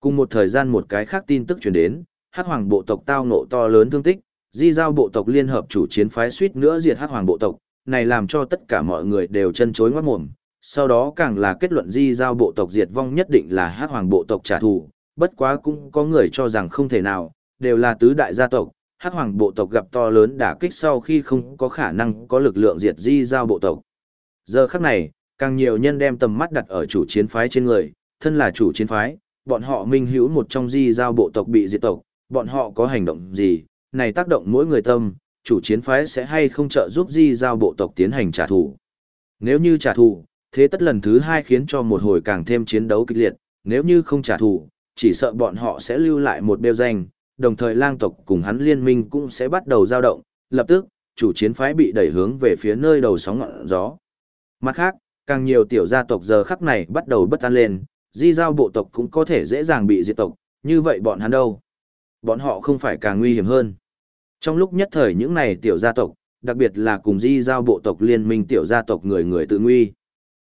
Cùng một thời gian một cái khác tin tức truyền đến, Hắc Hoàng bộ tộc tao ngộ to lớn thương tích, Di giao bộ tộc liên hợp chủ chiến phái suýt nữa diệt Hắc Hoàng bộ tộc, này làm cho tất cả mọi người đều chân chối ngoát mồm. Sau đó càng là kết luận Di giao bộ tộc diệt vong nhất định là Hắc Hoàng bộ tộc trả thù, bất quá cũng có người cho rằng không thể nào, đều là tứ đại gia tộc, Hắc Hoàng bộ tộc gặp to lớn đả kích sau khi không có khả năng có lực lượng diệt Di giao bộ tộc. Giờ khắc này, càng nhiều nhân đem tầm mắt đặt ở chủ chiến phái trên người, thân là chủ chiến phái, bọn họ minh hữu một trong di giao bộ tộc bị diệt tộc, bọn họ có hành động gì, này tác động mỗi người tâm, chủ chiến phái sẽ hay không trợ giúp di giao bộ tộc tiến hành trả thù. Nếu như trả thù, thế tất lần thứ hai khiến cho một hồi càng thêm chiến đấu kịch liệt, nếu như không trả thù, chỉ sợ bọn họ sẽ lưu lại một đeo danh, đồng thời lang tộc cùng hắn liên minh cũng sẽ bắt đầu dao động, lập tức, chủ chiến phái bị đẩy hướng về phía nơi đầu sóng ngọn gió. Mặt khác, càng nhiều tiểu gia tộc giờ khắc này bắt đầu bất an lên, di giao bộ tộc cũng có thể dễ dàng bị diệt tộc, như vậy bọn hắn đâu? Bọn họ không phải càng nguy hiểm hơn. Trong lúc nhất thời những này tiểu gia tộc, đặc biệt là cùng di giao bộ tộc liên minh tiểu gia tộc người người tự nguy.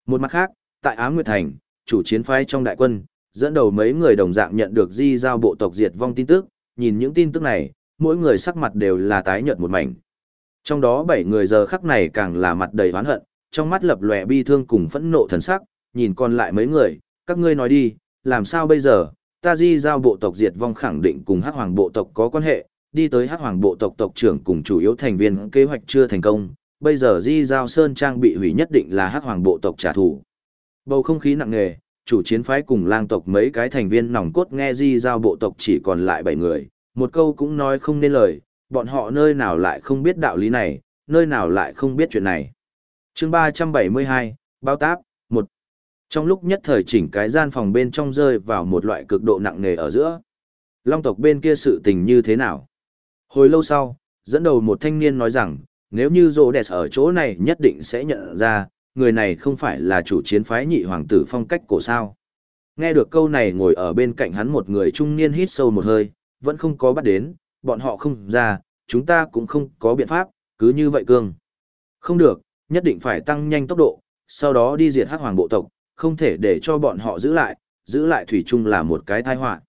Một mặt khác, tại Á Nguyệt Thành, chủ chiến phái trong đại quân, dẫn đầu mấy người đồng dạng nhận được di giao bộ tộc diệt vong tin tức, nhìn những tin tức này, mỗi người sắc mặt đều là tái nhợt một mảnh. Trong đó bảy người giờ khắc này càng là mặt đầy oán hận, trong mắt lập lòe bi thương cùng phẫn nộ thần sắc, nhìn còn lại mấy người, các ngươi nói đi, làm sao bây giờ, ta di giao bộ tộc diệt vong khẳng định cùng hắc hoàng bộ tộc có quan hệ, đi tới hắc hoàng bộ tộc tộc trưởng cùng chủ yếu thành viên kế hoạch chưa thành công, bây giờ di giao sơn trang bị hủy nhất định là hắc hoàng bộ tộc trả thù. Bầu không khí nặng nề, chủ chiến phái cùng lang tộc mấy cái thành viên nòng cốt nghe di giao bộ tộc chỉ còn lại bảy người, một câu cũng nói không nên lời, bọn họ nơi nào lại không biết đạo lý này, nơi nào lại không biết chuyện này. chương 372, Bao Táp, trong lúc nhất thời chỉnh cái gian phòng bên trong rơi vào một loại cực độ nặng nề ở giữa. Long tộc bên kia sự tình như thế nào? Hồi lâu sau, dẫn đầu một thanh niên nói rằng, nếu như rô đẹp ở chỗ này nhất định sẽ nhận ra, người này không phải là chủ chiến phái nhị hoàng tử phong cách cổ sao. Nghe được câu này ngồi ở bên cạnh hắn một người trung niên hít sâu một hơi, vẫn không có bắt đến, bọn họ không ra, chúng ta cũng không có biện pháp, cứ như vậy cương. Không được, nhất định phải tăng nhanh tốc độ, sau đó đi diệt hắc hoàng bộ tộc, không thể để cho bọn họ giữ lại, giữ lại thủy chung là một cái tai họa.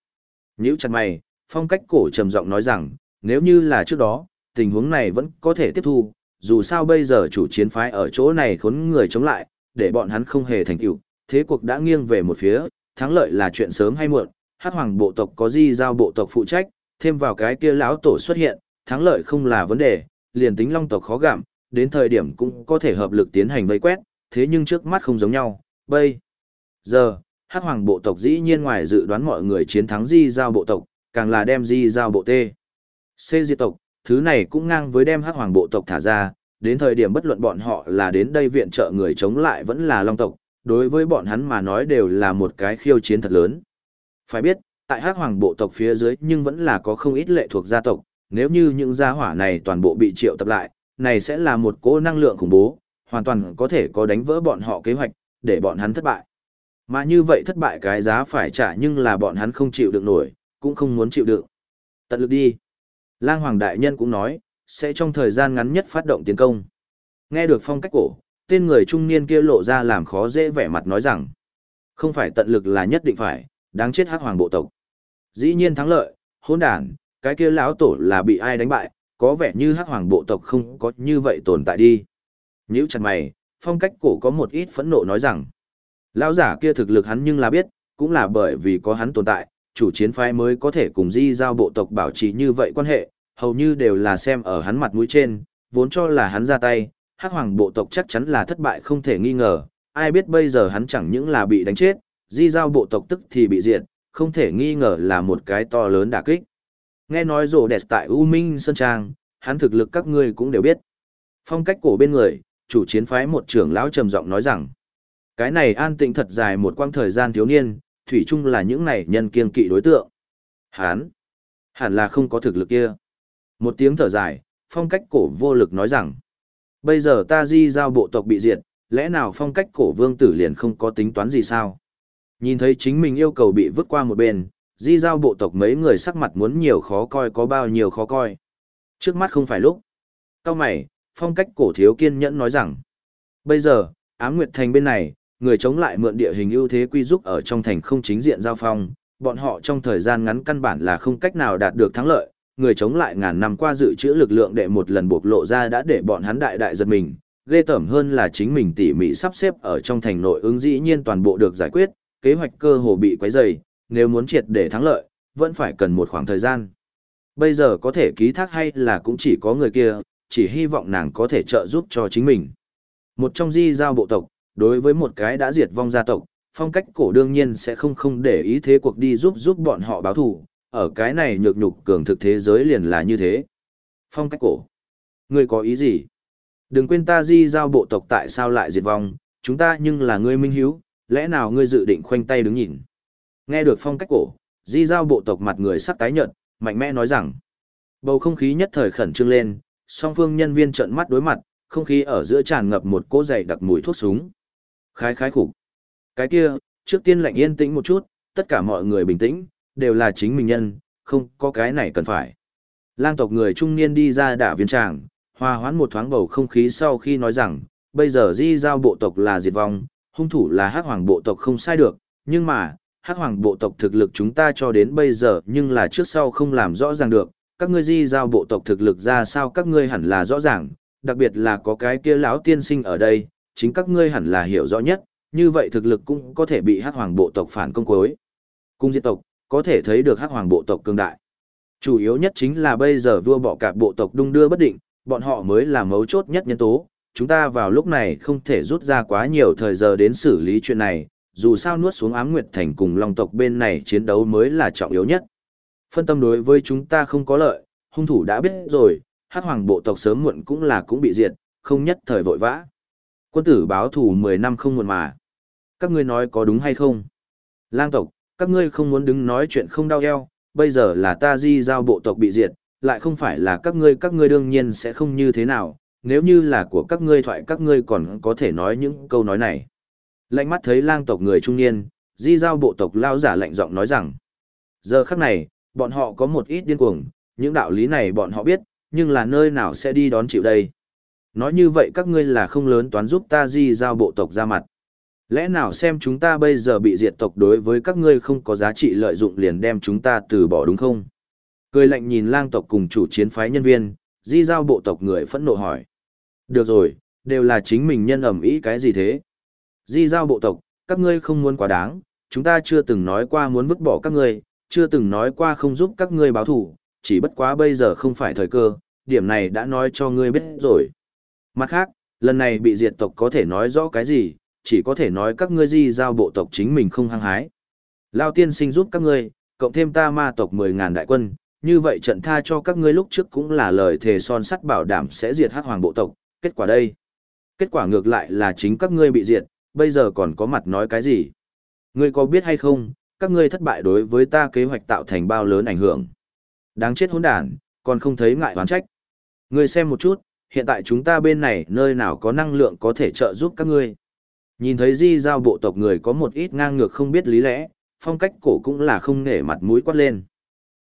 Nhíu chặt mày, phong cách cổ trầm giọng nói rằng, nếu như là trước đó, tình huống này vẫn có thể tiếp thu, dù sao bây giờ chủ chiến phái ở chỗ này khốn người chống lại, để bọn hắn không hề thành tựu, thế cuộc đã nghiêng về một phía, thắng lợi là chuyện sớm hay muộn, hắc hoàng bộ tộc có di giao bộ tộc phụ trách, thêm vào cái kia lão tổ xuất hiện, thắng lợi không là vấn đề, liền tính long tộc khó gặm, đến thời điểm cũng có thể hợp lực tiến hành vây quét, thế nhưng trước mắt không giống nhau, bây giờ, hắc hoàng bộ tộc dĩ nhiên ngoài dự đoán mọi người chiến thắng di giao bộ tộc, càng là đem di giao bộ tê. C diệt tộc, thứ này cũng ngang với đem hắc hoàng bộ tộc thả ra, đến thời điểm bất luận bọn họ là đến đây viện trợ người chống lại vẫn là long tộc, đối với bọn hắn mà nói đều là một cái khiêu chiến thật lớn. Phải biết, tại hắc hoàng bộ tộc phía dưới nhưng vẫn là có không ít lệ thuộc gia tộc, nếu như những gia hỏa này toàn bộ bị triệu tập lại, này sẽ là một cỗ năng lượng khủng bố, hoàn toàn có thể có đánh vỡ bọn họ kế hoạch, để bọn hắn thất bại. Mà như vậy thất bại cái giá phải trả nhưng là bọn hắn không chịu được nổi, cũng không muốn chịu được. Tận lực đi. Lang Hoàng Đại Nhân cũng nói, sẽ trong thời gian ngắn nhất phát động tiến công. Nghe được phong cách cổ, tên người trung niên kia lộ ra làm khó dễ vẻ mặt nói rằng, không phải tận lực là nhất định phải, đáng chết hắc hoàng bộ tộc. Dĩ nhiên thắng lợi, hỗn đản, cái kia lão tổ là bị ai đánh bại, có vẻ như hắc hoàng bộ tộc không có như vậy tồn tại đi. Nhữ chặt mày, phong cách cổ có một ít phẫn nộ nói rằng, lão giả kia thực lực hắn nhưng là biết, cũng là bởi vì có hắn tồn tại, chủ chiến phái mới có thể cùng di giao bộ tộc bảo trì như vậy quan hệ, hầu như đều là xem ở hắn mặt mũi trên, vốn cho là hắn ra tay, hắc hoàng bộ tộc chắc chắn là thất bại không thể nghi ngờ, ai biết bây giờ hắn chẳng những là bị đánh chết, di giao bộ tộc tức thì bị diệt, không thể nghi ngờ là một cái to lớn đả kích. Nghe nói rổ đẹp tại U Minh Sơn Trang, hắn thực lực các ngươi cũng đều biết. Phong cách cổ bên người, chủ chiến phái một trưởng lão trầm giọng nói rằng, cái này an tĩnh thật dài một quãng thời gian thiếu niên, thủy chung là những này nhân kiên kỵ đối tượng. Hán, hẳn là không có thực lực kia. Một tiếng thở dài, phong cách cổ vô lực nói rằng, bây giờ ta di giao bộ tộc bị diệt, lẽ nào phong cách cổ vương tử liền không có tính toán gì sao? Nhìn thấy chính mình yêu cầu bị vứt qua một bên, di giao bộ tộc mấy người sắc mặt muốn nhiều khó coi có bao nhiêu khó coi. Trước mắt không phải lúc. Cao mày, phong cách cổ thiếu kiên nhẫn nói rằng, bây giờ, á nguyệt thành bên này, người chống lại mượn địa hình ưu thế quy giúp ở trong thành không chính diện giao phong, bọn họ trong thời gian ngắn căn bản là không cách nào đạt được thắng lợi, người chống lại ngàn năm qua dự trữ lực lượng đệ một lần bộc lộ ra đã để bọn hắn đại đại giật mình, ghê tởm hơn là chính mình tỉ mỉ sắp xếp ở trong thành nội ứng dĩ nhiên toàn bộ được giải quyết, kế hoạch cơ hồ bị quấy dày nếu muốn triệt để thắng lợi, vẫn phải cần một khoảng thời gian. Bây giờ có thể ký thác hay là cũng chỉ có người kia, chỉ hy vọng nàng có thể trợ giúp cho chính mình. Một trong di giao bộ tộc, đối với một cái đã diệt vong gia tộc, phong cách cổ đương nhiên sẽ không không để ý thế cuộc đi giúp giúp bọn họ báo thù, ở cái này nhược nhục cường thực thế giới liền là như thế. Phong cách cổ. Ngươi có ý gì? Đừng quên ta di giao bộ tộc tại sao lại diệt vong, chúng ta nhưng là ngươi minh hiếu, lẽ nào ngươi dự định khoanh tay đứng nhìn? Nghe được phong cách cổ, di giao bộ tộc mặt người sắc tái nhợt, mạnh mẽ nói rằng. Bầu không khí nhất thời khẩn trương lên, song phương nhân viên trợn mắt đối mặt, không khí ở giữa tràn ngập một cỗ dày đặc mùi thuốc súng. Khái khái khủng. Cái kia, trước tiên lạnh yên tĩnh một chút, tất cả mọi người bình tĩnh, đều là chính mình nhân, không có cái này cần phải. Lang tộc người trung niên đi ra đả viên tràng, hòa hoãn một thoáng bầu không khí sau khi nói rằng, bây giờ di giao bộ tộc là diệt vong, hung thủ là hắc hoàng bộ tộc không sai được, nhưng mà, hắc hoàng bộ tộc thực lực chúng ta cho đến bây giờ nhưng là trước sau không làm rõ ràng được, các ngươi di giao bộ tộc thực lực ra sao các ngươi hẳn là rõ ràng, đặc biệt là có cái kia lão tiên sinh ở đây, chính các ngươi hẳn là hiểu rõ nhất, như vậy thực lực cũng có thể bị hắc hoàng bộ tộc phản công cuối. Cung diệt tộc, có thể thấy được hắc hoàng bộ tộc cường đại. Chủ yếu nhất chính là bây giờ vua bọ cạp bộ tộc đung đưa bất định, bọn họ mới là mấu chốt nhất nhân tố. Chúng ta vào lúc này không thể rút ra quá nhiều thời giờ đến xử lý chuyện này, dù sao nuốt xuống ám nguyệt thành cùng long tộc bên này chiến đấu mới là trọng yếu nhất. Phân tâm đối với chúng ta không có lợi, hung thủ đã biết rồi, hắc hoàng bộ tộc sớm muộn cũng là cũng bị diệt, không nhất thời vội vã. Quân tử báo thù 10 năm không muộn mà. Các ngươi nói có đúng hay không? Lang tộc, các ngươi không muốn đứng nói chuyện không đau eo, bây giờ là ta di giao bộ tộc bị diệt, lại không phải là các ngươi các ngươi đương nhiên sẽ không như thế nào, nếu như là của các ngươi thoại các ngươi còn có thể nói những câu nói này. Lạnh mắt thấy lang tộc người trung niên, di giao bộ tộc lao giả lạnh giọng nói rằng, giờ khắc này, bọn họ có một ít điên cuồng, những đạo lý này bọn họ biết, nhưng là nơi nào sẽ đi đón chịu đây. Nói như vậy các ngươi là không lớn toán giúp ta di giao bộ tộc ra mặt. Lẽ nào xem chúng ta bây giờ bị diệt tộc đối với các ngươi không có giá trị lợi dụng liền đem chúng ta từ bỏ đúng không? Cười lạnh nhìn lang tộc cùng chủ chiến phái nhân viên, di giao bộ tộc người phẫn nộ hỏi. Được rồi, đều là chính mình nhân ẩm ý cái gì thế? Di giao bộ tộc, các ngươi không muốn quá đáng, chúng ta chưa từng nói qua muốn vứt bỏ các ngươi, chưa từng nói qua không giúp các ngươi báo thủ, chỉ bất quá bây giờ không phải thời cơ, điểm này đã nói cho ngươi biết rồi. Mặt khác, lần này bị diệt tộc có thể nói rõ cái gì, chỉ có thể nói các ngươi di giao bộ tộc chính mình không hăng hái. Lao tiên sinh giúp các ngươi, cộng thêm ta ma tộc 10.000 đại quân, như vậy trận tha cho các ngươi lúc trước cũng là lời thề son sắt bảo đảm sẽ diệt hắc hoàng bộ tộc, kết quả đây. Kết quả ngược lại là chính các ngươi bị diệt, bây giờ còn có mặt nói cái gì? Ngươi có biết hay không, các ngươi thất bại đối với ta kế hoạch tạo thành bao lớn ảnh hưởng. Đáng chết hỗn đản, còn không thấy ngại oán trách. Ngươi xem một chút, hiện tại chúng ta bên này nơi nào có năng lượng có thể trợ giúp các ngươi. Nhìn thấy di giao bộ tộc người có một ít ngang ngược không biết lý lẽ, phong cách cổ cũng là không nể mặt mũi quát lên.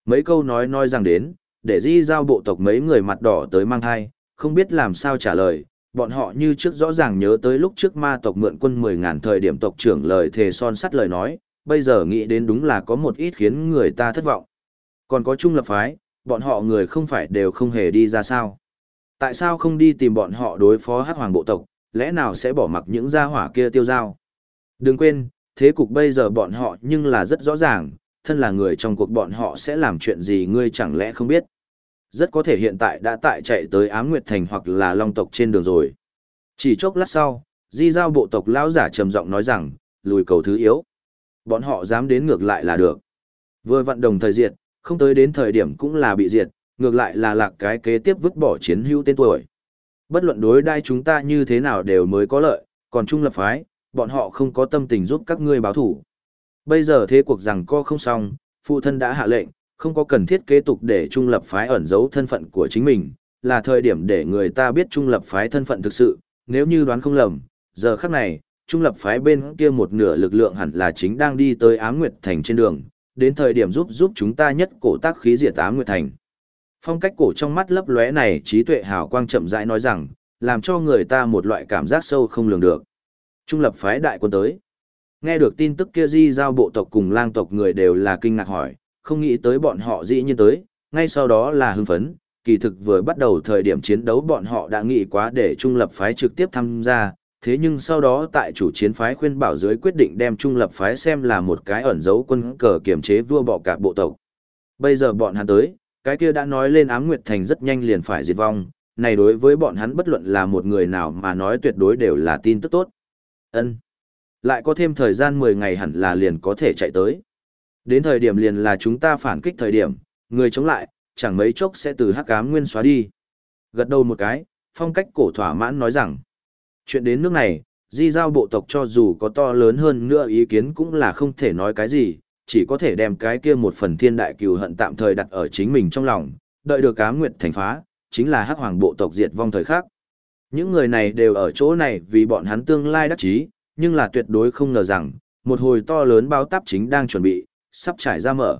Mấy câu nói nói rằng đến, để di giao bộ tộc mấy người mặt đỏ tới mang thai, không biết làm sao trả lời, bọn họ như trước rõ ràng nhớ tới lúc trước ma tộc mượn quân 10.000 thời điểm tộc trưởng lời thề son sắt lời nói, bây giờ nghĩ đến đúng là có một ít khiến người ta thất vọng. Còn có trung lập phái, bọn họ người không phải đều không hề đi ra sao. Tại sao không đi tìm bọn họ đối phó hát hoàng bộ tộc, lẽ nào sẽ bỏ mặc những gia hỏa kia tiêu dao? Đừng quên, thế cục bây giờ bọn họ nhưng là rất rõ ràng, thân là người trong cuộc bọn họ sẽ làm chuyện gì ngươi chẳng lẽ không biết. Rất có thể hiện tại đã tại chạy tới Ám Nguyệt Thành hoặc là Long tộc trên đường rồi. Chỉ chốc lát sau, di giao bộ tộc lão giả trầm giọng nói rằng, lùi cầu thứ yếu. Bọn họ dám đến ngược lại là được. Vừa vận đồng thời diệt, không tới đến thời điểm cũng là bị diệt, ngược lại là lạc cái kế tiếp vứt bỏ chiến hữu tên tuổi. Bất luận đối đai chúng ta như thế nào đều mới có lợi, còn trung lập phái, bọn họ không có tâm tình giúp các ngươi báo thủ. Bây giờ thế cuộc rằng co không xong, phụ thân đã hạ lệnh, không có cần thiết kế tục để trung lập phái ẩn giấu thân phận của chính mình, là thời điểm để người ta biết trung lập phái thân phận thực sự, nếu như đoán không lầm, giờ khắc này, trung lập phái bên kia một nửa lực lượng hẳn là chính đang đi tới Ám Nguyệt Thành trên đường, đến thời điểm giúp giúp chúng ta nhất cổ tác khí diệt Ám Nguyệt Thành. Phong cách cổ trong mắt lấp lóe này trí tuệ hào quang chậm rãi nói rằng, làm cho người ta một loại cảm giác sâu không lường được. Trung lập phái đại quân tới. Nghe được tin tức kia di giao bộ tộc cùng lang tộc người đều là kinh ngạc hỏi, không nghĩ tới bọn họ dĩ nhiên tới, ngay sau đó là hưng phấn, kỳ thực vừa bắt đầu thời điểm chiến đấu bọn họ đã nghĩ quá để trung lập phái trực tiếp tham gia, thế nhưng sau đó tại chủ chiến phái khuyên bảo dưới quyết định đem trung lập phái xem là một cái ẩn dấu quân cờ kiểm chế vua bọ cả bộ tộc. Bây giờ bọn hắn tới, cái kia đã nói lên ám nguyệt thành rất nhanh liền phải diệt vong, này đối với bọn hắn bất luận là một người nào mà nói tuyệt đối đều là tin tức tốt. Ân, Lại có thêm thời gian 10 ngày hẳn là liền có thể chạy tới. Đến thời điểm liền là chúng ta phản kích thời điểm, người chống lại, chẳng mấy chốc sẽ từ hắc ám nguyên xóa đi. Gật đầu một cái, phong cách cổ thỏa mãn nói rằng, chuyện đến nước này, di giao bộ tộc cho dù có to lớn hơn nữa ý kiến cũng là không thể nói cái gì, chỉ có thể đem cái kia một phần thiên đại cừu hận tạm thời đặt ở chính mình trong lòng, đợi được cá nguyệt thành phá, chính là hắc hoàng bộ tộc diệt vong thời khắc. Những người này đều ở chỗ này vì bọn hắn tương lai đắc chí, nhưng là tuyệt đối không ngờ rằng, một hồi to lớn bao táp chính đang chuẩn bị, sắp trải ra mở.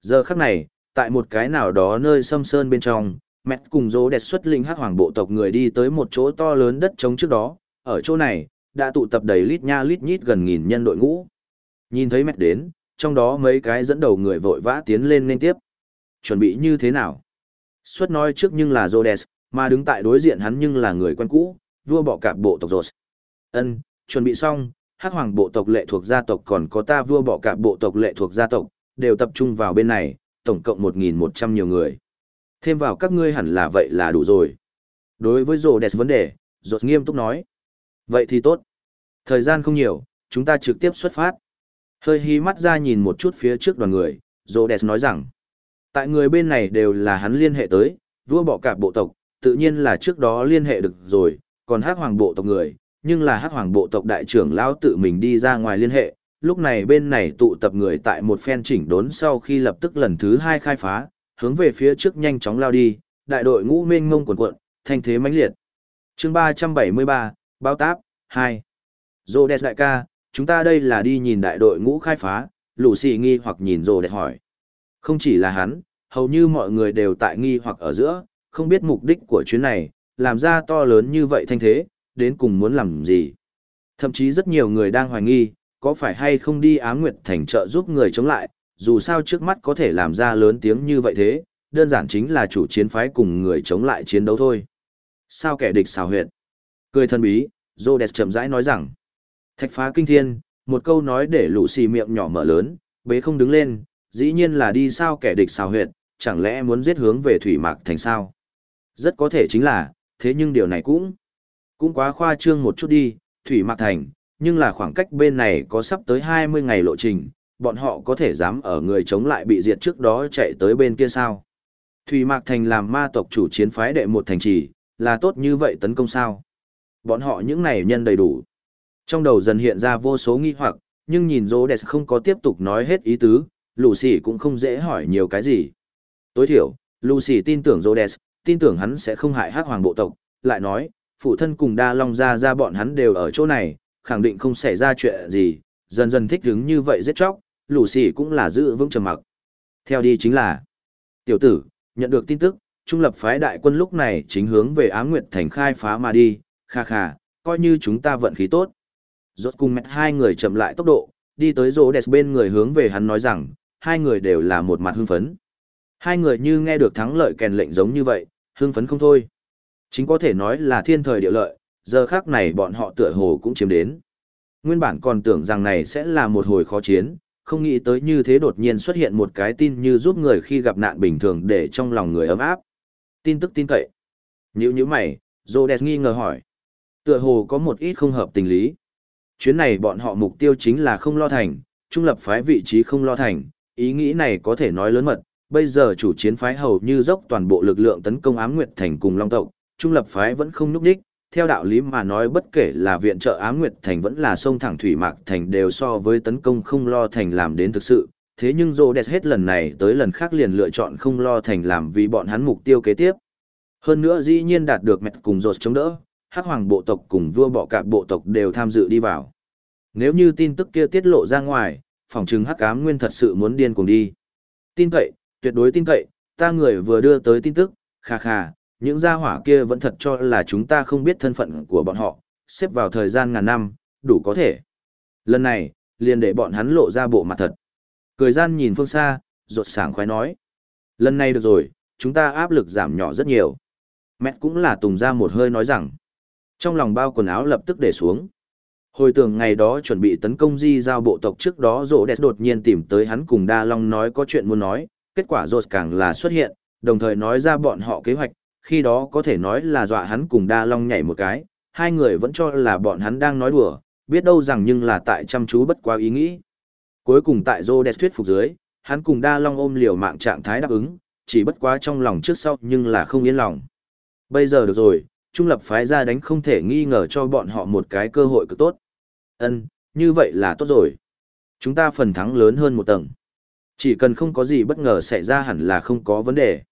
Giờ khắc này, tại một cái nào đó nơi xâm sơn bên trong, mẹ cùng dỗ đẹp xuất linh hắc hoàng bộ tộc người đi tới một chỗ to lớn đất trống trước đó, ở chỗ này, đã tụ tập đầy lít nha lít nhít gần nghìn nhân đội ngũ. Nhìn thấy mẹ đến, trong đó mấy cái dẫn đầu người vội vã tiến lên nên tiếp. Chuẩn bị như thế nào? Xuất nói trước nhưng là Rhodes, mà đứng tại đối diện hắn nhưng là người quen cũ, vua bọ cạp bộ tộc Rhodes. Ân, chuẩn bị xong, hắc hoàng bộ tộc lệ thuộc gia tộc còn có ta vua bọ cạp bộ tộc lệ thuộc gia tộc, đều tập trung vào bên này, tổng cộng 1.100 nhiều người. Thêm vào các ngươi hẳn là vậy là đủ rồi. Đối với Rhodes vấn đề, rột nghiêm túc nói. Vậy thì tốt. Thời gian không nhiều, chúng ta trực tiếp xuất phát. Hơi hí mắt ra nhìn một chút phía trước đoàn người, Rhodes nói rằng. Tại người bên này đều là hắn liên hệ tới, vua bọ cạp bộ tộc, tự nhiên là trước đó liên hệ được rồi, còn hát hoàng bộ tộc người, nhưng là hát hoàng bộ tộc đại trưởng lão tự mình đi ra ngoài liên hệ, lúc này bên này tụ tập người tại một phen chỉnh đốn sau khi lập tức lần thứ hai khai phá, hướng về phía trước nhanh chóng lao đi, đại đội ngũ mênh mông quần quận, thanh thế mãnh liệt. chương 373, báo Táp, 2. Rhodes đại ca, chúng ta đây là đi nhìn đại đội ngũ khai phá, lũ xì nghi hoặc nhìn Rhodes hỏi. Không chỉ là hắn, hầu như mọi người đều tại nghi hoặc ở giữa, không biết mục đích của chuyến này, làm ra to lớn như vậy thanh thế, đến cùng muốn làm gì. Thậm chí rất nhiều người đang hoài nghi, có phải hay không đi Á nguyệt thành trợ giúp người chống lại, dù sao trước mắt có thể làm ra lớn tiếng như vậy thế, đơn giản chính là chủ chiến phái cùng người chống lại chiến đấu thôi. Sao kẻ địch xào huyệt? Cười thân bí, Rhodes chậm rãi nói rằng, thạch phá kinh thiên, một câu nói để lũ xì miệng nhỏ mở lớn, bế không đứng lên, dĩ nhiên là đi sao kẻ địch xào huyệt, chẳng lẽ muốn giết hướng về thủy mạc thành sao? Rất có thể chính là, thế nhưng điều này cũng, cũng quá khoa trương một chút đi, thủy mạc thành, nhưng là khoảng cách bên này có sắp tới 20 ngày lộ trình, bọn họ có thể dám ở người chống lại bị diệt trước đó chạy tới bên kia sao? Thủy Mạc Thành làm ma tộc chủ chiến phái đệ một thành trì, là tốt như vậy tấn công sao? Bọn họ những này nhân đầy đủ. Trong đầu dần hiện ra vô số nghi hoặc, nhưng nhìn Rhodes không có tiếp tục nói hết ý tứ, Lucy cũng không dễ hỏi nhiều cái gì. Tối thiểu, Lucy tin tưởng Rhodes, tin tưởng hắn sẽ không hại hắc hoàng bộ tộc, lại nói, phụ thân cùng đa long ra ra bọn hắn đều ở chỗ này, khẳng định không xảy ra chuyện gì, dần dần thích đứng như vậy giết chóc, Lucy cũng là giữ vững trầm mặc. Theo đi chính là, tiểu tử, nhận được tin tức, trung lập phái đại quân lúc này chính hướng về á Nguyệt thành khai phá mà đi, kha kha, coi như chúng ta vận khí tốt. Rốt cùng mẹt hai người chậm lại tốc độ, đi tới rô đẹp bên người hướng về hắn nói rằng, hai người đều là một mặt hưng phấn. Hai người như nghe được thắng lợi kèn lệnh giống như vậy, hưng phấn không thôi. Chính có thể nói là thiên thời địa lợi, giờ khác này bọn họ tựa hồ cũng chiếm đến. Nguyên bản còn tưởng rằng này sẽ là một hồi khó chiến, không nghĩ tới như thế đột nhiên xuất hiện một cái tin như giúp người khi gặp nạn bình thường để trong lòng người ấm áp. Tin tức tin cậy. Nhữ như mày, Rhodes nghi ngờ hỏi. Tựa hồ có một ít không hợp tình lý. Chuyến này bọn họ mục tiêu chính là không lo thành, trung lập phái vị trí không lo thành, ý nghĩ này có thể nói lớn mật, bây giờ chủ chiến phái hầu như dốc toàn bộ lực lượng tấn công ám nguyệt thành cùng long tộc, trung lập phái vẫn không núp đích, theo đạo lý mà nói bất kể là viện trợ ám nguyệt thành vẫn là sông thẳng thủy mạc thành đều so với tấn công không lo thành làm đến thực sự, thế nhưng rô đẹp hết lần này tới lần khác liền lựa chọn không lo thành làm vì bọn hắn mục tiêu kế tiếp. Hơn nữa dĩ nhiên đạt được mẹt cùng rột chống đỡ, hắc hoàng bộ tộc cùng vua bọ cạp bộ tộc đều tham dự đi vào. Nếu như tin tức kia tiết lộ ra ngoài, phòng trừng hắc ám nguyên thật sự muốn điên cùng đi. Tin cậy, tuyệt đối tin cậy, ta người vừa đưa tới tin tức, kha kha, những gia hỏa kia vẫn thật cho là chúng ta không biết thân phận của bọn họ, xếp vào thời gian ngàn năm, đủ có thể. Lần này, liền để bọn hắn lộ ra bộ mặt thật. Cười gian nhìn phương xa, rột sảng khoái nói. Lần này được rồi, chúng ta áp lực giảm nhỏ rất nhiều. Mẹ cũng là tùng ra một hơi nói rằng. Trong lòng bao quần áo lập tức để xuống. Hồi tưởng ngày đó chuẩn bị tấn công di giao bộ tộc trước đó rộ đẹp đột nhiên tìm tới hắn cùng Đa Long nói có chuyện muốn nói, kết quả rột càng là xuất hiện, đồng thời nói ra bọn họ kế hoạch, khi đó có thể nói là dọa hắn cùng Đa Long nhảy một cái, hai người vẫn cho là bọn hắn đang nói đùa, biết đâu rằng nhưng là tại chăm chú bất quá ý nghĩ. Cuối cùng tại Rhodes thuyết phục dưới, hắn cùng Đa Long ôm liều mạng trạng thái đáp ứng, chỉ bất quá trong lòng trước sau nhưng là không yên lòng. Bây giờ được rồi, trung lập phái ra đánh không thể nghi ngờ cho bọn họ một cái cơ hội cực tốt. Ân, như vậy là tốt rồi. Chúng ta phần thắng lớn hơn một tầng. Chỉ cần không có gì bất ngờ xảy ra hẳn là không có vấn đề.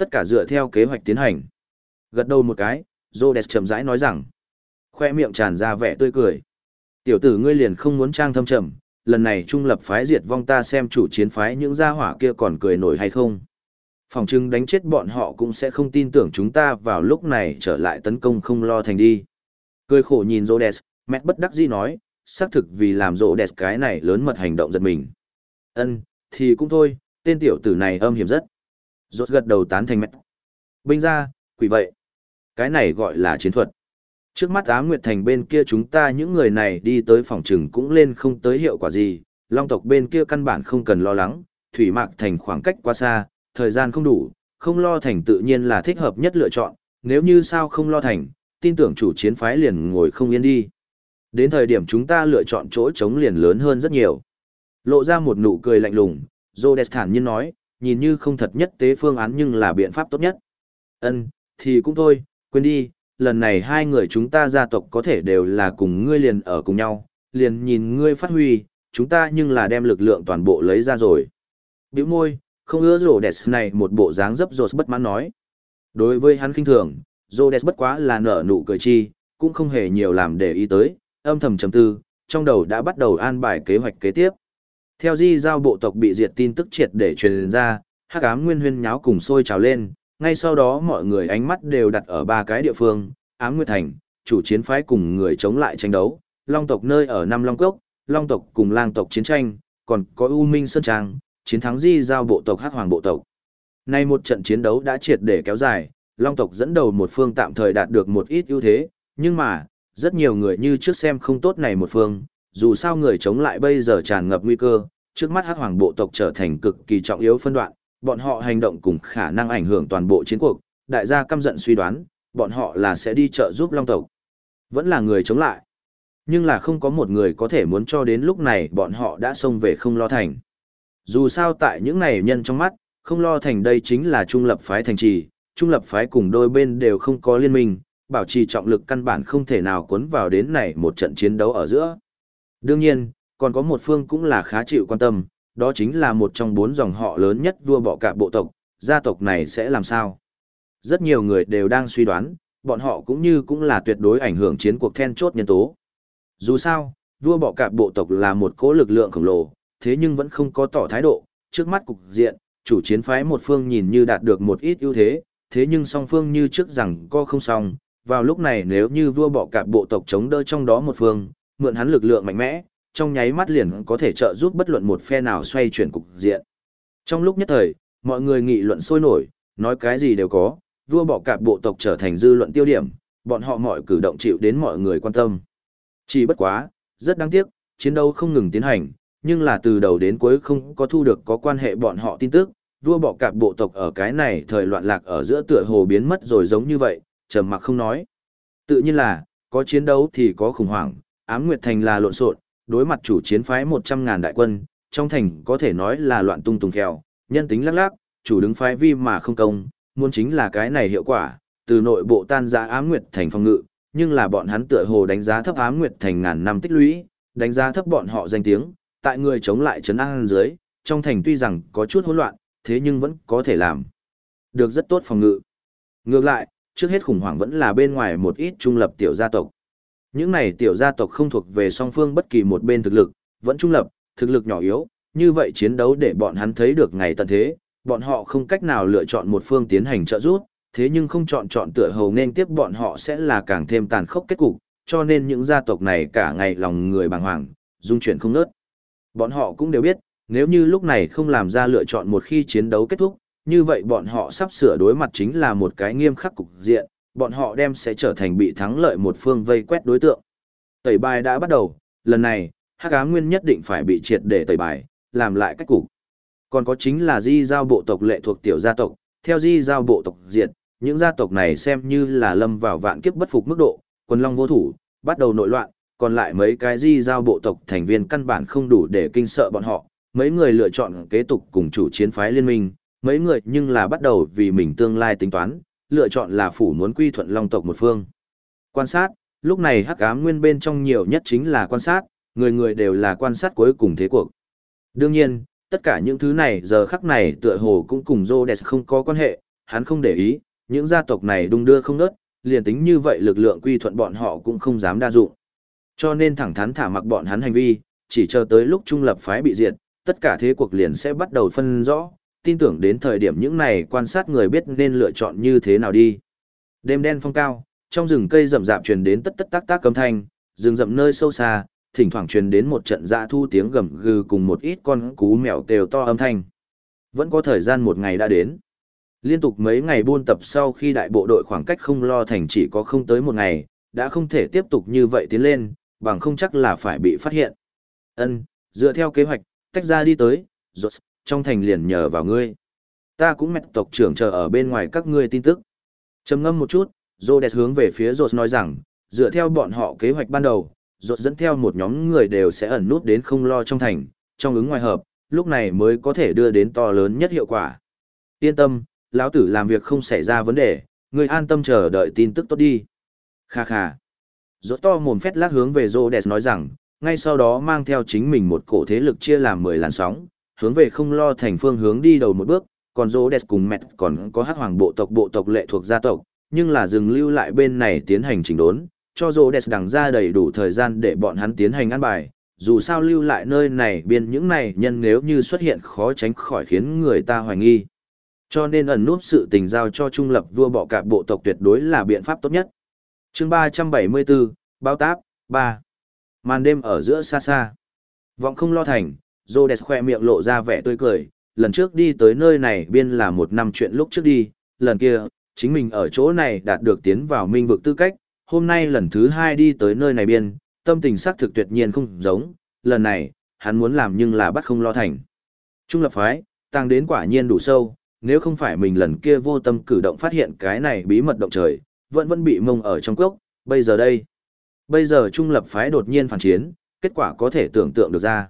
Tất cả dựa theo kế hoạch tiến hành. Gật đầu một cái, Rhodes chậm rãi nói rằng. Khoe miệng tràn ra vẻ tươi cười. Tiểu tử ngươi liền không muốn trang thâm trầm, lần này trung lập phái diệt vong ta xem chủ chiến phái những gia hỏa kia còn cười nổi hay không. Phòng trưng đánh chết bọn họ cũng sẽ không tin tưởng chúng ta vào lúc này trở lại tấn công không lo thành đi. Cười khổ nhìn Rhodes, mẹ bất đắc dĩ nói, xác thực vì làm Rhodes cái này lớn mật hành động giật mình. Ân, thì cũng thôi, tên tiểu tử này âm hiểm rất. Rốt gật đầu tán thành mẹ. Binh ra, quỷ vậy. Cái này gọi là chiến thuật. Trước mắt Ám Nguyệt Thành bên kia chúng ta những người này đi tới phòng trừng cũng lên không tới hiệu quả gì, Long tộc bên kia căn bản không cần lo lắng, Thủy Mạc Thành khoảng cách quá xa, thời gian không đủ, không lo thành tự nhiên là thích hợp nhất lựa chọn, nếu như sao không lo thành, tin tưởng chủ chiến phái liền ngồi không yên đi. Đến thời điểm chúng ta lựa chọn chỗ chống liền lớn hơn rất nhiều. Lộ ra một nụ cười lạnh lùng, Rhodes thản nhiên nói, nhìn như không thật nhất tế phương án nhưng là biện pháp tốt nhất. Ân, thì cũng thôi, quên đi, lần này hai người chúng ta gia tộc có thể đều là cùng ngươi liền ở cùng nhau, liền nhìn ngươi phát huy, chúng ta nhưng là đem lực lượng toàn bộ lấy ra rồi. Biểu môi, không ưa rổ đẹp này một bộ dáng dấp rột bất mãn nói. Đối với hắn kinh thường, rổ đẹp bất quá là nở nụ cười chi, cũng không hề nhiều làm để ý tới, âm thầm trầm tư, trong đầu đã bắt đầu an bài kế hoạch kế tiếp. Theo di giao bộ tộc bị diệt tin tức triệt để truyền ra, hắc ám nguyên huyên nháo cùng sôi trào lên, ngay sau đó mọi người ánh mắt đều đặt ở ba cái địa phương, ám nguyên thành, chủ chiến phái cùng người chống lại tranh đấu, long tộc nơi ở Nam Long Cốc, long tộc cùng lang tộc chiến tranh, còn có U Minh Sơn Trang, chiến thắng di giao bộ tộc hắc hoàng bộ tộc. Nay một trận chiến đấu đã triệt để kéo dài, long tộc dẫn đầu một phương tạm thời đạt được một ít ưu thế, nhưng mà, rất nhiều người như trước xem không tốt này một phương, dù sao người chống lại bây giờ tràn ngập nguy cơ, trước mắt hắc hoàng bộ tộc trở thành cực kỳ trọng yếu phân đoạn, bọn họ hành động cùng khả năng ảnh hưởng toàn bộ chiến cuộc, đại gia căm giận suy đoán, bọn họ là sẽ đi trợ giúp Long tộc. Vẫn là người chống lại. Nhưng là không có một người có thể muốn cho đến lúc này bọn họ đã xông về không lo thành. Dù sao tại những này nhân trong mắt, không lo thành đây chính là trung lập phái thành trì, trung lập phái cùng đôi bên đều không có liên minh, bảo trì trọng lực căn bản không thể nào cuốn vào đến này một trận chiến đấu ở giữa. Đương nhiên, còn có một phương cũng là khá chịu quan tâm, đó chính là một trong bốn dòng họ lớn nhất vua bọ cạp bộ tộc, gia tộc này sẽ làm sao? Rất nhiều người đều đang suy đoán, bọn họ cũng như cũng là tuyệt đối ảnh hưởng chiến cuộc then chốt nhân tố. Dù sao, vua bọ cạp bộ tộc là một cố lực lượng khổng lồ, thế nhưng vẫn không có tỏ thái độ, trước mắt cục diện, chủ chiến phái một phương nhìn như đạt được một ít ưu thế, thế nhưng song phương như trước rằng co không xong, vào lúc này nếu như vua bọ cạp bộ tộc chống đỡ trong đó một phương, mượn hắn lực lượng mạnh mẽ, trong nháy mắt liền có thể trợ giúp bất luận một phe nào xoay chuyển cục diện. Trong lúc nhất thời, mọi người nghị luận sôi nổi, nói cái gì đều có, vua bỏ cạp bộ tộc trở thành dư luận tiêu điểm, bọn họ mọi cử động chịu đến mọi người quan tâm. Chỉ bất quá, rất đáng tiếc, chiến đấu không ngừng tiến hành, nhưng là từ đầu đến cuối không có thu được có quan hệ bọn họ tin tức, vua bỏ cạp bộ tộc ở cái này thời loạn lạc ở giữa tựa hồ biến mất rồi giống như vậy, trầm mặc không nói. Tự nhiên là, có chiến đấu thì có khủng hoảng, ám nguyệt thành là lộn xộn, đối mặt chủ chiến phái 100.000 đại quân, trong thành có thể nói là loạn tung tung phèo, nhân tính lắc lắc, chủ đứng phái vi mà không công, muốn chính là cái này hiệu quả, từ nội bộ tan ra ám nguyệt thành phòng ngự, nhưng là bọn hắn tựa hồ đánh giá thấp ám nguyệt thành ngàn năm tích lũy, đánh giá thấp bọn họ danh tiếng, tại người chống lại trấn an dưới, trong thành tuy rằng có chút hỗn loạn, thế nhưng vẫn có thể làm được rất tốt phòng ngự. Ngược lại, trước hết khủng hoảng vẫn là bên ngoài một ít trung lập tiểu gia tộc. Những này tiểu gia tộc không thuộc về song phương bất kỳ một bên thực lực, vẫn trung lập, thực lực nhỏ yếu, như vậy chiến đấu để bọn hắn thấy được ngày tận thế, bọn họ không cách nào lựa chọn một phương tiến hành trợ giúp, thế nhưng không chọn chọn tựa hầu nên tiếp bọn họ sẽ là càng thêm tàn khốc kết cục, cho nên những gia tộc này cả ngày lòng người bàng hoàng, dung chuyển không nớt. Bọn họ cũng đều biết, nếu như lúc này không làm ra lựa chọn một khi chiến đấu kết thúc, như vậy bọn họ sắp sửa đối mặt chính là một cái nghiêm khắc cục diện, bọn họ đem sẽ trở thành bị thắng lợi một phương vây quét đối tượng. Tẩy bài đã bắt đầu, lần này, hắc ám nguyên nhất định phải bị triệt để tẩy bài, làm lại cách cục. Còn có chính là di giao bộ tộc lệ thuộc tiểu gia tộc, theo di giao bộ tộc diệt, những gia tộc này xem như là lâm vào vạn kiếp bất phục mức độ, Quần long vô thủ, bắt đầu nội loạn, còn lại mấy cái di giao bộ tộc thành viên căn bản không đủ để kinh sợ bọn họ, mấy người lựa chọn kế tục cùng chủ chiến phái liên minh, mấy người nhưng là bắt đầu vì mình tương lai tính toán, lựa chọn là phủ muốn quy thuận long tộc một phương. Quan sát, lúc này hắc ám nguyên bên trong nhiều nhất chính là quan sát, người người đều là quan sát cuối cùng thế cuộc. Đương nhiên, tất cả những thứ này giờ khắc này tựa hồ cũng cùng Rhodes không có quan hệ, hắn không để ý, những gia tộc này đung đưa không nớt, liền tính như vậy lực lượng quy thuận bọn họ cũng không dám đa dụng. Cho nên thẳng thắn thả mặc bọn hắn hành vi, chỉ chờ tới lúc trung lập phái bị diệt, tất cả thế cuộc liền sẽ bắt đầu phân rõ, tin tưởng đến thời điểm những này quan sát người biết nên lựa chọn như thế nào đi. Đêm đen phong cao, trong rừng cây rậm rạp truyền đến tất tất tác tác âm thanh, rừng rậm nơi sâu xa, thỉnh thoảng truyền đến một trận dạ thu tiếng gầm gừ cùng một ít con cú mèo kêu to âm thanh. Vẫn có thời gian một ngày đã đến. Liên tục mấy ngày buôn tập sau khi đại bộ đội khoảng cách không lo thành chỉ có không tới một ngày, đã không thể tiếp tục như vậy tiến lên, bằng không chắc là phải bị phát hiện. Ân, dựa theo kế hoạch, tách ra đi tới, rốt, trong thành liền nhờ vào ngươi. Ta cũng mẹ tộc trưởng chờ ở bên ngoài các ngươi tin tức. Trầm ngâm một chút, Rhodes hướng về phía Rhodes nói rằng, dựa theo bọn họ kế hoạch ban đầu, Rhodes dẫn theo một nhóm người đều sẽ ẩn nút đến không lo trong thành, trong ứng ngoài hợp, lúc này mới có thể đưa đến to lớn nhất hiệu quả. Yên tâm, lão tử làm việc không xảy ra vấn đề, ngươi an tâm chờ đợi tin tức tốt đi. Kha kha. Rốt to mồm phét lát hướng về Rhodes nói rằng, ngay sau đó mang theo chính mình một cổ thế lực chia làm 10 làn sóng, hướng về không lo thành phương hướng đi đầu một bước, còn Rhodes cùng mẹ còn có hắc hoàng bộ tộc bộ tộc lệ thuộc gia tộc, nhưng là dừng lưu lại bên này tiến hành chỉnh đốn, cho Rhodes đằng ra đầy đủ thời gian để bọn hắn tiến hành ăn bài. Dù sao lưu lại nơi này biên những này nhân nếu như xuất hiện khó tránh khỏi khiến người ta hoài nghi. Cho nên ẩn núp sự tình giao cho trung lập vua bọ cạp bộ tộc tuyệt đối là biện pháp tốt nhất. chương 374, Bao Táp, 3. Màn đêm ở giữa xa xa. Vọng không lo thành, Rhodes khoe miệng lộ ra vẻ tươi cười, lần trước đi tới nơi này biên là một năm chuyện lúc trước đi, lần kia, chính mình ở chỗ này đạt được tiến vào minh vực tư cách, hôm nay lần thứ hai đi tới nơi này biên, tâm tình xác thực tuyệt nhiên không giống, lần này, hắn muốn làm nhưng là bắt không lo thành. Trung lập phái, tăng đến quả nhiên đủ sâu, nếu không phải mình lần kia vô tâm cử động phát hiện cái này bí mật động trời, vẫn vẫn bị mông ở trong cốc, bây giờ đây. Bây giờ trung lập phái đột nhiên phản chiến, kết quả có thể tưởng tượng được ra.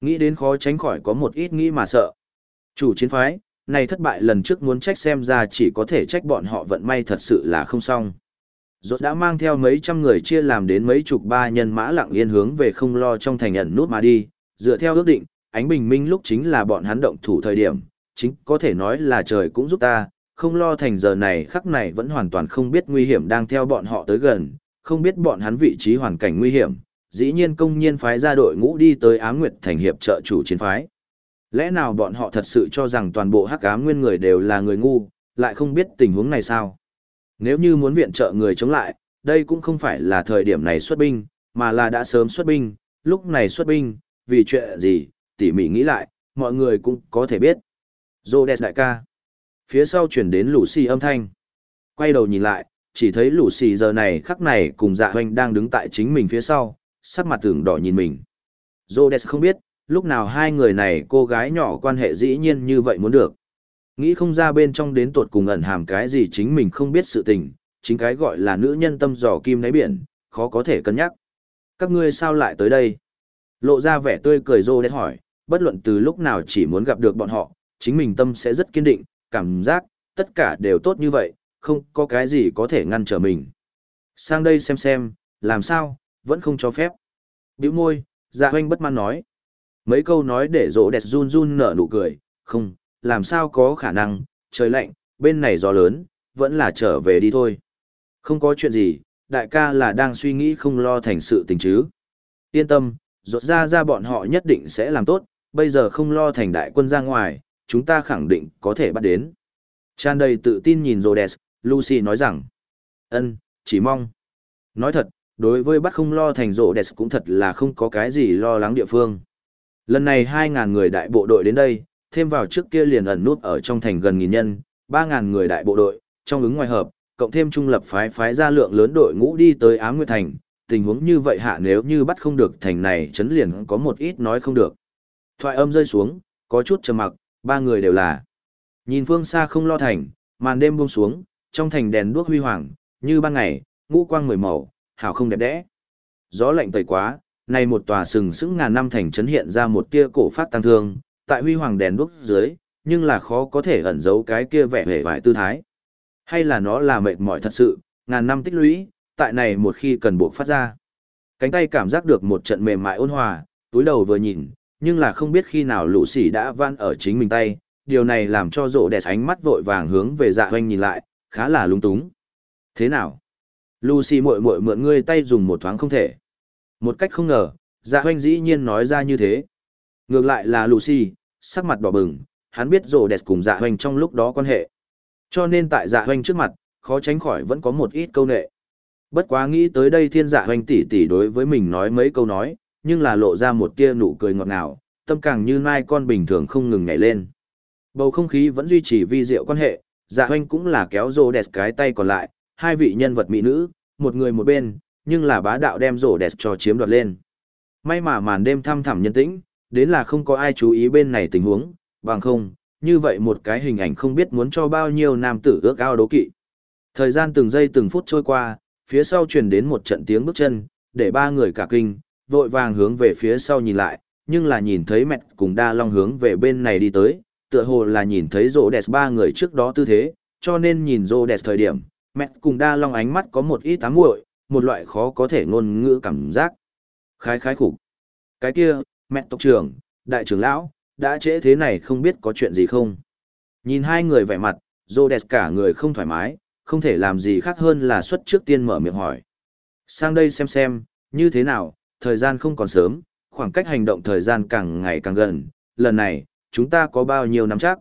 Nghĩ đến khó tránh khỏi có một ít nghĩ mà sợ. Chủ chiến phái, này thất bại lần trước muốn trách xem ra chỉ có thể trách bọn họ vận may thật sự là không xong. Rốt đã mang theo mấy trăm người chia làm đến mấy chục ba nhân mã lặng yên hướng về không lo trong thành ẩn nút mà đi, dựa theo ước định, ánh bình minh lúc chính là bọn hắn động thủ thời điểm, chính có thể nói là trời cũng giúp ta, không lo thành giờ này khắc này vẫn hoàn toàn không biết nguy hiểm đang theo bọn họ tới gần, không biết bọn hắn vị trí hoàn cảnh nguy hiểm, dĩ nhiên công nhiên phái ra đội ngũ đi tới Á Nguyệt thành hiệp trợ chủ chiến phái. Lẽ nào bọn họ thật sự cho rằng toàn bộ hắc ám nguyên người đều là người ngu, lại không biết tình huống này sao? Nếu như muốn viện trợ người chống lại, đây cũng không phải là thời điểm này xuất binh, mà là đã sớm xuất binh, lúc này xuất binh, vì chuyện gì, tỉ mỉ nghĩ lại, mọi người cũng có thể biết. Rhodes đại ca. Phía sau chuyển đến Lucy âm thanh. Quay đầu nhìn lại, chỉ thấy Lucy giờ này khắc này cùng dạ hoành đang đứng tại chính mình phía sau, sắc mặt tưởng đỏ nhìn mình. Rhodes không biết, lúc nào hai người này cô gái nhỏ quan hệ dĩ nhiên như vậy muốn được. Nghĩ không ra bên trong đến tột cùng ẩn hàm cái gì chính mình không biết sự tình, chính cái gọi là nữ nhân tâm dò kim đáy biển, khó có thể cân nhắc. Các ngươi sao lại tới đây? Lộ ra vẻ tươi cười rô hỏi, bất luận từ lúc nào chỉ muốn gặp được bọn họ, chính mình tâm sẽ rất kiên định, cảm giác, tất cả đều tốt như vậy, không có cái gì có thể ngăn trở mình. Sang đây xem xem, làm sao, vẫn không cho phép. Biểu môi, dạ hoanh bất mãn nói. Mấy câu nói để rỗ đẹp run run nở nụ cười, không, làm sao có khả năng, trời lạnh, bên này gió lớn, vẫn là trở về đi thôi. Không có chuyện gì, đại ca là đang suy nghĩ không lo thành sự tình chứ. Yên tâm, rốt ra ra bọn họ nhất định sẽ làm tốt, bây giờ không lo thành đại quân ra ngoài, chúng ta khẳng định có thể bắt đến. Tràn đầy tự tin nhìn Rhodes, Lucy nói rằng, ân, chỉ mong. Nói thật, đối với bắt không lo thành rộ đẹp cũng thật là không có cái gì lo lắng địa phương. Lần này 2.000 người đại bộ đội đến đây, thêm vào trước kia liền ẩn nút ở trong thành gần nghìn nhân, 3.000 người đại bộ đội, trong ứng ngoài hợp, cộng thêm trung lập phái phái ra lượng lớn đội ngũ đi tới Á Nguyệt Thành, tình huống như vậy hạ nếu như bắt không được thành này chấn liền có một ít nói không được. Thoại âm rơi xuống, có chút trầm mặc, ba người đều là. Nhìn phương xa không lo thành, màn đêm buông xuống, trong thành đèn đuốc huy hoàng, như ban ngày, ngũ quang mười màu, hào không đẹp đẽ. Gió lạnh tẩy quá, này một tòa sừng sững ngàn năm thành trấn hiện ra một tia cổ phát tăng thương, tại huy hoàng đèn đuốc dưới, nhưng là khó có thể ẩn giấu cái kia vẻ vẻ vải tư thái. Hay là nó là mệt mỏi thật sự, ngàn năm tích lũy, tại này một khi cần buộc phát ra. Cánh tay cảm giác được một trận mềm mại ôn hòa, túi đầu vừa nhìn, nhưng là không biết khi nào lũ sỉ đã van ở chính mình tay, điều này làm cho rộ đẹp ánh mắt vội vàng hướng về dạ hoanh nhìn lại, khá là lung túng. Thế nào? Lucy muội muội mượn ngươi tay dùng một thoáng không thể. Một cách không ngờ, dạ hoanh dĩ nhiên nói ra như thế. Ngược lại là Lucy, sắc mặt đỏ bừng, hắn biết rồ đẹp cùng dạ hoanh trong lúc đó quan hệ. Cho nên tại dạ hoanh trước mặt, khó tránh khỏi vẫn có một ít câu nệ. Bất quá nghĩ tới đây thiên dạ hoanh tỷ tỷ đối với mình nói mấy câu nói, nhưng là lộ ra một tia nụ cười ngọt ngào, tâm càng như nai con bình thường không ngừng nhảy lên. Bầu không khí vẫn duy trì vi diệu quan hệ, dạ hoanh cũng là kéo rồ đẹp cái tay còn lại, hai vị nhân vật mỹ nữ, một người một bên, nhưng là bá đạo đem rổ đẹp cho chiếm đoạt lên. May mà màn đêm thăm thẳm nhân tĩnh, đến là không có ai chú ý bên này tình huống, bằng không, như vậy một cái hình ảnh không biết muốn cho bao nhiêu nam tử ước ao đố kỵ. Thời gian từng giây từng phút trôi qua, phía sau truyền đến một trận tiếng bước chân, để ba người cả kinh, vội vàng hướng về phía sau nhìn lại, nhưng là nhìn thấy mẹ cùng đa long hướng về bên này đi tới, tựa hồ là nhìn thấy rỗ đẹp ba người trước đó tư thế, cho nên nhìn rỗ đẹp thời điểm, mẹ cùng đa long ánh mắt có một ít tám muội, một loại khó có thể ngôn ngữ cảm giác. Khái khái khủng. Cái kia, mẹ tộc trưởng, đại trưởng lão, đã trễ thế này không biết có chuyện gì không. Nhìn hai người vẻ mặt, rô đẹp cả người không thoải mái, không thể làm gì khác hơn là xuất trước tiên mở miệng hỏi. Sang đây xem xem, như thế nào, thời gian không còn sớm, khoảng cách hành động thời gian càng ngày càng gần, lần này, chúng ta có bao nhiêu năm chắc.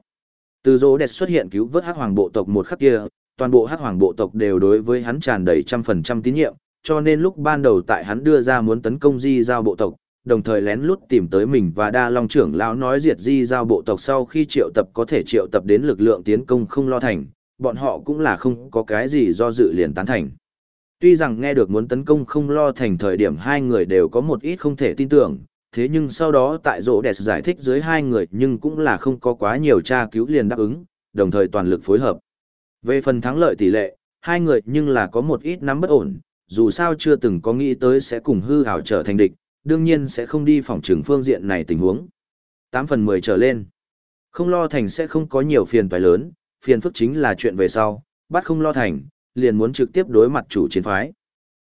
Từ dỗ đẹp xuất hiện cứu vớt hắc hoàng bộ tộc một khắc kia, toàn bộ hắc hoàng bộ tộc đều đối với hắn tràn đầy trăm phần trăm tín nhiệm, cho nên lúc ban đầu tại hắn đưa ra muốn tấn công di giao bộ tộc, đồng thời lén lút tìm tới mình và đa long trưởng lão nói diệt di giao bộ tộc sau khi triệu tập có thể triệu tập đến lực lượng tiến công không lo thành, bọn họ cũng là không có cái gì do dự liền tán thành. Tuy rằng nghe được muốn tấn công không lo thành thời điểm hai người đều có một ít không thể tin tưởng, thế nhưng sau đó tại rỗ đẹp giải thích dưới hai người nhưng cũng là không có quá nhiều tra cứu liền đáp ứng, đồng thời toàn lực phối hợp. Về phần thắng lợi tỷ lệ, hai người nhưng là có một ít nắm bất ổn, dù sao chưa từng có nghĩ tới sẽ cùng hư hảo trở thành địch, đương nhiên sẽ không đi phòng trường phương diện này tình huống. 8 phần 10 trở lên. Không lo thành sẽ không có nhiều phiền phải lớn, phiền phức chính là chuyện về sau, bắt không lo thành, liền muốn trực tiếp đối mặt chủ chiến phái.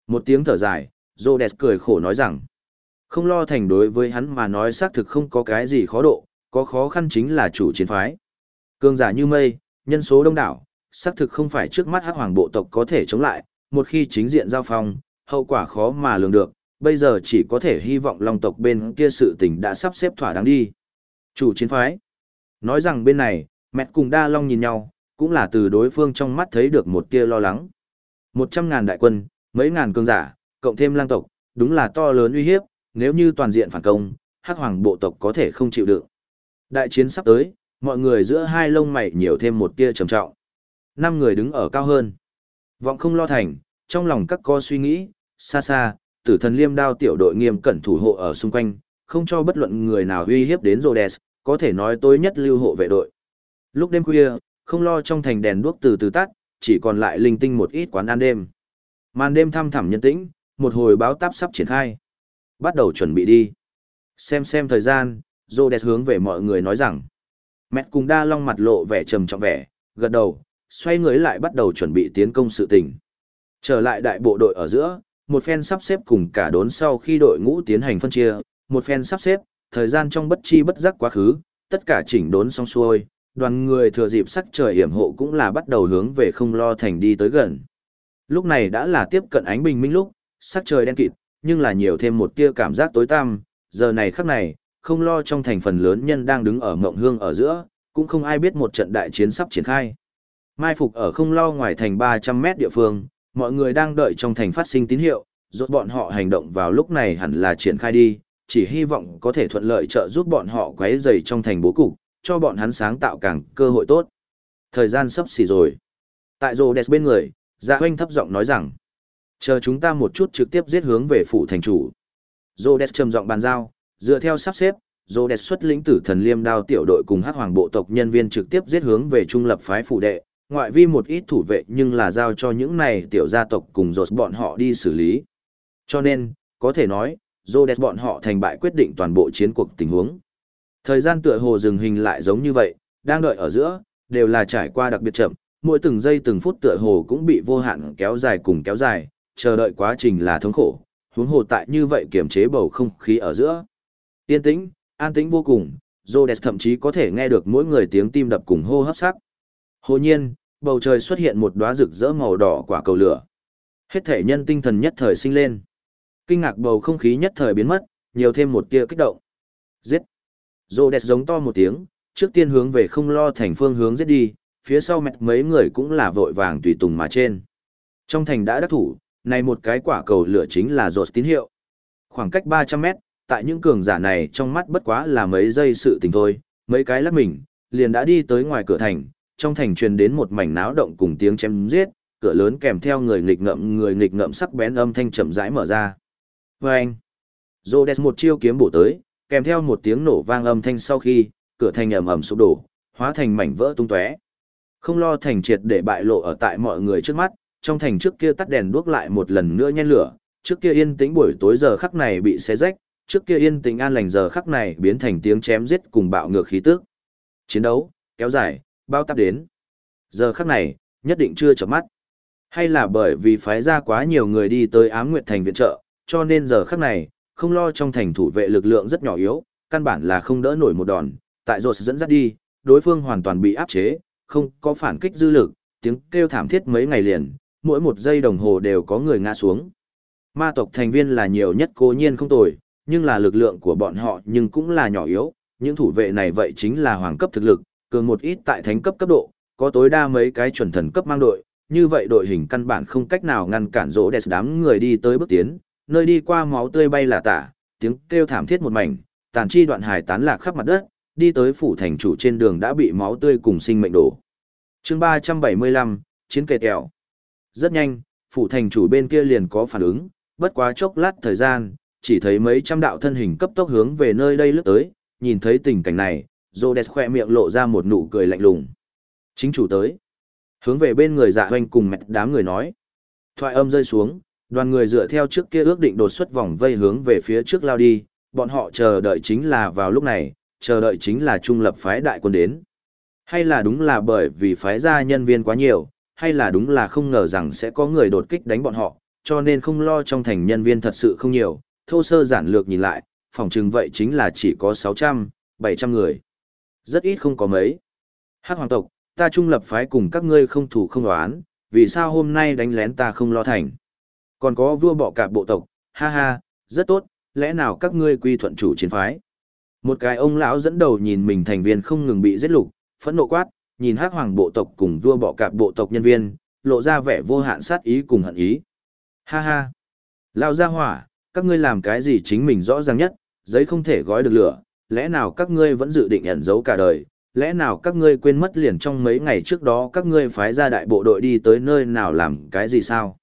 Một tiếng thở dài, Rhodes cười khổ nói rằng, không lo thành đối với hắn mà nói xác thực không có cái gì khó độ, có khó khăn chính là chủ chiến phái. Cương giả như mây, nhân số đông đảo, xác thực không phải trước mắt hắc hoàng bộ tộc có thể chống lại, một khi chính diện giao phong, hậu quả khó mà lường được, bây giờ chỉ có thể hy vọng long tộc bên kia sự tình đã sắp xếp thỏa đáng đi. Chủ chiến phái. Nói rằng bên này, mẹ cùng đa long nhìn nhau, cũng là từ đối phương trong mắt thấy được một tia lo lắng. Một trăm ngàn đại quân, mấy ngàn cường giả, cộng thêm lang tộc, đúng là to lớn uy hiếp, nếu như toàn diện phản công, hắc hoàng bộ tộc có thể không chịu đựng. Đại chiến sắp tới, mọi người giữa hai lông mày nhiều thêm một tia trầm trọng. Năm người đứng ở cao hơn. Vọng không lo thành, trong lòng các co suy nghĩ, xa xa, tử thần liêm đao tiểu đội nghiêm cẩn thủ hộ ở xung quanh, không cho bất luận người nào uy hiếp đến Rhodes, có thể nói tối nhất lưu hộ vệ đội. Lúc đêm khuya, không lo trong thành đèn đuốc từ từ tắt, chỉ còn lại linh tinh một ít quán ăn đêm. Màn đêm thăm thẳm nhân tĩnh, một hồi báo táp sắp triển khai. Bắt đầu chuẩn bị đi. Xem xem thời gian, Rhodes hướng về mọi người nói rằng. Mẹ cùng đa long mặt lộ vẻ trầm trọng vẻ, gật đầu, xoay người lại bắt đầu chuẩn bị tiến công sự tình. Trở lại đại bộ đội ở giữa, một phen sắp xếp cùng cả đốn sau khi đội ngũ tiến hành phân chia, một phen sắp xếp, thời gian trong bất chi bất giác quá khứ, tất cả chỉnh đốn xong xuôi, đoàn người thừa dịp sắc trời hiểm hộ cũng là bắt đầu hướng về không lo thành đi tới gần. Lúc này đã là tiếp cận ánh bình minh lúc, sắc trời đen kịt, nhưng là nhiều thêm một tia cảm giác tối tăm, giờ này khắc này, không lo trong thành phần lớn nhân đang đứng ở mộng hương ở giữa, cũng không ai biết một trận đại chiến sắp triển khai. Mai phục ở không lo ngoài thành 300 mét địa phương, mọi người đang đợi trong thành phát sinh tín hiệu, rốt bọn họ hành động vào lúc này hẳn là triển khai đi, chỉ hy vọng có thể thuận lợi trợ giúp bọn họ quấy rầy trong thành bố cục, cho bọn hắn sáng tạo càng cơ hội tốt. Thời gian sắp xỉ rồi. Tại rồ đẹp bên người, dạ hoanh thấp giọng nói rằng, chờ chúng ta một chút trực tiếp giết hướng về phủ thành chủ. Rồ đẹp trầm giọng bàn giao, dựa theo sắp xếp, rồ đẹp xuất lĩnh tử thần liêm đao tiểu đội cùng hắc hoàng bộ tộc nhân viên trực tiếp giết hướng về trung lập phái phủ đệ, ngoại vi một ít thủ vệ nhưng là giao cho những này tiểu gia tộc cùng rột bọn họ đi xử lý. Cho nên, có thể nói, Rhodes bọn họ thành bại quyết định toàn bộ chiến cuộc tình huống. Thời gian tựa hồ dừng hình lại giống như vậy, đang đợi ở giữa, đều là trải qua đặc biệt chậm, mỗi từng giây từng phút tựa hồ cũng bị vô hạn kéo dài cùng kéo dài, chờ đợi quá trình là thống khổ, huống hồ tại như vậy kiểm chế bầu không khí ở giữa. Yên tĩnh, an tĩnh vô cùng, Rhodes thậm chí có thể nghe được mỗi người tiếng tim đập cùng hô hấp sắc. Hồ nhiên, bầu trời xuất hiện một đóa rực rỡ màu đỏ quả cầu lửa. Hết thể nhân tinh thần nhất thời sinh lên. Kinh ngạc bầu không khí nhất thời biến mất, nhiều thêm một tia kích động. Giết! Rô đẹp giống to một tiếng, trước tiên hướng về không lo thành phương hướng giết đi, phía sau mẹ mấy người cũng là vội vàng tùy tùng mà trên. Trong thành đã đắc thủ, này một cái quả cầu lửa chính là rột tín hiệu. Khoảng cách 300 mét, tại những cường giả này trong mắt bất quá là mấy giây sự tình thôi, mấy cái lắc mình, liền đã đi tới ngoài cửa thành, trong thành truyền đến một mảnh náo động cùng tiếng chém giết, cửa lớn kèm theo người nghịch ngợm người nghịch ngợm sắc bén âm thanh chậm rãi mở ra. Và anh, Rhodes một chiêu kiếm bổ tới, kèm theo một tiếng nổ vang âm thanh sau khi, cửa thành ầm ầm sụp đổ, hóa thành mảnh vỡ tung tóe. Không lo thành triệt để bại lộ ở tại mọi người trước mắt, trong thành trước kia tắt đèn đuốc lại một lần nữa nhen lửa, trước kia yên tĩnh buổi tối giờ khắc này bị xé rách, trước kia yên tĩnh an lành giờ khắc này biến thành tiếng chém giết cùng bạo ngược khí tức. Chiến đấu kéo dài, bao tắp đến. Giờ khắc này, nhất định chưa chợp mắt. Hay là bởi vì phái ra quá nhiều người đi tới ám nguyệt thành viện trợ, cho nên giờ khắc này, không lo trong thành thủ vệ lực lượng rất nhỏ yếu, căn bản là không đỡ nổi một đòn, tại rột dẫn dắt đi, đối phương hoàn toàn bị áp chế, không có phản kích dư lực, tiếng kêu thảm thiết mấy ngày liền, mỗi một giây đồng hồ đều có người ngã xuống. Ma tộc thành viên là nhiều nhất cố nhiên không tồi, nhưng là lực lượng của bọn họ nhưng cũng là nhỏ yếu, những thủ vệ này vậy chính là hoàng cấp thực lực, cường một ít tại thánh cấp cấp độ, có tối đa mấy cái chuẩn thần cấp mang đội, như vậy đội hình căn bản không cách nào ngăn cản rỗ đẹp đám người đi tới bước tiến, nơi đi qua máu tươi bay là tả, tiếng kêu thảm thiết một mảnh, tàn chi đoạn hài tán lạc khắp mặt đất, đi tới phủ thành chủ trên đường đã bị máu tươi cùng sinh mệnh đổ. chương 375, chiến kề kẹo. Rất nhanh, phủ thành chủ bên kia liền có phản ứng, bất quá chốc lát thời gian, chỉ thấy mấy trăm đạo thân hình cấp tốc hướng về nơi đây lướt tới, nhìn thấy tình cảnh này, Rhodes khoe miệng lộ ra một nụ cười lạnh lùng. Chính chủ tới. Hướng về bên người dạ hoanh cùng mẹ đám người nói. Thoại âm rơi xuống, đoàn người dựa theo trước kia ước định đột xuất vòng vây hướng về phía trước lao đi, bọn họ chờ đợi chính là vào lúc này, chờ đợi chính là trung lập phái đại quân đến. Hay là đúng là bởi vì phái gia nhân viên quá nhiều, hay là đúng là không ngờ rằng sẽ có người đột kích đánh bọn họ, cho nên không lo trong thành nhân viên thật sự không nhiều, thô sơ giản lược nhìn lại, phòng chừng vậy chính là chỉ có 600, 700 người. Rất ít không có mấy. Hắc hoàng tộc, ta trung lập phái cùng các ngươi không thủ không đoán, vì sao hôm nay đánh lén ta không lo thành. Còn có vua bọ cạp bộ tộc, ha ha, rất tốt, lẽ nào các ngươi quy thuận chủ chiến phái. Một cái ông lão dẫn đầu nhìn mình thành viên không ngừng bị giết lục, phẫn nộ quát, nhìn hắc hoàng bộ tộc cùng vua bọ cạp bộ tộc nhân viên, lộ ra vẻ vô hạn sát ý cùng hận ý. Ha ha, lão gia hỏa, các ngươi làm cái gì chính mình rõ ràng nhất, giấy không thể gói được lửa, lẽ nào các ngươi vẫn dự định ẩn giấu cả đời, lẽ nào các ngươi quên mất liền trong mấy ngày trước đó các ngươi phái ra đại bộ đội đi tới nơi nào làm cái gì sao?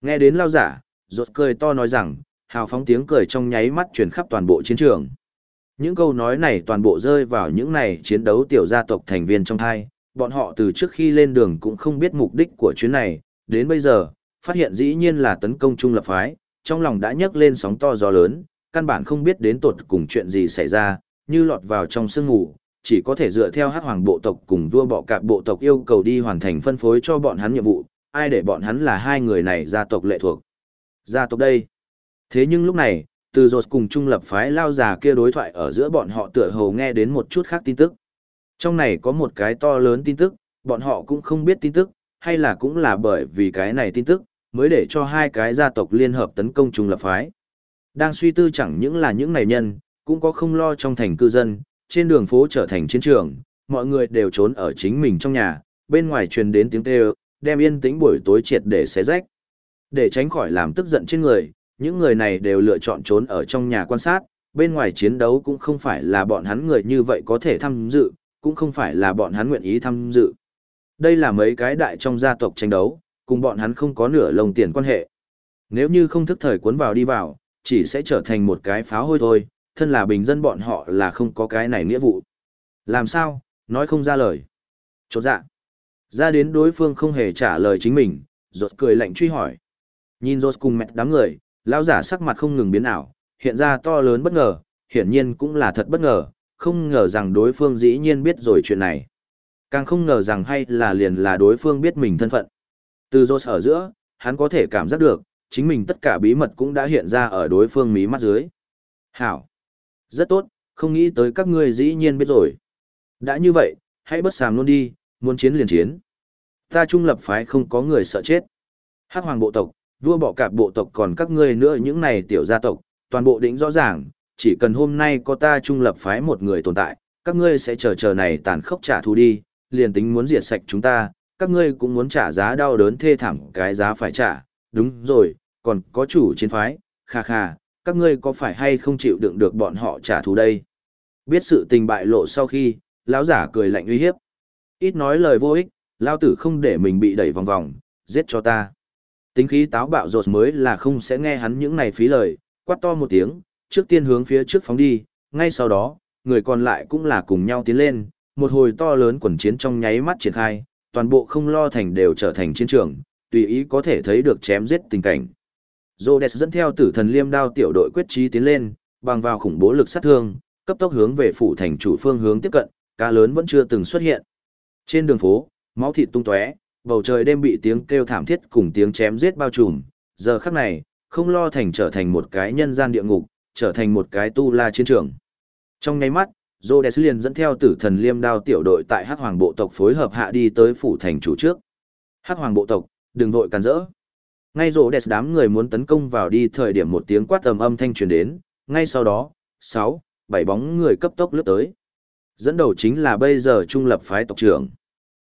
Nghe đến lao giả, rột cười to nói rằng, hào phóng tiếng cười trong nháy mắt truyền khắp toàn bộ chiến trường. Những câu nói này toàn bộ rơi vào những này chiến đấu tiểu gia tộc thành viên trong hai, bọn họ từ trước khi lên đường cũng không biết mục đích của chuyến này, đến bây giờ, phát hiện dĩ nhiên là tấn công trung lập phái, trong lòng đã nhấc lên sóng to gió lớn, căn bản không biết đến tột cùng chuyện gì xảy ra, như lọt vào trong sương ngủ, chỉ có thể dựa theo hát hoàng bộ tộc cùng vua bọ cạp bộ tộc yêu cầu đi hoàn thành phân phối cho bọn hắn nhiệm vụ, ai để bọn hắn là hai người này gia tộc lệ thuộc. Gia tộc đây. Thế nhưng lúc này, từ rột cùng trung lập phái lao già kia đối thoại ở giữa bọn họ tựa hồ nghe đến một chút khác tin tức. Trong này có một cái to lớn tin tức, bọn họ cũng không biết tin tức, hay là cũng là bởi vì cái này tin tức, mới để cho hai cái gia tộc liên hợp tấn công trung lập phái. Đang suy tư chẳng những là những này nhân, cũng có không lo trong thành cư dân, trên đường phố trở thành chiến trường, mọi người đều trốn ở chính mình trong nhà, bên ngoài truyền đến tiếng kêu, đem yên tĩnh buổi tối triệt để xé rách. Để tránh khỏi làm tức giận trên người, những người này đều lựa chọn trốn ở trong nhà quan sát, bên ngoài chiến đấu cũng không phải là bọn hắn người như vậy có thể tham dự, cũng không phải là bọn hắn nguyện ý tham dự. Đây là mấy cái đại trong gia tộc tranh đấu, cùng bọn hắn không có nửa lồng tiền quan hệ. Nếu như không thức thời cuốn vào đi vào, chỉ sẽ trở thành một cái pháo hôi thôi, thân là bình dân bọn họ là không có cái này nghĩa vụ. Làm sao, nói không ra lời. Chột dạ. Ra đến đối phương không hề trả lời chính mình, rột cười lạnh truy hỏi. Nhìn rột cùng mẹ đám người, lão giả sắc mặt không ngừng biến ảo, hiện ra to lớn bất ngờ, hiển nhiên cũng là thật bất ngờ, không ngờ rằng đối phương dĩ nhiên biết rồi chuyện này. Càng không ngờ rằng hay là liền là đối phương biết mình thân phận. Từ rột ở giữa, hắn có thể cảm giác được, chính mình tất cả bí mật cũng đã hiện ra ở đối phương mí mắt dưới. Hảo. Rất tốt, không nghĩ tới các ngươi dĩ nhiên biết rồi. Đã như vậy, hãy bất sàm luôn đi, muốn chiến liền chiến. Ta trung lập phái không có người sợ chết. Hắc hoàng bộ tộc, vua bọ cạp bộ tộc còn các ngươi nữa những này tiểu gia tộc, toàn bộ đỉnh rõ ràng, chỉ cần hôm nay có ta trung lập phái một người tồn tại, các ngươi sẽ chờ chờ này tàn khốc trả thù đi, liền tính muốn diệt sạch chúng ta, các ngươi cũng muốn trả giá đau đớn thê thảm cái giá phải trả, đúng rồi, còn có chủ chiến phái, kha kha, các ngươi có phải hay không chịu đựng được bọn họ trả thù đây? Biết sự tình bại lộ sau khi, lão giả cười lạnh uy hiếp. Ít nói lời vô ích, lão tử không để mình bị đẩy vòng vòng, giết cho ta. Tính khí táo bạo rột mới là không sẽ nghe hắn những này phí lời, quát to một tiếng, trước tiên hướng phía trước phóng đi, ngay sau đó, người còn lại cũng là cùng nhau tiến lên, một hồi to lớn quần chiến trong nháy mắt triển khai, toàn bộ không lo thành đều trở thành chiến trường, tùy ý có thể thấy được chém giết tình cảnh. Rhodes dẫn theo tử thần liêm đao tiểu đội quyết trí tiến lên, bằng vào khủng bố lực sát thương, cấp tốc hướng về phủ thành chủ phương hướng tiếp cận, cá lớn vẫn chưa từng xuất hiện. Trên đường phố, máu thịt tung tóe, bầu trời đêm bị tiếng kêu thảm thiết cùng tiếng chém giết bao trùm, giờ khắc này, không lo thành trở thành một cái nhân gian địa ngục, trở thành một cái tu la chiến trường. Trong nháy mắt, Rhodes liền dẫn theo tử thần liêm đao tiểu đội tại Hắc Hoàng bộ tộc phối hợp hạ đi tới phủ thành chủ trước. Hắc Hoàng bộ tộc, đừng vội cản rỡ. Ngay rổ đẹp đám người muốn tấn công vào đi thời điểm một tiếng quát tầm âm thanh truyền đến, ngay sau đó, sáu, bảy bóng người cấp tốc lướt tới. Dẫn đầu chính là bây giờ trung lập phái tộc trưởng.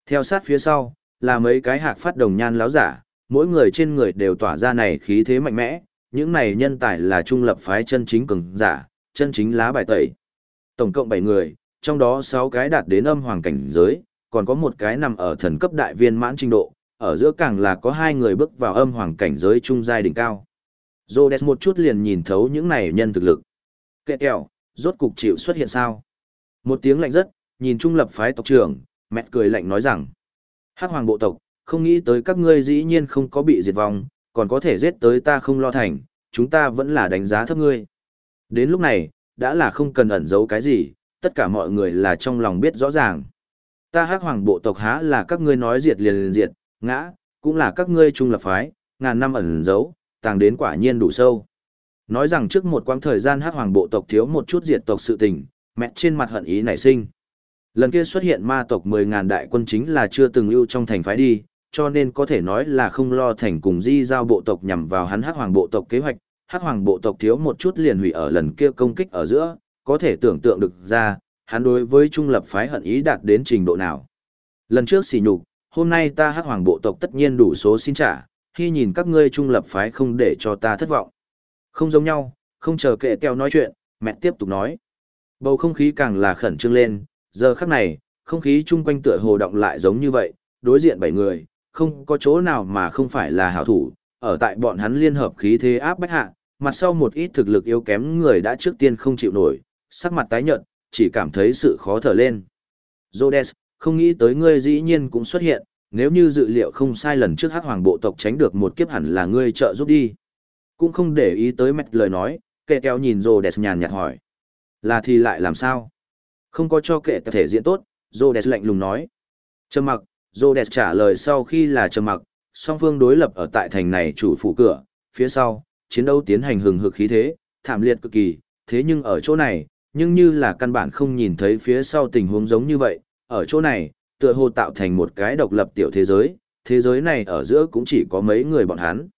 Theo sát phía sau, là mấy cái hạc phát đồng nhan láo giả, mỗi người trên người đều tỏa ra này khí thế mạnh mẽ, những này nhân tài là trung lập phái chân chính cường giả, chân chính lá bài tẩy. Tổng cộng 7 người, trong đó 6 cái đạt đến âm hoàng cảnh giới, còn có một cái nằm ở thần cấp đại viên mãn trình độ, ở giữa càng là có hai người bước vào âm hoàng cảnh giới trung giai đỉnh cao. Rhodes một chút liền nhìn thấu những này nhân thực lực. Kệ kẹo, rốt cục chịu xuất hiện sao? Một tiếng lạnh rất, nhìn trung lập phái tộc trưởng, mẹ cười lạnh nói rằng. Hắc hoàng bộ tộc, không nghĩ tới các ngươi dĩ nhiên không có bị diệt vong, còn có thể giết tới ta không lo thành, chúng ta vẫn là đánh giá thấp ngươi. Đến lúc này, đã là không cần ẩn giấu cái gì, tất cả mọi người là trong lòng biết rõ ràng. Ta hắc hoàng bộ tộc há là các ngươi nói diệt liền liền diệt, ngã, cũng là các ngươi trung lập phái, ngàn năm ẩn giấu, tàng đến quả nhiên đủ sâu. Nói rằng trước một quãng thời gian hắc hoàng bộ tộc thiếu một chút diệt tộc sự tình, mẹ trên mặt hận ý nảy sinh. Lần kia xuất hiện ma tộc 10.000 đại quân chính là chưa từng ưu trong thành phái đi, cho nên có thể nói là không lo thành cùng di giao bộ tộc nhằm vào hắn hắc hoàng bộ tộc kế hoạch, hắc hoàng bộ tộc thiếu một chút liền hủy ở lần kia công kích ở giữa, có thể tưởng tượng được ra, hắn đối với trung lập phái hận ý đạt đến trình độ nào. Lần trước xỉ nhục, hôm nay ta hắc hoàng bộ tộc tất nhiên đủ số xin trả, khi nhìn các ngươi trung lập phái không để cho ta thất vọng. Không giống nhau, không chờ kệ kèo nói chuyện, mẹ tiếp tục nói. Bầu không khí càng là khẩn trương lên, giờ khắc này, không khí chung quanh tựa hồ động lại giống như vậy, đối diện bảy người, không có chỗ nào mà không phải là hảo thủ, ở tại bọn hắn liên hợp khí thế áp bách hạ, mặt sau một ít thực lực yếu kém người đã trước tiên không chịu nổi, sắc mặt tái nhợt, chỉ cảm thấy sự khó thở lên. Rhodes, không nghĩ tới ngươi dĩ nhiên cũng xuất hiện, nếu như dự liệu không sai lần trước hắc hoàng bộ tộc tránh được một kiếp hẳn là ngươi trợ giúp đi. Cũng không để ý tới mẹ lời nói, kệ kéo nhìn Rhodes nhàn nhạt hỏi. Là thì lại làm sao? Không có cho kệ thể diễn tốt, Rhodes lạnh lùng nói. Trầm mặc, Rhodes trả lời sau khi là trầm mặc, song phương đối lập ở tại thành này chủ phủ cửa, phía sau, chiến đấu tiến hành hừng hực khí thế, thảm liệt cực kỳ, thế nhưng ở chỗ này, nhưng như là căn bản không nhìn thấy phía sau tình huống giống như vậy, ở chỗ này, tựa hồ tạo thành một cái độc lập tiểu thế giới, thế giới này ở giữa cũng chỉ có mấy người bọn hắn.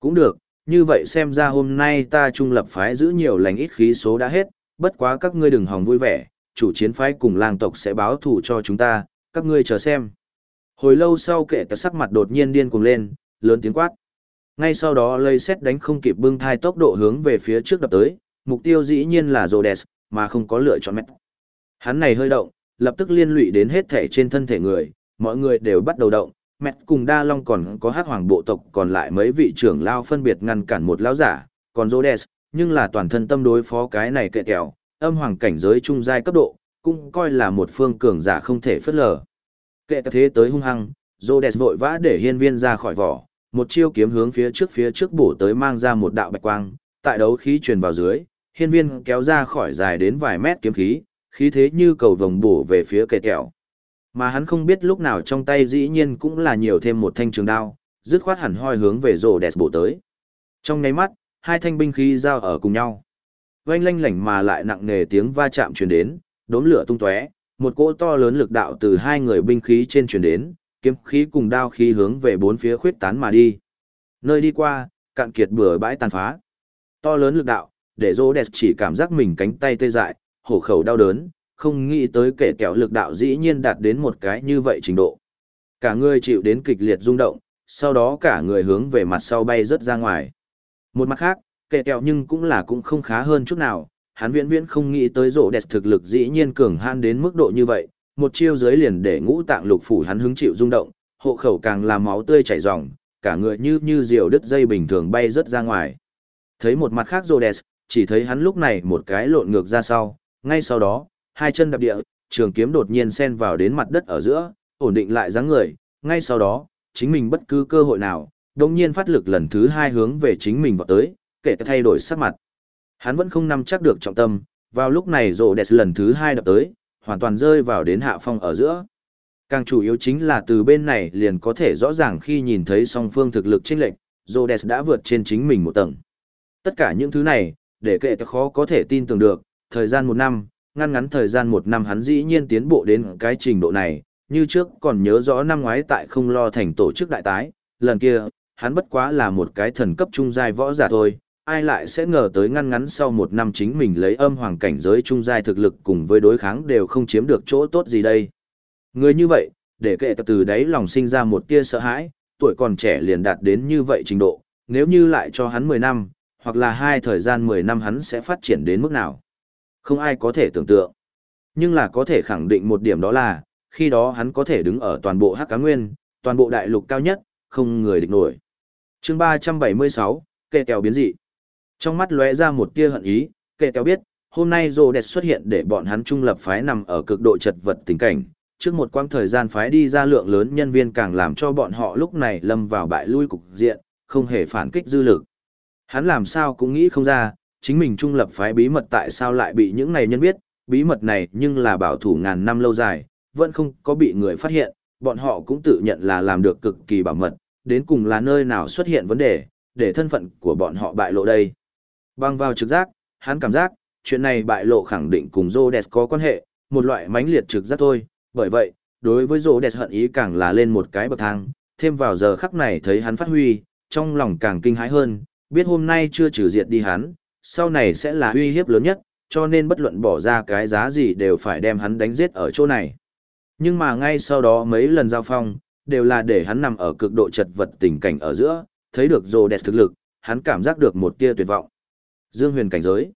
Cũng được, như vậy xem ra hôm nay ta trung lập phái giữ nhiều lành ít khí số đã hết, bất quá các ngươi đừng hòng vui vẻ, chủ chiến phái cùng làng tộc sẽ báo thù cho chúng ta, các ngươi chờ xem. Hồi lâu sau kệ tật sắc mặt đột nhiên điên cuồng lên, lớn tiếng quát. Ngay sau đó lây xét đánh không kịp bưng thai tốc độ hướng về phía trước đập tới, mục tiêu dĩ nhiên là Rhodes, mà không có lựa chọn mét. Hắn này hơi động, lập tức liên lụy đến hết thể trên thân thể người, mọi người đều bắt đầu động, mẹ cùng đa long còn có hát hoàng bộ tộc còn lại mấy vị trưởng lao phân biệt ngăn cản một lão giả, còn Rhodes, nhưng là toàn thân tâm đối phó cái này kệ kẹo, âm hoàng cảnh giới trung giai cấp độ, cũng coi là một phương cường giả không thể phất lờ. Kệ thế tới hung hăng, Rhodes vội vã để hiên viên ra khỏi vỏ, một chiêu kiếm hướng phía trước phía trước bổ tới mang ra một đạo bạch quang, tại đấu khí truyền vào dưới, hiên viên kéo ra khỏi dài đến vài mét kiếm khí, khí thế như cầu vồng bổ về phía kẻ kẹo. Mà hắn không biết lúc nào trong tay dĩ nhiên cũng là nhiều thêm một thanh trường đao, dứt khoát hẳn hoi hướng về rồ đẹp bổ tới. Trong nháy mắt, hai thanh binh khí giao ở cùng nhau. Oanh lanh lảnh mà lại nặng nề tiếng va chạm truyền đến, đốm lửa tung tóe, một cỗ to lớn lực đạo từ hai người binh khí trên truyền đến, kiếm khí cùng đao khí hướng về bốn phía khuyết tán mà đi. Nơi đi qua, cạn kiệt bừa bãi tàn phá. To lớn lực đạo, để rô chỉ cảm giác mình cánh tay tê dại, hổ khẩu đau đớn, không nghĩ tới kẻ kẹo lực đạo dĩ nhiên đạt đến một cái như vậy trình độ. Cả người chịu đến kịch liệt rung động, sau đó cả người hướng về mặt sau bay rất ra ngoài. Một mặt khác, kẻ kẹo nhưng cũng là cũng không khá hơn chút nào, hắn viễn viễn không nghĩ tới rổ đẹp thực lực dĩ nhiên cường han đến mức độ như vậy, một chiêu dưới liền để ngũ tạng lục phủ hắn hứng chịu rung động, hộ khẩu càng làm máu tươi chảy ròng, cả người như như diều đứt dây bình thường bay rất ra ngoài. Thấy một mặt khác Rhodes, chỉ thấy hắn lúc này một cái lộn ngược ra sau, ngay sau đó, hai chân đạp địa, trường kiếm đột nhiên xen vào đến mặt đất ở giữa, ổn định lại dáng người, ngay sau đó, chính mình bất cứ cơ hội nào, đồng nhiên phát lực lần thứ hai hướng về chính mình vào tới, kể cả thay đổi sắc mặt. Hắn vẫn không nắm chắc được trọng tâm, vào lúc này rộ đẹp lần thứ hai đập tới, hoàn toàn rơi vào đến hạ phong ở giữa. Càng chủ yếu chính là từ bên này liền có thể rõ ràng khi nhìn thấy song phương thực lực chênh lệch, Rhodes đã vượt trên chính mình một tầng. Tất cả những thứ này, để kệ khó có thể tin tưởng được, thời gian một năm, ngăn ngắn thời gian một năm hắn dĩ nhiên tiến bộ đến cái trình độ này, như trước còn nhớ rõ năm ngoái tại không lo thành tổ chức đại tái, lần kia, hắn bất quá là một cái thần cấp trung giai võ giả thôi, ai lại sẽ ngờ tới ngăn ngắn sau một năm chính mình lấy âm hoàng cảnh giới trung giai thực lực cùng với đối kháng đều không chiếm được chỗ tốt gì đây. Người như vậy, để kệ từ đấy lòng sinh ra một tia sợ hãi, tuổi còn trẻ liền đạt đến như vậy trình độ, nếu như lại cho hắn 10 năm, hoặc là hai thời gian 10 năm hắn sẽ phát triển đến mức nào. Không ai có thể tưởng tượng. Nhưng là có thể khẳng định một điểm đó là, khi đó hắn có thể đứng ở toàn bộ Hắc Cá Nguyên, toàn bộ đại lục cao nhất, không người địch nổi. chương 376, kệ kèo biến dị. Trong mắt lóe ra một tia hận ý, kệ kèo biết, hôm nay rồ đẹp xuất hiện để bọn hắn trung lập phái nằm ở cực độ chật vật tình cảnh. Trước một quãng thời gian phái đi ra lượng lớn nhân viên càng làm cho bọn họ lúc này lâm vào bại lui cục diện, không hề phản kích dư lực. Hắn làm sao cũng nghĩ không ra, chính mình trung lập phái bí mật tại sao lại bị những này nhân biết, bí mật này nhưng là bảo thủ ngàn năm lâu dài, vẫn không có bị người phát hiện, bọn họ cũng tự nhận là làm được cực kỳ bảo mật, đến cùng là nơi nào xuất hiện vấn đề, để thân phận của bọn họ bại lộ đây. Băng vào trực giác, hắn cảm giác, chuyện này bại lộ khẳng định cùng Rhodes có quan hệ, một loại mãnh liệt trực giác thôi, bởi vậy, đối với Rhodes hận ý càng là lên một cái bậc thang, thêm vào giờ khắc này thấy hắn phát huy, trong lòng càng kinh hãi hơn, biết hôm nay chưa trừ diệt đi hắn, sau này sẽ là uy hiếp lớn nhất, cho nên bất luận bỏ ra cái giá gì đều phải đem hắn đánh giết ở chỗ này. Nhưng mà ngay sau đó mấy lần giao phong, đều là để hắn nằm ở cực độ chật vật tình cảnh ở giữa, thấy được rồ đẹp thực lực, hắn cảm giác được một tia tuyệt vọng. Dương huyền cảnh giới.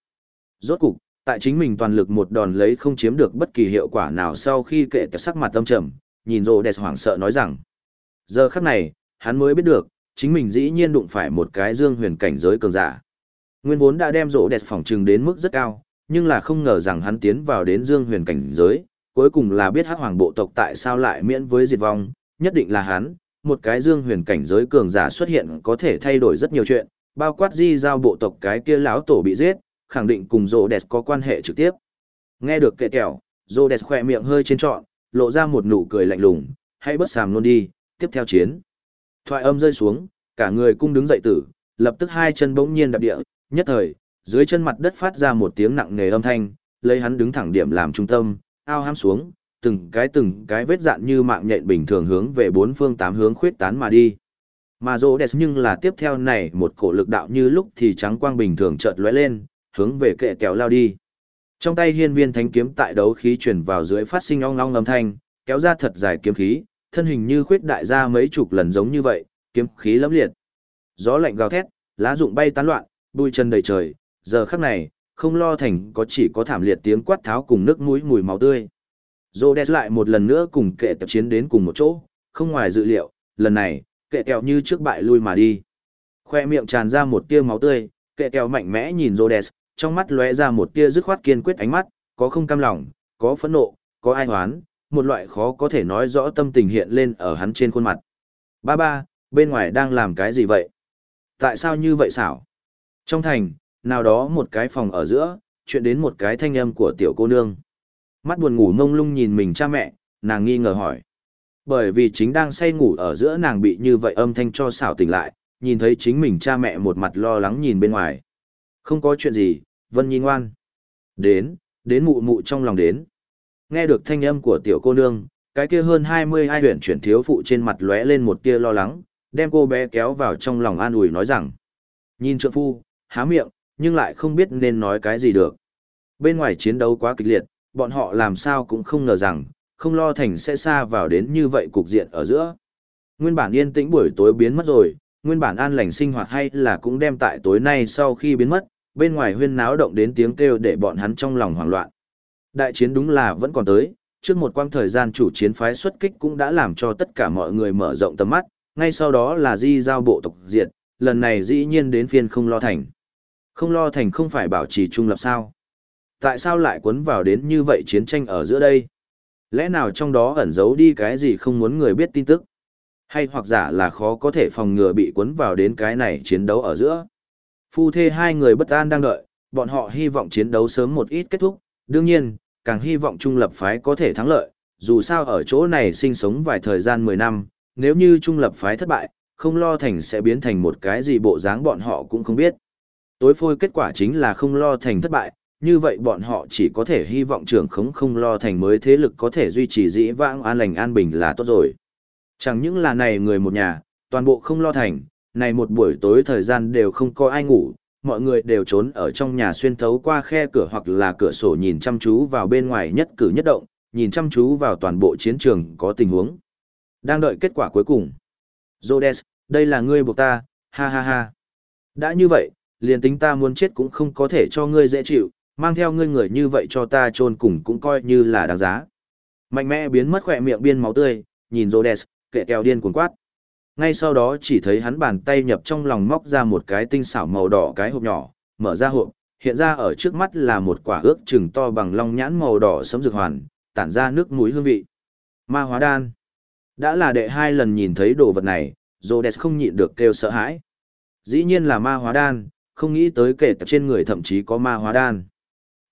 Rốt cục, tại chính mình toàn lực một đòn lấy không chiếm được bất kỳ hiệu quả nào sau khi kệ cái sắc mặt tâm trầm, nhìn rồ đẹp hoảng sợ nói rằng. Giờ khắc này, hắn mới biết được, chính mình dĩ nhiên đụng phải một cái dương huyền cảnh giới cường giả. Nguyên vốn đã đem rỗ đẹp phỏng trừng đến mức rất cao, nhưng là không ngờ rằng hắn tiến vào đến dương huyền cảnh giới, cuối cùng là biết hắc hoàng bộ tộc tại sao lại miễn với diệt vong, nhất định là hắn, một cái dương huyền cảnh giới cường giả xuất hiện có thể thay đổi rất nhiều chuyện, bao quát di giao bộ tộc cái kia lão tổ bị giết, khẳng định cùng rỗ đẹp có quan hệ trực tiếp. Nghe được kệ kẹo, rỗ đẹp khỏe miệng hơi trên trọn, lộ ra một nụ cười lạnh lùng, hãy bớt sàm luôn đi, tiếp theo chiến. Thoại âm rơi xuống, cả người cung đứng dậy tử, lập tức hai chân bỗng nhiên đạp địa, nhất thời, dưới chân mặt đất phát ra một tiếng nặng nề âm thanh, lấy hắn đứng thẳng điểm làm trung tâm, ao ham xuống, từng cái từng cái vết dạn như mạng nhện bình thường hướng về bốn phương tám hướng khuyết tán mà đi. Mà rô đẹp nhưng là tiếp theo này một cổ lực đạo như lúc thì trắng quang bình thường chợt lóe lên, hướng về kệ kéo lao đi. Trong tay hiên viên thánh kiếm tại đấu khí chuyển vào dưới phát sinh ong ong âm thanh, kéo ra thật dài kiếm khí, thân hình như khuyết đại ra mấy chục lần giống như vậy, kiếm khí lẫm liệt. Gió lạnh gào thét, lá rụng bay tán loạn, bụi chân đầy trời, giờ khắc này, không lo thành có chỉ có thảm liệt tiếng quát tháo cùng nước mũi mùi máu tươi. Rhodes lại một lần nữa cùng kệ tập chiến đến cùng một chỗ, không ngoài dự liệu, lần này, kệ kẹo như trước bại lui mà đi. Khoe miệng tràn ra một tia máu tươi, kệ kẹo mạnh mẽ nhìn Rhodes, trong mắt lóe ra một tia dứt khoát kiên quyết ánh mắt, có không cam lòng, có phẫn nộ, có ai hoán, một loại khó có thể nói rõ tâm tình hiện lên ở hắn trên khuôn mặt. Ba ba, bên ngoài đang làm cái gì vậy? Tại sao như vậy xảo? Trong thành, nào đó một cái phòng ở giữa, chuyện đến một cái thanh âm của tiểu cô nương. Mắt buồn ngủ mông lung nhìn mình cha mẹ, nàng nghi ngờ hỏi. Bởi vì chính đang say ngủ ở giữa nàng bị như vậy âm thanh cho xảo tỉnh lại, nhìn thấy chính mình cha mẹ một mặt lo lắng nhìn bên ngoài. Không có chuyện gì, Vân Nhi ngoan. Đến, đến mụ mụ trong lòng đến. Nghe được thanh âm của tiểu cô nương, cái kia hơn 20 hai huyện chuyển thiếu phụ trên mặt lóe lên một tia lo lắng, đem cô bé kéo vào trong lòng an ủi nói rằng. Nhìn trượng phu, há miệng, nhưng lại không biết nên nói cái gì được. Bên ngoài chiến đấu quá kịch liệt, bọn họ làm sao cũng không ngờ rằng, không lo thành sẽ xa vào đến như vậy cục diện ở giữa. Nguyên bản yên tĩnh buổi tối biến mất rồi, nguyên bản an lành sinh hoạt hay là cũng đem tại tối nay sau khi biến mất, bên ngoài huyên náo động đến tiếng kêu để bọn hắn trong lòng hoảng loạn. Đại chiến đúng là vẫn còn tới, trước một quãng thời gian chủ chiến phái xuất kích cũng đã làm cho tất cả mọi người mở rộng tầm mắt, ngay sau đó là di giao bộ tộc diệt, lần này dĩ nhiên đến phiên không lo thành. Không lo thành không phải bảo trì trung lập sao? Tại sao lại cuốn vào đến như vậy chiến tranh ở giữa đây? Lẽ nào trong đó ẩn giấu đi cái gì không muốn người biết tin tức? Hay hoặc giả là khó có thể phòng ngừa bị cuốn vào đến cái này chiến đấu ở giữa? Phu thê hai người bất an đang đợi, bọn họ hy vọng chiến đấu sớm một ít kết thúc, đương nhiên, càng hy vọng trung lập phái có thể thắng lợi, dù sao ở chỗ này sinh sống vài thời gian 10 năm, nếu như trung lập phái thất bại, không lo thành sẽ biến thành một cái gì bộ dáng bọn họ cũng không biết. Tối phôi kết quả chính là không lo thành thất bại, như vậy bọn họ chỉ có thể hy vọng trưởng khống không lo thành mới thế lực có thể duy trì dĩ vãng an lành an bình là tốt rồi. Chẳng những là này người một nhà, toàn bộ không lo thành, này một buổi tối thời gian đều không có ai ngủ, mọi người đều trốn ở trong nhà xuyên thấu qua khe cửa hoặc là cửa sổ nhìn chăm chú vào bên ngoài nhất cử nhất động, nhìn chăm chú vào toàn bộ chiến trường có tình huống. Đang đợi kết quả cuối cùng. Zodes, đây là ngươi buộc ta, ha ha ha. Đã như vậy, liền tính ta muốn chết cũng không có thể cho ngươi dễ chịu, mang theo ngươi người như vậy cho ta chôn cùng cũng coi như là đáng giá. Mạnh mẽ biến mất khỏe miệng biên máu tươi, nhìn Rhodes, kệ kèo điên cuồng quát. Ngay sau đó chỉ thấy hắn bàn tay nhập trong lòng móc ra một cái tinh xảo màu đỏ cái hộp nhỏ, mở ra hộp, hiện ra ở trước mắt là một quả ước chừng to bằng long nhãn màu đỏ sấm dược hoàn, tản ra nước mũi hương vị. Ma hóa đan. Đã là đệ hai lần nhìn thấy đồ vật này, Rhodes không nhịn được kêu sợ hãi. Dĩ nhiên là ma hóa đan, không nghĩ tới kể tập trên người thậm chí có ma hóa đan.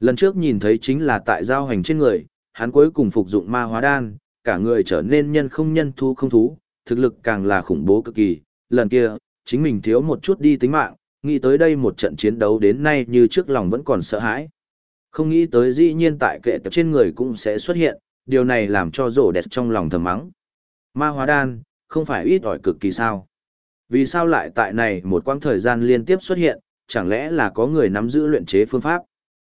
Lần trước nhìn thấy chính là tại giao hành trên người, hắn cuối cùng phục dụng ma hóa đan, cả người trở nên nhân không nhân thú không thú, thực lực càng là khủng bố cực kỳ. Lần kia, chính mình thiếu một chút đi tính mạng, nghĩ tới đây một trận chiến đấu đến nay như trước lòng vẫn còn sợ hãi. Không nghĩ tới dĩ nhiên tại kệ tập trên người cũng sẽ xuất hiện, điều này làm cho rổ đẹp trong lòng thầm mắng. Ma hóa đan, không phải ít ỏi cực kỳ sao. Vì sao lại tại này một quãng thời gian liên tiếp xuất hiện, chẳng lẽ là có người nắm giữ luyện chế phương pháp?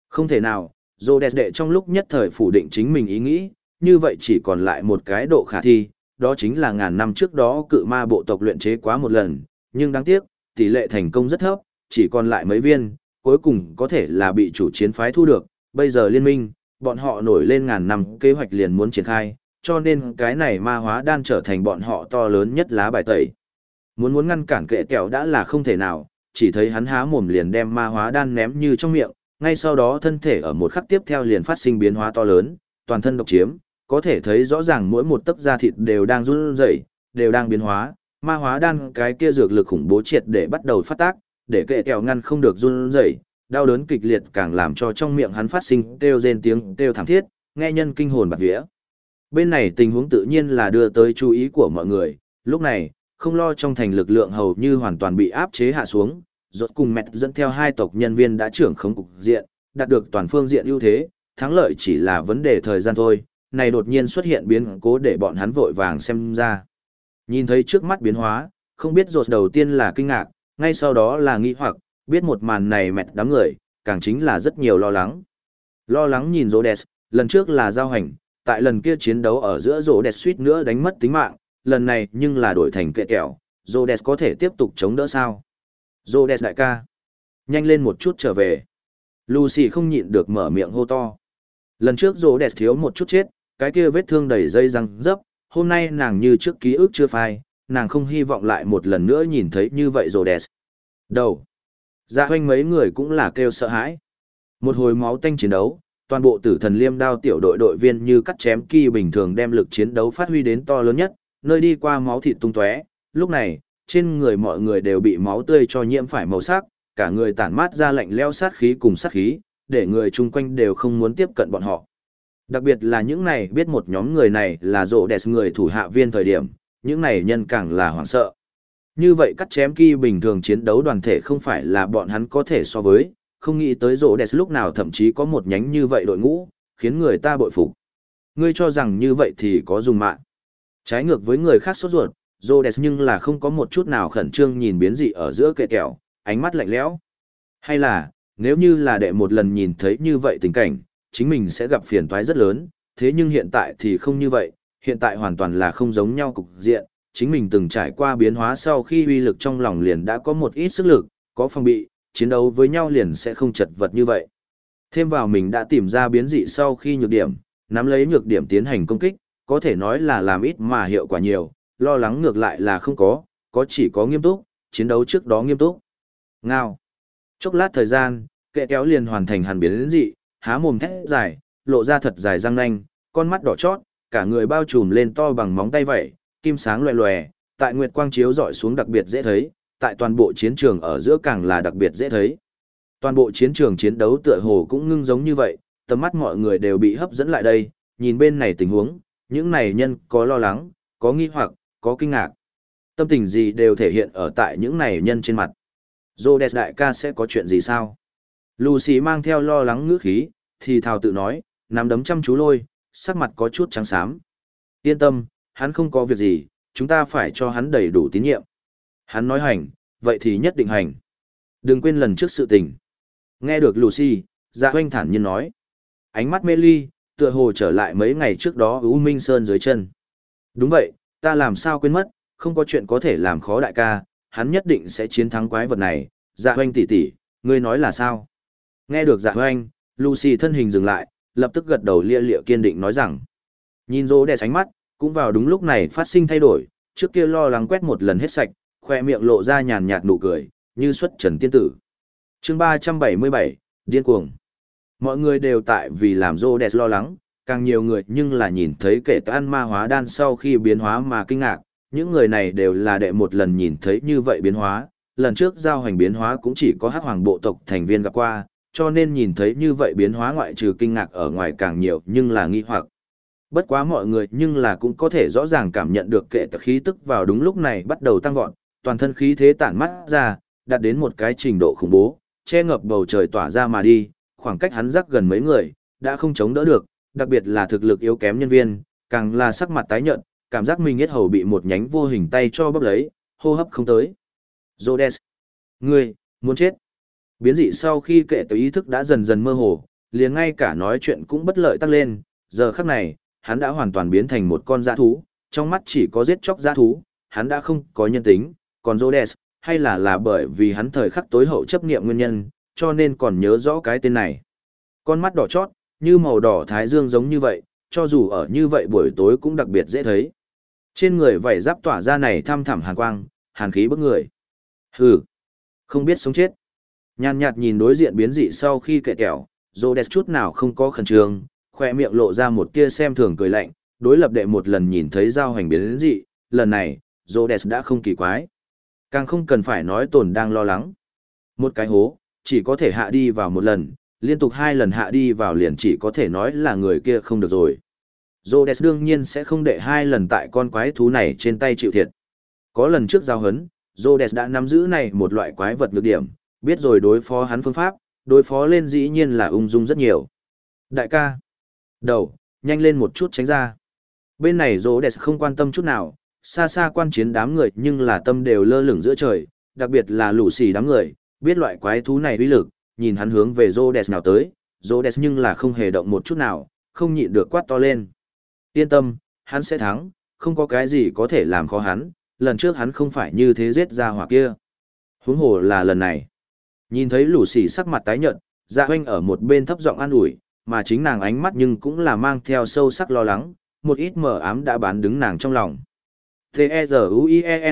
Không thể nào, dô đẹp đệ trong lúc nhất thời phủ định chính mình ý nghĩ, như vậy chỉ còn lại một cái độ khả thi, đó chính là ngàn năm trước đó cự ma bộ tộc luyện chế quá một lần, nhưng đáng tiếc, tỷ lệ thành công rất thấp, chỉ còn lại mấy viên, cuối cùng có thể là bị chủ chiến phái thu được, bây giờ liên minh, bọn họ nổi lên ngàn năm kế hoạch liền muốn triển khai, cho nên cái này ma hóa đan trở thành bọn họ to lớn nhất lá bài tẩy. Muốn muốn ngăn cản kệ kẹo đã là không thể nào, chỉ thấy hắn há mồm liền đem ma hóa đan ném như trong miệng, ngay sau đó thân thể ở một khắc tiếp theo liền phát sinh biến hóa to lớn, toàn thân độc chiếm, có thể thấy rõ ràng mỗi một tấc da thịt đều đang run rẩy, đều đang biến hóa, ma hóa đan cái kia dược lực khủng bố triệt để bắt đầu phát tác, để kệ kẹo ngăn không được run rẩy, đau đớn kịch liệt càng làm cho trong miệng hắn phát sinh kêu rên tiếng kêu thảm thiết, nghe nhân kinh hồn bạt vía. Bên này tình huống tự nhiên là đưa tới chú ý của mọi người, lúc này, không lo trong thành lực lượng hầu như hoàn toàn bị áp chế hạ xuống, rốt cùng mẹt dẫn theo hai tộc nhân viên đã trưởng khống cục diện, đạt được toàn phương diện ưu thế, thắng lợi chỉ là vấn đề thời gian thôi, này đột nhiên xuất hiện biến cố để bọn hắn vội vàng xem ra. Nhìn thấy trước mắt biến hóa, không biết rột đầu tiên là kinh ngạc, ngay sau đó là nghi hoặc, biết một màn này mẹt đám người, càng chính là rất nhiều lo lắng. Lo lắng nhìn Rhodes, lần trước là giao hành, tại lần kia chiến đấu ở giữa Rhodes suýt nữa đánh mất tính mạng, lần này nhưng là đổi thành kệ kẹo, Rhodes có thể tiếp tục chống đỡ sao? Rhodes đại ca, nhanh lên một chút trở về. Lucy không nhịn được mở miệng hô to. Lần trước Rhodes thiếu một chút chết, cái kia vết thương đầy dây răng dấp, hôm nay nàng như trước ký ức chưa phai, nàng không hy vọng lại một lần nữa nhìn thấy như vậy Rhodes. Đầu. Dạ hoanh mấy người cũng là kêu sợ hãi. Một hồi máu tanh chiến đấu, toàn bộ tử thần liêm đao tiểu đội đội viên như cắt chém kỳ bình thường đem lực chiến đấu phát huy đến to lớn nhất, nơi đi qua máu thịt tung tóe. Lúc này, trên người mọi người đều bị máu tươi cho nhiễm phải màu sắc, cả người tản mát ra lạnh leo sát khí cùng sát khí, để người chung quanh đều không muốn tiếp cận bọn họ. Đặc biệt là những này biết một nhóm người này là rộ đẹp người thủ hạ viên thời điểm, những này nhân càng là hoảng sợ. Như vậy cắt chém kỳ bình thường chiến đấu đoàn thể không phải là bọn hắn có thể so với, không nghĩ tới rộ đẹp lúc nào thậm chí có một nhánh như vậy đội ngũ, khiến người ta bội phục. Ngươi cho rằng như vậy thì có dùng mạng. Trái ngược với người khác sốt ruột, Rhodes nhưng là không có một chút nào khẩn trương nhìn biến dị ở giữa kệ kẹo, ánh mắt lạnh lẽo. Hay là, nếu như là đệ một lần nhìn thấy như vậy tình cảnh, chính mình sẽ gặp phiền toái rất lớn, thế nhưng hiện tại thì không như vậy, hiện tại hoàn toàn là không giống nhau cục diện, chính mình từng trải qua biến hóa sau khi uy lực trong lòng liền đã có một ít sức lực, có phòng bị, chiến đấu với nhau liền sẽ không chật vật như vậy. Thêm vào mình đã tìm ra biến dị sau khi nhược điểm, nắm lấy nhược điểm tiến hành công kích, có thể nói là làm ít mà hiệu quả nhiều, lo lắng ngược lại là không có, có chỉ có nghiêm túc, chiến đấu trước đó nghiêm túc. Ngao. Chốc lát thời gian, kệ kéo liền hoàn thành hàn biến dị, há mồm thét dài, lộ ra thật dài răng nanh, con mắt đỏ chót, cả người bao trùm lên to bằng móng tay vậy, kim sáng loè loè, tại nguyệt quang chiếu dọi xuống đặc biệt dễ thấy, tại toàn bộ chiến trường ở giữa càng là đặc biệt dễ thấy. Toàn bộ chiến trường chiến đấu tựa hồ cũng ngưng giống như vậy, tầm mắt mọi người đều bị hấp dẫn lại đây, nhìn bên này tình huống, những này nhân có lo lắng, có nghi hoặc, có kinh ngạc. Tâm tình gì đều thể hiện ở tại những này nhân trên mặt. Rhodes đại ca sẽ có chuyện gì sao? Lucy mang theo lo lắng ngữ khí, thì thào tự nói, nắm đấm chăm chú lôi, sắc mặt có chút trắng xám. Yên tâm, hắn không có việc gì, chúng ta phải cho hắn đầy đủ tín nhiệm. Hắn nói hành, vậy thì nhất định hành. Đừng quên lần trước sự tình. Nghe được Lucy, dạ hoanh thản nhiên nói. Ánh mắt mê ly, tựa hồ trở lại mấy ngày trước đó U Minh Sơn dưới chân. Đúng vậy, ta làm sao quên mất, không có chuyện có thể làm khó đại ca, hắn nhất định sẽ chiến thắng quái vật này. Dạ hoanh tỷ tỷ, ngươi nói là sao? Nghe được dạ hoanh, Lucy thân hình dừng lại, lập tức gật đầu lia lịa kiên định nói rằng. Nhìn rô đè sánh mắt, cũng vào đúng lúc này phát sinh thay đổi, trước kia lo lắng quét một lần hết sạch, khoe miệng lộ ra nhàn nhạt nụ cười, như xuất trần tiên tử. chương 377, điên cuồng. Mọi người đều tại vì làm rô đẹp lo lắng, càng nhiều người nhưng là nhìn thấy kể toan ma hóa đan sau khi biến hóa mà kinh ngạc, những người này đều là đệ một lần nhìn thấy như vậy biến hóa, lần trước giao hành biến hóa cũng chỉ có hắc hoàng bộ tộc thành viên gặp qua, cho nên nhìn thấy như vậy biến hóa ngoại trừ kinh ngạc ở ngoài càng nhiều nhưng là nghi hoặc. Bất quá mọi người nhưng là cũng có thể rõ ràng cảm nhận được kệ tật khí tức vào đúng lúc này bắt đầu tăng vọt, toàn thân khí thế tản mắt ra, đạt đến một cái trình độ khủng bố, che ngập bầu trời tỏa ra mà đi, khoảng cách hắn rắc gần mấy người, đã không chống đỡ được, đặc biệt là thực lực yếu kém nhân viên, càng là sắc mặt tái nhợt, cảm giác mình hết hầu bị một nhánh vô hình tay cho bóp lấy, hô hấp không tới. Rhodes, ngươi, muốn chết. Biến dị sau khi kệ tới ý thức đã dần dần mơ hồ, liền ngay cả nói chuyện cũng bất lợi tăng lên, giờ khắc này, hắn đã hoàn toàn biến thành một con dã thú, trong mắt chỉ có giết chóc dã thú, hắn đã không có nhân tính, còn Rhodes, hay là là bởi vì hắn thời khắc tối hậu chấp niệm nguyên nhân, cho nên còn nhớ rõ cái tên này. Con mắt đỏ chót, như màu đỏ thái dương giống như vậy, cho dù ở như vậy buổi tối cũng đặc biệt dễ thấy. Trên người vảy giáp tỏa ra này thăm thẳm hàn quang, hàn khí bức người. Hừ, không biết sống chết. Nhàn nhạt nhìn đối diện biến dị sau khi kệ kẹo, Rhodes chút nào không có khẩn trương, khoe miệng lộ ra một tia xem thường cười lạnh, đối lập đệ một lần nhìn thấy giao hành biến dị, lần này, dô đẹp đã không kỳ quái. Càng không cần phải nói tổn đang lo lắng. Một cái hố, chỉ có thể hạ đi vào một lần, liên tục hai lần hạ đi vào liền chỉ có thể nói là người kia không được rồi. Rhodes đương nhiên sẽ không để hai lần tại con quái thú này trên tay chịu thiệt. Có lần trước giao hấn, Rhodes đã nắm giữ này một loại quái vật lược điểm, biết rồi đối phó hắn phương pháp, đối phó lên dĩ nhiên là ung dung rất nhiều. Đại ca, đầu, nhanh lên một chút tránh ra. Bên này Rhodes không quan tâm chút nào, xa xa quan chiến đám người nhưng là tâm đều lơ lửng giữa trời, đặc biệt là lũ xì đám người, biết loại quái thú này uy lực, nhìn hắn hướng về Rhodes nào tới, Rhodes nhưng là không hề động một chút nào, không nhịn được quát to lên. Yên tâm, hắn sẽ thắng, không có cái gì có thể làm khó hắn, lần trước hắn không phải như thế giết ra hỏa kia. Huống hồ là lần này. Nhìn thấy lũ sỉ sắc mặt tái nhợt, dạ hoanh ở một bên thấp giọng an ủi, mà chính nàng ánh mắt nhưng cũng là mang theo sâu sắc lo lắng, một ít mờ ám đã bán đứng nàng trong lòng. T-E-Z-U-I-E-N-N-E-T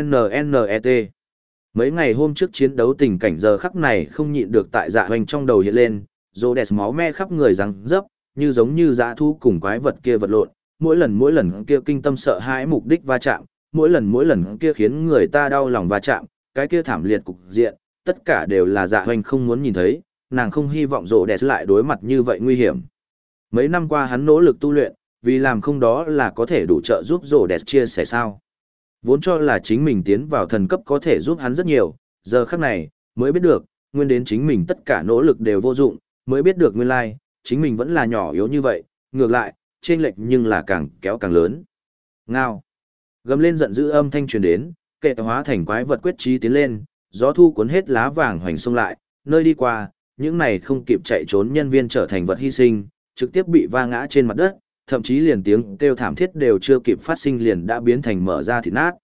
Mấy ngày hôm trước chiến đấu tình cảnh giờ khắc này không nhịn được tại dạ hoành trong đầu hiện lên, rô đẹp máu me khắp người răng dấp, như giống như dã thu cùng quái vật kia vật lộn, mỗi lần mỗi lần kia kinh tâm sợ hãi mục đích va chạm, mỗi lần mỗi lần kia khiến người ta đau lòng va chạm, cái kia thảm liệt cục diện, tất cả đều là dạ hoành không muốn nhìn thấy, nàng không hy vọng rô đẹp lại đối mặt như vậy nguy hiểm. Mấy năm qua hắn nỗ lực tu luyện, vì làm không đó là có thể đủ trợ giúp rô đẹp chia sẻ sao. Vốn cho là chính mình tiến vào thần cấp có thể giúp hắn rất nhiều, giờ khắc này, mới biết được, nguyên đến chính mình tất cả nỗ lực đều vô dụng, mới biết được nguyên lai, chính mình vẫn là nhỏ yếu như vậy, ngược lại, trên lệch nhưng là càng kéo càng lớn. Ngao. Gầm lên giận dữ âm thanh truyền đến, kệ hóa thành quái vật quyết trí tiến lên, gió thu cuốn hết lá vàng hoành xông lại, nơi đi qua, những này không kịp chạy trốn nhân viên trở thành vật hy sinh, trực tiếp bị va ngã trên mặt đất, thậm chí liền tiếng kêu thảm thiết đều chưa kịp phát sinh liền đã biến thành mở ra thịt nát.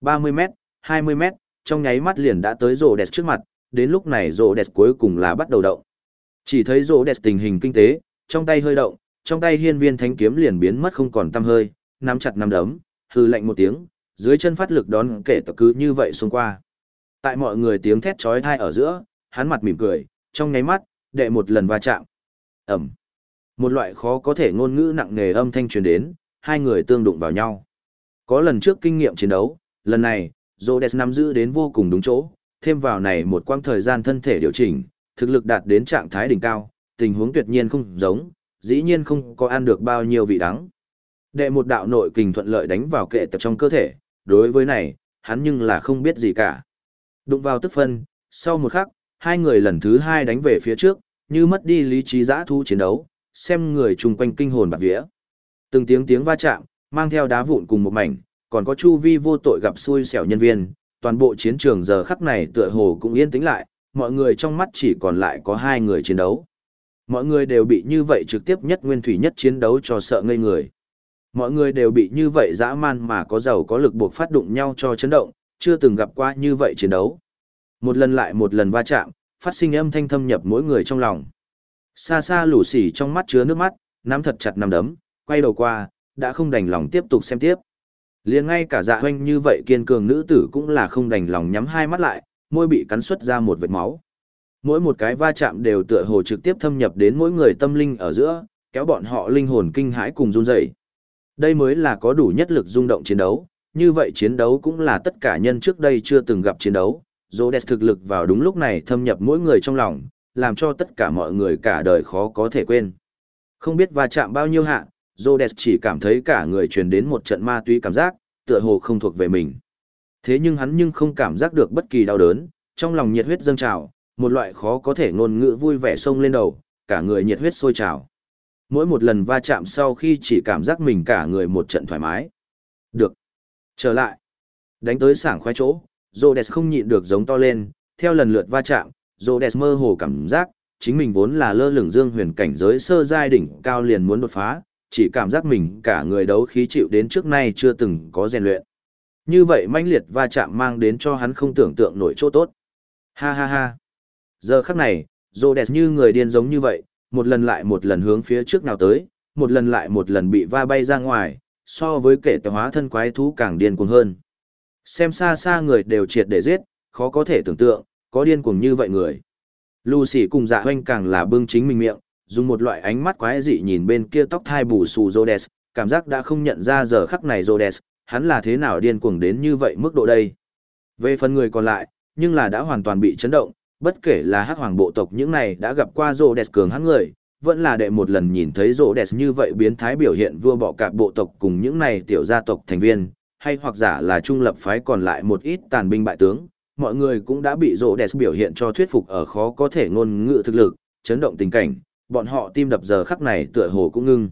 30 mét, 20 mét, trong nháy mắt liền đã tới rồ đẹp trước mặt, đến lúc này rồ đẹp cuối cùng là bắt đầu động. Chỉ thấy rồ đẹp tình hình kinh tế, trong tay hơi động, trong tay hiên viên thánh kiếm liền biến mất không còn tăm hơi, nắm chặt nắm đấm, hư lạnh một tiếng, dưới chân phát lực đón kể tập cứ như vậy xung qua. Tại mọi người tiếng thét chói tai ở giữa, hắn mặt mỉm cười, trong nháy mắt, đệ một lần va chạm. ầm một loại khó có thể ngôn ngữ nặng nề âm thanh truyền đến, hai người tương đụng vào nhau. Có lần trước kinh nghiệm chiến đấu, lần này, Rhodes nắm giữ đến vô cùng đúng chỗ, thêm vào này một quãng thời gian thân thể điều chỉnh, thực lực đạt đến trạng thái đỉnh cao, tình huống tuyệt nhiên không giống, dĩ nhiên không có ăn được bao nhiêu vị đắng. Đệ một đạo nội kình thuận lợi đánh vào kệ tập trong cơ thể, đối với này, hắn nhưng là không biết gì cả. Đụng vào tức phân, sau một khắc, hai người lần thứ hai đánh về phía trước, như mất đi lý trí giã thu chiến đấu, xem người chung quanh kinh hồn bạc vía. Từng tiếng tiếng va chạm, mang theo đá vụn cùng một mảnh, còn có chu vi vô tội gặp xui xẻo nhân viên, toàn bộ chiến trường giờ khắc này tựa hồ cũng yên tĩnh lại, mọi người trong mắt chỉ còn lại có hai người chiến đấu. Mọi người đều bị như vậy trực tiếp nhất nguyên thủy nhất chiến đấu cho sợ ngây người. Mọi người đều bị như vậy dã man mà có giàu có lực buộc phát đụng nhau cho chấn động, chưa từng gặp qua như vậy chiến đấu. Một lần lại một lần va chạm, phát sinh âm thanh thâm nhập mỗi người trong lòng. Xa xa lũ xỉ trong mắt chứa nước mắt, nắm thật chặt nắm đấm, quay đầu qua, đã không đành lòng tiếp tục xem tiếp. liền ngay cả dạ hoanh như vậy kiên cường nữ tử cũng là không đành lòng nhắm hai mắt lại, môi bị cắn xuất ra một vệt máu. Mỗi một cái va chạm đều tựa hồ trực tiếp thâm nhập đến mỗi người tâm linh ở giữa, kéo bọn họ linh hồn kinh hãi cùng run rẩy. Đây mới là có đủ nhất lực rung động chiến đấu, như vậy chiến đấu cũng là tất cả nhân trước đây chưa từng gặp chiến đấu. Rhodes thực lực vào đúng lúc này thâm nhập mỗi người trong lòng, làm cho tất cả mọi người cả đời khó có thể quên. Không biết va chạm bao nhiêu hạ, Rhodes chỉ cảm thấy cả người truyền đến một trận ma túy cảm giác, tựa hồ không thuộc về mình. Thế nhưng hắn nhưng không cảm giác được bất kỳ đau đớn, trong lòng nhiệt huyết dâng trào, một loại khó có thể ngôn ngữ vui vẻ sông lên đầu, cả người nhiệt huyết sôi trào. Mỗi một lần va chạm sau khi chỉ cảm giác mình cả người một trận thoải mái. Được. Trở lại. Đánh tới sảng khoái chỗ, Rhodes không nhịn được giống to lên, theo lần lượt va chạm, rô đẹp mơ hồ cảm giác, chính mình vốn là lơ lửng dương huyền cảnh giới sơ giai đỉnh cao liền muốn đột phá, chỉ cảm giác mình cả người đấu khí chịu đến trước nay chưa từng có rèn luyện. Như vậy manh liệt va chạm mang đến cho hắn không tưởng tượng nổi chỗ tốt. Ha ha ha. Giờ khắc này, rô đẹp như người điên giống như vậy, một lần lại một lần hướng phía trước nào tới, một lần lại một lần bị va bay ra ngoài, so với kể tạo hóa thân quái thú càng điên cuồng hơn. Xem xa xa người đều triệt để giết, khó có thể tưởng tượng, có điên cuồng như vậy người. Lucy cùng dạ hoanh càng là bưng chính mình miệng, dùng một loại ánh mắt quái dị nhìn bên kia tóc thai bù xù Rhodes, cảm giác đã không nhận ra giờ khắc này Rhodes, hắn là thế nào điên cuồng đến như vậy mức độ đây. Về phần người còn lại, nhưng là đã hoàn toàn bị chấn động, bất kể là hắc hoàng bộ tộc những này đã gặp qua Rhodes cường hắn người, vẫn là đệ một lần nhìn thấy Rhodes như vậy biến thái biểu hiện vua bỏ cạp bộ tộc cùng những này tiểu gia tộc thành viên, hay hoặc giả là trung lập phái còn lại một ít tàn binh bại tướng, mọi người cũng đã bị rộ đẹp biểu hiện cho thuyết phục ở khó có thể ngôn ngữ thực lực, chấn động tình cảnh, bọn họ tim đập giờ khắc này tựa hồ cũng ngưng.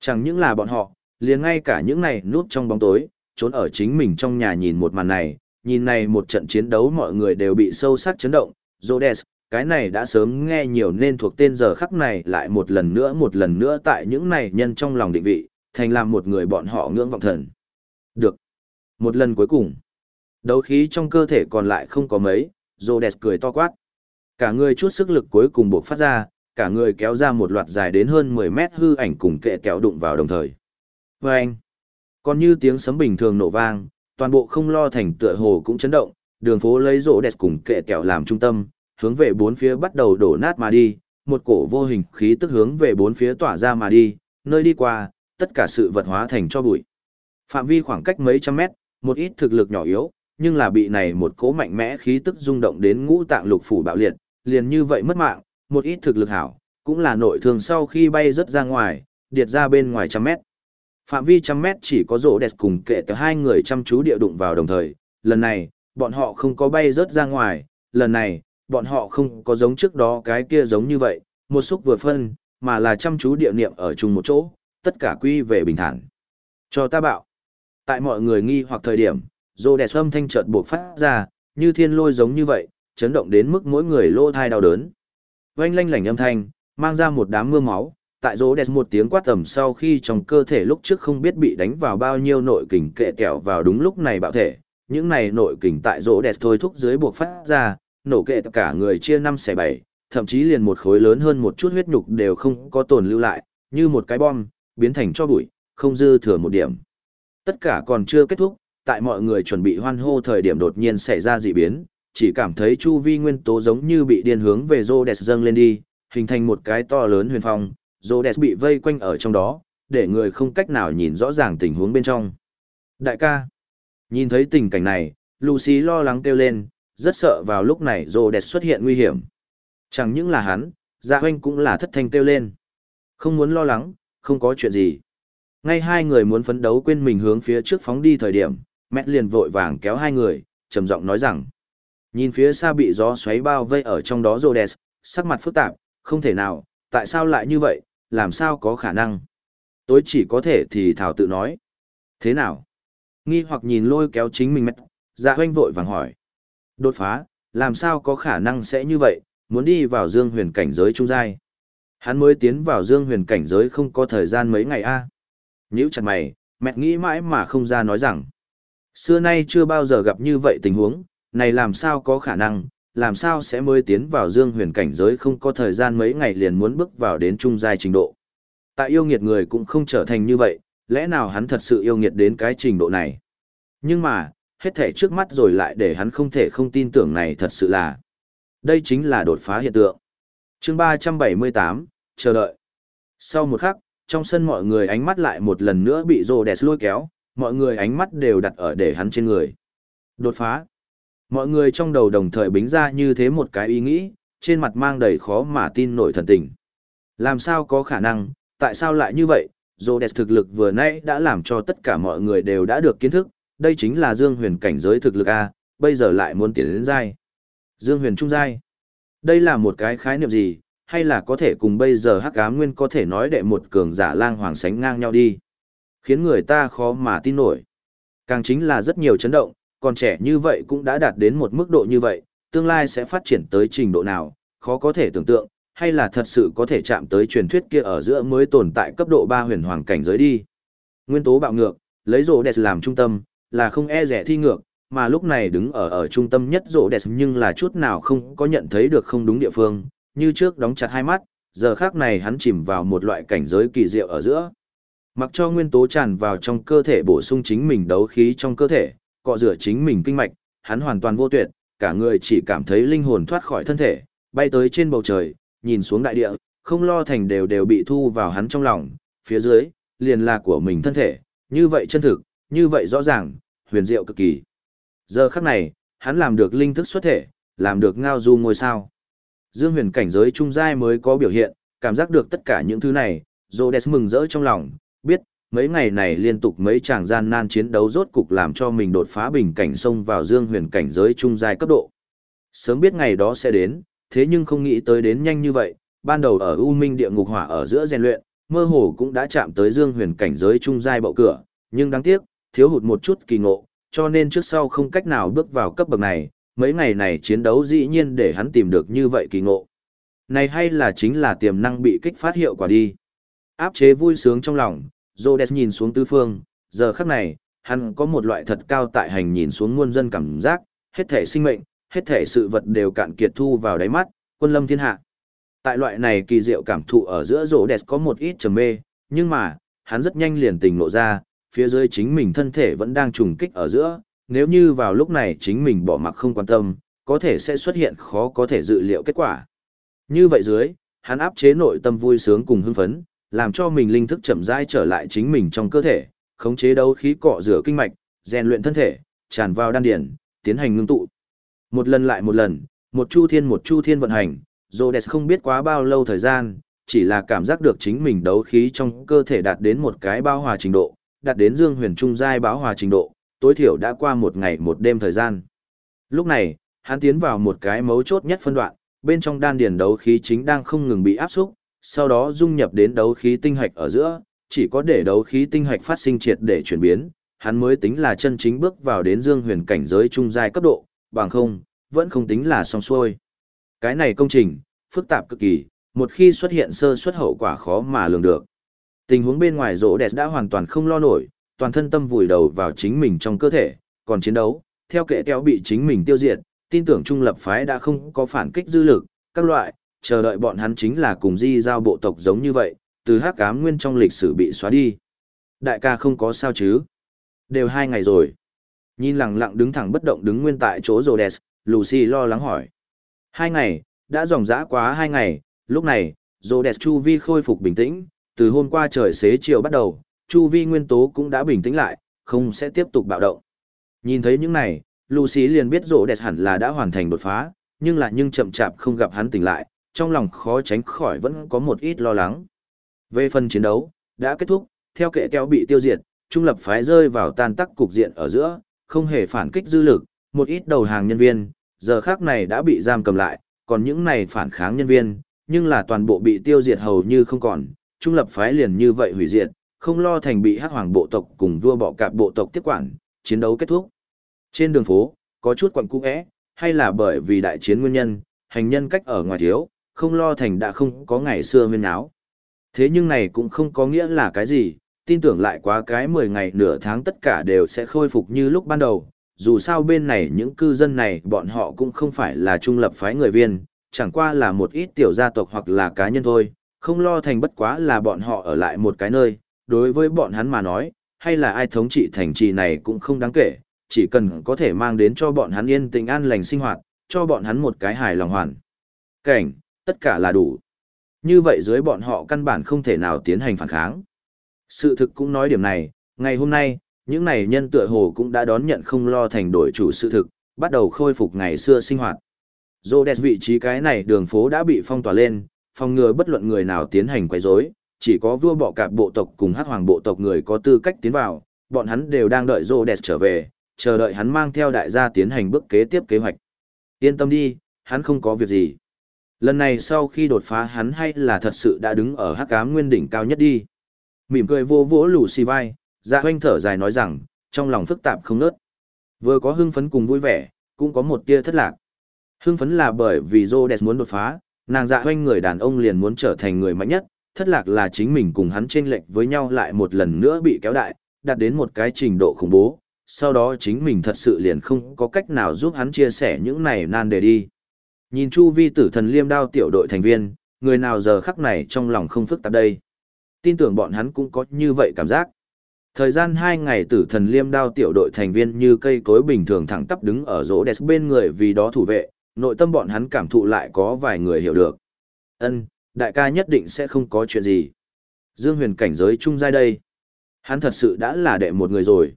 Chẳng những là bọn họ, liền ngay cả những này núp trong bóng tối, trốn ở chính mình trong nhà nhìn một màn này, nhìn này một trận chiến đấu mọi người đều bị sâu sắc chấn động, Rhodes, cái này đã sớm nghe nhiều nên thuộc tên giờ khắc này lại một lần nữa một lần nữa tại những này nhân trong lòng định vị, thành làm một người bọn họ ngưỡng vọng thần. Được. Một lần cuối cùng. Đấu khí trong cơ thể còn lại không có mấy, Rhodes cười to quát. Cả người chút sức lực cuối cùng buộc phát ra, cả người kéo ra một loạt dài đến hơn 10 mét hư ảnh cùng kệ kéo đụng vào đồng thời. Và anh, còn như tiếng sấm bình thường nổ vang, toàn bộ không lo thành tựa hồ cũng chấn động, đường phố lấy rỗ đẹp cùng kệ kẹo làm trung tâm, hướng về bốn phía bắt đầu đổ nát mà đi, một cổ vô hình khí tức hướng về bốn phía tỏa ra mà đi, nơi đi qua, tất cả sự vật hóa thành cho bụi. Phạm vi khoảng cách mấy trăm mét, một ít thực lực nhỏ yếu, nhưng là bị này một cỗ mạnh mẽ khí tức rung động đến ngũ tạng lục phủ bạo liệt, liền như vậy mất mạng, một ít thực lực hảo, cũng là nội thương sau khi bay rất ra ngoài, điệt ra bên ngoài trăm mét. Phạm vi trăm mét chỉ có rỗ đẹp cùng kệ từ hai người chăm chú địa đụng vào đồng thời, lần này, bọn họ không có bay rớt ra ngoài, lần này, bọn họ không có giống trước đó cái kia giống như vậy, một xúc vừa phân, mà là chăm chú địa niệm ở chung một chỗ, tất cả quy về bình thản. Cho ta bạo. Tại mọi người nghi hoặc thời điểm, rô đẹp âm thanh chợt buộc phát ra, như thiên lôi giống như vậy, chấn động đến mức mỗi người lô thai đau đớn. Oanh lanh lảnh âm thanh, mang ra một đám mưa máu, tại rô đẹp một tiếng quát tầm sau khi trong cơ thể lúc trước không biết bị đánh vào bao nhiêu nội kình kệ kẹo vào đúng lúc này bạo thể, những này nội kình tại rô đẹp thôi thúc dưới buộc phát ra, nổ kệ cả người chia năm xẻ bảy, thậm chí liền một khối lớn hơn một chút huyết nhục đều không có tồn lưu lại, như một cái bom, biến thành cho bụi, không dư thừa một điểm. Tất cả còn chưa kết thúc, tại mọi người chuẩn bị hoan hô thời điểm đột nhiên xảy ra dị biến, chỉ cảm thấy chu vi nguyên tố giống như bị điên hướng về Rhodes dâng lên đi, hình thành một cái to lớn huyền phong, Rhodes bị vây quanh ở trong đó, để người không cách nào nhìn rõ ràng tình huống bên trong. Đại ca, nhìn thấy tình cảnh này, Lucy lo lắng kêu lên, rất sợ vào lúc này Rhodes xuất hiện nguy hiểm. Chẳng những là hắn, Dạ Hoanh cũng là thất thanh kêu lên. Không muốn lo lắng, không có chuyện gì. Ngay hai người muốn phấn đấu quên mình hướng phía trước phóng đi thời điểm, mét liền vội vàng kéo hai người, trầm giọng nói rằng. Nhìn phía xa bị gió xoáy bao vây ở trong đó Rhodes, sắc mặt phức tạp, không thể nào, tại sao lại như vậy, làm sao có khả năng. Tôi chỉ có thể thì thảo tự nói. Thế nào? Nghi hoặc nhìn lôi kéo chính mình mét, dạ hoanh vội vàng hỏi. Đột phá, làm sao có khả năng sẽ như vậy, muốn đi vào dương huyền cảnh giới trung giai. Hắn mới tiến vào dương huyền cảnh giới không có thời gian mấy ngày a. À. Nhíu chặt mày, mẹ nghĩ mãi mà không ra nói rằng. Xưa nay chưa bao giờ gặp như vậy tình huống, này làm sao có khả năng, làm sao sẽ mới tiến vào dương huyền cảnh giới không có thời gian mấy ngày liền muốn bước vào đến trung giai trình độ. Tại yêu nghiệt người cũng không trở thành như vậy, lẽ nào hắn thật sự yêu nghiệt đến cái trình độ này. Nhưng mà, hết thể trước mắt rồi lại để hắn không thể không tin tưởng này thật sự là. Đây chính là đột phá hiện tượng. chương 378, chờ đợi. Sau một khắc, trong sân mọi người ánh mắt lại một lần nữa bị rồ đẹp lôi kéo, mọi người ánh mắt đều đặt ở để hắn trên người. Đột phá. Mọi người trong đầu đồng thời bính ra như thế một cái ý nghĩ, trên mặt mang đầy khó mà tin nổi thần tình. Làm sao có khả năng, tại sao lại như vậy, Rhodes thực lực vừa nãy đã làm cho tất cả mọi người đều đã được kiến thức, đây chính là Dương Huyền cảnh giới thực lực A, bây giờ lại muốn tiến đến giai. Dương Huyền trung giai. Đây là một cái khái niệm gì, hay là có thể cùng bây giờ Hắc Ám Nguyên có thể nói đệ một cường giả lang hoàng sánh ngang nhau đi. Khiến người ta khó mà tin nổi. Càng chính là rất nhiều chấn động, còn trẻ như vậy cũng đã đạt đến một mức độ như vậy, tương lai sẽ phát triển tới trình độ nào, khó có thể tưởng tượng, hay là thật sự có thể chạm tới truyền thuyết kia ở giữa mới tồn tại cấp độ 3 huyền hoàng cảnh giới đi. Nguyên tố bạo ngược, lấy rổ đẹp làm trung tâm, là không e rẻ thi ngược, mà lúc này đứng ở ở trung tâm nhất rổ đẹp nhưng là chút nào không có nhận thấy được không đúng địa phương, như trước đóng chặt hai mắt, giờ khác này hắn chìm vào một loại cảnh giới kỳ diệu ở giữa. Mặc cho nguyên tố tràn vào trong cơ thể bổ sung chính mình đấu khí trong cơ thể, cọ rửa chính mình kinh mạch, hắn hoàn toàn vô tuyệt, cả người chỉ cảm thấy linh hồn thoát khỏi thân thể, bay tới trên bầu trời, nhìn xuống đại địa, không lo thành đều đều bị thu vào hắn trong lòng, phía dưới, liền là của mình thân thể, như vậy chân thực, như vậy rõ ràng, huyền diệu cực kỳ. Giờ khắc này, hắn làm được linh thức xuất thể, làm được ngao du ngôi sao. Dương huyền cảnh giới trung giai mới có biểu hiện, cảm giác được tất cả những thứ này, Rhodes mừng rỡ trong lòng, biết, mấy ngày này liên tục mấy chàng gian nan chiến đấu rốt cục làm cho mình đột phá bình cảnh xông vào dương huyền cảnh giới trung giai cấp độ. Sớm biết ngày đó sẽ đến, thế nhưng không nghĩ tới đến nhanh như vậy, ban đầu ở U Minh địa ngục hỏa ở giữa rèn luyện, mơ hồ cũng đã chạm tới dương huyền cảnh giới trung giai bậu cửa, nhưng đáng tiếc, thiếu hụt một chút kỳ ngộ, cho nên trước sau không cách nào bước vào cấp bậc này, mấy ngày này chiến đấu dĩ nhiên để hắn tìm được như vậy kỳ ngộ. Này hay là chính là tiềm năng bị kích phát hiệu quả đi. Áp chế vui sướng trong lòng, Rhodes nhìn xuống tứ phương, giờ khắc này, hắn có một loại thật cao tại hành nhìn xuống muôn dân cảm giác, hết thể sinh mệnh, hết thể sự vật đều cạn kiệt thu vào đáy mắt, Quân lâm thiên hạ. Tại loại này kỳ diệu cảm thụ ở giữa rỗ đẹp có một ít trầm mê, nhưng mà, hắn rất nhanh liền tình lộ ra, phía dưới chính mình thân thể vẫn đang trùng kích ở giữa, nếu như vào lúc này chính mình bỏ mặc không quan tâm, có thể sẽ xuất hiện khó có thể dự liệu kết quả. Như vậy dưới, hắn áp chế nội tâm vui sướng cùng hưng phấn, làm cho mình linh thức chậm rãi trở lại chính mình trong cơ thể, khống chế đấu khí cọ rửa kinh mạch, rèn luyện thân thể, tràn vào đan điển, tiến hành ngưng tụ. Một lần lại một lần, một chu thiên một chu thiên vận hành, Rhodes không biết quá bao lâu thời gian, chỉ là cảm giác được chính mình đấu khí trong cơ thể đạt đến một cái bao hòa trình độ, đạt đến dương huyền trung giai báo hòa trình độ, tối thiểu đã qua một ngày một đêm thời gian. Lúc này, hắn tiến vào một cái mấu chốt nhất phân đoạn, bên trong đan điền đấu khí chính đang không ngừng bị áp xúc, sau đó dung nhập đến đấu khí tinh hạch ở giữa, chỉ có để đấu khí tinh hạch phát sinh triệt để chuyển biến, hắn mới tính là chân chính bước vào đến dương huyền cảnh giới trung giai cấp độ, bằng không, vẫn không tính là xong xuôi. Cái này công trình, phức tạp cực kỳ, một khi xuất hiện sơ xuất hậu quả khó mà lường được. Tình huống bên ngoài rỗ đẹp đã hoàn toàn không lo nổi, toàn thân tâm vùi đầu vào chính mình trong cơ thể, còn chiến đấu, theo kệ kéo bị chính mình tiêu diệt, tin tưởng trung lập phái đã không có phản kích dư lực, các loại, chờ đợi bọn hắn chính là cùng di giao bộ tộc giống như vậy, từ hắc ám nguyên trong lịch sử bị xóa đi. Đại ca không có sao chứ? Đều hai ngày rồi. Nhìn lặng lặng đứng thẳng bất động đứng nguyên tại chỗ Rhodes, Lucy lo lắng hỏi. Hai ngày, đã dòng dã quá hai ngày, lúc này, Rhodes Chu Vi khôi phục bình tĩnh, từ hôm qua trời xế chiều bắt đầu, Chu Vi nguyên tố cũng đã bình tĩnh lại, không sẽ tiếp tục bạo động. Nhìn thấy những này, Lucy liền biết Rhodes hẳn là đã hoàn thành đột phá, nhưng là nhưng chậm chạp không gặp hắn tỉnh lại, trong lòng khó tránh khỏi vẫn có một ít lo lắng. Về phần chiến đấu, đã kết thúc, theo kệ kéo bị tiêu diệt, trung lập phái rơi vào tan tắc cục diện ở giữa, không hề phản kích dư lực, một ít đầu hàng nhân viên, giờ khác này đã bị giam cầm lại, còn những này phản kháng nhân viên, nhưng là toàn bộ bị tiêu diệt hầu như không còn, trung lập phái liền như vậy hủy diệt, không lo thành bị hắc hoàng bộ tộc cùng vua bọ cạp bộ tộc tiếp quản, chiến đấu kết thúc. Trên đường phố, có chút quặng cung hay là bởi vì đại chiến nguyên nhân, hành nhân cách ở ngoài thiếu, không lo thành đã không có ngày xưa huyên áo. Thế nhưng này cũng không có nghĩa là cái gì, tin tưởng lại quá cái 10 ngày nửa tháng tất cả đều sẽ khôi phục như lúc ban đầu. Dù sao bên này những cư dân này bọn họ cũng không phải là trung lập phái người viên, chẳng qua là một ít tiểu gia tộc hoặc là cá nhân thôi, không lo thành bất quá là bọn họ ở lại một cái nơi, đối với bọn hắn mà nói, hay là ai thống trị thành trì này cũng không đáng kể, chỉ cần có thể mang đến cho bọn hắn yên tình an lành sinh hoạt, cho bọn hắn một cái hài lòng hoàn. Cảnh, tất cả là đủ. Như vậy dưới bọn họ căn bản không thể nào tiến hành phản kháng. Sự thực cũng nói điểm này, ngày hôm nay, những này nhân tựa hồ cũng đã đón nhận không lo thành đổi chủ sự thực, bắt đầu khôi phục ngày xưa sinh hoạt. Dô đẹp vị trí cái này đường phố đã bị phong tỏa lên, phòng ngừa bất luận người nào tiến hành quấy rối, chỉ có vua bọ cạp bộ tộc cùng hắc hoàng bộ tộc người có tư cách tiến vào, bọn hắn đều đang đợi Dô đẹp trở về, chờ đợi hắn mang theo đại gia tiến hành bước kế tiếp kế hoạch. Yên tâm đi, hắn không có việc gì. Lần này sau khi đột phá hắn hay là thật sự đã đứng ở hắc ám nguyên đỉnh cao nhất đi. Mỉm cười vô vỗ lù xì vai, dạ hoanh thở dài nói rằng, trong lòng phức tạp không nớt. Vừa có hưng phấn cùng vui vẻ, cũng có một tia thất lạc. Hưng phấn là bởi vì Rhodes muốn đột phá, nàng dạ hoanh người đàn ông liền muốn trở thành người mạnh nhất, thất lạc là chính mình cùng hắn chênh lệch với nhau lại một lần nữa bị kéo đại, đạt đến một cái trình độ khủng bố, sau đó chính mình thật sự liền không có cách nào giúp hắn chia sẻ những này nan đề đi. Nhìn chu vi tử thần liêm đao tiểu đội thành viên, người nào giờ khắc này trong lòng không phức tạp đây. Tin tưởng bọn hắn cũng có như vậy cảm giác. Thời gian hai ngày tử thần liêm đao tiểu đội thành viên như cây cối bình thường thẳng tắp đứng ở rỗ đẹp bên người vì đó thủ vệ, nội tâm bọn hắn cảm thụ lại có vài người hiểu được. Ân, đại ca nhất định sẽ không có chuyện gì. Dương huyền cảnh giới chung giai đây. Hắn thật sự đã là đệ một người rồi.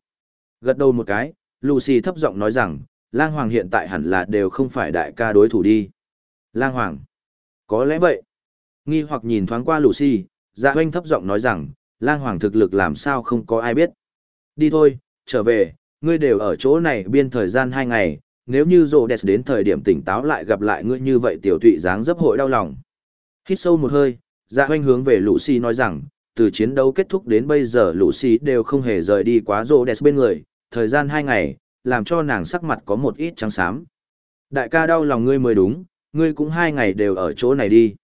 Gật đầu một cái, Lucy thấp giọng nói rằng, Lang Hoàng hiện tại hẳn là đều không phải đại ca đối thủ đi. Lang Hoàng. Có lẽ vậy. Nghi hoặc nhìn thoáng qua Lucy, dạ hoanh thấp giọng nói rằng, Lang Hoàng thực lực làm sao không có ai biết. Đi thôi, trở về, ngươi đều ở chỗ này biên thời gian hai ngày, nếu như rồ đẹp đến thời điểm tỉnh táo lại gặp lại ngươi như vậy tiểu thụy dáng dấp hội đau lòng. Hít sâu một hơi, dạ hoanh hướng về Lucy nói rằng, từ chiến đấu kết thúc đến bây giờ Lucy đều không hề rời đi quá rồ đẹp bên người, thời gian hai ngày, làm cho nàng sắc mặt có một ít trắng xám. Đại ca đau lòng ngươi mới đúng, ngươi cũng hai ngày đều ở chỗ này đi.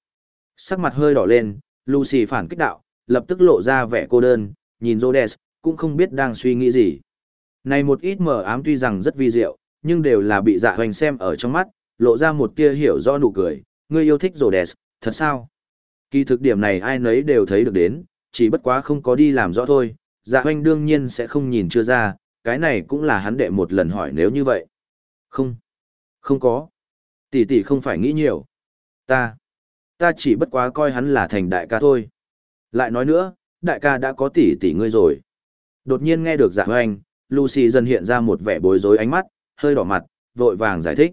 Sắc mặt hơi đỏ lên, Lucy phản kích đạo, lập tức lộ ra vẻ cô đơn, nhìn Rhodes, cũng không biết đang suy nghĩ gì. Này một ít mờ ám tuy rằng rất vi diệu, nhưng đều là bị dạ hoành xem ở trong mắt, lộ ra một tia hiểu do nụ cười, ngươi yêu thích Rhodes, thật sao? Kỳ thực điểm này ai nấy đều thấy được đến, chỉ bất quá không có đi làm rõ thôi, dạ Hoành đương nhiên sẽ không nhìn chưa ra, cái này cũng là hắn đệ một lần hỏi nếu như vậy. Không, không có. Tỷ tỷ không phải nghĩ nhiều. Ta, ta chỉ bất quá coi hắn là thành đại ca thôi. Lại nói nữa, đại ca đã có tỷ tỷ ngươi rồi. Đột nhiên nghe được dạ hoanh, Lucy dần hiện ra một vẻ bối rối ánh mắt, hơi đỏ mặt, vội vàng giải thích.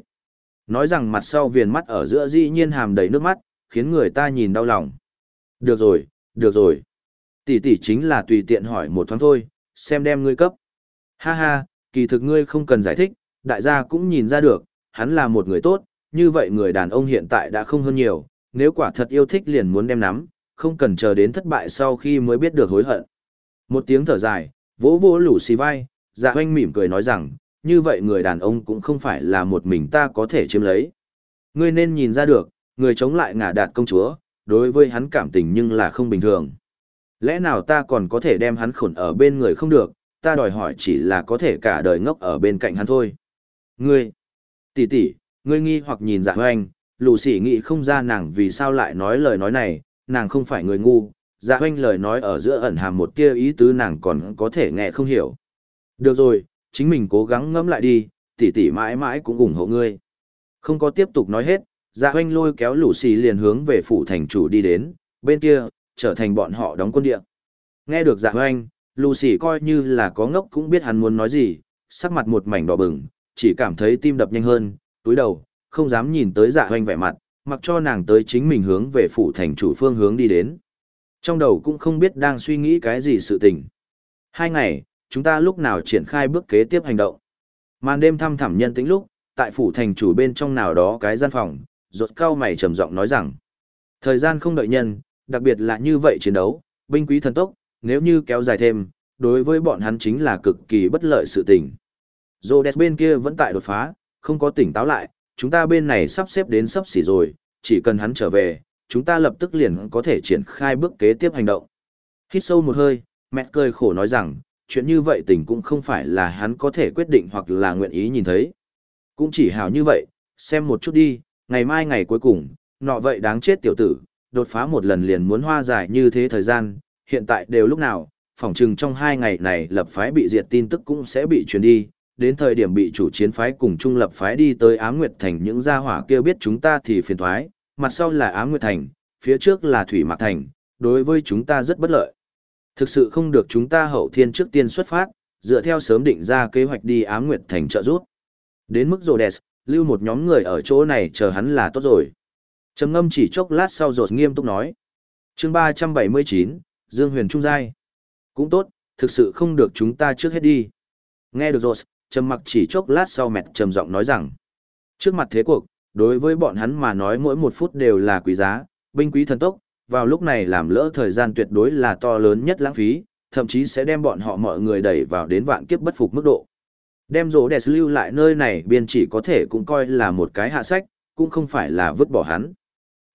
Nói rằng mặt sau viền mắt ở giữa dĩ nhiên hàm đầy nước mắt, khiến người ta nhìn đau lòng. Được rồi, được rồi. Tỷ tỷ chính là tùy tiện hỏi một thoáng thôi, xem đem ngươi cấp. Ha ha, kỳ thực ngươi không cần giải thích, đại gia cũng nhìn ra được, hắn là một người tốt, như vậy người đàn ông hiện tại đã không hơn nhiều, nếu quả thật yêu thích liền muốn đem nắm, không cần chờ đến thất bại sau khi mới biết được hối hận. Một tiếng thở dài, vỗ vỗ lũ xì vai, dạ hoanh mỉm cười nói rằng, như vậy người đàn ông cũng không phải là một mình ta có thể chiếm lấy. Ngươi nên nhìn ra được, người chống lại ngả đạt công chúa, đối với hắn cảm tình nhưng là không bình thường. Lẽ nào ta còn có thể đem hắn khổn ở bên người không được, ta đòi hỏi chỉ là có thể cả đời ngốc ở bên cạnh hắn thôi. Ngươi, tỷ tỷ, ngươi nghi hoặc nhìn dạ hoanh, lù sỉ nghĩ không ra nàng vì sao lại nói lời nói này, nàng không phải người ngu, dạ hoanh lời nói ở giữa ẩn hàm một tia ý tứ nàng còn có thể nghe không hiểu. Được rồi, chính mình cố gắng ngẫm lại đi, tỷ tỷ mãi mãi cũng ủng hộ ngươi. Không có tiếp tục nói hết, dạ hoanh lôi kéo lũ sỉ liền hướng về phủ thành chủ đi đến, bên kia, trở thành bọn họ đóng quân địa. Nghe được dạ hoanh, Lucy coi như là có ngốc cũng biết hắn muốn nói gì, sắc mặt một mảnh đỏ bừng, chỉ cảm thấy tim đập nhanh hơn, túi đầu, không dám nhìn tới dạ hoanh vẻ mặt, mặc cho nàng tới chính mình hướng về phủ thành chủ phương hướng đi đến. Trong đầu cũng không biết đang suy nghĩ cái gì sự tình. Hai ngày, chúng ta lúc nào triển khai bước kế tiếp hành động. Màn đêm thăm thẳm nhân tĩnh lúc, tại phủ thành chủ bên trong nào đó cái gian phòng, rột cao mày trầm giọng nói rằng, thời gian không đợi nhân, đặc biệt là như vậy chiến đấu, binh quý thần tốc, nếu như kéo dài thêm, đối với bọn hắn chính là cực kỳ bất lợi sự tình. Rhodes bên kia vẫn tại đột phá, không có tỉnh táo lại, chúng ta bên này sắp xếp đến sắp xỉ rồi, chỉ cần hắn trở về, chúng ta lập tức liền có thể triển khai bước kế tiếp hành động. Hít sâu một hơi, mẹ cười khổ nói rằng, chuyện như vậy tình cũng không phải là hắn có thể quyết định hoặc là nguyện ý nhìn thấy. Cũng chỉ hào như vậy, xem một chút đi, ngày mai ngày cuối cùng, nọ vậy đáng chết tiểu tử, đột phá một lần liền muốn hoa dài như thế thời gian, hiện tại đều lúc nào, phỏng chừng trong hai ngày này lập phái bị diệt tin tức cũng sẽ bị truyền đi, đến thời điểm bị chủ chiến phái cùng trung lập phái đi tới Ám Nguyệt Thành những gia hỏa kia biết chúng ta thì phiền thoái, mặt sau là Ám Nguyệt Thành, phía trước là Thủy Mạc Thành, đối với chúng ta rất bất lợi. Thực sự không được chúng ta hậu thiên trước tiên xuất phát, dựa theo sớm định ra kế hoạch đi Ám Nguyệt Thành trợ giúp. Đến mức rồ lưu một nhóm người ở chỗ này chờ hắn là tốt rồi. Trầm ngâm chỉ chốc lát sau rột nghiêm túc nói. chương 379, Dương Huyền Trung Giai. Cũng tốt, thực sự không được chúng ta trước hết đi. Nghe được rồi, trầm mặc chỉ chốc lát sau mẹt trầm giọng nói rằng. Trước mặt thế cuộc, đối với bọn hắn mà nói mỗi một phút đều là quý giá, binh quý thần tốc, vào lúc này làm lỡ thời gian tuyệt đối là to lớn nhất lãng phí, thậm chí sẽ đem bọn họ mọi người đẩy vào đến vạn kiếp bất phục mức độ. Đem rỗ đẹp lưu lại nơi này biên chỉ có thể cũng coi là một cái hạ sách, cũng không phải là vứt bỏ hắn.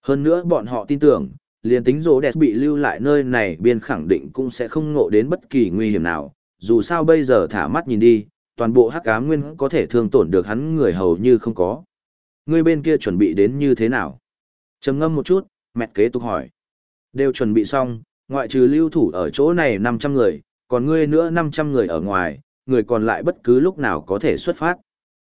Hơn nữa bọn họ tin tưởng, liền tính rỗ đẹp bị lưu lại nơi này biên khẳng định cũng sẽ không ngộ đến bất kỳ nguy hiểm nào, dù sao bây giờ thả mắt nhìn đi, toàn bộ hắc ám nguyên có thể thương tổn được hắn người hầu như không có. Ngươi bên kia chuẩn bị đến như thế nào? trầm ngâm một chút, mẹ kế tục hỏi. Đều chuẩn bị xong, ngoại trừ lưu thủ ở chỗ này 500 người, còn ngươi nữa 500 người ở ngoài, người còn lại bất cứ lúc nào có thể xuất phát.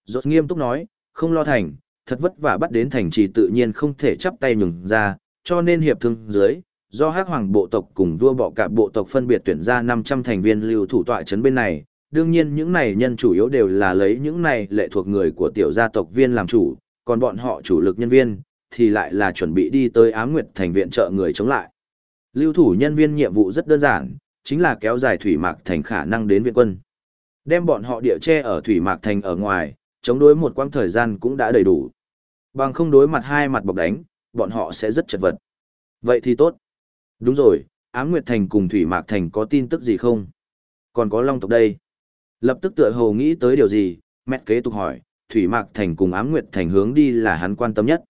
Rốt nghiêm túc nói, không lo thành, thật vất vả bắt đến thành trì tự nhiên không thể chắp tay nhường ra, cho nên hiệp thương dưới, do hắc hoàng bộ tộc cùng vua bọ cạp bộ tộc phân biệt tuyển ra 500 thành viên lưu thủ tọa trấn bên này. Đương nhiên những này nhân chủ yếu đều là lấy những này lệ thuộc người của tiểu gia tộc viên làm chủ, còn bọn họ chủ lực nhân viên, thì lại là chuẩn bị đi tới Ám Nguyệt thành viện trợ người chống lại. Lưu thủ nhân viên nhiệm vụ rất đơn giản, chính là kéo dài thủy mạc thành khả năng đến viện quân. Đem bọn họ địa che ở thủy mạc thành ở ngoài, chống đối một quãng thời gian cũng đã đầy đủ. Bằng không đối mặt hai mặt bọc đánh, bọn họ sẽ rất chật vật. Vậy thì tốt. Đúng rồi, Ám Nguyệt Thành cùng Thủy Mạc Thành có tin tức gì không? Còn có Long tộc đây. Lập tức tựa hồ nghĩ tới điều gì, mẹ kế tục hỏi, Thủy Mạc Thành cùng Ám Nguyệt Thành hướng đi là hắn quan tâm nhất.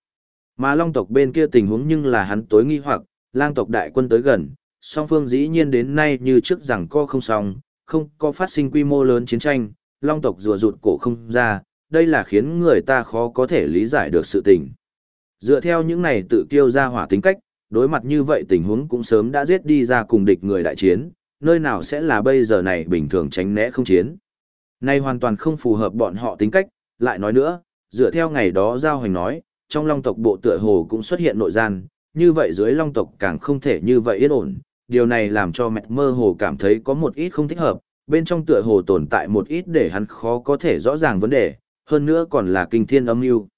Mà Long tộc bên kia tình huống nhưng là hắn tối nghi hoặc, lang tộc đại quân tới gần, song phương dĩ nhiên đến nay như trước rằng co không xong, không có phát sinh quy mô lớn chiến tranh, Long tộc rùa rụt cổ không ra, đây là khiến người ta khó có thể lý giải được sự tình. Dựa theo những này tự kiêu ra hỏa tính cách, đối mặt như vậy tình huống cũng sớm đã giết đi ra cùng địch người đại chiến, nơi nào sẽ là bây giờ này bình thường tránh né không chiến. nay hoàn toàn không phù hợp bọn họ tính cách, lại nói nữa, dựa theo ngày đó giao hành nói, trong long tộc bộ tựa hồ cũng xuất hiện nội gian, như vậy dưới long tộc càng không thể như vậy yên ổn, điều này làm cho mẹ mơ hồ cảm thấy có một ít không thích hợp, bên trong tựa hồ tồn tại một ít để hắn khó có thể rõ ràng vấn đề, hơn nữa còn là kinh thiên âm mưu.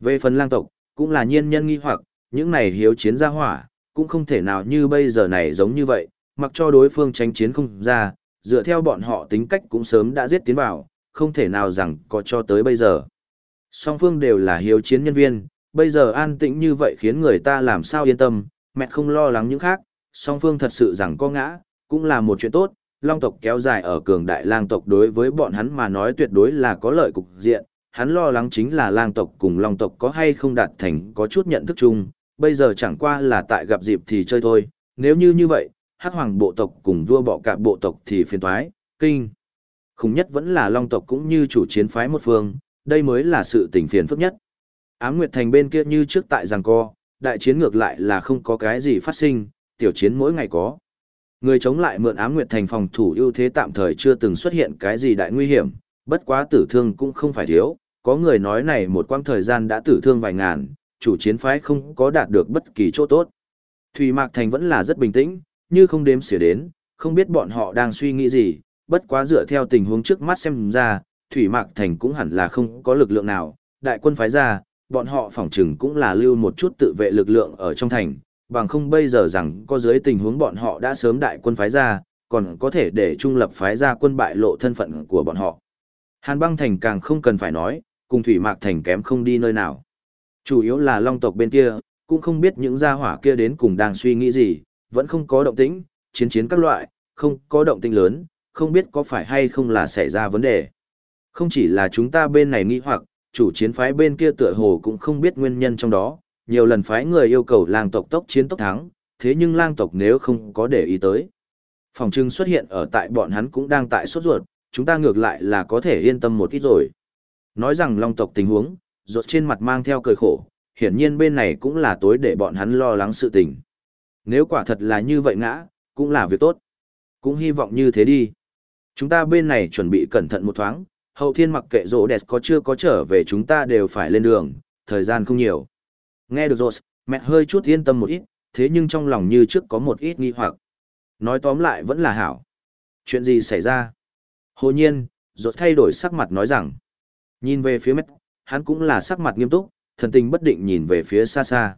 Về phần lang tộc, cũng là nhiên nhân nghi hoặc, những này hiếu chiến gia hỏa, cũng không thể nào như bây giờ này giống như vậy, mặc cho đối phương tránh chiến không ra, dựa theo bọn họ tính cách cũng sớm đã giết tiến vào, không thể nào rằng có cho tới bây giờ. Song phương đều là hiếu chiến nhân viên, bây giờ an tĩnh như vậy khiến người ta làm sao yên tâm, mẹ không lo lắng những khác, song phương thật sự rằng có ngã, cũng là một chuyện tốt, long tộc kéo dài ở cường đại lang tộc đối với bọn hắn mà nói tuyệt đối là có lợi cục diện, hắn lo lắng chính là lang tộc cùng long tộc có hay không đạt thành có chút nhận thức chung, bây giờ chẳng qua là tại gặp dịp thì chơi thôi, nếu như như vậy, hắc hoàng bộ tộc cùng vua bọ cạp bộ tộc thì phiền toái, kinh. Khủng nhất vẫn là long tộc cũng như chủ chiến phái một phương, đây mới là sự tình phiền phức nhất. Ám Nguyệt Thành bên kia như trước tại giằng co, đại chiến ngược lại là không có cái gì phát sinh, tiểu chiến mỗi ngày có. Người chống lại mượn Ám Nguyệt Thành phòng thủ ưu thế tạm thời chưa từng xuất hiện cái gì đại nguy hiểm, bất quá tử thương cũng không phải thiếu, có người nói này một quãng thời gian đã tử thương vài ngàn, chủ chiến phái không có đạt được bất kỳ chỗ tốt. Thủy Mạc Thành vẫn là rất bình tĩnh, như không đếm xỉa đến, không biết bọn họ đang suy nghĩ gì, bất quá dựa theo tình huống trước mắt xem ra, Thủy Mạc Thành cũng hẳn là không có lực lượng nào, đại quân phái ra, bọn họ phỏng chừng cũng là lưu một chút tự vệ lực lượng ở trong thành, bằng không bây giờ rằng có dưới tình huống bọn họ đã sớm đại quân phái ra, còn có thể để trung lập phái ra quân bại lộ thân phận của bọn họ. Hàn băng thành càng không cần phải nói, cùng Thủy Mạc Thành kém không đi nơi nào. Chủ yếu là long tộc bên kia, cũng không biết những gia hỏa kia đến cùng đang suy nghĩ gì, vẫn không có động tĩnh, chiến chiến các loại, không có động tĩnh lớn, không biết có phải hay không là xảy ra vấn đề. Không chỉ là chúng ta bên này nghĩ hoặc, chủ chiến phái bên kia tựa hồ cũng không biết nguyên nhân trong đó, nhiều lần phái người yêu cầu lang tộc tốc chiến tốc thắng, thế nhưng lang tộc nếu không có để ý tới. Phòng trưng xuất hiện ở tại bọn hắn cũng đang tại sốt ruột, chúng ta ngược lại là có thể yên tâm một ít rồi. Nói rằng long tộc tình huống, rột trên mặt mang theo cười khổ, hiển nhiên bên này cũng là tối để bọn hắn lo lắng sự tình. Nếu quả thật là như vậy ngã, cũng là việc tốt. Cũng hy vọng như thế đi. Chúng ta bên này chuẩn bị cẩn thận một thoáng, hậu thiên mặc kệ rỗ đẹp có chưa có trở về chúng ta đều phải lên đường, thời gian không nhiều. Nghe được rồi, mẹ hơi chút yên tâm một ít, thế nhưng trong lòng như trước có một ít nghi hoặc. Nói tóm lại vẫn là hảo. Chuyện gì xảy ra? Hồ nhiên, rột thay đổi sắc mặt nói rằng. Nhìn về phía mét, hắn cũng là sắc mặt nghiêm túc, thần tình bất định nhìn về phía xa xa.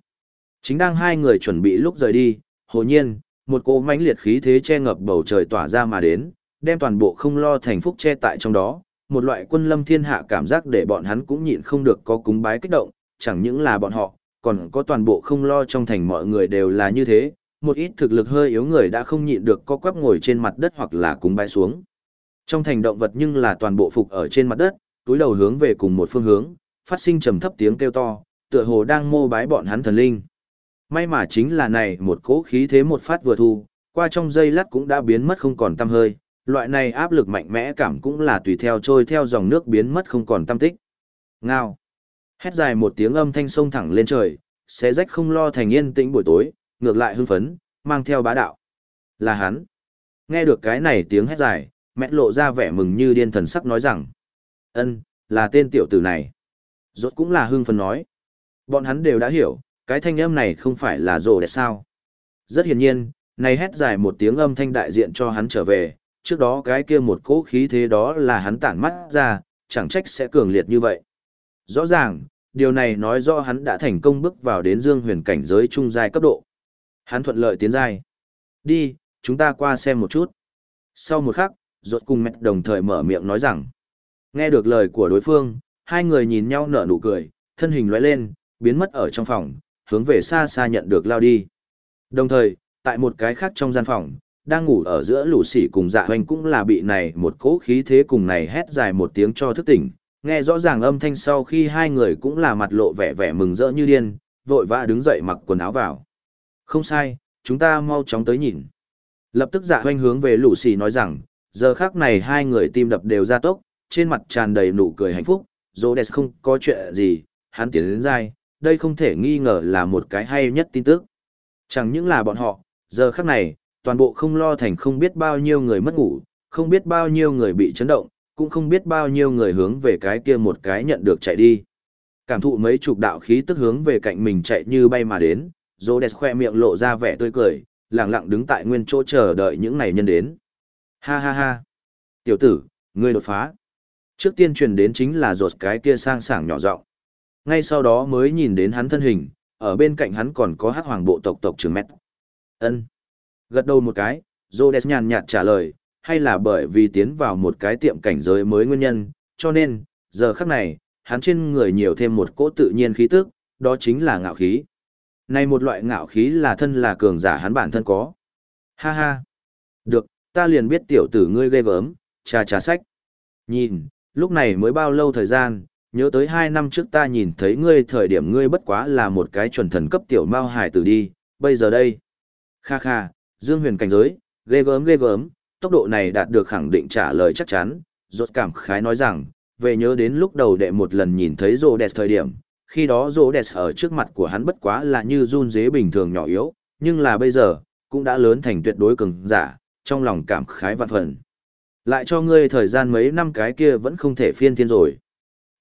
Chính đang hai người chuẩn bị lúc rời đi, hồ nhiên, một cỗ mãnh liệt khí thế che ngập bầu trời tỏa ra mà đến, đem toàn bộ không lo thành phúc che tại trong đó, một loại quân lâm thiên hạ cảm giác để bọn hắn cũng nhịn không được có cúng bái kích động, chẳng những là bọn họ, còn có toàn bộ không lo trong thành mọi người đều là như thế, một ít thực lực hơi yếu người đã không nhịn được có quắp ngồi trên mặt đất hoặc là cúng bái xuống. Trong thành động vật nhưng là toàn bộ phục ở trên mặt đất, túi đầu hướng về cùng một phương hướng, phát sinh trầm thấp tiếng kêu to, tựa hồ đang mô bái bọn hắn thần linh. May mà chính là này một cỗ khí thế một phát vừa thu, qua trong giây lát cũng đã biến mất không còn tăm hơi, loại này áp lực mạnh mẽ cảm cũng là tùy theo trôi theo dòng nước biến mất không còn tâm tích. Ngao. Hét dài một tiếng âm thanh sông thẳng lên trời, xé rách không lo thành yên tĩnh buổi tối, ngược lại hưng phấn, mang theo bá đạo. Là hắn. Nghe được cái này tiếng hét dài, mẹ lộ ra vẻ mừng như điên thần sắc nói rằng ân là tên tiểu tử này. Rốt cũng là hưng phấn nói. Bọn hắn đều đã hiểu, cái thanh âm này không phải là rồ đẹp sao. Rất hiển nhiên, này hét dài một tiếng âm thanh đại diện cho hắn trở về, trước đó cái kia một cỗ khí thế đó là hắn tản mắt ra, chẳng trách sẽ cường liệt như vậy. Rõ ràng, điều này nói rõ hắn đã thành công bước vào đến dương huyền cảnh giới trung giai cấp độ. Hắn thuận lợi tiến giai. Đi, chúng ta qua xem một chút. Sau một khắc, rốt cùng mẹ đồng thời mở miệng nói rằng. Nghe được lời của đối phương, hai người nhìn nhau nở nụ cười, thân hình lóe lên, biến mất ở trong phòng, hướng về xa xa nhận được lao đi. Đồng thời, tại một cái khác trong gian phòng, đang ngủ ở giữa lũ sỉ cùng dạ hoành cũng là bị này một cỗ khí thế cùng này hét dài một tiếng cho thức tỉnh, nghe rõ ràng âm thanh sau khi hai người cũng là mặt lộ vẻ vẻ mừng rỡ như điên, vội vã đứng dậy mặc quần áo vào. Không sai, chúng ta mau chóng tới nhìn. Lập tức dạ hoành hướng về lũ sỉ nói rằng, giờ khác này hai người tim đập đều ra tốc, trên mặt tràn đầy nụ cười hạnh phúc, Rhodes không có chuyện gì, hắn tiến đến dai, đây không thể nghi ngờ là một cái hay nhất tin tức. Chẳng những là bọn họ, giờ khắc này, toàn bộ không lo thành không biết bao nhiêu người mất ngủ, không biết bao nhiêu người bị chấn động, cũng không biết bao nhiêu người hướng về cái kia một cái nhận được chạy đi. Cảm thụ mấy chục đạo khí tức hướng về cạnh mình chạy như bay mà đến, Rhodes khoe miệng lộ ra vẻ tươi cười, lặng lặng đứng tại nguyên chỗ chờ đợi những này nhân đến. Ha ha ha. Tiểu tử, ngươi đột phá. Trước tiên truyền đến chính là rột cái kia sang sảng nhỏ giọng. Ngay sau đó mới nhìn đến hắn thân hình, ở bên cạnh hắn còn có hắc hoàng bộ tộc tộc trưởng mét. Ân. Gật đầu một cái, Rhodes nhàn nhạt trả lời, hay là bởi vì tiến vào một cái tiệm cảnh giới mới nguyên nhân, cho nên, giờ khắc này, hắn trên người nhiều thêm một cỗ tự nhiên khí tức, đó chính là ngạo khí. Này một loại ngạo khí là thân là cường giả hắn bản thân có. Ha ha. Được, ta liền biết tiểu tử ngươi ghê gớm, trà trà sách. Nhìn, lúc này mới bao lâu thời gian, nhớ tới hai năm trước ta nhìn thấy ngươi thời điểm ngươi bất quá là một cái chuẩn thần cấp tiểu mao hải tử đi, bây giờ đây. Kha kha, Dương huyền cảnh giới, ghê gớm ghê gớm, tốc độ này đạt được khẳng định trả lời chắc chắn, rốt cảm khái nói rằng, về nhớ đến lúc đầu đệ một lần nhìn thấy rô đẹp thời điểm, khi đó rô đẹp ở trước mặt của hắn bất quá là như run dế bình thường nhỏ yếu, nhưng là bây giờ, cũng đã lớn thành tuyệt đối cường giả, trong lòng cảm khái vạn phần. Lại cho ngươi thời gian mấy năm cái kia vẫn không thể phiên thiên rồi.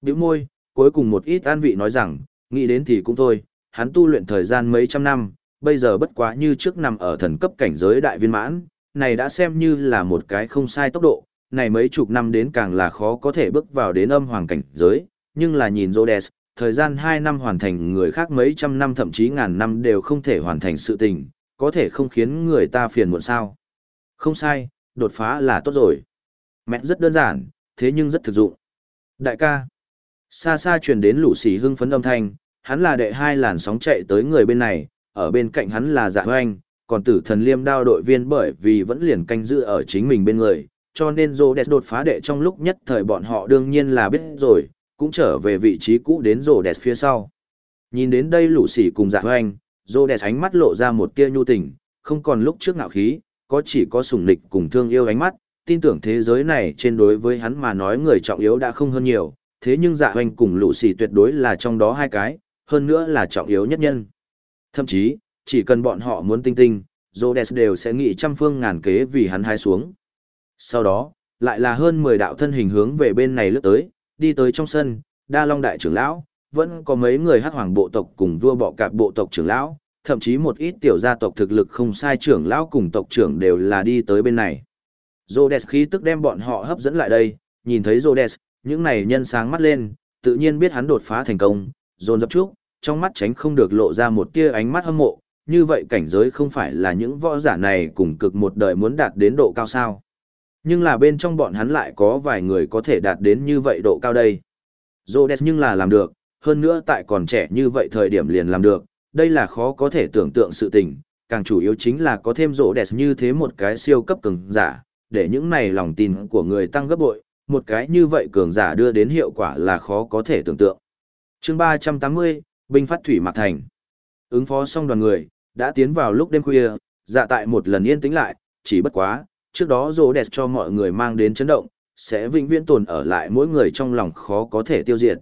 Biểu môi, cuối cùng một ít an vị nói rằng, nghĩ đến thì cũng thôi, hắn tu luyện thời gian mấy trăm năm, bây giờ bất quá như trước nằm ở thần cấp cảnh giới đại viên mãn, này đã xem như là một cái không sai tốc độ, này mấy chục năm đến càng là khó có thể bước vào đến âm hoàng cảnh giới, nhưng là nhìn Rhodes, thời gian 2 năm hoàn thành người khác mấy trăm năm thậm chí ngàn năm đều không thể hoàn thành sự tình, có thể không khiến người ta phiền muộn sao. Không sai, đột phá là tốt rồi. Mẹ rất đơn giản, thế nhưng rất thực dụng. Đại ca, xa xa truyền đến lũ xì hưng phấn âm thanh, hắn là đệ hai làn sóng chạy tới người bên này, ở bên cạnh hắn là dạ hoanh, còn tử thần liêm đao đội viên bởi vì vẫn liền canh giữ ở chính mình bên người, cho nên rô đẹp đột phá đệ trong lúc nhất thời bọn họ đương nhiên là biết rồi, cũng trở về vị trí cũ đến rô đẹp phía sau. Nhìn đến đây lũ xì cùng dạ hoanh, rô đẹp ánh mắt lộ ra một tia nhu tình, không còn lúc trước ngạo khí, có chỉ có sủng nịch cùng thương yêu ánh mắt, tin tưởng thế giới này trên đối với hắn mà nói người trọng yếu đã không hơn nhiều, thế nhưng dạ Hoành cùng lũ xì tuyệt đối là trong đó hai cái, hơn nữa là trọng yếu nhất nhân. Thậm chí, chỉ cần bọn họ muốn tinh tinh, Rhodes đều sẽ nghĩ trăm phương ngàn kế vì hắn hai xuống. Sau đó, lại là hơn 10 đạo thân hình hướng về bên này lướt tới, đi tới trong sân, Đa Long đại trưởng lão, vẫn có mấy người hát hoàng bộ tộc cùng vua bọ cạp bộ tộc trưởng lão, thậm chí một ít tiểu gia tộc thực lực không sai trưởng lão cùng tộc trưởng đều là đi tới bên này. Rhodes khí tức đem bọn họ hấp dẫn lại đây, nhìn thấy Rhodes, những này nhân sáng mắt lên, tự nhiên biết hắn đột phá thành công, dồn dập trước, trong mắt tránh không được lộ ra một tia ánh mắt hâm mộ, như vậy cảnh giới không phải là những võ giả này cùng cực một đời muốn đạt đến độ cao sao. Nhưng là bên trong bọn hắn lại có vài người có thể đạt đến như vậy độ cao đây. Rhodes nhưng là làm được, hơn nữa tại còn trẻ như vậy thời điểm liền làm được, đây là khó có thể tưởng tượng sự tình, càng chủ yếu chính là có thêm Rhodes như thế một cái siêu cấp cường giả, để những này lòng tin của người tăng gấp bội, một cái như vậy cường giả đưa đến hiệu quả là khó có thể tưởng tượng. chương 380, binh phát thủy mạc thành. Ứng phó xong đoàn người, đã tiến vào lúc đêm khuya, dạ tại một lần yên tĩnh lại, chỉ bất quá, trước đó rô đẹp cho mọi người mang đến chấn động, sẽ vĩnh viễn tồn ở lại mỗi người trong lòng khó có thể tiêu diệt.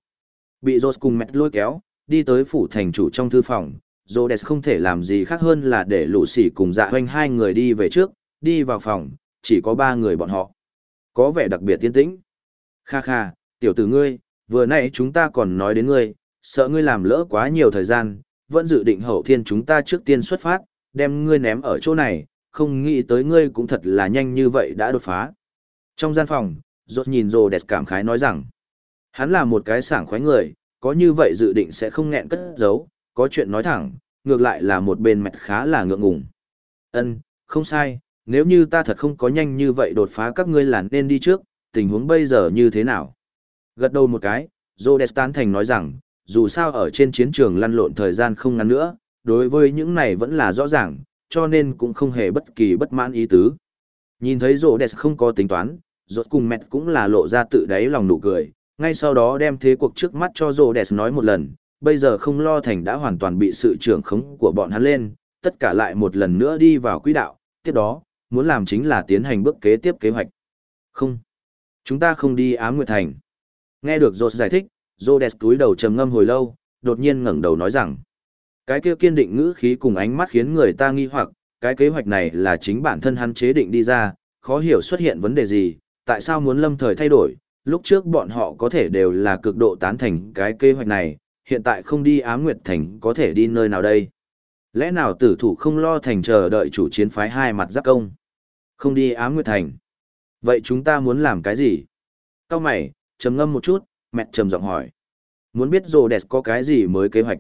Bị Rose cùng mẹ lôi kéo, đi tới phủ thành chủ trong thư phòng, Rhodes không thể làm gì khác hơn là để lũ sỉ cùng dạ hoanh hai người đi về trước, đi vào phòng, chỉ có ba người bọn họ. Có vẻ đặc biệt tiên tĩnh. Kha kha, tiểu tử ngươi, vừa nãy chúng ta còn nói đến ngươi, sợ ngươi làm lỡ quá nhiều thời gian, vẫn dự định hậu thiên chúng ta trước tiên xuất phát, đem ngươi ném ở chỗ này, không nghĩ tới ngươi cũng thật là nhanh như vậy đã đột phá. Trong gian phòng, Rốt nhìn Rồ đẹp cảm khái nói rằng, hắn là một cái sảng khoái người, có như vậy dự định sẽ không nghẹn cất giấu, có chuyện nói thẳng, ngược lại là một bên mệt khá là ngượng ngùng. Ân, không sai, nếu như ta thật không có nhanh như vậy đột phá các ngươi là nên đi trước, tình huống bây giờ như thế nào? Gật đầu một cái, Rhodes tán thành nói rằng, dù sao ở trên chiến trường lăn lộn thời gian không ngắn nữa, đối với những này vẫn là rõ ràng, cho nên cũng không hề bất kỳ bất mãn ý tứ. Nhìn thấy Rhodes không có tính toán, rốt cùng mẹ cũng là lộ ra tự đáy lòng nụ cười, ngay sau đó đem thế cuộc trước mắt cho Rhodes nói một lần, bây giờ không lo thành đã hoàn toàn bị sự trưởng khống của bọn hắn lên, tất cả lại một lần nữa đi vào quỹ đạo, tiếp đó, muốn làm chính là tiến hành bước kế tiếp kế hoạch. Không. Chúng ta không đi ám nguyệt thành. Nghe được Rhodes giải thích, Rhodes túi đầu trầm ngâm hồi lâu, đột nhiên ngẩng đầu nói rằng, cái kia kiên định ngữ khí cùng ánh mắt khiến người ta nghi hoặc, cái kế hoạch này là chính bản thân hắn chế định đi ra, khó hiểu xuất hiện vấn đề gì, tại sao muốn lâm thời thay đổi, lúc trước bọn họ có thể đều là cực độ tán thành cái kế hoạch này, hiện tại không đi ám nguyệt thành có thể đi nơi nào đây. Lẽ nào tử thủ không lo thành chờ đợi chủ chiến phái hai mặt giáp công? Không đi ám nguyệt thành. Vậy chúng ta muốn làm cái gì? Cao mày, trầm ngâm một chút, mẹ trầm giọng hỏi. Muốn biết rồ đẹp có cái gì mới kế hoạch?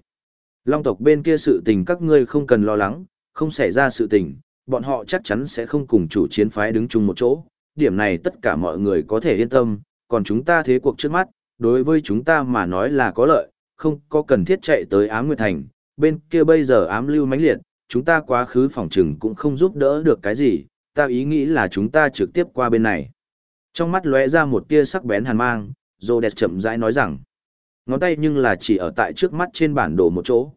Long tộc bên kia sự tình các ngươi không cần lo lắng, không xảy ra sự tình, bọn họ chắc chắn sẽ không cùng chủ chiến phái đứng chung một chỗ. Điểm này tất cả mọi người có thể yên tâm, còn chúng ta thế cuộc trước mắt, đối với chúng ta mà nói là có lợi, không có cần thiết chạy tới ám nguyệt thành, bên kia bây giờ ám lưu mãnh liệt, chúng ta quá khứ phòng trừng cũng không giúp đỡ được cái gì, ta ý nghĩ là chúng ta trực tiếp qua bên này. Trong mắt lóe ra một tia sắc bén hàn mang, Rhodes chậm rãi nói rằng, ngón tay nhưng là chỉ ở tại trước mắt trên bản đồ một chỗ.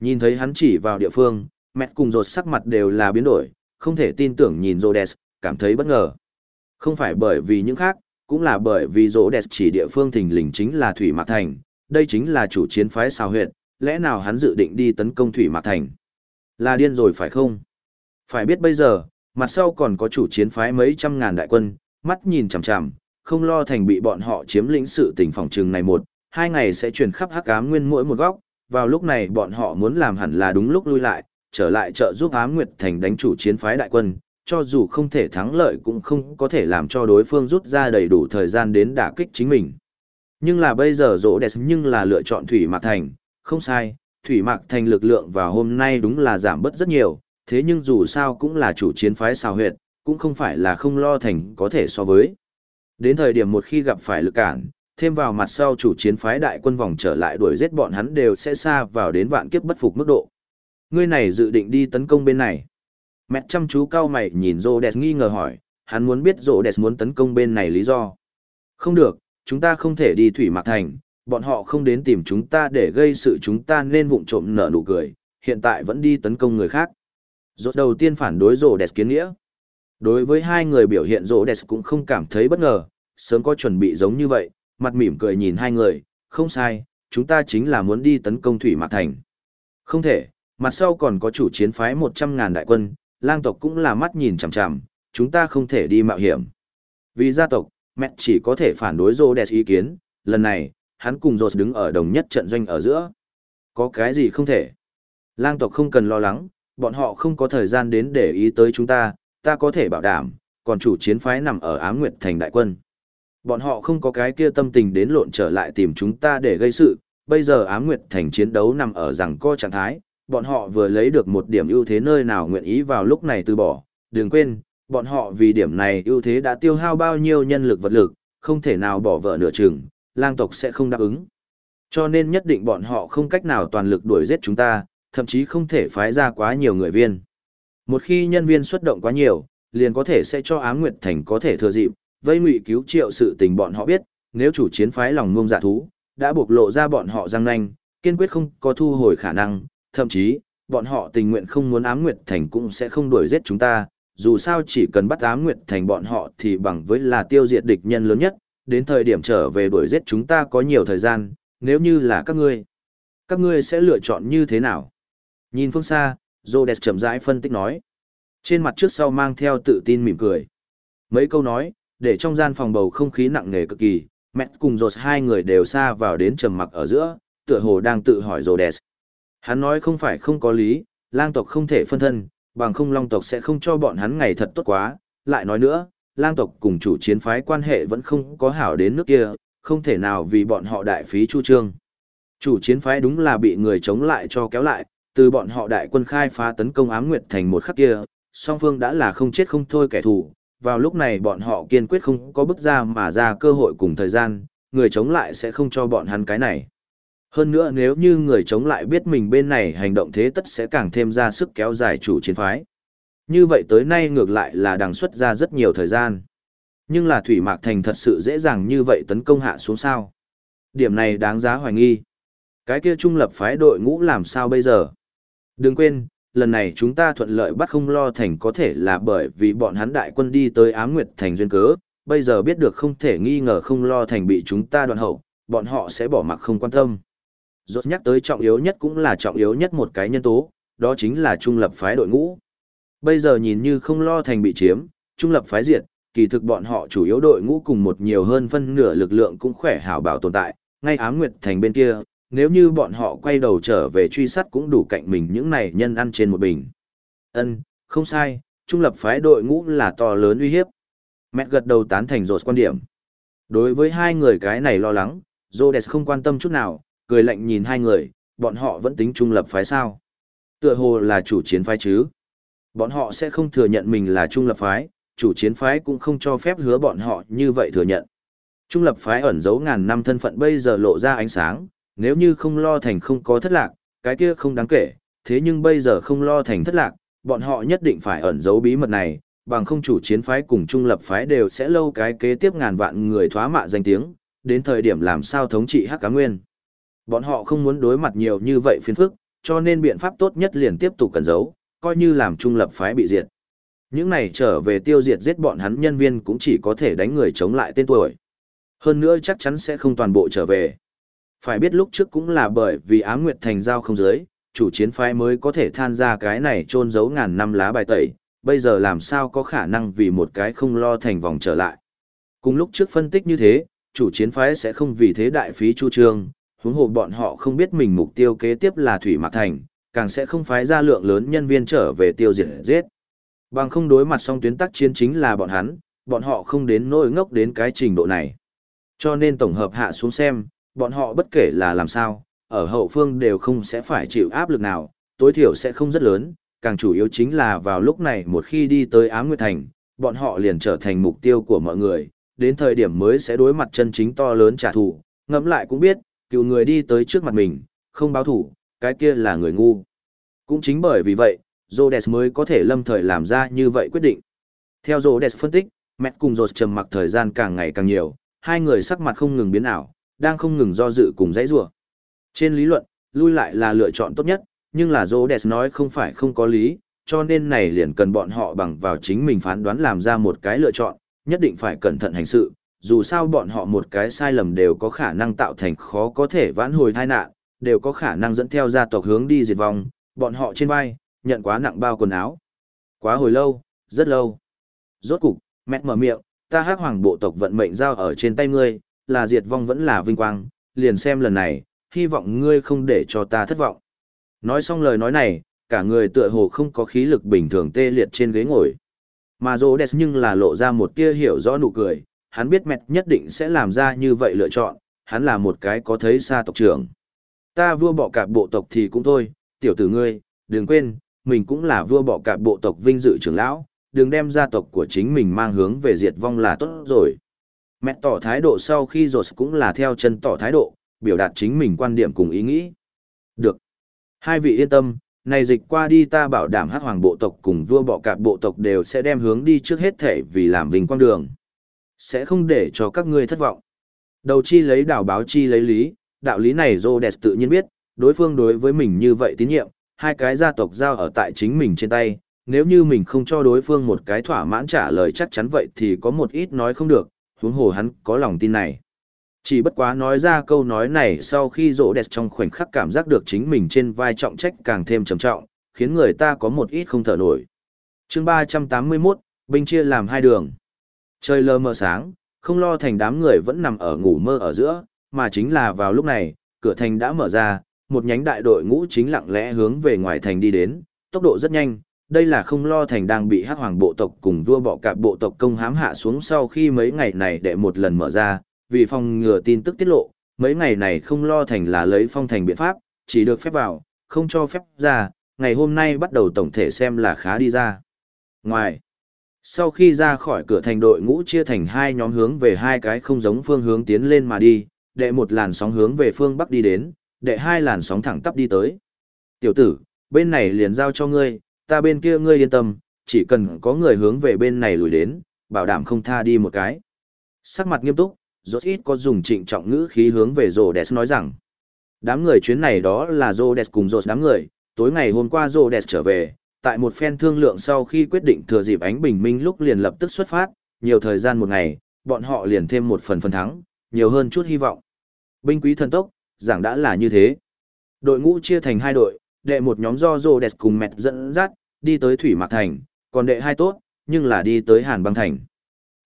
Nhìn thấy hắn chỉ vào địa phương, mẹ cùng rột sắc mặt đều là biến đổi, không thể tin tưởng nhìn Rhodes, cảm thấy bất ngờ. Không phải bởi vì những khác, cũng là bởi vì Rhodes chỉ địa phương thình lình chính là Thủy Mạc Thành, đây chính là chủ chiến phái xào huyệt, lẽ nào hắn dự định đi tấn công Thủy Mạc Thành? Là điên rồi phải không? Phải biết bây giờ, mặt sau còn có chủ chiến phái mấy trăm ngàn đại quân, mắt nhìn chằm chằm, không lo thành bị bọn họ chiếm lĩnh sự tình phòng trường này một, hai ngày sẽ truyền khắp hắc ám nguyên mỗi một góc, vào lúc này bọn họ muốn làm hẳn là đúng lúc lui lại, trở lại trợ giúp ám nguyệt thành đánh chủ chiến phái đại quân, cho dù không thể thắng lợi cũng không có thể làm cho đối phương rút ra đầy đủ thời gian đến đả kích chính mình. Nhưng là bây giờ rỗ đẹp nhưng là lựa chọn Thủy Mạc Thành, không sai, Thủy Mạc Thành lực lượng vào hôm nay đúng là giảm bớt rất nhiều, thế nhưng dù sao cũng là chủ chiến phái xào huyệt, cũng không phải là không lo thành có thể so với. Đến thời điểm một khi gặp phải lực cản, thêm vào mặt sau chủ chiến phái đại quân vòng trở lại đuổi giết bọn hắn đều sẽ xa vào đến vạn kiếp bất phục mức độ. Ngươi này dự định đi tấn công bên này. Mẹ chăm chú cao mày nhìn Rhodes nghi ngờ hỏi, hắn muốn biết Rhodes muốn tấn công bên này lý do. Không được, chúng ta không thể đi thủy mạc thành, bọn họ không đến tìm chúng ta để gây sự chúng ta nên vụng trộm nở nụ cười, hiện tại vẫn đi tấn công người khác. Rốt đầu tiên phản đối rổ đẹp kiến nghĩa. Đối với hai người biểu hiện rổ đẹp cũng không cảm thấy bất ngờ, sớm có chuẩn bị giống như vậy, mặt mỉm cười nhìn hai người, không sai, chúng ta chính là muốn đi tấn công thủy mạc thành. Không thể, mặt sau còn có chủ chiến phái 100.000 đại quân, lang tộc cũng là mắt nhìn chằm chằm, chúng ta không thể đi mạo hiểm. Vì gia tộc, mẹ chỉ có thể phản đối rô đẹp ý kiến, lần này, hắn cùng rô đứng ở đồng nhất trận doanh ở giữa. Có cái gì không thể? Lang tộc không cần lo lắng, bọn họ không có thời gian đến để ý tới chúng ta, ta có thể bảo đảm, còn chủ chiến phái nằm ở Ám Nguyệt thành đại quân. Bọn họ không có cái kia tâm tình đến lộn trở lại tìm chúng ta để gây sự, bây giờ Ám Nguyệt thành chiến đấu nằm ở rằng co trạng thái, bọn họ vừa lấy được một điểm ưu thế nơi nào nguyện ý vào lúc này từ bỏ, đừng quên, bọn họ vì điểm này ưu thế đã tiêu hao bao nhiêu nhân lực vật lực, không thể nào bỏ vợ nửa chừng, lang tộc sẽ không đáp ứng. Cho nên nhất định bọn họ không cách nào toàn lực đuổi giết chúng ta, thậm chí không thể phái ra quá nhiều người viên. Một khi nhân viên xuất động quá nhiều, liền có thể sẽ cho Ám Nguyệt Thành có thể thừa dịp, vây ngụy cứu triệu sự tình bọn họ biết, nếu chủ chiến phái lòng ngông giả dạ thú, đã buộc lộ ra bọn họ răng nanh, kiên quyết không có thu hồi khả năng, thậm chí, bọn họ tình nguyện không muốn Ám Nguyệt Thành cũng sẽ không đuổi giết chúng ta, dù sao chỉ cần bắt Ám Nguyệt Thành bọn họ thì bằng với là tiêu diệt địch nhân lớn nhất, đến thời điểm trở về đuổi giết chúng ta có nhiều thời gian, nếu như là các ngươi. Các ngươi sẽ lựa chọn như thế nào? Nhìn phương xa, Rhodes chậm rãi phân tích nói. Trên mặt trước sau mang theo tự tin mỉm cười. Mấy câu nói, để trong gian phòng bầu không khí nặng nề cực kỳ, mẹ cùng Rhodes hai người đều xa vào đến trầm mặc ở giữa, tựa hồ đang tự hỏi Rhodes. Hắn nói không phải không có lý, lang tộc không thể phân thân, bằng không long tộc sẽ không cho bọn hắn ngày thật tốt quá. Lại nói nữa, lang tộc cùng chủ chiến phái quan hệ vẫn không có hảo đến nước kia, không thể nào vì bọn họ đại phí chu trương. Chủ chiến phái đúng là bị người chống lại cho kéo lại, từ bọn họ đại quân khai phá tấn công ám nguyệt thành một khắc kia, song phương đã là không chết không thôi kẻ thù. Vào lúc này bọn họ kiên quyết không có bước ra mà ra cơ hội cùng thời gian, người chống lại sẽ không cho bọn hắn cái này. Hơn nữa nếu như người chống lại biết mình bên này hành động thế tất sẽ càng thêm ra sức kéo dài chủ chiến phái. Như vậy tới nay ngược lại là đằng xuất ra rất nhiều thời gian. Nhưng là Thủy Mạc Thành thật sự dễ dàng như vậy tấn công hạ xuống sao. Điểm này đáng giá hoài nghi. Cái kia trung lập phái đội ngũ làm sao bây giờ? Đừng quên, lần này chúng ta thuận lợi bắt không lo thành có thể là bởi vì bọn hắn đại quân đi tới ám nguyệt thành duyên cớ, bây giờ biết được không thể nghi ngờ không lo thành bị chúng ta đoạn hậu, bọn họ sẽ bỏ mặc không quan tâm. rốt nhắc tới trọng yếu nhất cũng là trọng yếu nhất một cái nhân tố, đó chính là trung lập phái đội ngũ. Bây giờ nhìn như không lo thành bị chiếm, trung lập phái diệt, kỳ thực bọn họ chủ yếu đội ngũ cùng một nhiều hơn phân nửa lực lượng cũng khỏe hảo bảo tồn tại, ngay ám nguyệt thành bên kia, nếu như bọn họ quay đầu trở về truy sát cũng đủ cạnh mình những này nhân ăn trên một bình. Ân, không sai, trung lập phái đội ngũ là to lớn uy hiếp. Mẹ gật đầu tán thành rột quan điểm. Đối với hai người cái này lo lắng, Rhodes không quan tâm chút nào, cười lạnh nhìn hai người, bọn họ vẫn tính trung lập phái sao. Tựa hồ là chủ chiến phái chứ. Bọn họ sẽ không thừa nhận mình là trung lập phái, chủ chiến phái cũng không cho phép hứa bọn họ như vậy thừa nhận. Trung lập phái ẩn giấu ngàn năm thân phận bây giờ lộ ra ánh sáng, nếu như không lo thành không có thất lạc, cái kia không đáng kể, thế nhưng bây giờ không lo thành thất lạc, bọn họ nhất định phải ẩn giấu bí mật này, bằng không chủ chiến phái cùng trung lập phái đều sẽ lâu cái kế tiếp ngàn vạn người thoá mạ danh tiếng, đến thời điểm làm sao thống trị Hắc Cá Nguyên. Bọn họ không muốn đối mặt nhiều như vậy phiền phức, cho nên biện pháp tốt nhất liền tiếp tục cẩn giấu, coi như làm trung lập phái bị diệt. Những này trở về tiêu diệt giết bọn hắn nhân viên cũng chỉ có thể đánh người chống lại tên tuổi. Hơn nữa chắc chắn sẽ không toàn bộ trở về. Phải biết lúc trước cũng là bởi vì Á Nguyệt Thành giao không giới, chủ chiến phái mới có thể than ra cái này trôn giấu ngàn năm lá bài tẩy, bây giờ làm sao có khả năng vì một cái không lo thành vòng trở lại. Cùng lúc trước phân tích như thế, chủ chiến phái sẽ không vì thế đại phí chu trương, huống hồ bọn họ không biết mình mục tiêu kế tiếp là Thủy Mạc Thành, càng sẽ không phái ra lượng lớn nhân viên trở về tiêu diệt giết. Bằng không đối mặt song tuyến tác chiến chính là bọn hắn, bọn họ không đến nỗi ngốc đến cái trình độ này. Cho nên tổng hợp hạ xuống xem, bọn họ bất kể là làm sao, ở hậu phương đều không sẽ phải chịu áp lực nào, tối thiểu sẽ không rất lớn, càng chủ yếu chính là vào lúc này một khi đi tới Ám Nguyệt Thành, bọn họ liền trở thành mục tiêu của mọi người, đến thời điểm mới sẽ đối mặt chân chính to lớn trả thù, ngẫm lại cũng biết, cựu người đi tới trước mặt mình, không báo thủ, cái kia là người ngu. Cũng chính bởi vì vậy, Rhodes mới có thể lâm thời làm ra như vậy quyết định. Theo Rhodes phân tích, mẹ cùng Rhodes trầm mặc thời gian càng ngày càng nhiều, hai người sắc mặt không ngừng biến ảo, đang không ngừng do dự cùng dãy rủa. Trên lý luận, lui lại là lựa chọn tốt nhất, nhưng là Rhodes nói không phải không có lý, cho nên này liền cần bọn họ bằng vào chính mình phán đoán làm ra một cái lựa chọn, nhất định phải cẩn thận hành sự, dù sao bọn họ một cái sai lầm đều có khả năng tạo thành khó có thể vãn hồi tai nạn, đều có khả năng dẫn theo gia tộc hướng đi diệt vong, bọn họ trên vai, nhận quá nặng bao quần áo. Quá hồi lâu, rất lâu. Rốt cục, mẹ mở miệng, ta hắc hoàng bộ tộc vận mệnh giao ở trên tay ngươi, là diệt vong vẫn là vinh quang, liền xem lần này, hy vọng ngươi không để cho ta thất vọng. Nói xong lời nói này, cả người tựa hồ không có khí lực bình thường tê liệt trên ghế ngồi. Mà rô nhưng là lộ ra một tia hiểu rõ nụ cười, hắn biết mẹt nhất định sẽ làm ra như vậy lựa chọn, hắn là một cái có thấy xa tộc trưởng. Ta vua bỏ cả bộ tộc thì cũng thôi, tiểu tử ngươi, đừng quên, mình cũng là vua bỏ cả bộ tộc vinh dự trưởng lão, đừng đem gia tộc của chính mình mang hướng về diệt vong là tốt rồi. Mẹ tỏ thái độ sau khi rồi cũng là theo chân tỏ thái độ, biểu đạt chính mình quan điểm cùng ý nghĩ. Được. Hai vị yên tâm, này dịch qua đi ta bảo đảm hát hoàng bộ tộc cùng vua bọ cạp bộ tộc đều sẽ đem hướng đi trước hết thể vì làm vinh quang đường. Sẽ không để cho các ngươi thất vọng. Đầu chi lấy đảo báo chi lấy lý, đạo lý này Rhodes tự nhiên biết, đối phương đối với mình như vậy tín nhiệm, hai cái gia tộc giao ở tại chính mình trên tay, nếu như mình không cho đối phương một cái thỏa mãn trả lời chắc chắn vậy thì có một ít nói không được, huống hồ hắn có lòng tin này. Chỉ bất quá nói ra câu nói này sau khi rỗ đẹp trong khoảnh khắc cảm giác được chính mình trên vai trọng trách càng thêm trầm trọng, khiến người ta có một ít không thở nổi. chương 381, binh chia làm hai đường. Trời lơ mờ sáng, không lo thành đám người vẫn nằm ở ngủ mơ ở giữa, mà chính là vào lúc này, cửa thành đã mở ra, một nhánh đại đội ngũ chính lặng lẽ hướng về ngoài thành đi đến, tốc độ rất nhanh, đây là không lo thành đang bị hắc hoàng bộ tộc cùng vua bọ cạp bộ tộc công hãm hạ xuống sau khi mấy ngày này để một lần mở ra, vì phòng ngừa tin tức tiết lộ, mấy ngày này không lo thành là lấy phong thành biện pháp, chỉ được phép vào, không cho phép ra, ngày hôm nay bắt đầu tổng thể xem là khá đi ra. Ngoài, sau khi ra khỏi cửa thành đội ngũ chia thành hai nhóm hướng về hai cái không giống phương hướng tiến lên mà đi, đệ một làn sóng hướng về phương bắc đi đến, đệ hai làn sóng thẳng tắp đi tới. Tiểu tử, bên này liền giao cho ngươi, ta bên kia ngươi yên tâm, chỉ cần có người hướng về bên này lùi đến, bảo đảm không tha đi một cái. Sắc mặt nghiêm túc, rốt ít có dùng trịnh trọng ngữ khí hướng về rồ đẹp nói rằng. Đám người chuyến này đó là rồ đẹp cùng rột đám người, tối ngày hôm qua rồ đẹp trở về, tại một phen thương lượng sau khi quyết định thừa dịp ánh bình minh lúc liền lập tức xuất phát, nhiều thời gian một ngày, bọn họ liền thêm một phần phần thắng, nhiều hơn chút hy vọng. Binh quý thần tốc, giảng đã là như thế. Đội ngũ chia thành hai đội, đệ một nhóm do Rhodes cùng mẹt dẫn dắt, đi tới Thủy Mạc Thành, còn đệ hai tốt, nhưng là đi tới Hàn Băng Thành.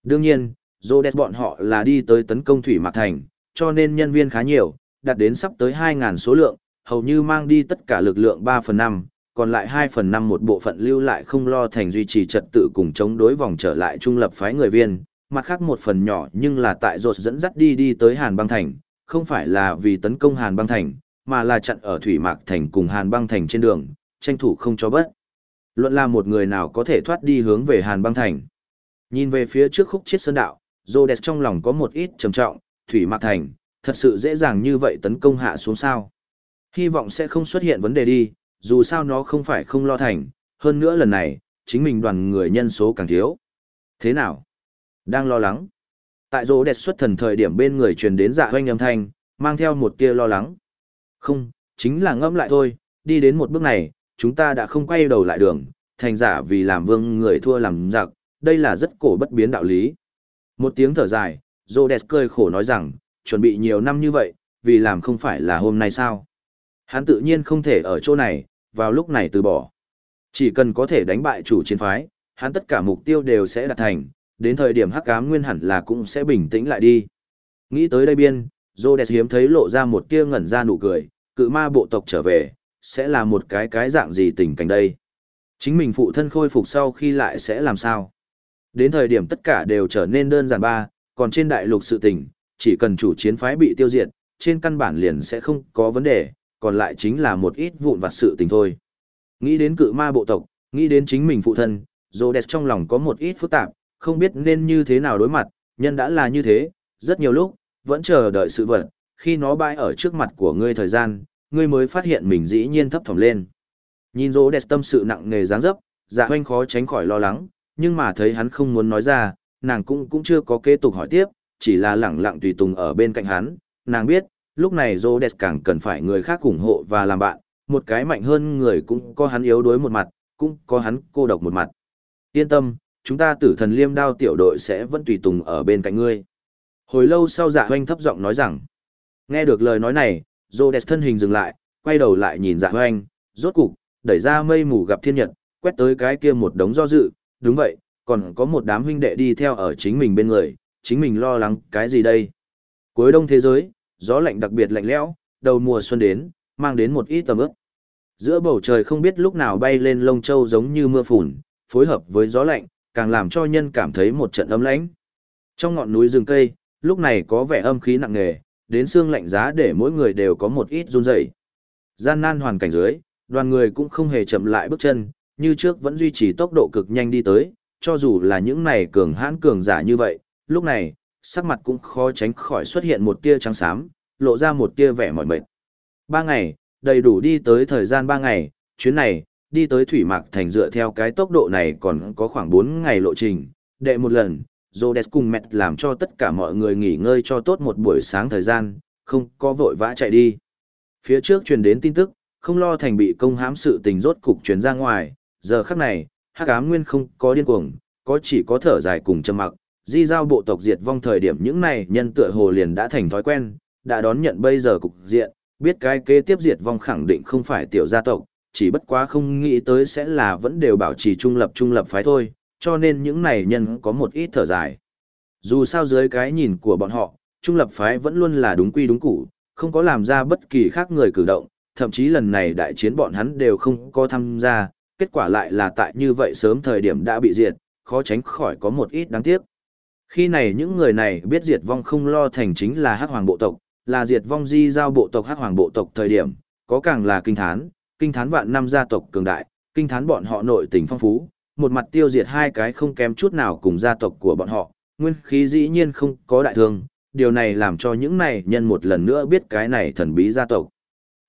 Đương nhiên, Rhodes bọn họ là đi tới tấn công Thủy Mạc Thành, cho nên nhân viên khá nhiều, đạt đến sắp tới 2.000 số lượng, hầu như mang đi tất cả lực lượng 3 phần 5, còn lại 2 phần 5 một bộ phận lưu lại không lo thành duy trì trật tự cùng chống đối vòng trở lại trung lập phái người viên, mặt khác một phần nhỏ nhưng là tại rột dẫn dắt đi đi tới Hàn băng thành, không phải là vì tấn công Hàn băng thành, mà là chặn ở Thủy Mạc thành cùng Hàn băng thành trên đường, tranh thủ không cho bất. Luận là một người nào có thể thoát đi hướng về Hàn băng thành. Nhìn về phía trước khúc chiết sơn đạo, Rhodes trong lòng có một ít trầm trọng, Thủy Mạc thành, thật sự dễ dàng như vậy tấn công hạ xuống sao. Hy vọng sẽ không xuất hiện vấn đề đi, dù sao nó không phải không lo thành, hơn nữa lần này, chính mình đoàn người nhân số càng thiếu. Thế nào? Đang lo lắng. Tại rô đẹp xuất thần thời điểm bên người truyền đến dạ hoanh âm thanh, mang theo một tia lo lắng. Không, chính là ngẫm lại thôi, đi đến một bước này, chúng ta đã không quay đầu lại đường, thành giả vì làm vương người thua làm giặc, đây là rất cổ bất biến đạo lý. Một tiếng thở dài, rô cười khổ nói rằng, chuẩn bị nhiều năm như vậy, vì làm không phải là hôm nay sao. Hắn tự nhiên không thể ở chỗ này, vào lúc này từ bỏ. Chỉ cần có thể đánh bại chủ chiến phái, hắn tất cả mục tiêu đều sẽ đạt thành, đến thời điểm hắc ám nguyên hẳn là cũng sẽ bình tĩnh lại đi. Nghĩ tới đây biên, Rhodes hiếm thấy lộ ra một tia ngẩn ra nụ cười, cự ma bộ tộc trở về, sẽ là một cái cái dạng gì tình cảnh đây. Chính mình phụ thân khôi phục sau khi lại sẽ làm sao? Đến thời điểm tất cả đều trở nên đơn giản ba, còn trên đại lục sự tình, chỉ cần chủ chiến phái bị tiêu diệt, trên căn bản liền sẽ không có vấn đề, còn lại chính là một ít vụn vặt sự tình thôi. Nghĩ đến cự ma bộ tộc, nghĩ đến chính mình phụ thân, Rhodes trong lòng có một ít phức tạp, không biết nên như thế nào đối mặt, nhân đã là như thế, rất nhiều lúc, vẫn chờ đợi sự vật, khi nó bãi ở trước mặt của ngươi thời gian, ngươi mới phát hiện mình dĩ nhiên thấp thỏm lên. Nhìn rỗ đẹp tâm sự nặng nề dáng dấp, dạ hoanh khó tránh khỏi lo lắng, nhưng mà thấy hắn không muốn nói ra, nàng cũng cũng chưa có kế tục hỏi tiếp, chỉ là lẳng lặng tùy tùng ở bên cạnh hắn, nàng biết, lúc này rỗ đẹp càng cần phải người khác ủng hộ và làm bạn, một cái mạnh hơn người cũng có hắn yếu đuối một mặt, cũng có hắn cô độc một mặt. Yên tâm, chúng ta tử thần liêm đao tiểu đội sẽ vẫn tùy tùng ở bên cạnh ngươi. Hồi lâu sau dạ hoanh thấp giọng nói rằng, nghe được lời nói này, dô đẹp thân hình dừng lại, quay đầu lại nhìn dạ hoanh, rốt cục, đẩy ra mây mù gặp thiên nhật, quét tới cái kia một đống do dự, đúng vậy, còn có một đám huynh đệ đi theo ở chính mình bên người, chính mình lo lắng cái gì đây. Cuối đông thế giới, gió lạnh đặc biệt lạnh lẽo, đầu mùa xuân đến, mang đến một ít tầm ướp. Giữa bầu trời không biết lúc nào bay lên lông châu giống như mưa phùn, phối hợp với gió lạnh, càng làm cho nhân cảm thấy một trận ấm lãnh. Trong ngọn núi rừng cây, lúc này có vẻ âm khí nặng nề, đến xương lạnh giá để mỗi người đều có một ít run rẩy. Gian nan hoàn cảnh dưới, đoàn người cũng không hề chậm lại bước chân, như trước vẫn duy trì tốc độ cực nhanh đi tới, cho dù là những này cường hãn cường giả như vậy, lúc này, sắc mặt cũng khó tránh khỏi xuất hiện một tia trắng xám, lộ ra một tia vẻ mỏi mệt. Ba ngày, đầy đủ đi tới thời gian ba ngày, chuyến này, đi tới Thủy Mạc Thành dựa theo cái tốc độ này còn có khoảng 4 ngày lộ trình, đệ một lần, Rhodes cùng mẹ làm cho tất cả mọi người nghỉ ngơi cho tốt một buổi sáng thời gian, không có vội vã chạy đi. Phía trước truyền đến tin tức, không lo thành bị công hãm sự tình rốt cục truyền ra ngoài, giờ khắc này, hắc ám nguyên không có điên cuồng, có chỉ có thở dài cùng trầm mặc, di giao bộ tộc diệt vong thời điểm những này nhân tựa hồ liền đã thành thói quen, đã đón nhận bây giờ cục diện, biết cái kế tiếp diệt vong khẳng định không phải tiểu gia tộc, chỉ bất quá không nghĩ tới sẽ là vẫn đều bảo trì trung lập trung lập phái thôi, cho nên những này nhân có một ít thở dài. Dù sao dưới cái nhìn của bọn họ, trung lập phái vẫn luôn là đúng quy đúng củ, không có làm ra bất kỳ khác người cử động, thậm chí lần này đại chiến bọn hắn đều không có tham gia, kết quả lại là tại như vậy sớm thời điểm đã bị diệt, khó tránh khỏi có một ít đáng tiếc. Khi này những người này biết diệt vong không lo thành chính là hắc hoàng bộ tộc, là diệt vong di giao bộ tộc hắc hoàng bộ tộc thời điểm, có càng là kinh thán, kinh thán vạn năm gia tộc cường đại, kinh thán bọn họ nội tình phong phú, một mặt tiêu diệt hai cái không kém chút nào cùng gia tộc của bọn họ, nguyên khí dĩ nhiên không có đại thương, điều này làm cho những này nhân một lần nữa biết cái này thần bí gia tộc.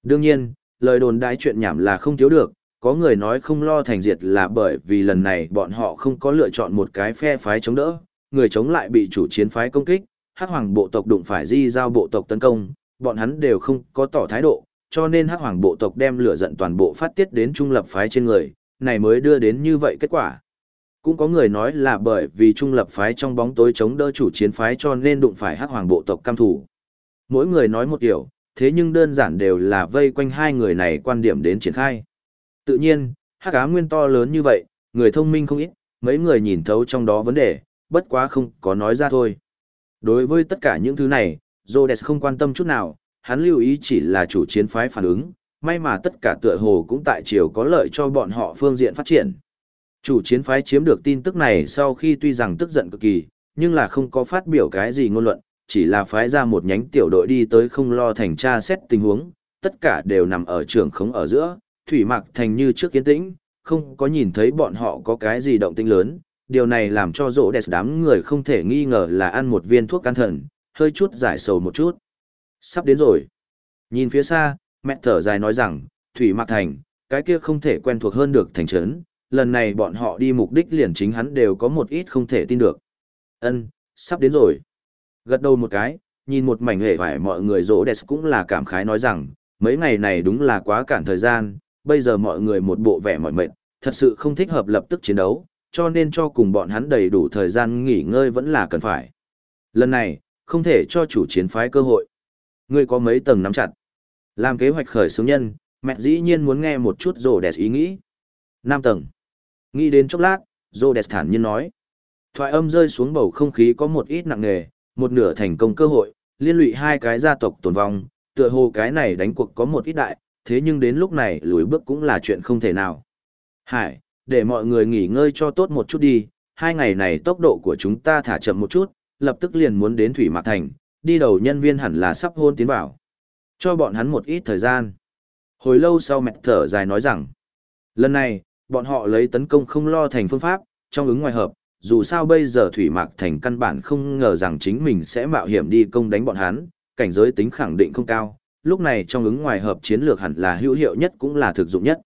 Đương nhiên, lời đồn đại chuyện nhảm là không thiếu được, có người nói không lo thành diệt là bởi vì lần này bọn họ không có lựa chọn một cái phe phái chống đỡ, người chống lại bị chủ chiến phái công kích, hắc hoàng bộ tộc đụng phải di giao bộ tộc tấn công, bọn hắn đều không có tỏ thái độ, cho nên hắc hoàng bộ tộc đem lửa giận toàn bộ phát tiết đến trung lập phái trên người, này mới đưa đến như vậy kết quả. Cũng có người nói là bởi vì trung lập phái trong bóng tối chống đỡ chủ chiến phái cho nên đụng phải hắc hoàng bộ tộc cam thủ. Mỗi người nói một điều thế nhưng đơn giản đều là vây quanh hai người này quan điểm đến triển khai. Tự nhiên, hắc ám nguyên to lớn như vậy, người thông minh không ít, mấy người nhìn thấu trong đó vấn đề, bất quá không có nói ra thôi. Đối với tất cả những thứ này, Rhodes không quan tâm chút nào, hắn lưu ý chỉ là chủ chiến phái phản ứng, may mà tất cả tựa hồ cũng tại chiều có lợi cho bọn họ phương diện phát triển. Chủ chiến phái chiếm được tin tức này sau khi tuy rằng tức giận cực kỳ, nhưng là không có phát biểu cái gì ngôn luận, chỉ là phái ra một nhánh tiểu đội đi tới không lo thành tra xét tình huống, tất cả đều nằm ở trường khống ở giữa, thủy mặc thành như trước kiến tĩnh, không có nhìn thấy bọn họ có cái gì động tĩnh lớn, điều này làm cho rỗ đẹp đám người không thể nghi ngờ là ăn một viên thuốc can thần, hơi chút giải sầu một chút. Sắp đến rồi. Nhìn phía xa, mẹ thở dài nói rằng, Thủy Mạc Thành, cái kia không thể quen thuộc hơn được thành trấn, lần này bọn họ đi mục đích liền chính hắn đều có một ít không thể tin được. Ân, sắp đến rồi. Gật đầu một cái, nhìn một mảnh hề vải mọi người rỗ đẹp cũng là cảm khái nói rằng, mấy ngày này đúng là quá cản thời gian, bây giờ mọi người một bộ vẻ mỏi mệt, thật sự không thích hợp lập tức chiến đấu, cho nên cho cùng bọn hắn đầy đủ thời gian nghỉ ngơi vẫn là cần phải. Lần này, không thể cho chủ chiến phái cơ hội. Ngươi có mấy tầng nắm chặt. Làm kế hoạch khởi xướng nhân, mẹ dĩ nhiên muốn nghe một chút rồ đẹp ý nghĩ. Năm tầng. Nghĩ đến chốc lát, rồ đẹp thản nhiên nói. Thoại âm rơi xuống bầu không khí có một ít nặng nề, một nửa thành công cơ hội, liên lụy hai cái gia tộc tồn vong, tựa hồ cái này đánh cuộc có một ít đại, thế nhưng đến lúc này lùi bước cũng là chuyện không thể nào. Hải, để mọi người nghỉ ngơi cho tốt một chút đi, hai ngày này tốc độ của chúng ta thả chậm một chút, lập tức liền muốn đến Thủy Mạc Thành, đi đầu nhân viên hẳn là sắp hôn tiến vào. Cho bọn hắn một ít thời gian. Hồi lâu sau mẹ thở dài nói rằng, lần này, bọn họ lấy tấn công không lo thành phương pháp, trong ứng ngoài hợp, dù sao bây giờ Thủy Mạc Thành căn bản không ngờ rằng chính mình sẽ mạo hiểm đi công đánh bọn hắn, cảnh giới tính khẳng định không cao, lúc này trong ứng ngoài hợp chiến lược hẳn là hữu hiệu nhất cũng là thực dụng nhất.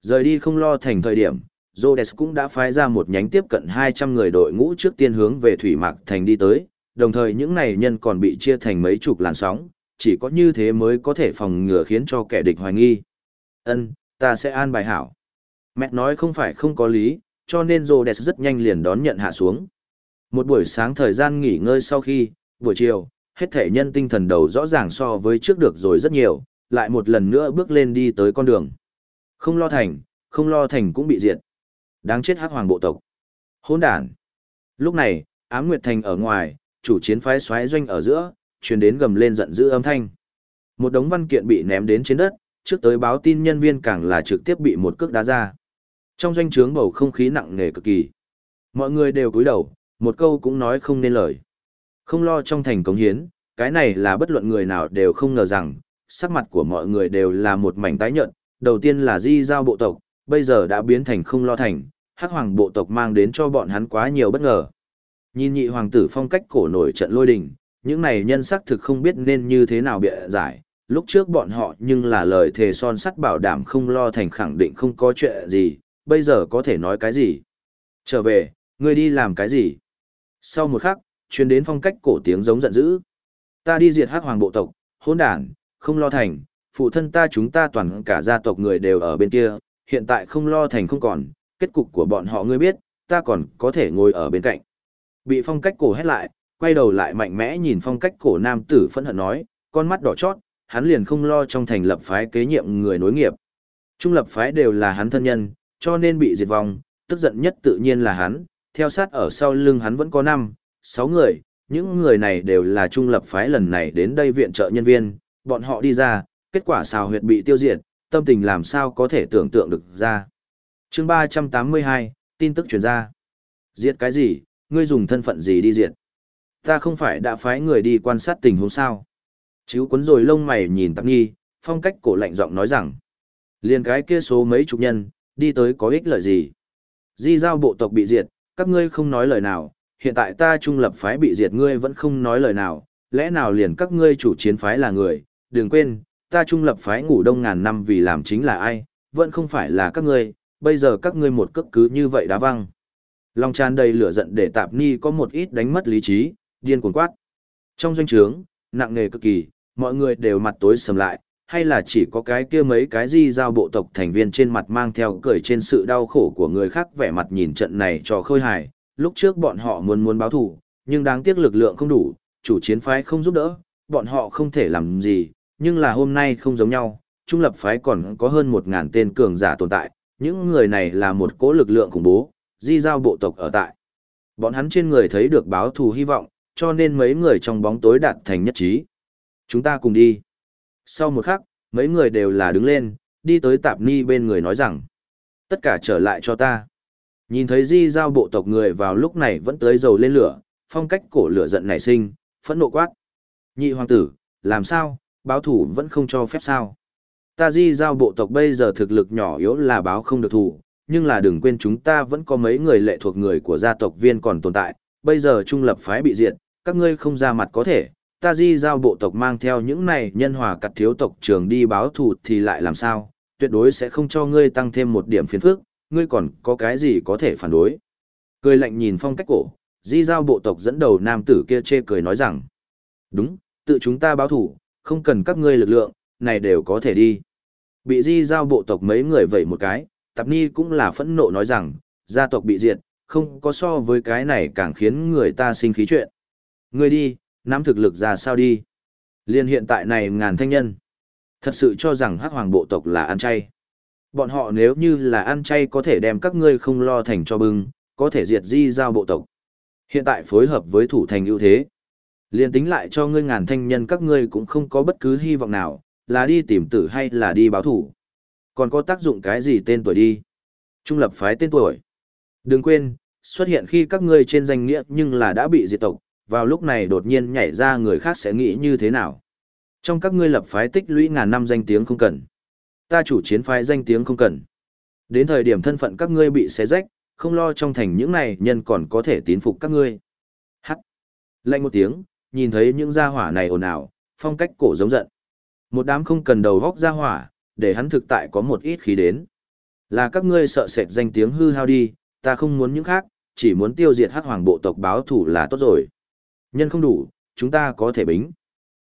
Rời đi không lo thành thời điểm, Rhodes cũng đã phái ra một nhánh tiếp cận 200 người đội ngũ trước tiên hướng về Thủy Mạc Thành đi tới, đồng thời những này nhân còn bị chia thành mấy chục làn sóng, chỉ có như thế mới có thể phòng ngừa khiến cho kẻ địch hoài nghi. Ân, ta sẽ an bài hảo. Mẹ nói không phải không có lý, cho nên Rhodes rất nhanh liền đón nhận hạ xuống. Một buổi sáng thời gian nghỉ ngơi sau khi, buổi chiều, hết thể nhân tinh thần đầu rõ ràng so với trước được rồi rất nhiều, lại một lần nữa bước lên đi tới con đường. Không lo thành, không lo thành cũng bị diệt. Đáng chết hắc hoàng bộ tộc. Hỗn đản. Lúc này, Ám Nguyệt Thành ở ngoài, chủ chiến phái xoáy doanh ở giữa, truyền đến gầm lên giận dữ âm thanh. Một đống văn kiện bị ném đến trên đất, trước tới báo tin nhân viên càng là trực tiếp bị một cước đá ra. Trong doanh trướng bầu không khí nặng nề cực kỳ. Mọi người đều cúi đầu, một câu cũng nói không nên lời. Không lo trong thành cống hiến, cái này là bất luận người nào đều không ngờ rằng, sắc mặt của mọi người đều là một mảnh tái nhợt, đầu tiên là di giao bộ tộc, bây giờ đã biến thành không lo thành, hắc hoàng bộ tộc mang đến cho bọn hắn quá nhiều bất ngờ. Nhìn nhị hoàng tử phong cách cổ nổi trận lôi đình, những này nhân sắc thực không biết nên như thế nào bịa giải, lúc trước bọn họ nhưng là lời thề son sắt bảo đảm không lo thành khẳng định không có chuyện gì, bây giờ có thể nói cái gì. Trở về, ngươi đi làm cái gì? Sau một khắc, truyền đến phong cách cổ tiếng giống giận dữ. Ta đi diệt hắc hoàng bộ tộc, hỗn đản, không lo thành, phụ thân ta chúng ta toàn cả gia tộc người đều ở bên kia, hiện tại không lo thành không còn, kết cục của bọn họ ngươi biết, ta còn có thể ngồi ở bên cạnh. Bị phong cách cổ hét lại, quay đầu lại mạnh mẽ nhìn phong cách cổ nam tử phẫn hận nói, con mắt đỏ chót, hắn liền không lo trong thành lập phái kế nhiệm người nối nghiệp. Trung lập phái đều là hắn thân nhân, cho nên bị diệt vong, tức giận nhất tự nhiên là hắn, theo sát ở sau lưng hắn vẫn có 5, 6 người, những người này đều là trung lập phái lần này đến đây viện trợ nhân viên, bọn họ đi ra, kết quả xào huyệt bị tiêu diệt, tâm tình làm sao có thể tưởng tượng được ra. chương 382, tin tức truyền ra. Diệt cái gì, ngươi dùng thân phận gì đi diệt? Ta không phải đã phái người đi quan sát tình huống sao? Chíu cuốn rồi lông mày nhìn tạp nghi, phong cách cổ lạnh giọng nói rằng. liền cái kia số mấy chục nhân, đi tới có ích lợi gì? Di giao bộ tộc bị diệt, các ngươi không nói lời nào, hiện tại ta trung lập phái bị diệt ngươi vẫn không nói lời nào, lẽ nào liền các ngươi chủ chiến phái là người, đừng quên, ta trung lập phái ngủ đông ngàn năm vì làm chính là ai, vẫn không phải là các ngươi, bây giờ các ngươi một cấp cứ như vậy đá văng. Lòng tràn đầy lửa giận để tạp ni có một ít đánh mất lý trí, điên cuồng quát. Trong doanh trướng, nặng nề cực kỳ, mọi người đều mặt tối sầm lại, hay là chỉ có cái kia mấy cái gì giao bộ tộc thành viên trên mặt mang theo cười trên sự đau khổ của người khác vẻ mặt nhìn trận này cho khôi hài. Lúc trước bọn họ muốn muốn báo thù, nhưng đáng tiếc lực lượng không đủ, chủ chiến phái không giúp đỡ, bọn họ không thể làm gì, nhưng là hôm nay không giống nhau, trung lập phái còn có hơn 1.000 tên cường giả tồn tại, những người này là một cỗ lực lượng khủng bố, di giao bộ tộc ở tại. Bọn hắn trên người thấy được báo thù hy vọng, cho nên mấy người trong bóng tối đạt thành nhất trí. Chúng ta cùng đi. Sau một khắc, mấy người đều là đứng lên, đi tới tạp ni bên người nói rằng, tất cả trở lại cho ta. Nhìn thấy di giao bộ tộc người vào lúc này vẫn tới dầu lên lửa, phong cách cổ lửa giận nảy sinh, phẫn nộ quát. Nhị hoàng tử, làm sao, báo thủ vẫn không cho phép sao. Ta di giao bộ tộc bây giờ thực lực nhỏ yếu là báo không được thủ, nhưng là đừng quên chúng ta vẫn có mấy người lệ thuộc người của gia tộc viên còn tồn tại, bây giờ trung lập phái bị diệt, các ngươi không ra mặt có thể, ta di giao bộ tộc mang theo những này nhân hòa cặt thiếu tộc trưởng đi báo thù thì lại làm sao, tuyệt đối sẽ không cho ngươi tăng thêm một điểm phiền phức, ngươi còn có cái gì có thể phản đối. Cười lạnh nhìn phong cách cổ, di giao bộ tộc dẫn đầu nam tử kia chê cười nói rằng, đúng, tự chúng ta báo thù, không cần các ngươi lực lượng, này đều có thể đi. Bị di giao bộ tộc mấy người vẩy một cái, tạp ni cũng là phẫn nộ nói rằng, gia tộc bị diệt, không có so với cái này càng khiến người ta sinh khí chuyện. Ngươi đi, nắm thực lực ra sao đi. Liên hiện tại này ngàn thanh nhân. Thật sự cho rằng hắc hoàng bộ tộc là ăn chay. Bọn họ nếu như là ăn chay có thể đem các ngươi không lo thành cho bưng, có thể diệt di giao bộ tộc. Hiện tại phối hợp với thủ thành ưu thế. Liên tính lại cho ngươi ngàn thanh nhân các ngươi cũng không có bất cứ hy vọng nào, là đi tìm tử hay là đi báo thủ. Còn có tác dụng cái gì tên tuổi đi? Trung lập phái tên tuổi. Đừng quên, xuất hiện khi các ngươi trên danh nghĩa nhưng là đã bị diệt tộc, vào lúc này đột nhiên nhảy ra người khác sẽ nghĩ như thế nào. Trong các ngươi lập phái tích lũy ngàn năm danh tiếng không cần. Ta chủ chiến phái danh tiếng không cần. Đến thời điểm thân phận các ngươi bị xé rách, không lo trong thành những này nhân còn có thể tín phục các ngươi. Hắc. Lạnh một tiếng, nhìn thấy những gia hỏa này ồn ào, phong cách cổ giống giận. Một đám không cần đầu góc gia hỏa, để hắn thực tại có một ít khí đến. Là các ngươi sợ sệt danh tiếng hư hao đi, ta không muốn những khác, chỉ muốn tiêu diệt hắc hoàng bộ tộc báo thủ là tốt rồi. Nhân không đủ, chúng ta có thể bính.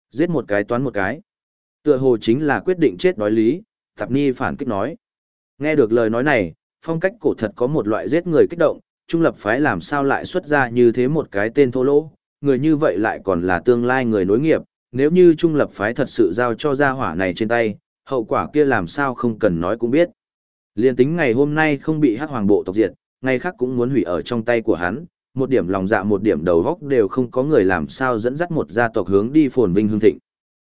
Giết một cái toán một cái. Tựa hồ chính là quyết định chết đói lý, Tạp Ni phản kích nói. Nghe được lời nói này, phong cách cổ thật có một loại giết người kích động, trung lập phái làm sao lại xuất ra như thế một cái tên thô lỗ, người như vậy lại còn là tương lai người nối nghiệp, nếu như trung lập phái thật sự giao cho gia hỏa này trên tay, hậu quả kia làm sao không cần nói cũng biết. Liên tính ngày hôm nay không bị hắc hoàng bộ tộc diệt, ngày khác cũng muốn hủy ở trong tay của hắn, một điểm lòng dạ một điểm đầu góc đều không có người làm sao dẫn dắt một gia tộc hướng đi phồn vinh hương thịnh.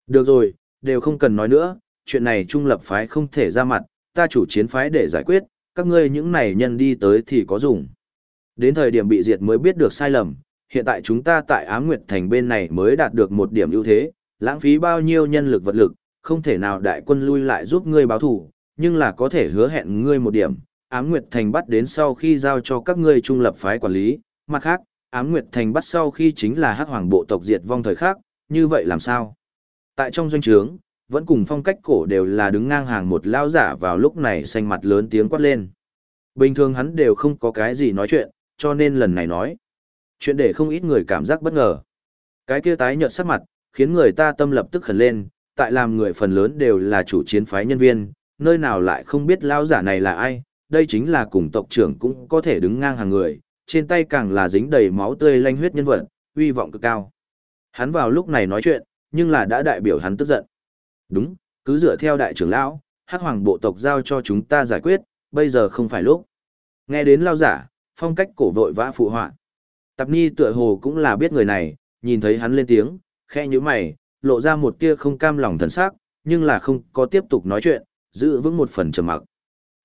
Được rồi, đều không cần nói nữa, chuyện này trung lập phái không thể ra mặt, ta chủ chiến phái để giải quyết, các ngươi những này nhân đi tới thì có dùng. Đến thời điểm bị diệt mới biết được sai lầm, hiện tại chúng ta tại Ám Nguyệt Thành bên này mới đạt được một điểm ưu thế, lãng phí bao nhiêu nhân lực vật lực, không thể nào đại quân lui lại giúp ngươi báo thủ, nhưng là có thể hứa hẹn ngươi một điểm, Ám Nguyệt Thành bắt đến sau khi giao cho các ngươi trung lập phái quản lý, mặt khác, Ám Nguyệt Thành bắt sau khi chính là Hắc Hoàng bộ tộc diệt vong thời khác, như vậy làm sao? Tại trong doanh trướng, vẫn cùng phong cách cổ đều là đứng ngang hàng một lao giả vào lúc này xanh mặt lớn tiếng quát lên. Bình thường hắn đều không có cái gì nói chuyện, cho nên lần này nói. Chuyện để không ít người cảm giác bất ngờ. Cái kia tái nhợt sắc mặt, khiến người ta tâm lập tức khẩn lên, tại làm người phần lớn đều là chủ chiến phái nhân viên, nơi nào lại không biết lao giả này là ai, đây chính là cùng tộc trưởng cũng có thể đứng ngang hàng người, trên tay càng là dính đầy máu tươi lanh huyết nhân vật, uy vọng cực cao. Hắn vào lúc này nói chuyện, nhưng là đã đại biểu hắn tức giận. Đúng, cứ dựa theo đại trưởng lão, hắc hoàng bộ tộc giao cho chúng ta giải quyết, bây giờ không phải lúc. Nghe đến lao giả, phong cách cổ vội vã phụ họa. Tạp Ni tựa hồ cũng là biết người này, nhìn thấy hắn lên tiếng, khe như mày, lộ ra một tia không cam lòng thần sắc, nhưng là không có tiếp tục nói chuyện, giữ vững một phần trầm mặc.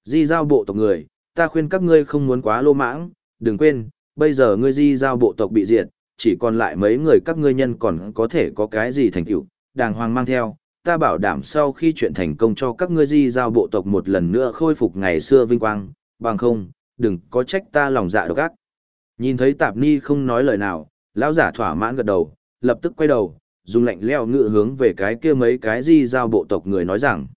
Di giao bộ tộc người, ta khuyên các ngươi không muốn quá lô mãng, đừng quên, bây giờ ngươi di giao bộ tộc bị diệt, chỉ còn lại mấy người các ngươi nhân còn có thể có cái gì thành tựu, đàng hoàng mang theo, ta bảo đảm sau khi chuyện thành công cho các ngươi di giao bộ tộc một lần nữa khôi phục ngày xưa vinh quang, bằng không, đừng có trách ta lòng dạ độc ác. Nhìn thấy Tạp Ni không nói lời nào, lão giả thỏa mãn gật đầu, lập tức quay đầu, dùng lạnh leo ngự hướng về cái kia mấy cái di giao bộ tộc người nói rằng.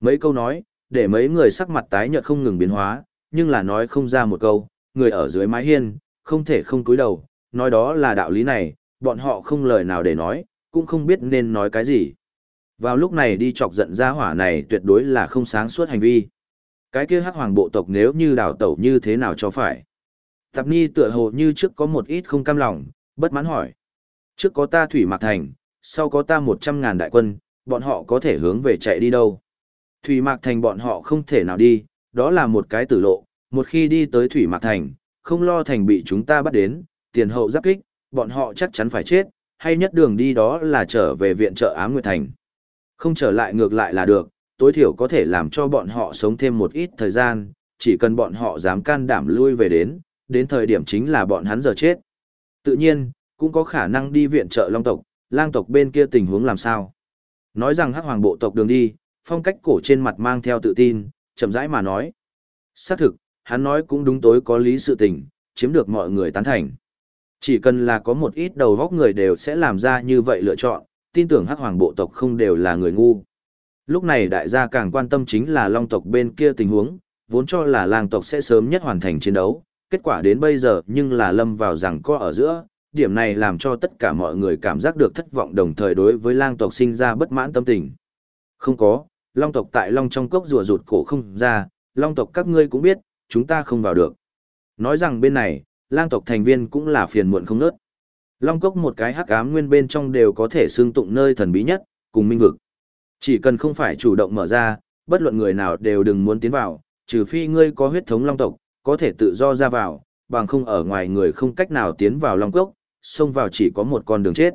Mấy câu nói, để mấy người sắc mặt tái nhợt không ngừng biến hóa, nhưng là nói không ra một câu, người ở dưới mái hiên, không thể không cúi đầu, nói đó là đạo lý này, bọn họ không lời nào để nói, cũng không biết nên nói cái gì. Vào lúc này đi chọc giận ra hỏa này tuyệt đối là không sáng suốt hành vi. Cái kia hắc hoàng bộ tộc nếu như đào tẩu như thế nào cho phải. Tạp Ni tựa hồ như trước có một ít không cam lòng, bất mãn hỏi. Trước có ta thủy mạc thành, sau có ta một trăm ngàn đại quân, bọn họ có thể hướng về chạy đi đâu. Thủy Mạc Thành bọn họ không thể nào đi, đó là một cái tử lộ, một khi đi tới Thủy Mạc Thành, không lo thành bị chúng ta bắt đến, tiền hậu giáp kích, bọn họ chắc chắn phải chết, hay nhất đường đi đó là trở về viện trợ Ám Nguyệt Thành. Không trở lại ngược lại là được, tối thiểu có thể làm cho bọn họ sống thêm một ít thời gian, chỉ cần bọn họ dám can đảm lui về đến, đến thời điểm chính là bọn hắn giờ chết. Tự nhiên, cũng có khả năng đi viện trợ Long tộc, lang tộc bên kia tình huống làm sao. Nói rằng hắc hoàng bộ tộc đường đi, phong cách cổ trên mặt mang theo tự tin, chậm rãi mà nói. Xác thực, hắn nói cũng đúng tối có lý sự tình, chiếm được mọi người tán thành. Chỉ cần là có một ít đầu góc người đều sẽ làm ra như vậy lựa chọn, tin tưởng hắc hoàng bộ tộc không đều là người ngu. Lúc này đại gia càng quan tâm chính là long tộc bên kia tình huống, vốn cho là lang tộc sẽ sớm nhất hoàn thành chiến đấu, kết quả đến bây giờ nhưng là lâm vào rằng co ở giữa, điểm này làm cho tất cả mọi người cảm giác được thất vọng đồng thời đối với lang tộc sinh ra bất mãn tâm tình. Không có, long tộc tại long trong cốc rùa rụt cổ không ra, long tộc các ngươi cũng biết, chúng ta không vào được. Nói rằng bên này, lang tộc thành viên cũng là phiền muộn không nớt. Long cốc một cái hắc ám nguyên bên trong đều có thể xương tụng nơi thần bí nhất, cùng minh vực. Chỉ cần không phải chủ động mở ra, bất luận người nào đều đừng muốn tiến vào, trừ phi ngươi có huyết thống long tộc, có thể tự do ra vào, bằng không ở ngoài người không cách nào tiến vào long cốc, xông vào chỉ có một con đường chết.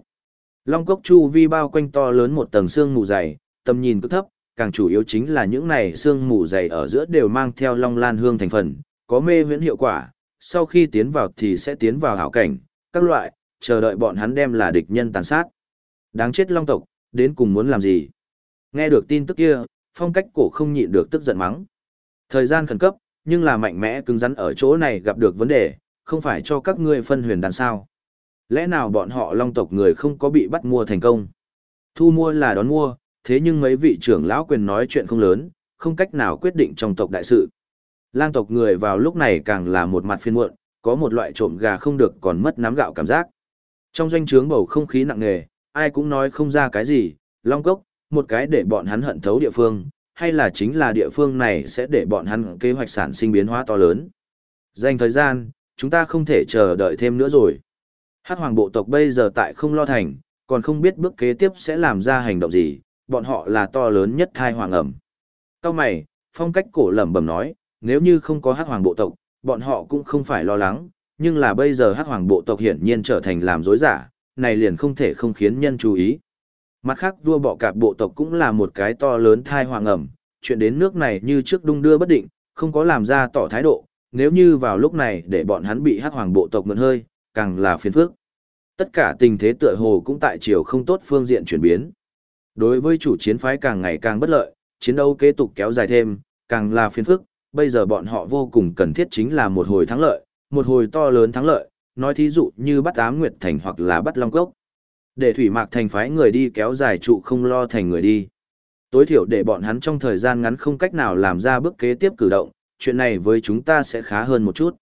Long cốc chu vi bao quanh to lớn một tầng xương mù dày, tầm nhìn cứ thấp, càng chủ yếu chính là những này xương mù dày ở giữa đều mang theo long lan hương thành phần, có mê huyễn hiệu quả, sau khi tiến vào thì sẽ tiến vào hảo cảnh, các loại, chờ đợi bọn hắn đem là địch nhân tàn sát. Đáng chết long tộc, đến cùng muốn làm gì? Nghe được tin tức kia, phong cách cổ không nhịn được tức giận mắng. Thời gian khẩn cấp, nhưng là mạnh mẽ cứng rắn ở chỗ này gặp được vấn đề, không phải cho các ngươi phân huyền đàn sao. Lẽ nào bọn họ long tộc người không có bị bắt mua thành công? Thu mua là đón mua, thế nhưng mấy vị trưởng lão quyền nói chuyện không lớn, không cách nào quyết định trong tộc đại sự. Lang tộc người vào lúc này càng là một mặt phiên muộn, có một loại trộm gà không được còn mất nắm gạo cảm giác. Trong doanh trướng bầu không khí nặng nề, ai cũng nói không ra cái gì, long cốc, một cái để bọn hắn hận thấu địa phương, hay là chính là địa phương này sẽ để bọn hắn kế hoạch sản sinh biến hóa to lớn. Dành thời gian, chúng ta không thể chờ đợi thêm nữa rồi. Hát hoàng bộ tộc bây giờ tại không lo thành, còn không biết bước kế tiếp sẽ làm ra hành động gì, bọn họ là to lớn nhất thai hoàng ẩm. Cao mày, phong cách cổ lẩm bẩm nói, nếu như không có hát hoàng bộ tộc, bọn họ cũng không phải lo lắng, nhưng là bây giờ hát hoàng bộ tộc hiển nhiên trở thành làm dối giả, này liền không thể không khiến nhân chú ý. Mặt khác vua bọ cạp bộ tộc cũng là một cái to lớn thai hoàng ẩm, chuyện đến nước này như trước đung đưa bất định, không có làm ra tỏ thái độ, nếu như vào lúc này để bọn hắn bị hắc hoàng bộ tộc mượn hơi, càng là phiền phức. Tất cả tình thế tựa hồ cũng tại chiều không tốt phương diện chuyển biến. Đối với chủ chiến phái càng ngày càng bất lợi, chiến đấu kế tục kéo dài thêm, càng là phiền phức, bây giờ bọn họ vô cùng cần thiết chính là một hồi thắng lợi, một hồi to lớn thắng lợi, nói thí dụ như bắt ám nguyệt thành hoặc là bắt long cốc. Để thủy mạc thành phái người đi kéo dài trụ không lo thành người đi. Tối thiểu để bọn hắn trong thời gian ngắn không cách nào làm ra bước kế tiếp cử động, chuyện này với chúng ta sẽ khá hơn một chút.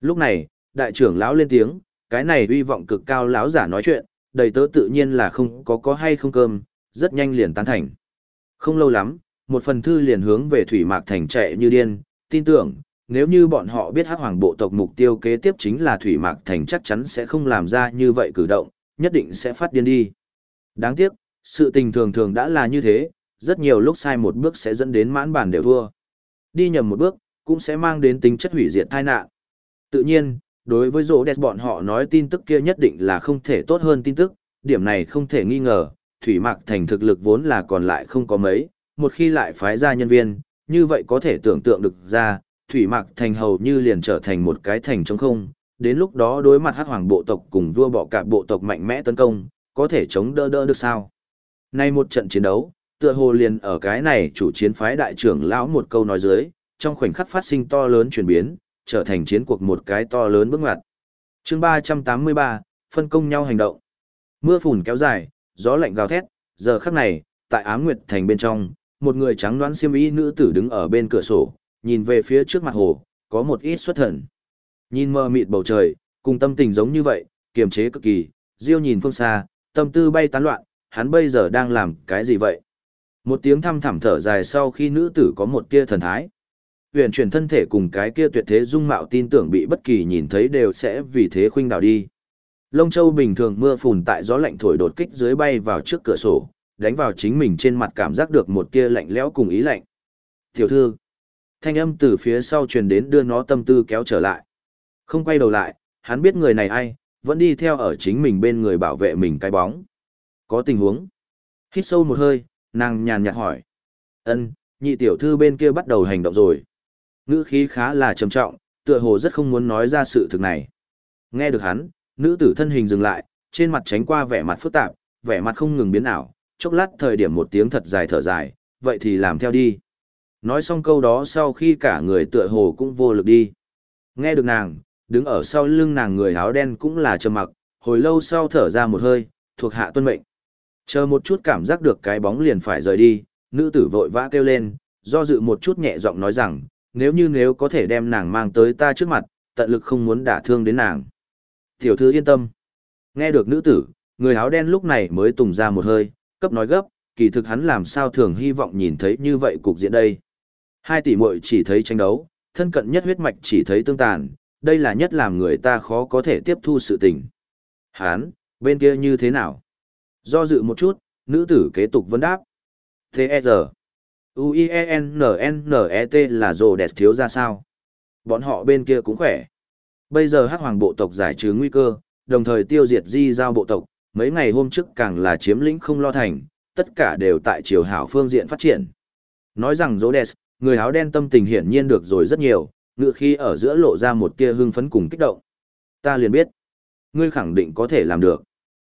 Lúc này, đại trưởng lão lên tiếng, cái này uy vọng cực cao lão giả nói chuyện, đầy tớ tự nhiên là không có có hay không cơm, rất nhanh liền tán thành. Không lâu lắm, một phần thư liền hướng về thủy mạc thành chạy như điên, tin tưởng, nếu như bọn họ biết hắc hoàng bộ tộc mục tiêu kế tiếp chính là thủy mạc thành chắc chắn sẽ không làm ra như vậy cử động, nhất định sẽ phát điên đi. Đáng tiếc, sự tình thường thường đã là như thế, rất nhiều lúc sai một bước sẽ dẫn đến mãn bản đều thua. Đi nhầm một bước, cũng sẽ mang đến tính chất hủy diệt tai nạn. Tự nhiên, đối với rỗ đẹp bọn họ nói tin tức kia nhất định là không thể tốt hơn tin tức, điểm này không thể nghi ngờ, Thủy Mạc Thành thực lực vốn là còn lại không có mấy, một khi lại phái ra nhân viên, như vậy có thể tưởng tượng được ra, Thủy Mạc Thành hầu như liền trở thành một cái thành trống không, đến lúc đó đối mặt hắc hoàng bộ tộc cùng vua bọ cạp bộ tộc mạnh mẽ tấn công, có thể chống đỡ đỡ được sao? Nay một trận chiến đấu, tựa hồ liền ở cái này chủ chiến phái đại trưởng lão một câu nói dưới, trong khoảnh khắc phát sinh to lớn chuyển biến, trở thành chiến cuộc một cái to lớn bước ngoặt. Chương 383, phân công nhau hành động. Mưa phùn kéo dài, gió lạnh gào thét, giờ khắc này, tại Ám Nguyệt thành bên trong, một người trắng đoán xiêm y nữ tử đứng ở bên cửa sổ, nhìn về phía trước mặt hồ, có một ít xuất thần. Nhìn mờ mịt bầu trời, cùng tâm tình giống như vậy, kiềm chế cực kỳ, Diêu nhìn phương xa, tâm tư bay tán loạn, hắn bây giờ đang làm cái gì vậy? Một tiếng thăm thẳm thở dài sau khi nữ tử có một tia thần thái. Huyền chuyển thân thể cùng cái kia tuyệt thế dung mạo tin tưởng bị bất kỳ nhìn thấy đều sẽ vì thế khuynh đảo đi. Lông châu bình thường mưa phùn tại gió lạnh thổi đột kích dưới bay vào trước cửa sổ, đánh vào chính mình trên mặt cảm giác được một tia lạnh lẽo cùng ý lạnh. Tiểu thư, thanh âm từ phía sau truyền đến đưa nó tâm tư kéo trở lại. Không quay đầu lại, hắn biết người này ai, vẫn đi theo ở chính mình bên người bảo vệ mình cái bóng. Có tình huống. Hít sâu một hơi, nàng nhàn nhạt hỏi. ân nhị tiểu thư bên kia bắt đầu hành động rồi. Ngữ khí khá là trầm trọng, tựa hồ rất không muốn nói ra sự thực này. Nghe được hắn, nữ tử thân hình dừng lại, trên mặt tránh qua vẻ mặt phức tạp, vẻ mặt không ngừng biến ảo, chốc lát thời điểm một tiếng thật dài thở dài, vậy thì làm theo đi. Nói xong câu đó sau khi cả người tựa hồ cũng vô lực đi. Nghe được nàng, đứng ở sau lưng nàng người áo đen cũng là trầm mặc, hồi lâu sau thở ra một hơi, thuộc hạ tuân mệnh. Chờ một chút cảm giác được cái bóng liền phải rời đi, nữ tử vội vã kêu lên, do dự một chút nhẹ giọng nói rằng, nếu như nếu có thể đem nàng mang tới ta trước mặt, tận lực không muốn đả thương đến nàng. Tiểu thư yên tâm. Nghe được nữ tử, người áo đen lúc này mới tùng ra một hơi, cấp nói gấp, kỳ thực hắn làm sao thường hy vọng nhìn thấy như vậy cục diện đây. Hai tỷ muội chỉ thấy tranh đấu, thân cận nhất huyết mạch chỉ thấy tương tàn, đây là nhất làm người ta khó có thể tiếp thu sự tình. Hán, bên kia như thế nào? Do dự một chút, nữ tử kế tục vấn đáp. T.E.R. U-I-E-N-N-N-E-T là rồ đẹp thiếu ra sao? Bọn họ bên kia cũng khỏe. Bây giờ hắc hoàng bộ tộc giải trừ nguy cơ, đồng thời tiêu diệt di giao bộ tộc, mấy ngày hôm trước càng là chiếm lĩnh không lo thành, tất cả đều tại chiều hảo phương diện phát triển. Nói rằng Rhodes, người áo đen tâm tình hiển nhiên được rồi rất nhiều, ngựa khi ở giữa lộ ra một tia hưng phấn cùng kích động. Ta liền biết, ngươi khẳng định có thể làm được.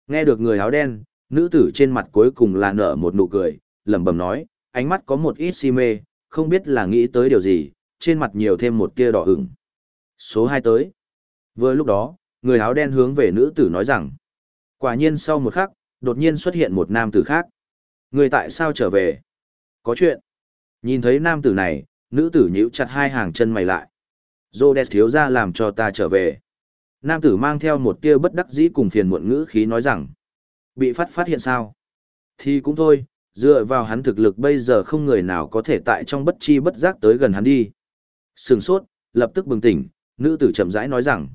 Nghe được người áo đen, nữ tử trên mặt cuối cùng là nở một nụ cười, lẩm bẩm nói, ánh mắt có một ít si mê, không biết là nghĩ tới điều gì, trên mặt nhiều thêm một tia đỏ ửng. Số 2 tới. Vừa lúc đó, người áo đen hướng về nữ tử nói rằng, quả nhiên sau một khắc, đột nhiên xuất hiện một nam tử khác. Người tại sao trở về? Có chuyện. Nhìn thấy nam tử này, nữ tử nhíu chặt hai hàng chân mày lại. Rhodes thiếu ra làm cho ta trở về. Nam tử mang theo một tia bất đắc dĩ cùng phiền muộn ngữ khí nói rằng. Bị phát phát hiện sao? Thì cũng thôi, dựa vào hắn thực lực bây giờ không người nào có thể tại trong bất chi bất giác tới gần hắn đi. Sừng sốt, lập tức bừng tỉnh, nữ tử chậm rãi nói rằng.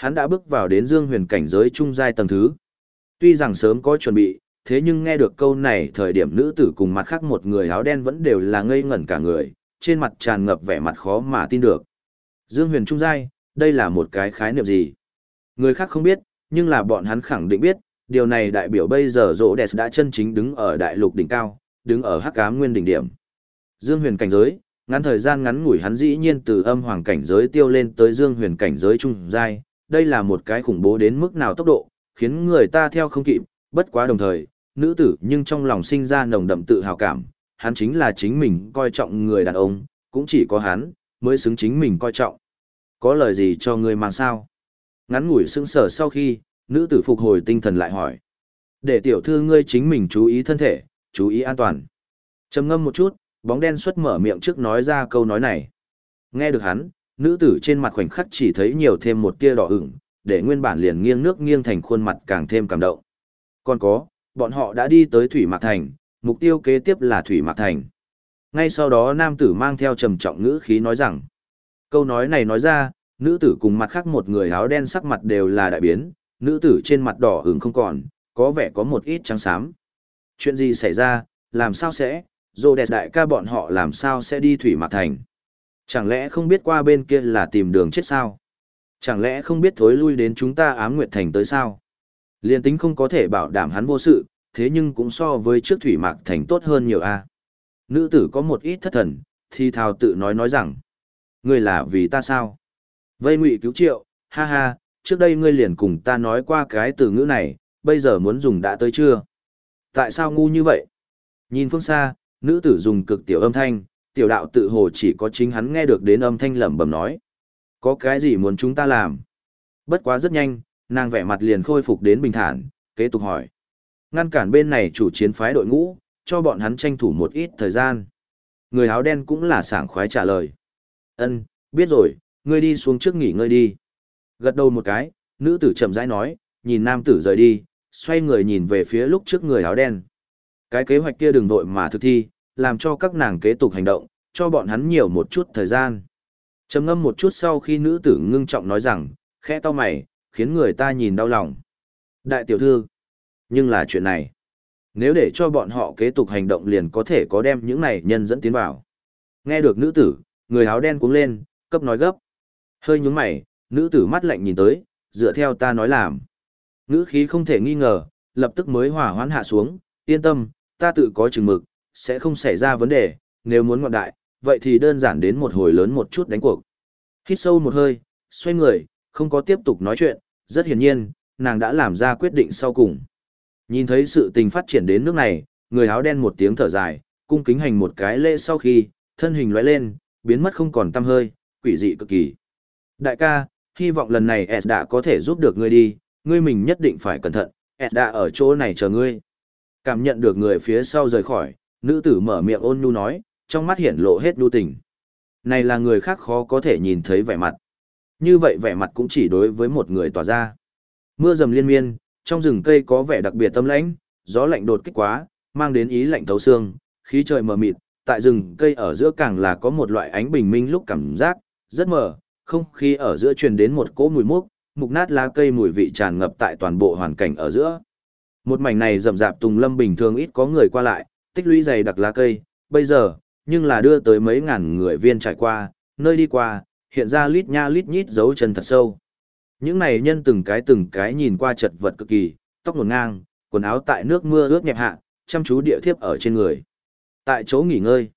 Hắn đã bước vào đến dương huyền cảnh giới trung giai tầng thứ. Tuy rằng sớm có chuẩn bị, thế nhưng nghe được câu này thời điểm nữ tử cùng mặt khác một người áo đen vẫn đều là ngây ngẩn cả người, trên mặt tràn ngập vẻ mặt khó mà tin được. Dương huyền trung giai, đây là một cái khái niệm gì? Người khác không biết, nhưng là bọn hắn khẳng định biết, điều này đại biểu bây giờ rỗ đẹp đã chân chính đứng ở đại lục đỉnh cao, đứng ở hắc ám nguyên đỉnh điểm. Dương huyền cảnh giới, ngắn thời gian ngắn ngủi hắn dĩ nhiên từ âm hoàng cảnh giới tiêu lên tới dương huyền cảnh giới trung giai, đây là một cái khủng bố đến mức nào tốc độ, khiến người ta theo không kịp, bất quá đồng thời, nữ tử nhưng trong lòng sinh ra nồng đậm tự hào cảm, hắn chính là chính mình coi trọng người đàn ông, cũng chỉ có hắn, mới xứng chính mình coi trọng. Có lời gì cho người mang sao? Ngắn ngủi sững sờ sau khi, nữ tử phục hồi tinh thần lại hỏi. Để tiểu thư ngươi chính mình chú ý thân thể, chú ý an toàn. trầm ngâm một chút, bóng đen xuất mở miệng trước nói ra câu nói này. Nghe được hắn, nữ tử trên mặt khoảnh khắc chỉ thấy nhiều thêm một tia đỏ ửng, để nguyên bản liền nghiêng nước nghiêng thành khuôn mặt càng thêm cảm động. Còn có, bọn họ đã đi tới Thủy Mạc Thành, mục tiêu kế tiếp là Thủy Mạc Thành. Ngay sau đó nam tử mang theo trầm trọng ngữ khí nói rằng, câu nói này nói ra, nữ tử cùng mặt khác một người áo đen sắc mặt đều là đại biến, nữ tử trên mặt đỏ ửng không còn, có vẻ có một ít trắng xám. Chuyện gì xảy ra, làm sao sẽ, dù đẹp đại ca bọn họ làm sao sẽ đi Thủy Mạc Thành. Chẳng lẽ không biết qua bên kia là tìm đường chết sao? Chẳng lẽ không biết thối lui đến chúng ta ám nguyệt thành tới sao? Liên tính không có thể bảo đảm hắn vô sự, thế nhưng cũng so với trước thủy mạc thành tốt hơn nhiều a. Nữ tử có một ít thất thần, thì thào tự nói nói rằng, ngươi là vì ta sao? Vây ngụy cứu triệu, ha ha, trước đây ngươi liền cùng ta nói qua cái từ ngữ này, bây giờ muốn dùng đã tới chưa? Tại sao ngu như vậy? Nhìn phương xa, nữ tử dùng cực tiểu âm thanh, tiểu đạo tự hồ chỉ có chính hắn nghe được đến âm thanh lẩm bẩm nói. Có cái gì muốn chúng ta làm? Bất quá rất nhanh, nàng vẻ mặt liền khôi phục đến bình thản, kế tục hỏi. Ngăn cản bên này chủ chiến phái đội ngũ, cho bọn hắn tranh thủ một ít thời gian. Người áo đen cũng là sảng khoái trả lời. Ân, biết rồi, ngươi đi xuống trước nghỉ ngơi đi. Gật đầu một cái, nữ tử chậm rãi nói, nhìn nam tử rời đi, xoay người nhìn về phía lúc trước người áo đen. Cái kế hoạch kia đừng vội mà thực thi, làm cho các nàng kế tục hành động, cho bọn hắn nhiều một chút thời gian. trầm ngâm một chút sau khi nữ tử ngưng trọng nói rằng, khẽ to mày, khiến người ta nhìn đau lòng. Đại tiểu thư, nhưng là chuyện này. Nếu để cho bọn họ kế tục hành động liền có thể có đem những này nhân dẫn tiến vào. Nghe được nữ tử, người áo đen cuống lên, cấp nói gấp. Hơi nhúng mày, nữ tử mắt lạnh nhìn tới, dựa theo ta nói làm. nữ khí không thể nghi ngờ, lập tức mới hỏa hoãn hạ xuống, yên tâm, ta tự có chừng mực, sẽ không xảy ra vấn đề, nếu muốn ngoạn đại, vậy thì đơn giản đến một hồi lớn một chút đánh cuộc. Hít sâu một hơi, xoay người, không có tiếp tục nói chuyện, rất hiển nhiên, nàng đã làm ra quyết định sau cùng. Nhìn thấy sự tình phát triển đến nước này, người áo đen một tiếng thở dài, cung kính hành một cái lễ sau khi, thân hình lóe lên, biến mất không còn tăm hơi, quỷ dị cực kỳ. Đại ca, hy vọng lần này S đã có thể giúp được ngươi đi, ngươi mình nhất định phải cẩn thận, S đã ở chỗ này chờ ngươi. Cảm nhận được người phía sau rời khỏi, nữ tử mở miệng ôn nhu nói, trong mắt hiển lộ hết nhu tình. Này là người khác khó có thể nhìn thấy vẻ mặt. Như vậy vẻ mặt cũng chỉ đối với một người tỏa ra. Mưa dầm liên miên, trong rừng cây có vẻ đặc biệt tâm lãnh, gió lạnh đột kích quá, mang đến ý lạnh thấu xương, khí trời mờ mịt, tại rừng cây ở giữa càng là có một loại ánh bình minh lúc cảm giác, rất mờ, không khí ở giữa truyền đến một cỗ mùi mốc, mục nát lá cây mùi vị tràn ngập tại toàn bộ hoàn cảnh ở giữa. Một mảnh này rậm rạp tùng lâm bình thường ít có người qua lại, tích lũy dày đặc lá cây, bây giờ, nhưng là đưa tới mấy ngàn người viên trải qua, nơi đi qua, hiện ra lít nha lít nhít dấu chân thật sâu. Những này nhân từng cái từng cái nhìn qua chật vật cực kỳ, tóc nổn ngang, quần áo tại nước mưa ướt nhẹp hạ, chăm chú địa thiếp ở trên người. Tại chỗ nghỉ ngơi,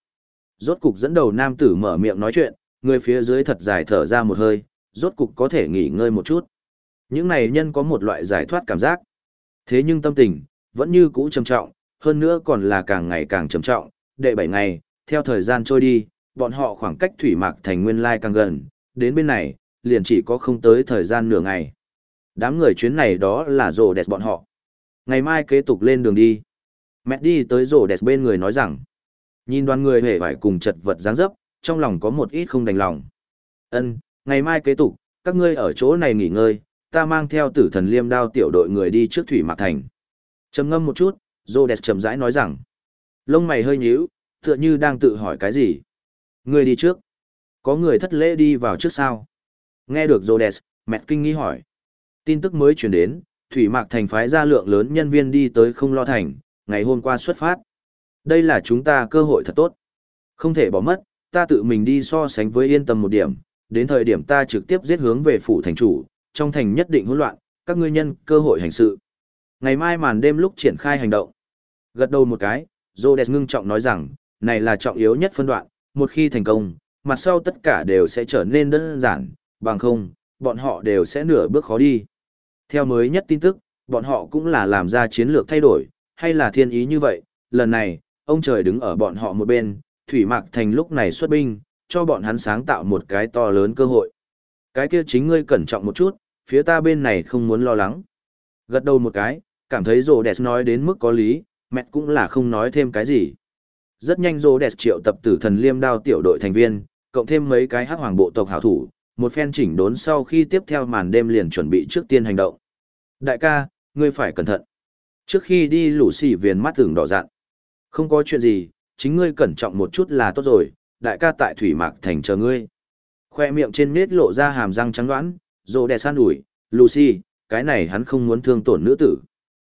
rốt cục dẫn đầu nam tử mở miệng nói chuyện, người phía dưới thật dài thở ra một hơi, rốt cục có thể nghỉ ngơi một chút. Những này nhân có một loại giải thoát cảm giác. Thế nhưng tâm tình, vẫn như cũ trầm trọng, hơn nữa còn là càng ngày càng trầm trọng, đệ bảy ngày, theo thời gian trôi đi, bọn họ khoảng cách thủy mạc thành nguyên lai càng gần, đến bên này, liền chỉ có không tới thời gian nửa ngày. Đám người chuyến này đó là rồ đẹp bọn họ. Ngày mai kế tục lên đường đi. Mẹ đi tới rồ đẹp bên người nói rằng, nhìn đoàn người hề vải cùng chật vật dáng dấp, trong lòng có một ít không đành lòng. Ân, ngày mai kế tục, các ngươi ở chỗ này nghỉ ngơi, ta mang theo tử thần liêm đao tiểu đội người đi trước thủy mạc thành. Trầm ngâm một chút, Rhodes chậm rãi nói rằng, lông mày hơi nhíu, tựa như đang tự hỏi cái gì. Người đi trước. Có người thất lễ đi vào trước sao? Nghe được Rhodes, mẹ kinh nghi hỏi. Tin tức mới truyền đến, thủy mạc thành phái ra lượng lớn nhân viên đi tới không lo thành, ngày hôm qua xuất phát. Đây là chúng ta cơ hội thật tốt. Không thể bỏ mất, ta tự mình đi so sánh với yên tâm một điểm, đến thời điểm ta trực tiếp giết hướng về phủ thành chủ, trong thành nhất định hỗn loạn, các ngươi nhân cơ hội hành sự. Ngày mai màn đêm lúc triển khai hành động. Gật đầu một cái, Rhodes ngưng trọng nói rằng, này là trọng yếu nhất phân đoạn, một khi thành công, mặt sau tất cả đều sẽ trở nên đơn giản, bằng không, bọn họ đều sẽ nửa bước khó đi. Theo mới nhất tin tức, bọn họ cũng là làm ra chiến lược thay đổi, hay là thiên ý như vậy, lần này, ông trời đứng ở bọn họ một bên, Thủy Mạc Thành lúc này xuất binh, cho bọn hắn sáng tạo một cái to lớn cơ hội. Cái kia chính ngươi cẩn trọng một chút, phía ta bên này không muốn lo lắng. Gật đầu một cái, cảm thấy rồ đẹp nói đến mức có lý, mẹ cũng là không nói thêm cái gì. Rất nhanh rồ đẹp triệu tập tử thần liêm đao tiểu đội thành viên, cộng thêm mấy cái hắc hoàng bộ tộc hảo thủ, một phen chỉnh đốn sau khi tiếp theo màn đêm liền chuẩn bị trước tiên hành động. Đại ca, ngươi phải cẩn thận. Trước khi đi lũ xỉ viền mắt tưởng đỏ dặn. Không có chuyện gì, chính ngươi cẩn trọng một chút là tốt rồi, đại ca tại thủy mạc thành chờ ngươi. Khoe miệng trên nết lộ ra hàm răng trắng đoãn rồ đẹp san ủi, Lucy, cái này hắn không muốn thương tổn nữ tử.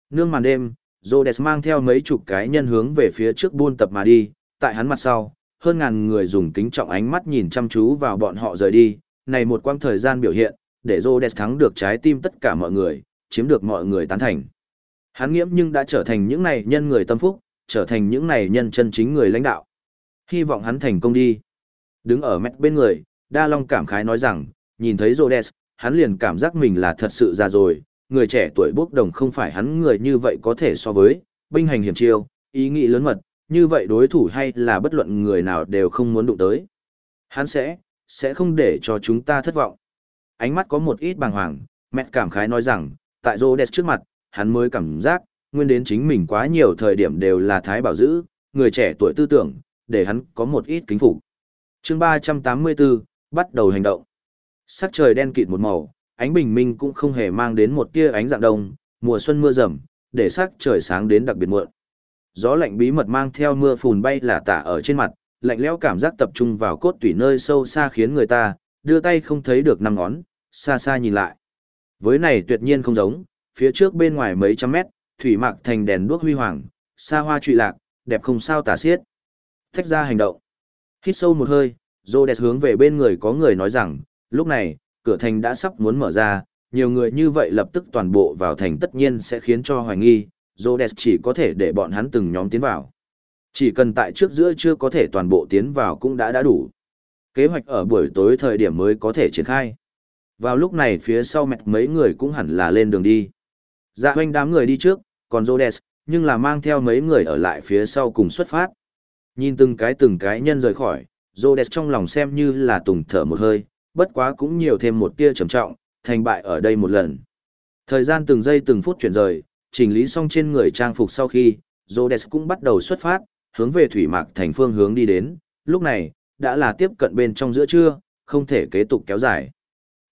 Nương màn đêm, Rhodes mang theo mấy chục cái nhân hướng về phía trước buôn tập mà đi, tại hắn mặt sau, hơn ngàn người dùng kính trọng ánh mắt nhìn chăm chú vào bọn họ rời đi, này một quãng thời gian biểu hiện, để Rhodes thắng được trái tim tất cả mọi người, chiếm được mọi người tán thành. Hắn nghiễm nhưng đã trở thành những này nhân người tâm phúc, trở thành những này nhân chân chính người lãnh đạo. Hy vọng hắn thành công đi. Đứng ở mét bên người, Đa Long cảm khái nói rằng, nhìn thấy Rhodes, hắn liền cảm giác mình là thật sự già rồi, người trẻ tuổi bốc đồng không phải hắn người như vậy có thể so với, binh hành hiểm chiêu, ý nghĩ lớn mật, như vậy đối thủ hay là bất luận người nào đều không muốn đụng tới. Hắn sẽ, sẽ không để cho chúng ta thất vọng. Ánh mắt có một ít bàng hoàng, mẹ cảm khái nói rằng, tại Rhodes trước mặt, hắn mới cảm giác, nguyên đến chính mình quá nhiều thời điểm đều là thái bảo giữ, người trẻ tuổi tư tưởng, để hắn có một ít kính phục. Chương 384, bắt đầu hành động. Sắc trời đen kịt một màu, ánh bình minh cũng không hề mang đến một tia ánh dạng đông, mùa xuân mưa rầm, để sắc trời sáng đến đặc biệt muộn. Gió lạnh bí mật mang theo mưa phùn bay là tả ở trên mặt, lạnh lẽo cảm giác tập trung vào cốt tủy nơi sâu xa khiến người ta đưa tay không thấy được năm ngón, xa xa nhìn lại. Với này tuyệt nhiên không giống, phía trước bên ngoài mấy trăm mét, thủy mạc thành đèn đuốc huy hoàng, xa hoa trụy lạc, đẹp không sao tả xiết. Thách ra hành động. Hít sâu một hơi, Rhodes hướng về bên người có người nói rằng, lúc này, cửa thành đã sắp muốn mở ra, nhiều người như vậy lập tức toàn bộ vào thành tất nhiên sẽ khiến cho hoài nghi, Rhodes chỉ có thể để bọn hắn từng nhóm tiến vào. Chỉ cần tại trước giữa chưa có thể toàn bộ tiến vào cũng đã đã đủ. Kế hoạch ở buổi tối thời điểm mới có thể triển khai. Vào lúc này phía sau mẹ mấy người cũng hẳn là lên đường đi. Dạ hoanh đám người đi trước, còn Rhodes, nhưng là mang theo mấy người ở lại phía sau cùng xuất phát. Nhìn từng cái từng cái nhân rời khỏi, Rhodes trong lòng xem như là tùng thở một hơi, bất quá cũng nhiều thêm một tia trầm trọng, thành bại ở đây một lần. Thời gian từng giây từng phút chuyển rời, chỉnh lý xong trên người trang phục sau khi, Rhodes cũng bắt đầu xuất phát, hướng về thủy mạc thành phương hướng đi đến, lúc này, đã là tiếp cận bên trong giữa trưa, không thể kế tục kéo dài.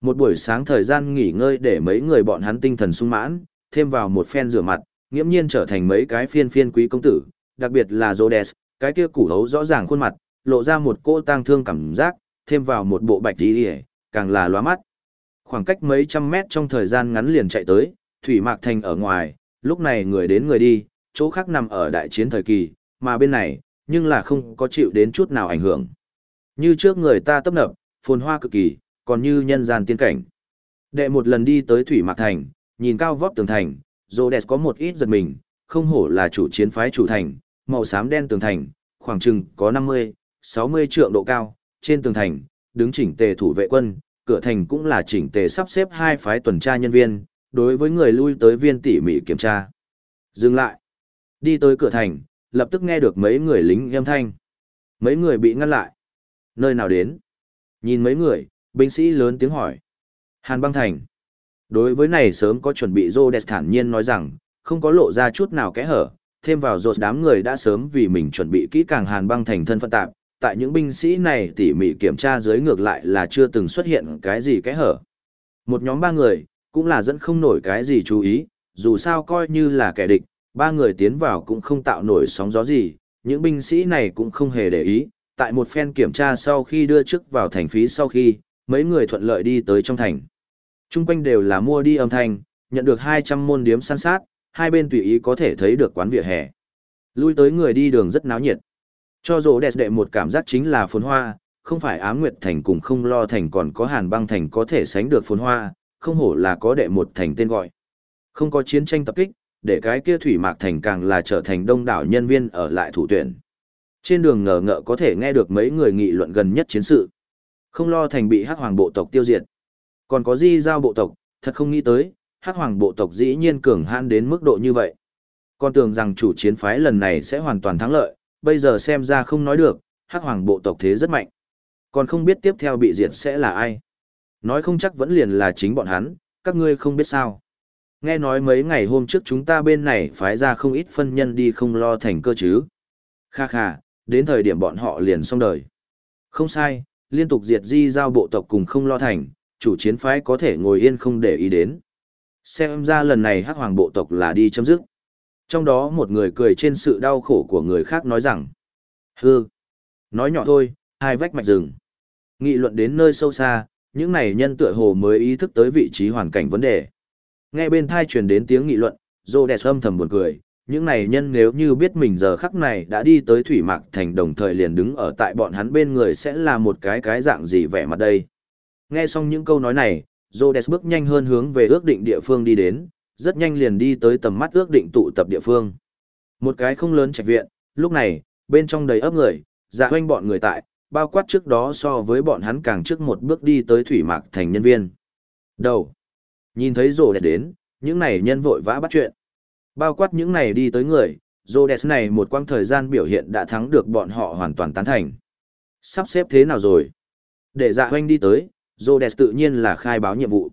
Một buổi sáng thời gian nghỉ ngơi để mấy người bọn hắn tinh thần sung mãn, thêm vào một phen rửa mặt, nghiễm nhiên trở thành mấy cái phiên phiên quý công tử, đặc biệt là Rhodes, cái kia củ hấu rõ ràng khuôn mặt, lộ ra một cô tang thương cảm giác, thêm vào một bộ bạch tí ỉa càng là loa mắt. Khoảng cách mấy trăm mét trong thời gian ngắn liền chạy tới, Thủy Mạc Thành ở ngoài, lúc này người đến người đi, chỗ khác nằm ở đại chiến thời kỳ, mà bên này, nhưng là không có chịu đến chút nào ảnh hưởng. Như trước người ta tấp nập, phồn hoa cực kỳ, còn như nhân gian tiên cảnh. Đệ một lần đi tới Thủy Mạc Thành, nhìn cao vóc tường thành, Rhodes có một ít giật mình, không hổ là chủ chiến phái chủ thành, màu xám đen tường thành, khoảng chừng có 50, 60 trượng độ cao, trên tường thành, đứng chỉnh tề thủ vệ quân, cửa thành cũng là chỉnh tề sắp xếp hai phái tuần tra nhân viên, đối với người lui tới viên tỉ mỉ kiểm tra. Dừng lại. Đi tới cửa thành, lập tức nghe được mấy người lính âm thanh. Mấy người bị ngăn lại. Nơi nào đến? Nhìn mấy người, binh sĩ lớn tiếng hỏi. Hàn băng thành. Đối với này sớm có chuẩn bị Rhodes thản nhiên nói rằng, không có lộ ra chút nào kẽ hở, thêm vào rột đám người đã sớm vì mình chuẩn bị kỹ càng hàn băng thành thân phận tạp, tại những binh sĩ này tỉ mỉ kiểm tra dưới ngược lại là chưa từng xuất hiện cái gì cái hở. Một nhóm ba người, cũng là dẫn không nổi cái gì chú ý, dù sao coi như là kẻ địch, ba người tiến vào cũng không tạo nổi sóng gió gì, những binh sĩ này cũng không hề để ý, tại một phen kiểm tra sau khi đưa chức vào thành phí sau khi, mấy người thuận lợi đi tới trong thành. Trung quanh đều là mua đi âm thanh, nhận được 200 môn điếm săn sát, hai bên tùy ý có thể thấy được quán vỉa hè. Lui tới người đi đường rất náo nhiệt. Cho dù đẹp đệ một cảm giác chính là phồn hoa, không phải ám nguyệt thành cùng không lo thành còn có hàn băng thành có thể sánh được phồn hoa, không hổ là có đệ một thành tên gọi. Không có chiến tranh tập kích, để cái kia thủy mạc thành càng là trở thành đông đảo nhân viên ở lại thủ tuyển. Trên đường ngờ ngợ có thể nghe được mấy người nghị luận gần nhất chiến sự. Không lo thành bị hắc hoàng bộ tộc tiêu diệt. Còn có di giao bộ tộc, thật không nghĩ tới, hắc hoàng bộ tộc dĩ nhiên cường hãn đến mức độ như vậy. Con tưởng rằng chủ chiến phái lần này sẽ hoàn toàn thắng lợi, bây giờ xem ra không nói được, hắc hoàng bộ tộc thế rất mạnh. Còn không biết tiếp theo bị diệt sẽ là ai. Nói không chắc vẫn liền là chính bọn hắn, các ngươi không biết sao. Nghe nói mấy ngày hôm trước chúng ta bên này phái ra không ít phân nhân đi không lo thành cơ chứ. Kha kha, đến thời điểm bọn họ liền xong đời. Không sai, liên tục diệt di giao bộ tộc cùng không lo thành, chủ chiến phái có thể ngồi yên không để ý đến. Xem ra lần này hắc hoàng bộ tộc là đi chấm dứt. Trong đó một người cười trên sự đau khổ của người khác nói rằng. Hư. Nói nhỏ thôi, hai vách mạch rừng. Nghị luận đến nơi sâu xa, những này nhân tựa hồ mới ý thức tới vị trí hoàn cảnh vấn đề. Nghe bên thai truyền đến tiếng nghị luận, Dô Đẹp âm thầm buồn cười. Những này nhân nếu như biết mình giờ khắc này đã đi tới Thủy Mạc Thành đồng thời liền đứng ở tại bọn hắn bên người sẽ là một cái cái dạng gì vẻ mặt đây. Nghe xong những câu nói này, Rhodes bước nhanh hơn hướng về ước định địa phương đi đến, rất nhanh liền đi tới tầm mắt ước định tụ tập địa phương. Một cái không lớn trạch viện, lúc này, bên trong đầy ấp người, dạ hoanh bọn người tại, bao quát trước đó so với bọn hắn càng trước một bước đi tới thủy mạc thành nhân viên. Đầu. Nhìn thấy Rhodes đến, những này nhân vội vã bắt chuyện. Bao quát những này đi tới người, Rhodes này một quãng thời gian biểu hiện đã thắng được bọn họ hoàn toàn tán thành. Sắp xếp thế nào rồi? Để dạ hoanh đi tới, Rhodes tự nhiên là khai báo nhiệm vụ.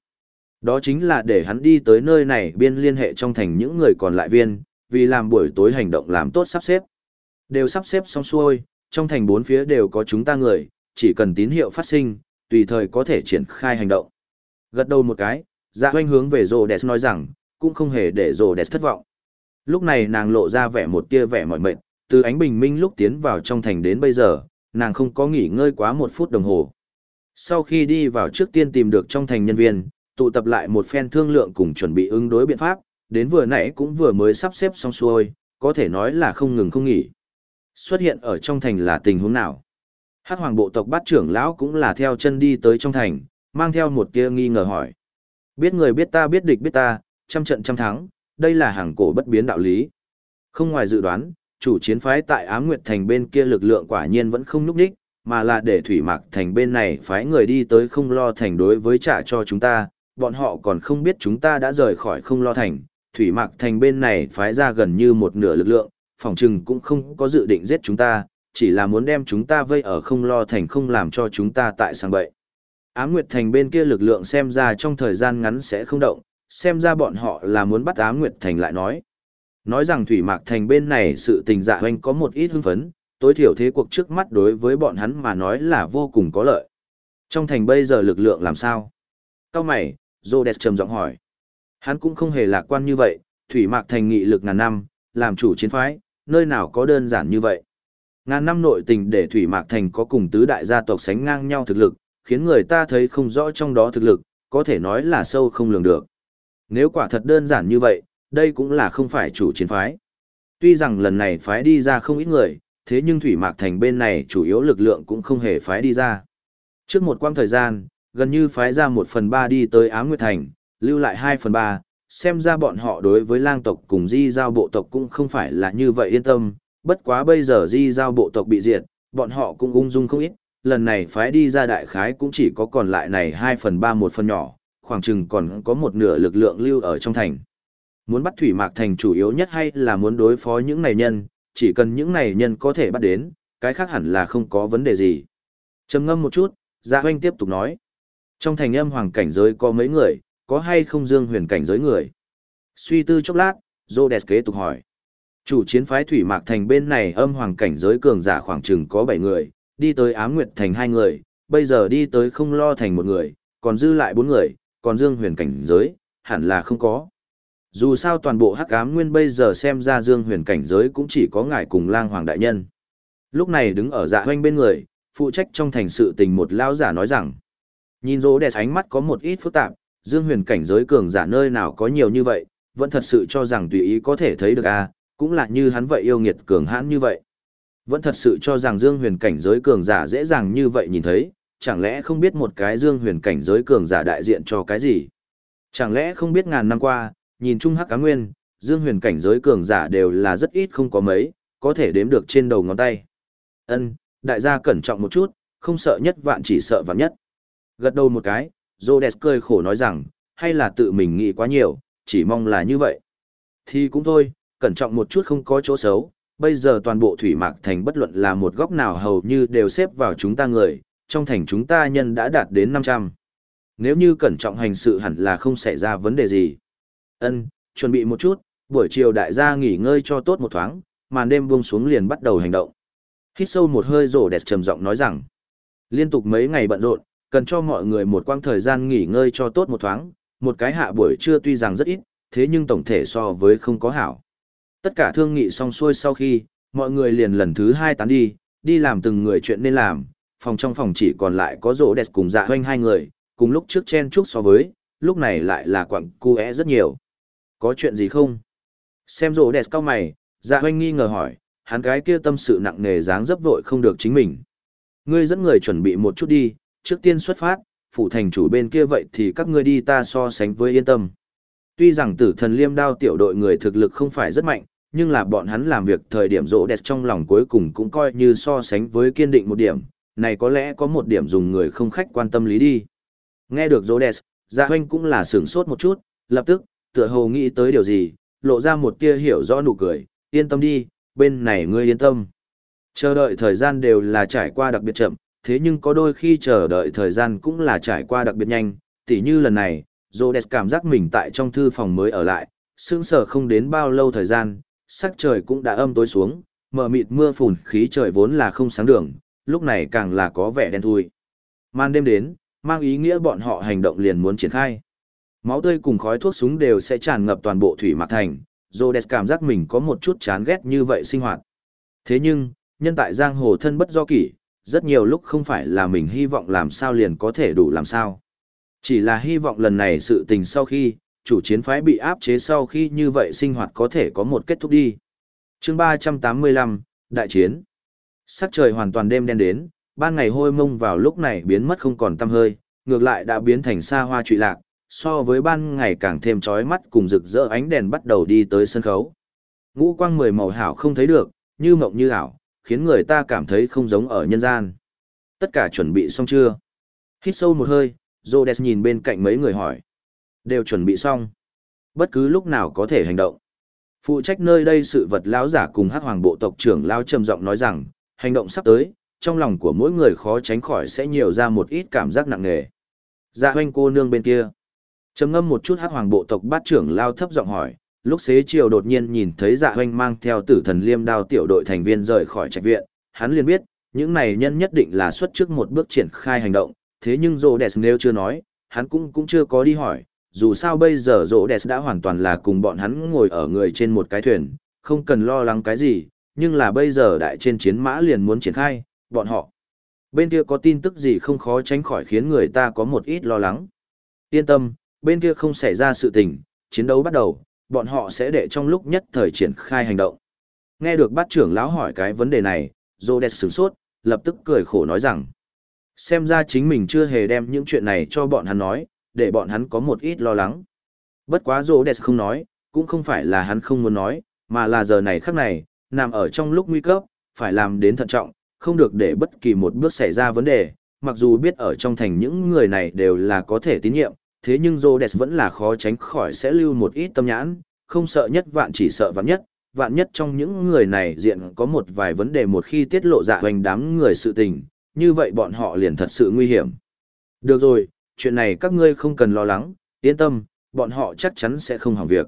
Đó chính là để hắn đi tới nơi này biên liên hệ trong thành những người còn lại viên, vì làm buổi tối hành động làm tốt sắp xếp. Đều sắp xếp xong xuôi, trong thành bốn phía đều có chúng ta người, chỉ cần tín hiệu phát sinh, tùy thời có thể triển khai hành động. Gật đầu một cái, dạ hoanh hướng về rồ đẹp nói rằng, cũng không hề để rồ đẹp thất vọng. Lúc này nàng lộ ra vẻ một tia vẻ mỏi mệt, từ ánh bình minh lúc tiến vào trong thành đến bây giờ, nàng không có nghỉ ngơi quá một phút đồng hồ. Sau khi đi vào trước tiên tìm được trong thành nhân viên, tụ tập lại một phen thương lượng cùng chuẩn bị ứng đối biện pháp, đến vừa nãy cũng vừa mới sắp xếp xong xuôi, có thể nói là không ngừng không nghỉ. Xuất hiện ở trong thành là tình huống nào? Hát hoàng bộ tộc bát trưởng lão cũng là theo chân đi tới trong thành, mang theo một tia nghi ngờ hỏi. Biết người biết ta biết địch biết ta, trăm trận trăm thắng, đây là hàng cổ bất biến đạo lý. Không ngoài dự đoán, chủ chiến phái tại Ám Nguyệt Thành bên kia lực lượng quả nhiên vẫn không núp đích, mà là để Thủy Mạc Thành bên này phái người đi tới không lo thành đối với trả cho chúng ta, bọn họ còn không biết chúng ta đã rời khỏi không lo thành. Thủy Mạc Thành bên này phái ra gần như một nửa lực lượng, phòng trừng cũng không có dự định giết chúng ta, chỉ là muốn đem chúng ta vây ở không lo thành không làm cho chúng ta tại sang bậy. Ám Nguyệt Thành bên kia lực lượng xem ra trong thời gian ngắn sẽ không động, xem ra bọn họ là muốn bắt Ám Nguyệt Thành lại nói. Nói rằng Thủy Mạc Thành bên này sự tình dạ hoanh có một ít hưng phấn, tối thiểu thế cuộc trước mắt đối với bọn hắn mà nói là vô cùng có lợi. Trong thành bây giờ lực lượng làm sao? Cao mày, Rhodes trầm giọng hỏi. Hắn cũng không hề lạc quan như vậy, Thủy Mạc Thành nghị lực ngàn năm, làm chủ chiến phái, nơi nào có đơn giản như vậy. Ngàn năm nội tình để Thủy Mạc Thành có cùng tứ đại gia tộc sánh ngang nhau thực lực, khiến người ta thấy không rõ trong đó thực lực, có thể nói là sâu không lường được. Nếu quả thật đơn giản như vậy, đây cũng là không phải chủ chiến phái. Tuy rằng lần này phái đi ra không ít người, thế nhưng Thủy Mạc Thành bên này chủ yếu lực lượng cũng không hề phái đi ra. Trước một quãng thời gian, gần như phái ra một phần ba đi tới Á Nguyệt Thành, lưu lại hai phần ba, xem ra bọn họ đối với lang tộc cùng di giao bộ tộc cũng không phải là như vậy yên tâm, bất quá bây giờ di giao bộ tộc bị diệt, bọn họ cũng ung dung không ít, lần này phái đi ra đại khái cũng chỉ có còn lại này hai phần ba một phần nhỏ, khoảng chừng còn có một nửa lực lượng lưu ở trong thành. Muốn bắt Thủy Mạc Thành chủ yếu nhất hay là muốn đối phó những này nhân, chỉ cần những này nhân có thể bắt đến, cái khác hẳn là không có vấn đề gì. trầm ngâm một chút, Dạ Hoanh tiếp tục nói. Trong thành âm hoàng cảnh giới có mấy người, có hay không dương huyền cảnh giới người? Suy tư chốc lát, Rhodes kế tục hỏi. Chủ chiến phái Thủy Mạc Thành bên này âm hoàng cảnh giới cường giả khoảng chừng có 7 người, đi tới Ám Nguyệt Thành hai người, bây giờ đi tới không lo thành một người, còn dư lại bốn người, còn Dương Huyền cảnh giới, hẳn là không có. Dù sao toàn bộ Hắc Ám Nguyên bây giờ xem ra Dương Huyền cảnh giới cũng chỉ có ngài cùng Lang Hoàng đại nhân. Lúc này đứng ở dạ hoanh bên người, phụ trách trong thành sự tình một lão giả nói rằng, nhìn rỗ đẹp ánh mắt có một ít phức tạp, Dương Huyền cảnh giới cường giả nơi nào có nhiều như vậy, vẫn thật sự cho rằng tùy ý có thể thấy được a, à, cũng là như hắn vậy yêu nghiệt cường hãn như vậy. Vẫn thật sự cho rằng Dương Huyền cảnh giới cường giả dễ dàng như vậy nhìn thấy, chẳng lẽ không biết một cái Dương Huyền cảnh giới cường giả đại diện cho cái gì? Chẳng lẽ không biết ngàn năm qua, nhìn chung hắc cá nguyên, Dương Huyền cảnh giới cường giả đều là rất ít không có mấy, có thể đếm được trên đầu ngón tay. Ân, đại gia cẩn trọng một chút, không sợ nhất vạn chỉ sợ vạn nhất. Gật đầu một cái, Rhodes cười khổ nói rằng, hay là tự mình nghĩ quá nhiều, chỉ mong là như vậy. Thì cũng thôi, cẩn trọng một chút không có chỗ xấu, bây giờ toàn bộ thủy mạc thành bất luận là một góc nào hầu như đều xếp vào chúng ta người, trong thành chúng ta nhân đã đạt đến 500. Nếu như cẩn trọng hành sự hẳn là không xảy ra vấn đề gì. Ân, chuẩn bị một chút, buổi chiều đại gia nghỉ ngơi cho tốt một thoáng, màn đêm buông xuống liền bắt đầu hành động. Hít sâu một hơi rổ đẹp trầm giọng nói rằng, liên tục mấy ngày bận rộn, cần cho mọi người một quãng thời gian nghỉ ngơi cho tốt một thoáng, một cái hạ buổi trưa tuy rằng rất ít, thế nhưng tổng thể so với không có hảo. Tất cả thương nghị xong xuôi sau khi, mọi người liền lần thứ hai tán đi, đi làm từng người chuyện nên làm, phòng trong phòng chỉ còn lại có rỗ đẹp cùng dạ hoanh hai người, cùng lúc trước chen chúc so với, lúc này lại là quặng cu é rất nhiều. Có chuyện gì không? Xem rỗ đẹp cao mày, dạ hoanh nghi ngờ hỏi, hắn cái kia tâm sự nặng nề dáng dấp vội không được chính mình. Ngươi dẫn người chuẩn bị một chút đi, trước tiên xuất phát, phụ thành chủ bên kia vậy thì các ngươi đi ta so sánh với yên tâm. Tuy rằng tử thần liêm đao tiểu đội người thực lực không phải rất mạnh, nhưng là bọn hắn làm việc thời điểm rỗ đẹp trong lòng cuối cùng cũng coi như so sánh với kiên định một điểm, này có lẽ có một điểm dùng người không khách quan tâm lý đi. Nghe được rỗ đẹp, dạ hoanh cũng là sửng sốt một chút, lập tức, tựa hồ nghĩ tới điều gì, lộ ra một tia hiểu rõ nụ cười, yên tâm đi, bên này ngươi yên tâm. Chờ đợi thời gian đều là trải qua đặc biệt chậm, thế nhưng có đôi khi chờ đợi thời gian cũng là trải qua đặc biệt nhanh, tỉ như lần này, Rhodes cảm giác mình tại trong thư phòng mới ở lại, sững sờ không đến bao lâu thời gian, sắc trời cũng đã âm tối xuống, mờ mịt mưa phùn khí trời vốn là không sáng đường, lúc này càng là có vẻ đen thui. Man đêm đến, mang ý nghĩa bọn họ hành động liền muốn triển khai. Máu tươi cùng khói thuốc súng đều sẽ tràn ngập toàn bộ thủy mạc thành, Rhodes cảm giác mình có một chút chán ghét như vậy sinh hoạt. Thế nhưng, nhân tại giang hồ thân bất do kỷ, rất nhiều lúc không phải là mình hy vọng làm sao liền có thể đủ làm sao. Chỉ là hy vọng lần này sự tình sau khi, chủ chiến phái bị áp chế sau khi như vậy sinh hoạt có thể có một kết thúc đi. chương 385, Đại chiến. Sắc trời hoàn toàn đêm đen đến, ban ngày hôi mông vào lúc này biến mất không còn tăm hơi, ngược lại đã biến thành xa hoa trụy lạc, so với ban ngày càng thêm chói mắt cùng rực rỡ ánh đèn bắt đầu đi tới sân khấu. Ngũ quang mười màu hảo không thấy được, như mộng như ảo, khiến người ta cảm thấy không giống ở nhân gian. Tất cả chuẩn bị xong chưa? Hít sâu một hơi, Rhodes nhìn bên cạnh mấy người hỏi. Đều chuẩn bị xong. Bất cứ lúc nào có thể hành động. Phụ trách nơi đây sự vật lão giả cùng hắc hoàng bộ tộc trưởng lao trầm giọng nói rằng, hành động sắp tới, trong lòng của mỗi người khó tránh khỏi sẽ nhiều ra một ít cảm giác nặng nề. Dạ hoanh cô nương bên kia. trầm ngâm một chút hắc hoàng bộ tộc bát trưởng lao thấp giọng hỏi, lúc xế chiều đột nhiên nhìn thấy dạ hoanh mang theo tử thần liêm đao tiểu đội thành viên rời khỏi trạch viện, hắn liền biết, những này nhân nhất định là xuất trước một bước triển khai hành động, thế nhưng rô đẹp nếu chưa nói, hắn cũng cũng chưa có đi hỏi, dù sao bây giờ rô đẹp đã hoàn toàn là cùng bọn hắn ngồi ở người trên một cái thuyền, không cần lo lắng cái gì, nhưng là bây giờ đại trên chiến mã liền muốn triển khai, bọn họ. Bên kia có tin tức gì không khó tránh khỏi khiến người ta có một ít lo lắng. Yên tâm, bên kia không xảy ra sự tình, chiến đấu bắt đầu, bọn họ sẽ để trong lúc nhất thời triển khai hành động. Nghe được bát trưởng lão hỏi cái vấn đề này, Rhodes sửng sốt, lập tức cười khổ nói rằng. Xem ra chính mình chưa hề đem những chuyện này cho bọn hắn nói, để bọn hắn có một ít lo lắng. Bất quá Rhodes không nói, cũng không phải là hắn không muốn nói, mà là giờ này khắc này, nằm ở trong lúc nguy cấp, phải làm đến thận trọng, không được để bất kỳ một bước xảy ra vấn đề, mặc dù biết ở trong thành những người này đều là có thể tín nhiệm, thế nhưng Rhodes vẫn là khó tránh khỏi sẽ lưu một ít tâm nhãn, không sợ nhất vạn chỉ sợ vạn nhất, vạn nhất trong những người này diện có một vài vấn đề một khi tiết lộ dạ hoành đám người sự tình, như vậy bọn họ liền thật sự nguy hiểm. Được rồi, chuyện này các ngươi không cần lo lắng, yên tâm, bọn họ chắc chắn sẽ không hỏng việc.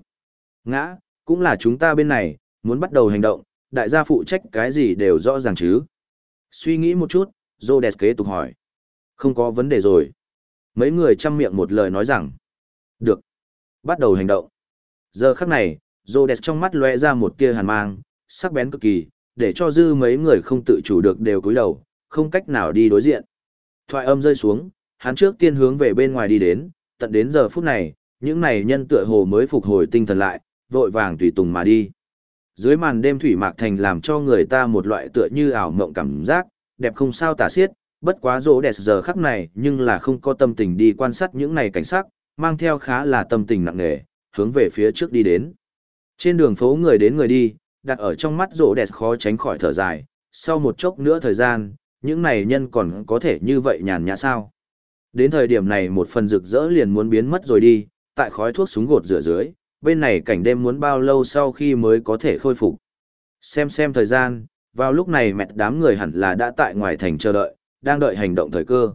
Ngã, cũng là chúng ta bên này, muốn bắt đầu hành động, đại gia phụ trách cái gì đều rõ ràng chứ. Suy nghĩ một chút, Rhodes kế tục hỏi. Không có vấn đề rồi. Mấy người chăm miệng một lời nói rằng. Được. Bắt đầu hành động. Giờ khắc này, Rhodes trong mắt lóe ra một tia hàn mang, sắc bén cực kỳ, để cho dư mấy người không tự chủ được đều cúi đầu, không cách nào đi đối diện. Thoại âm rơi xuống, hắn trước tiên hướng về bên ngoài đi đến, tận đến giờ phút này, những này nhân tựa hồ mới phục hồi tinh thần lại, vội vàng tùy tùng mà đi. Dưới màn đêm thủy mạc thành làm cho người ta một loại tựa như ảo mộng cảm giác, đẹp không sao tả xiết, bất quá rỗ đẹp giờ khắc này nhưng là không có tâm tình đi quan sát những này cảnh sắc, mang theo khá là tâm tình nặng nề, hướng về phía trước đi đến. Trên đường phố người đến người đi, đặt ở trong mắt rỗ đẹp khó tránh khỏi thở dài, sau một chốc nữa thời gian, những này nhân còn có thể như vậy nhàn nhã sao. Đến thời điểm này một phần rực rỡ liền muốn biến mất rồi đi, tại khói thuốc súng gột rửa dưới, bên này cảnh đêm muốn bao lâu sau khi mới có thể khôi phục. Xem xem thời gian, vào lúc này mẹt đám người hẳn là đã tại ngoài thành chờ đợi, đang đợi hành động thời cơ.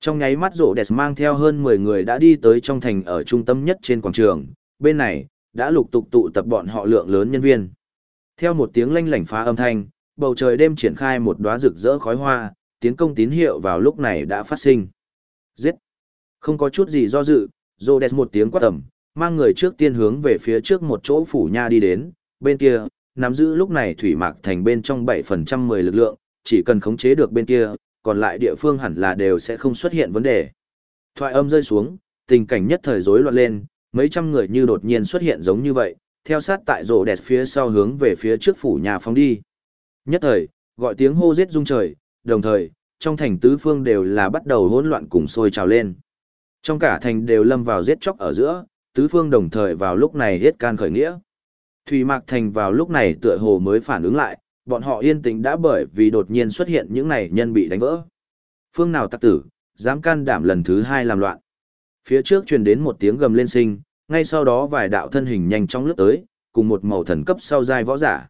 Trong nháy mắt rộ đẹp mang theo hơn 10 người đã đi tới trong thành ở trung tâm nhất trên quảng trường, bên này, đã lục tục tụ tập bọn họ lượng lớn nhân viên. Theo một tiếng lanh lảnh phá âm thanh, bầu trời đêm triển khai một đóa rực rỡ khói hoa, tiến công tín hiệu vào lúc này đã phát sinh. Giết! Không có chút gì do dự, Rhodes một tiếng quát tầm, mang người trước tiên hướng về phía trước một chỗ phủ nha đi đến, bên kia, nắm giữ lúc này thủy mạc thành bên trong 7% 10 lực lượng, chỉ cần khống chế được bên kia, còn lại địa phương hẳn là đều sẽ không xuất hiện vấn đề. Thoại âm rơi xuống, tình cảnh nhất thời rối loạn lên, mấy trăm người như đột nhiên xuất hiện giống như vậy, theo sát tại rổ đẹp phía sau hướng về phía trước phủ nhà phóng đi. Nhất thời, gọi tiếng hô giết rung trời, đồng thời, trong thành tứ phương đều là bắt đầu hỗn loạn cùng sôi trào lên. Trong cả thành đều lâm vào giết chóc ở giữa, tứ phương đồng thời vào lúc này hết can khởi nghĩa. Thủy Mạc Thành vào lúc này tựa hồ mới phản ứng lại, bọn họ yên tĩnh đã bởi vì đột nhiên xuất hiện những này nhân bị đánh vỡ. Phương nào tặc tử, dám can đảm lần thứ hai làm loạn. Phía trước truyền đến một tiếng gầm lên sinh, ngay sau đó vài đạo thân hình nhanh chóng lướt tới, cùng một màu thần cấp sau dai võ giả.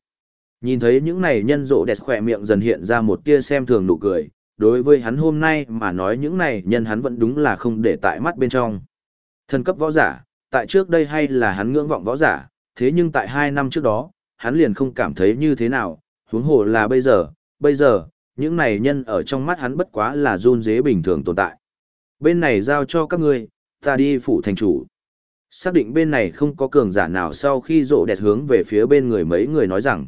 Nhìn thấy những này nhân rộ đẹp khỏe miệng dần hiện ra một tia xem thường nụ cười, đối với hắn hôm nay mà nói những này nhân hắn vẫn đúng là không để tại mắt bên trong. Thần cấp võ giả, tại trước đây hay là hắn ngưỡng vọng võ giả, thế nhưng tại hai năm trước đó, hắn liền không cảm thấy như thế nào, huống hồ là bây giờ, bây giờ, những này nhân ở trong mắt hắn bất quá là run dế bình thường tồn tại. Bên này giao cho các ngươi, ta đi phủ thành chủ. Xác định bên này không có cường giả nào sau khi rộ đẹp hướng về phía bên người mấy người nói rằng.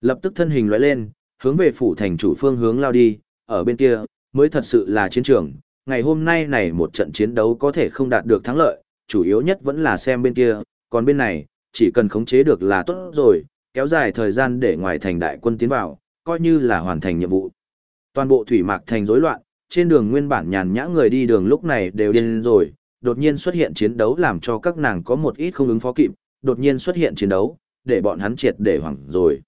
Lập tức thân hình lóe lên, hướng về phủ thành chủ phương hướng lao đi, ở bên kia, mới thật sự là chiến trường. Ngày hôm nay này một trận chiến đấu có thể không đạt được thắng lợi, chủ yếu nhất vẫn là xem bên kia, còn bên này, chỉ cần khống chế được là tốt rồi, kéo dài thời gian để ngoài thành đại quân tiến vào, coi như là hoàn thành nhiệm vụ. Toàn bộ thủy mạc thành rối loạn, trên đường nguyên bản nhàn nhã người đi đường lúc này đều điên rồi, đột nhiên xuất hiện chiến đấu làm cho các nàng có một ít không ứng phó kịp, đột nhiên xuất hiện chiến đấu, để bọn hắn triệt để hoảng rồi.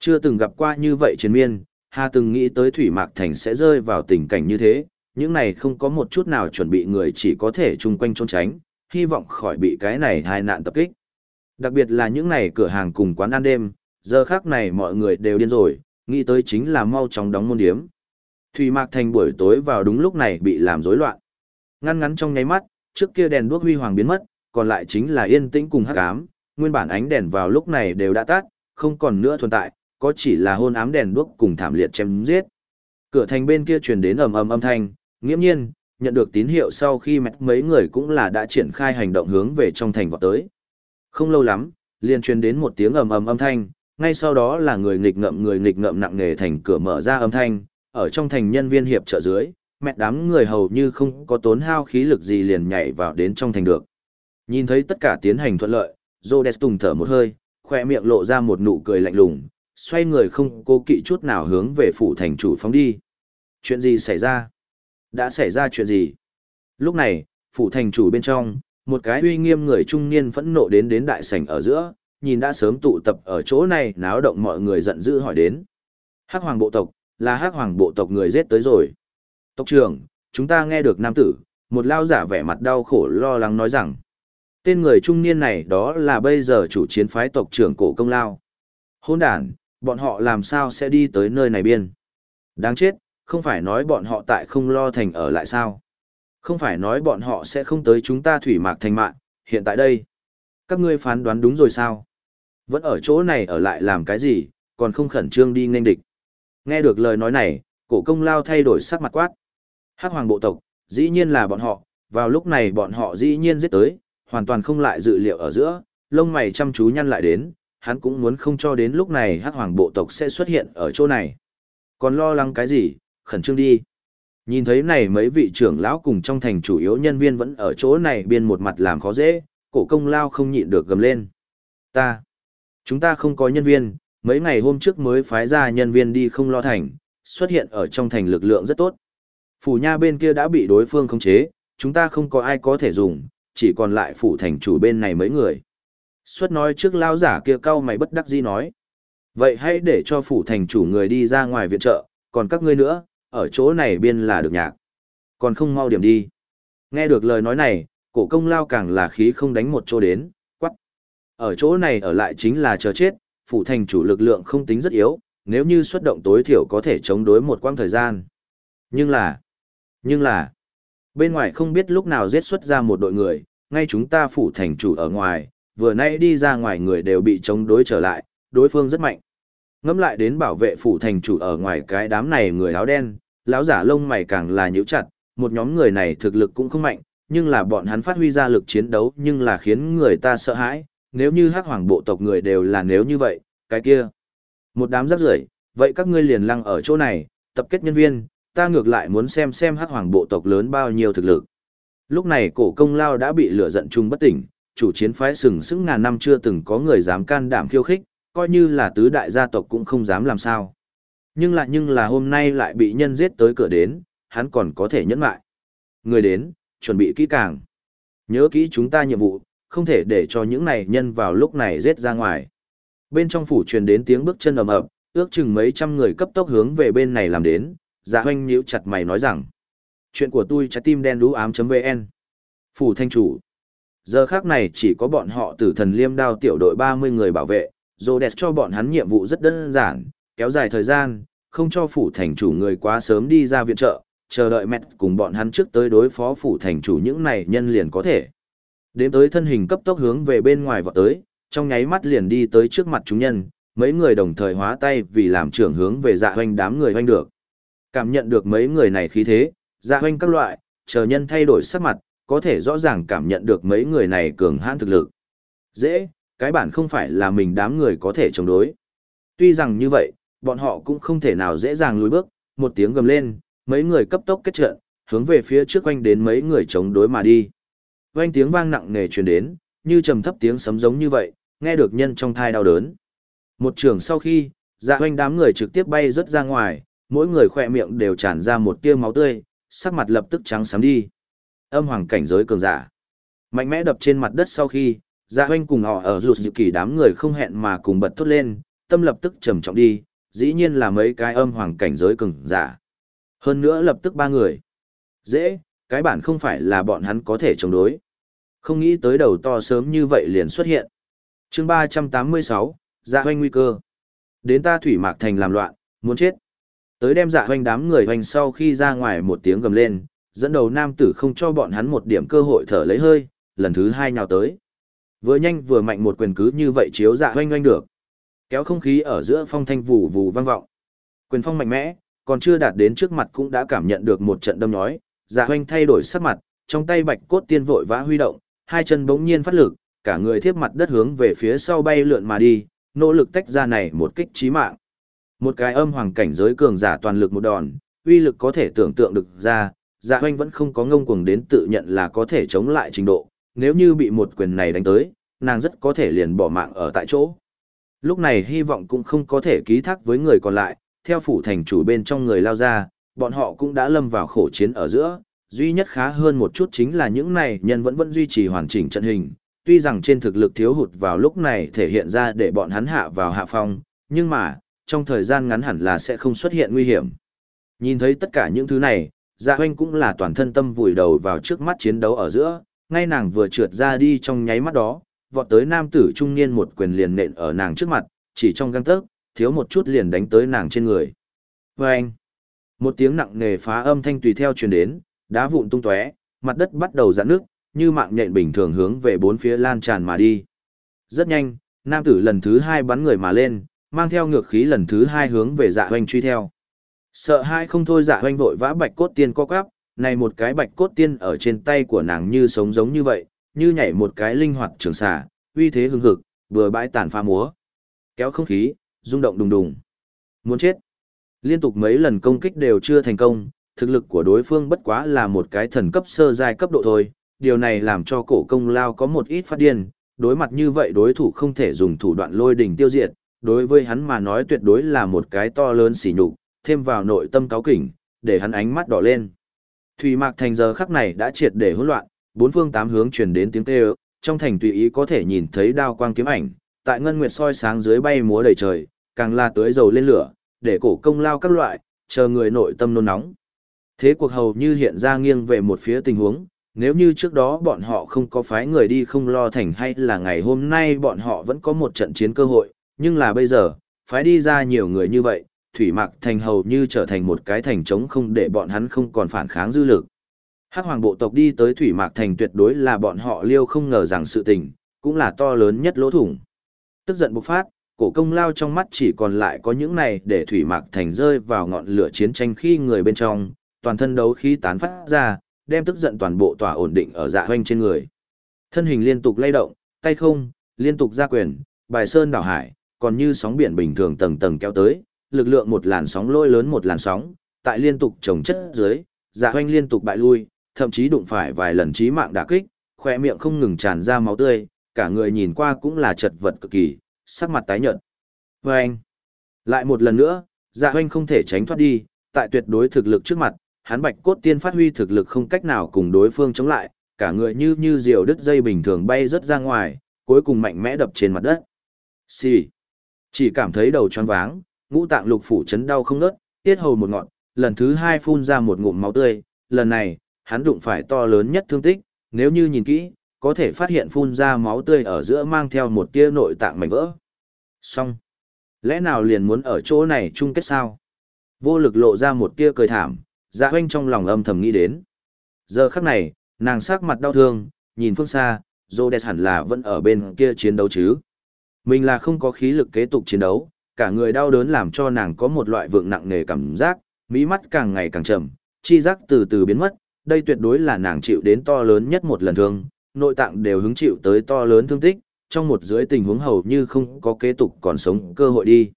Chưa từng gặp qua như vậy chiến miên, Hà từng nghĩ tới Thủy Mạc Thành sẽ rơi vào tình cảnh như thế, những này không có một chút nào chuẩn bị người chỉ có thể chung quanh trốn tránh, hy vọng khỏi bị cái này tai nạn tập kích. Đặc biệt là những này cửa hàng cùng quán ăn đêm, giờ khác này mọi người đều điên rồi, nghĩ tới chính là mau chóng đóng môn điếm. Thủy Mạc Thành buổi tối vào đúng lúc này bị làm rối loạn. Ngăn ngắn trong nháy mắt, trước kia đèn đuốc huy hoàng biến mất, còn lại chính là yên tĩnh cùng hắc ám, nguyên bản ánh đèn vào lúc này đều đã tắt, không còn nữa tồn tại, có chỉ là hôn ám đèn đuốc cùng thảm liệt chém giết. Cửa thành bên kia truyền đến ầm ầm âm thanh, nghiễm nhiên, nhận được tín hiệu sau khi mẹ mấy người cũng là đã triển khai hành động hướng về trong thành vọt tới. Không lâu lắm, liền truyền đến một tiếng ầm ầm âm thanh, ngay sau đó là người nghịch ngợm người nghịch ngợm nặng nề thành cửa mở ra âm thanh, ở trong thành nhân viên hiệp trợ dưới, mẹ đám người hầu như không có tốn hao khí lực gì liền nhảy vào đến trong thành được. Nhìn thấy tất cả tiến hành thuận lợi, Rhodes tùng thở một hơi, khoe miệng lộ ra một nụ cười lạnh lùng, xoay người không cố kỵ chút nào hướng về phủ thành chủ phóng đi. Chuyện gì xảy ra? Đã xảy ra chuyện gì? Lúc này, phủ thành chủ bên trong, một cái uy nghiêm người trung niên phẫn nộ đến đến đại sảnh ở giữa, nhìn đã sớm tụ tập ở chỗ này náo động mọi người giận dữ hỏi đến. Hắc hoàng bộ tộc, là hắc hoàng bộ tộc người giết tới rồi. Tộc trưởng, chúng ta nghe được nam tử, một lao giả vẻ mặt đau khổ lo lắng nói rằng, tên người trung niên này đó là bây giờ chủ chiến phái tộc trưởng cổ công lao. Hôn đàn, bọn họ làm sao sẽ đi tới nơi này biên? Đáng chết, không phải nói bọn họ tại không lo thành ở lại sao? Không phải nói bọn họ sẽ không tới chúng ta thủy mạc thành mạng, hiện tại đây. Các ngươi phán đoán đúng rồi sao? Vẫn ở chỗ này ở lại làm cái gì, còn không khẩn trương đi nghênh địch. Nghe được lời nói này, cổ công lao thay đổi sắc mặt quát. Hắc hoàng bộ tộc, dĩ nhiên là bọn họ, vào lúc này bọn họ dĩ nhiên giết tới, hoàn toàn không lại dự liệu ở giữa, lông mày chăm chú nhăn lại đến, hắn cũng muốn không cho đến lúc này hắc hoàng bộ tộc sẽ xuất hiện ở chỗ này. Còn lo lắng cái gì, khẩn trương đi. Nhìn thấy này mấy vị trưởng lão cùng trong thành chủ yếu nhân viên vẫn ở chỗ này biên một mặt làm khó dễ, cổ công lao không nhịn được gầm lên. Ta, chúng ta không có nhân viên, mấy ngày hôm trước mới phái ra nhân viên đi không lo thành, xuất hiện ở trong thành lực lượng rất tốt. Phủ nha bên kia đã bị đối phương khống chế, chúng ta không có ai có thể dùng, chỉ còn lại phủ thành chủ bên này mấy người. Xuất nói trước lao giả kia cao mày bất đắc dĩ nói. Vậy hãy để cho phủ thành chủ người đi ra ngoài viện trợ, còn các ngươi nữa, ở chỗ này biên là được nhạc. Còn không mau điểm đi. Nghe được lời nói này, cổ công lao càng là khí không đánh một chỗ đến, quắc. Ở chỗ này ở lại chính là chờ chết, phủ thành chủ lực lượng không tính rất yếu, nếu như xuất động tối thiểu có thể chống đối một quãng thời gian. Nhưng là, nhưng là, bên ngoài không biết lúc nào giết xuất ra một đội người, ngay chúng ta phủ thành chủ ở ngoài, vừa nay đi ra ngoài người đều bị chống đối trở lại, đối phương rất mạnh. Ngắm lại đến bảo vệ phủ thành chủ ở ngoài cái đám này người áo đen, lão giả lông mày càng là nhíu chặt, một nhóm người này thực lực cũng không mạnh, nhưng là bọn hắn phát huy ra lực chiến đấu nhưng là khiến người ta sợ hãi, nếu như hắc hoàng bộ tộc người đều là nếu như vậy, cái kia. Một đám rắc rưởi, vậy các ngươi liền lăng ở chỗ này, tập kết nhân viên, ta ngược lại muốn xem xem hắc hoàng bộ tộc lớn bao nhiêu thực lực. Lúc này cổ công lao đã bị lửa giận chung bất tỉnh, chủ chiến phái sừng sững ngàn năm chưa từng có người dám can đảm khiêu khích, coi như là tứ đại gia tộc cũng không dám làm sao. Nhưng lại nhưng là hôm nay lại bị nhân giết tới cửa đến, hắn còn có thể nhẫn lại. Người đến, chuẩn bị kỹ càng. Nhớ kỹ chúng ta nhiệm vụ, không thể để cho những này nhân vào lúc này giết ra ngoài. Bên trong phủ truyền đến tiếng bước chân ầm ầm, ước chừng mấy trăm người cấp tốc hướng về bên này làm đến, dạ Hoành nhíu chặt mày nói rằng. Chuyện của tôi trái tim đen đú ám.vn Phủ thanh chủ Giờ khác này chỉ có bọn họ tử thần liêm đao tiểu đội 30 người bảo vệ, Rhodes cho bọn hắn nhiệm vụ rất đơn giản, kéo dài thời gian, không cho phủ thành chủ người quá sớm đi ra viện trợ, chờ đợi mẹ cùng bọn hắn trước tới đối phó phủ thành chủ những này nhân liền có thể. Đến tới thân hình cấp tốc hướng về bên ngoài vọt tới, trong nháy mắt liền đi tới trước mặt chúng nhân, mấy người đồng thời hóa tay vì làm trưởng hướng về dạ hoanh đám người hoanh được. Cảm nhận được mấy người này khí thế, dạ hoanh các loại, chờ nhân thay đổi sắc mặt, có thể rõ ràng cảm nhận được mấy người này cường hãn thực lực. Dễ, cái bản không phải là mình đám người có thể chống đối. Tuy rằng như vậy, bọn họ cũng không thể nào dễ dàng lùi bước, một tiếng gầm lên, mấy người cấp tốc kết trận, hướng về phía trước quanh đến mấy người chống đối mà đi. Vang tiếng vang nặng nề truyền đến, như trầm thấp tiếng sấm giống như vậy, nghe được nhân trong thai đau đớn. Một trường sau khi, dạ hoanh đám người trực tiếp bay rớt ra ngoài, mỗi người khỏe miệng đều tràn ra một tia máu tươi, sắc mặt lập tức trắng xám đi. Âm hoàng cảnh giới cường giả. Mạnh mẽ đập trên mặt đất sau khi, dạ hoanh cùng họ ở rụt dự kỳ đám người không hẹn mà cùng bật thốt lên, tâm lập tức trầm trọng đi, dĩ nhiên là mấy cái âm hoàng cảnh giới cường giả. Hơn nữa lập tức ba người. Dễ, cái bản không phải là bọn hắn có thể chống đối. Không nghĩ tới đầu to sớm như vậy liền xuất hiện. chương 386, dạ hoanh nguy cơ. Đến ta thủy mạc thành làm loạn, muốn chết. Tới đem dạ hoanh đám người hoành sau khi ra ngoài một tiếng gầm lên, dẫn đầu nam tử không cho bọn hắn một điểm cơ hội thở lấy hơi, lần thứ hai nhào tới. Vừa nhanh vừa mạnh một quyền cứ như vậy chiếu dạ hoanh hoanh được. Kéo không khí ở giữa phong thanh vù vù vang vọng. Quyền phong mạnh mẽ, còn chưa đạt đến trước mặt cũng đã cảm nhận được một trận đâm nhói, dạ Hoành thay đổi sắc mặt, trong tay bạch cốt tiên vội vã huy động, hai chân bỗng nhiên phát lực, cả người thiếp mặt đất hướng về phía sau bay lượn mà đi, nỗ lực tách ra này một kích chí mạng. Một cái âm hoàng cảnh giới cường giả toàn lực một đòn, uy lực có thể tưởng tượng được ra, dạ Hoành vẫn không có ngông cuồng đến tự nhận là có thể chống lại trình độ, nếu như bị một quyền này đánh tới, nàng rất có thể liền bỏ mạng ở tại chỗ. Lúc này hy vọng cũng không có thể ký thác với người còn lại, theo phủ thành chủ bên trong người lao ra, bọn họ cũng đã lâm vào khổ chiến ở giữa, duy nhất khá hơn một chút chính là những này nhân vẫn vẫn duy trì hoàn chỉnh trận hình, tuy rằng trên thực lực thiếu hụt vào lúc này thể hiện ra để bọn hắn hạ vào hạ phong, nhưng mà, trong thời gian ngắn hẳn là sẽ không xuất hiện nguy hiểm. Nhìn thấy tất cả những thứ này, dạ hoanh cũng là toàn thân tâm vùi đầu vào trước mắt chiến đấu ở giữa, ngay nàng vừa trượt ra đi trong nháy mắt đó, vọt tới nam tử trung niên một quyền liền nện ở nàng trước mặt, chỉ trong găng tấc, thiếu một chút liền đánh tới nàng trên người. Và anh, một tiếng nặng nề phá âm thanh tùy theo truyền đến, đá vụn tung tóe, mặt đất bắt đầu giãn nước, như mạng nhện bình thường hướng về bốn phía lan tràn mà đi. Rất nhanh, nam tử lần thứ hai bắn người mà lên, mang theo ngược khí lần thứ hai hướng về dạ hoanh truy theo. Sợ hai không thôi dạ hoanh vội vã bạch cốt tiên co quắp, này một cái bạch cốt tiên ở trên tay của nàng như sống giống như vậy, như nhảy một cái linh hoạt trường xà, uy thế hưng hực, vừa bãi tàn pha múa. Kéo không khí, rung động đùng đùng. Muốn chết. Liên tục mấy lần công kích đều chưa thành công, thực lực của đối phương bất quá là một cái thần cấp sơ giai cấp độ thôi, điều này làm cho cổ công lao có một ít phát điên, đối mặt như vậy đối thủ không thể dùng thủ đoạn lôi đỉnh tiêu diệt, đối với hắn mà nói tuyệt đối là một cái to lớn xỉ nhục, thêm vào nội tâm cáo kỉnh, để hắn ánh mắt đỏ lên. Thủy Mạc Thành giờ khắc này đã triệt để hỗn loạn, bốn phương tám hướng truyền đến tiếng kêu, trong thành tùy ý có thể nhìn thấy đao quang kiếm ảnh, tại ngân nguyệt soi sáng dưới bay múa đầy trời, càng là tưới dầu lên lửa, để cổ công lao các loại, chờ người nội tâm nôn nóng. Thế cuộc hầu như hiện ra nghiêng về một phía tình huống, nếu như trước đó bọn họ không có phái người đi không lo thành hay là ngày hôm nay bọn họ vẫn có một trận chiến cơ hội, nhưng là bây giờ, phái đi ra nhiều người như vậy, Thủy Mạc Thành hầu như trở thành một cái thành trống không để bọn hắn không còn phản kháng dư lực. Hắc Hoàng bộ tộc đi tới Thủy Mạc Thành tuyệt đối là bọn họ liêu không ngờ rằng sự tình, cũng là to lớn nhất lỗ thủng. Tức giận bộc phát, cổ công lao trong mắt chỉ còn lại có những này để Thủy Mạc Thành rơi vào ngọn lửa chiến tranh khi người bên trong, toàn thân đấu khí tán phát ra, đem tức giận toàn bộ tỏa ổn định ở dạ hoanh trên người. Thân hình liên tục lay động, tay không, liên tục ra quyền, bài sơn đảo hải, còn như sóng biển bình thường tầng tầng kéo tới, lực lượng một làn sóng lôi lớn một làn sóng, tại liên tục trồng chất dưới, dạ hoanh liên tục bại lui, thậm chí đụng phải vài lần chí mạng đả kích, khỏe miệng không ngừng tràn ra máu tươi, cả người nhìn qua cũng là chật vật cực kỳ, sắc mặt tái nhợt. Vâng! Lại một lần nữa, dạ hoanh không thể tránh thoát đi, tại tuyệt đối thực lực trước mặt, hắn bạch cốt tiên phát huy thực lực không cách nào cùng đối phương chống lại, cả người như như diều đứt dây bình thường bay rất ra ngoài, cuối cùng mạnh mẽ đập trên mặt đất. Xì! Chỉ cảm thấy đầu choáng váng, ngũ tạng lục phủ chấn đau không ngớt, tiết hầu một ngọn, lần thứ hai phun ra một ngụm máu tươi, lần này, hắn đụng phải to lớn nhất thương tích, nếu như nhìn kỹ, có thể phát hiện phun ra máu tươi ở giữa mang theo một tia nội tạng mảnh vỡ. Xong. Lẽ nào liền muốn ở chỗ này chung kết sao? Vô lực lộ ra một tia cười thảm, dạ hoanh trong lòng âm thầm nghĩ đến. Giờ khắc này, nàng sắc mặt đau thương, nhìn phương xa, Rhodes hẳn là vẫn ở bên kia chiến đấu chứ. Mình là không có khí lực kế tục chiến đấu, cả người đau đớn làm cho nàng có một loại vượng nặng nề cảm giác, mỹ mắt càng ngày càng chậm, chi giác từ từ biến mất, đây tuyệt đối là nàng chịu đến to lớn nhất một lần thương, nội tạng đều hứng chịu tới to lớn thương tích, trong một dưới tình huống hầu như không có kế tục còn sống cơ hội đi.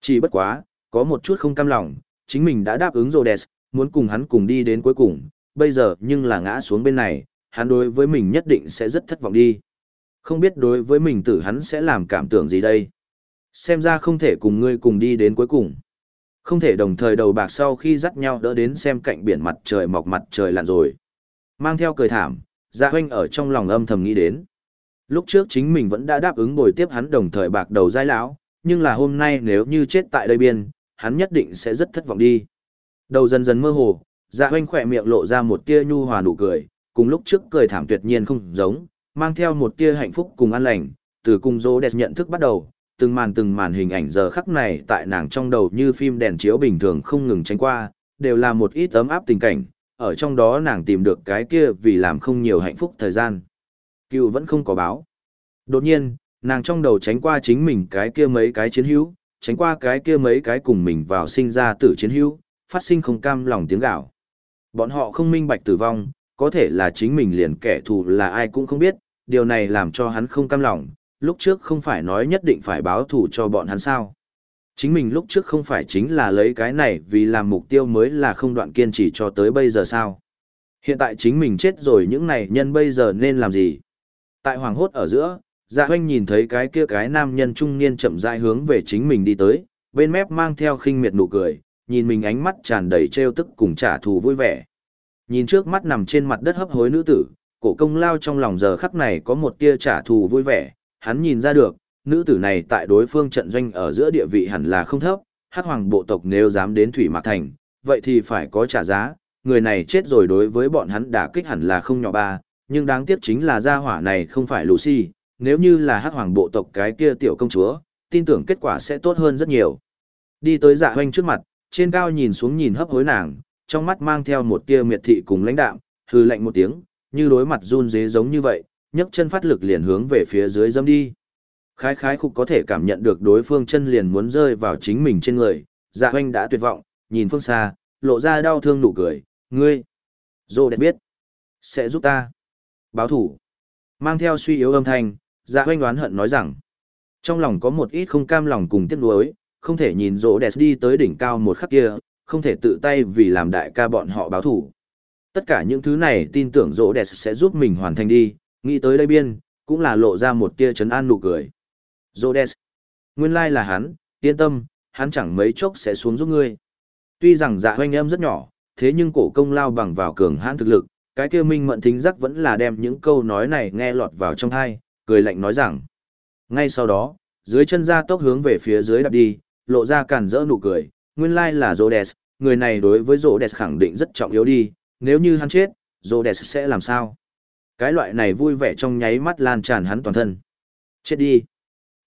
Chỉ bất quá, có một chút không cam lòng, chính mình đã đáp ứng Rhodes, muốn cùng hắn cùng đi đến cuối cùng, bây giờ nhưng là ngã xuống bên này, hắn đối với mình nhất định sẽ rất thất vọng đi. Không biết đối với mình tử hắn sẽ làm cảm tưởng gì đây. Xem ra không thể cùng ngươi cùng đi đến cuối cùng. Không thể đồng thời đầu bạc sau khi dắt nhau đỡ đến xem cạnh biển mặt trời mọc mặt trời lặn rồi. Mang theo cười thảm, dạ hoanh ở trong lòng âm thầm nghĩ đến. Lúc trước chính mình vẫn đã đáp ứng bồi tiếp hắn đồng thời bạc đầu giai lão, nhưng là hôm nay nếu như chết tại đây biên, hắn nhất định sẽ rất thất vọng đi. Đầu dần dần mơ hồ, dạ hoanh khỏe miệng lộ ra một tia nhu hòa nụ cười, cùng lúc trước cười thảm tuyệt nhiên không giống, mang theo một tia hạnh phúc cùng an lành, từ cung dỗ đẹp nhận thức bắt đầu, từng màn từng màn hình ảnh giờ khắc này tại nàng trong đầu như phim đèn chiếu bình thường không ngừng tránh qua, đều là một ít ấm áp tình cảnh, ở trong đó nàng tìm được cái kia vì làm không nhiều hạnh phúc thời gian. Cựu vẫn không có báo. Đột nhiên, nàng trong đầu tránh qua chính mình cái kia mấy cái chiến hữu, tránh qua cái kia mấy cái cùng mình vào sinh ra tử chiến hữu, phát sinh không cam lòng tiếng gạo. Bọn họ không minh bạch tử vong, có thể là chính mình liền kẻ thù là ai cũng không biết, điều này làm cho hắn không cam lòng, lúc trước không phải nói nhất định phải báo thù cho bọn hắn sao. Chính mình lúc trước không phải chính là lấy cái này vì làm mục tiêu mới là không đoạn kiên trì cho tới bây giờ sao. Hiện tại chính mình chết rồi những này nhân bây giờ nên làm gì? Tại hoàng hốt ở giữa, dạ hoanh nhìn thấy cái kia cái nam nhân trung niên chậm rãi hướng về chính mình đi tới, bên mép mang theo khinh miệt nụ cười, nhìn mình ánh mắt tràn đầy trêu tức cùng trả thù vui vẻ. Nhìn trước mắt nằm trên mặt đất hấp hối nữ tử, cổ công lao trong lòng giờ khắc này có một tia trả thù vui vẻ, hắn nhìn ra được, nữ tử này tại đối phương trận doanh ở giữa địa vị hẳn là không thấp, hắc hoàng bộ tộc nếu dám đến Thủy Mạc Thành, vậy thì phải có trả giá, người này chết rồi đối với bọn hắn đã kích hẳn là không nhỏ ba, nhưng đáng tiếc chính là gia hỏa này không phải Lucy, nếu như là hắc hoàng bộ tộc cái kia tiểu công chúa, tin tưởng kết quả sẽ tốt hơn rất nhiều. Đi tới dạ hoanh trước mặt, trên cao nhìn xuống nhìn hấp hối nàng, trong mắt mang theo một tia miệt thị cùng lãnh đạm, hư lạnh một tiếng, như đối mặt run dế giống như vậy, nhấc chân phát lực liền hướng về phía dưới dâm đi. Khái khái khục có thể cảm nhận được đối phương chân liền muốn rơi vào chính mình trên người, dạ hoanh đã tuyệt vọng, nhìn phương xa, lộ ra đau thương nụ cười, ngươi, dô đẹp biết, sẽ giúp ta, báo thủ, mang theo suy yếu âm thanh, dạ hoanh đoán hận nói rằng, trong lòng có một ít không cam lòng cùng tiếc nuối, không thể nhìn rỗ đẹp đi tới đỉnh cao một khắc kia, không thể tự tay vì làm đại ca bọn họ báo thủ. Tất cả những thứ này tin tưởng rỗ đẹp sẽ giúp mình hoàn thành đi, nghĩ tới đây biên, cũng là lộ ra một tia chấn an nụ cười. Rhodes, nguyên lai là hắn, yên tâm, hắn chẳng mấy chốc sẽ xuống giúp ngươi. Tuy rằng dạ hoanh âm rất nhỏ, thế nhưng cổ công lao bằng vào cường hãn thực lực, cái kia minh mận thính giác vẫn là đem những câu nói này nghe lọt vào trong thai, cười lạnh nói rằng. Ngay sau đó, dưới chân ra tốc hướng về phía dưới đạp đi, lộ ra cản rỡ nụ cười, nguyên lai là Rhodes, người này đối với Rhodes khẳng định rất trọng yếu đi, nếu như hắn chết, Rhodes sẽ làm sao? Cái loại này vui vẻ trong nháy mắt lan tràn hắn toàn thân. Chết đi.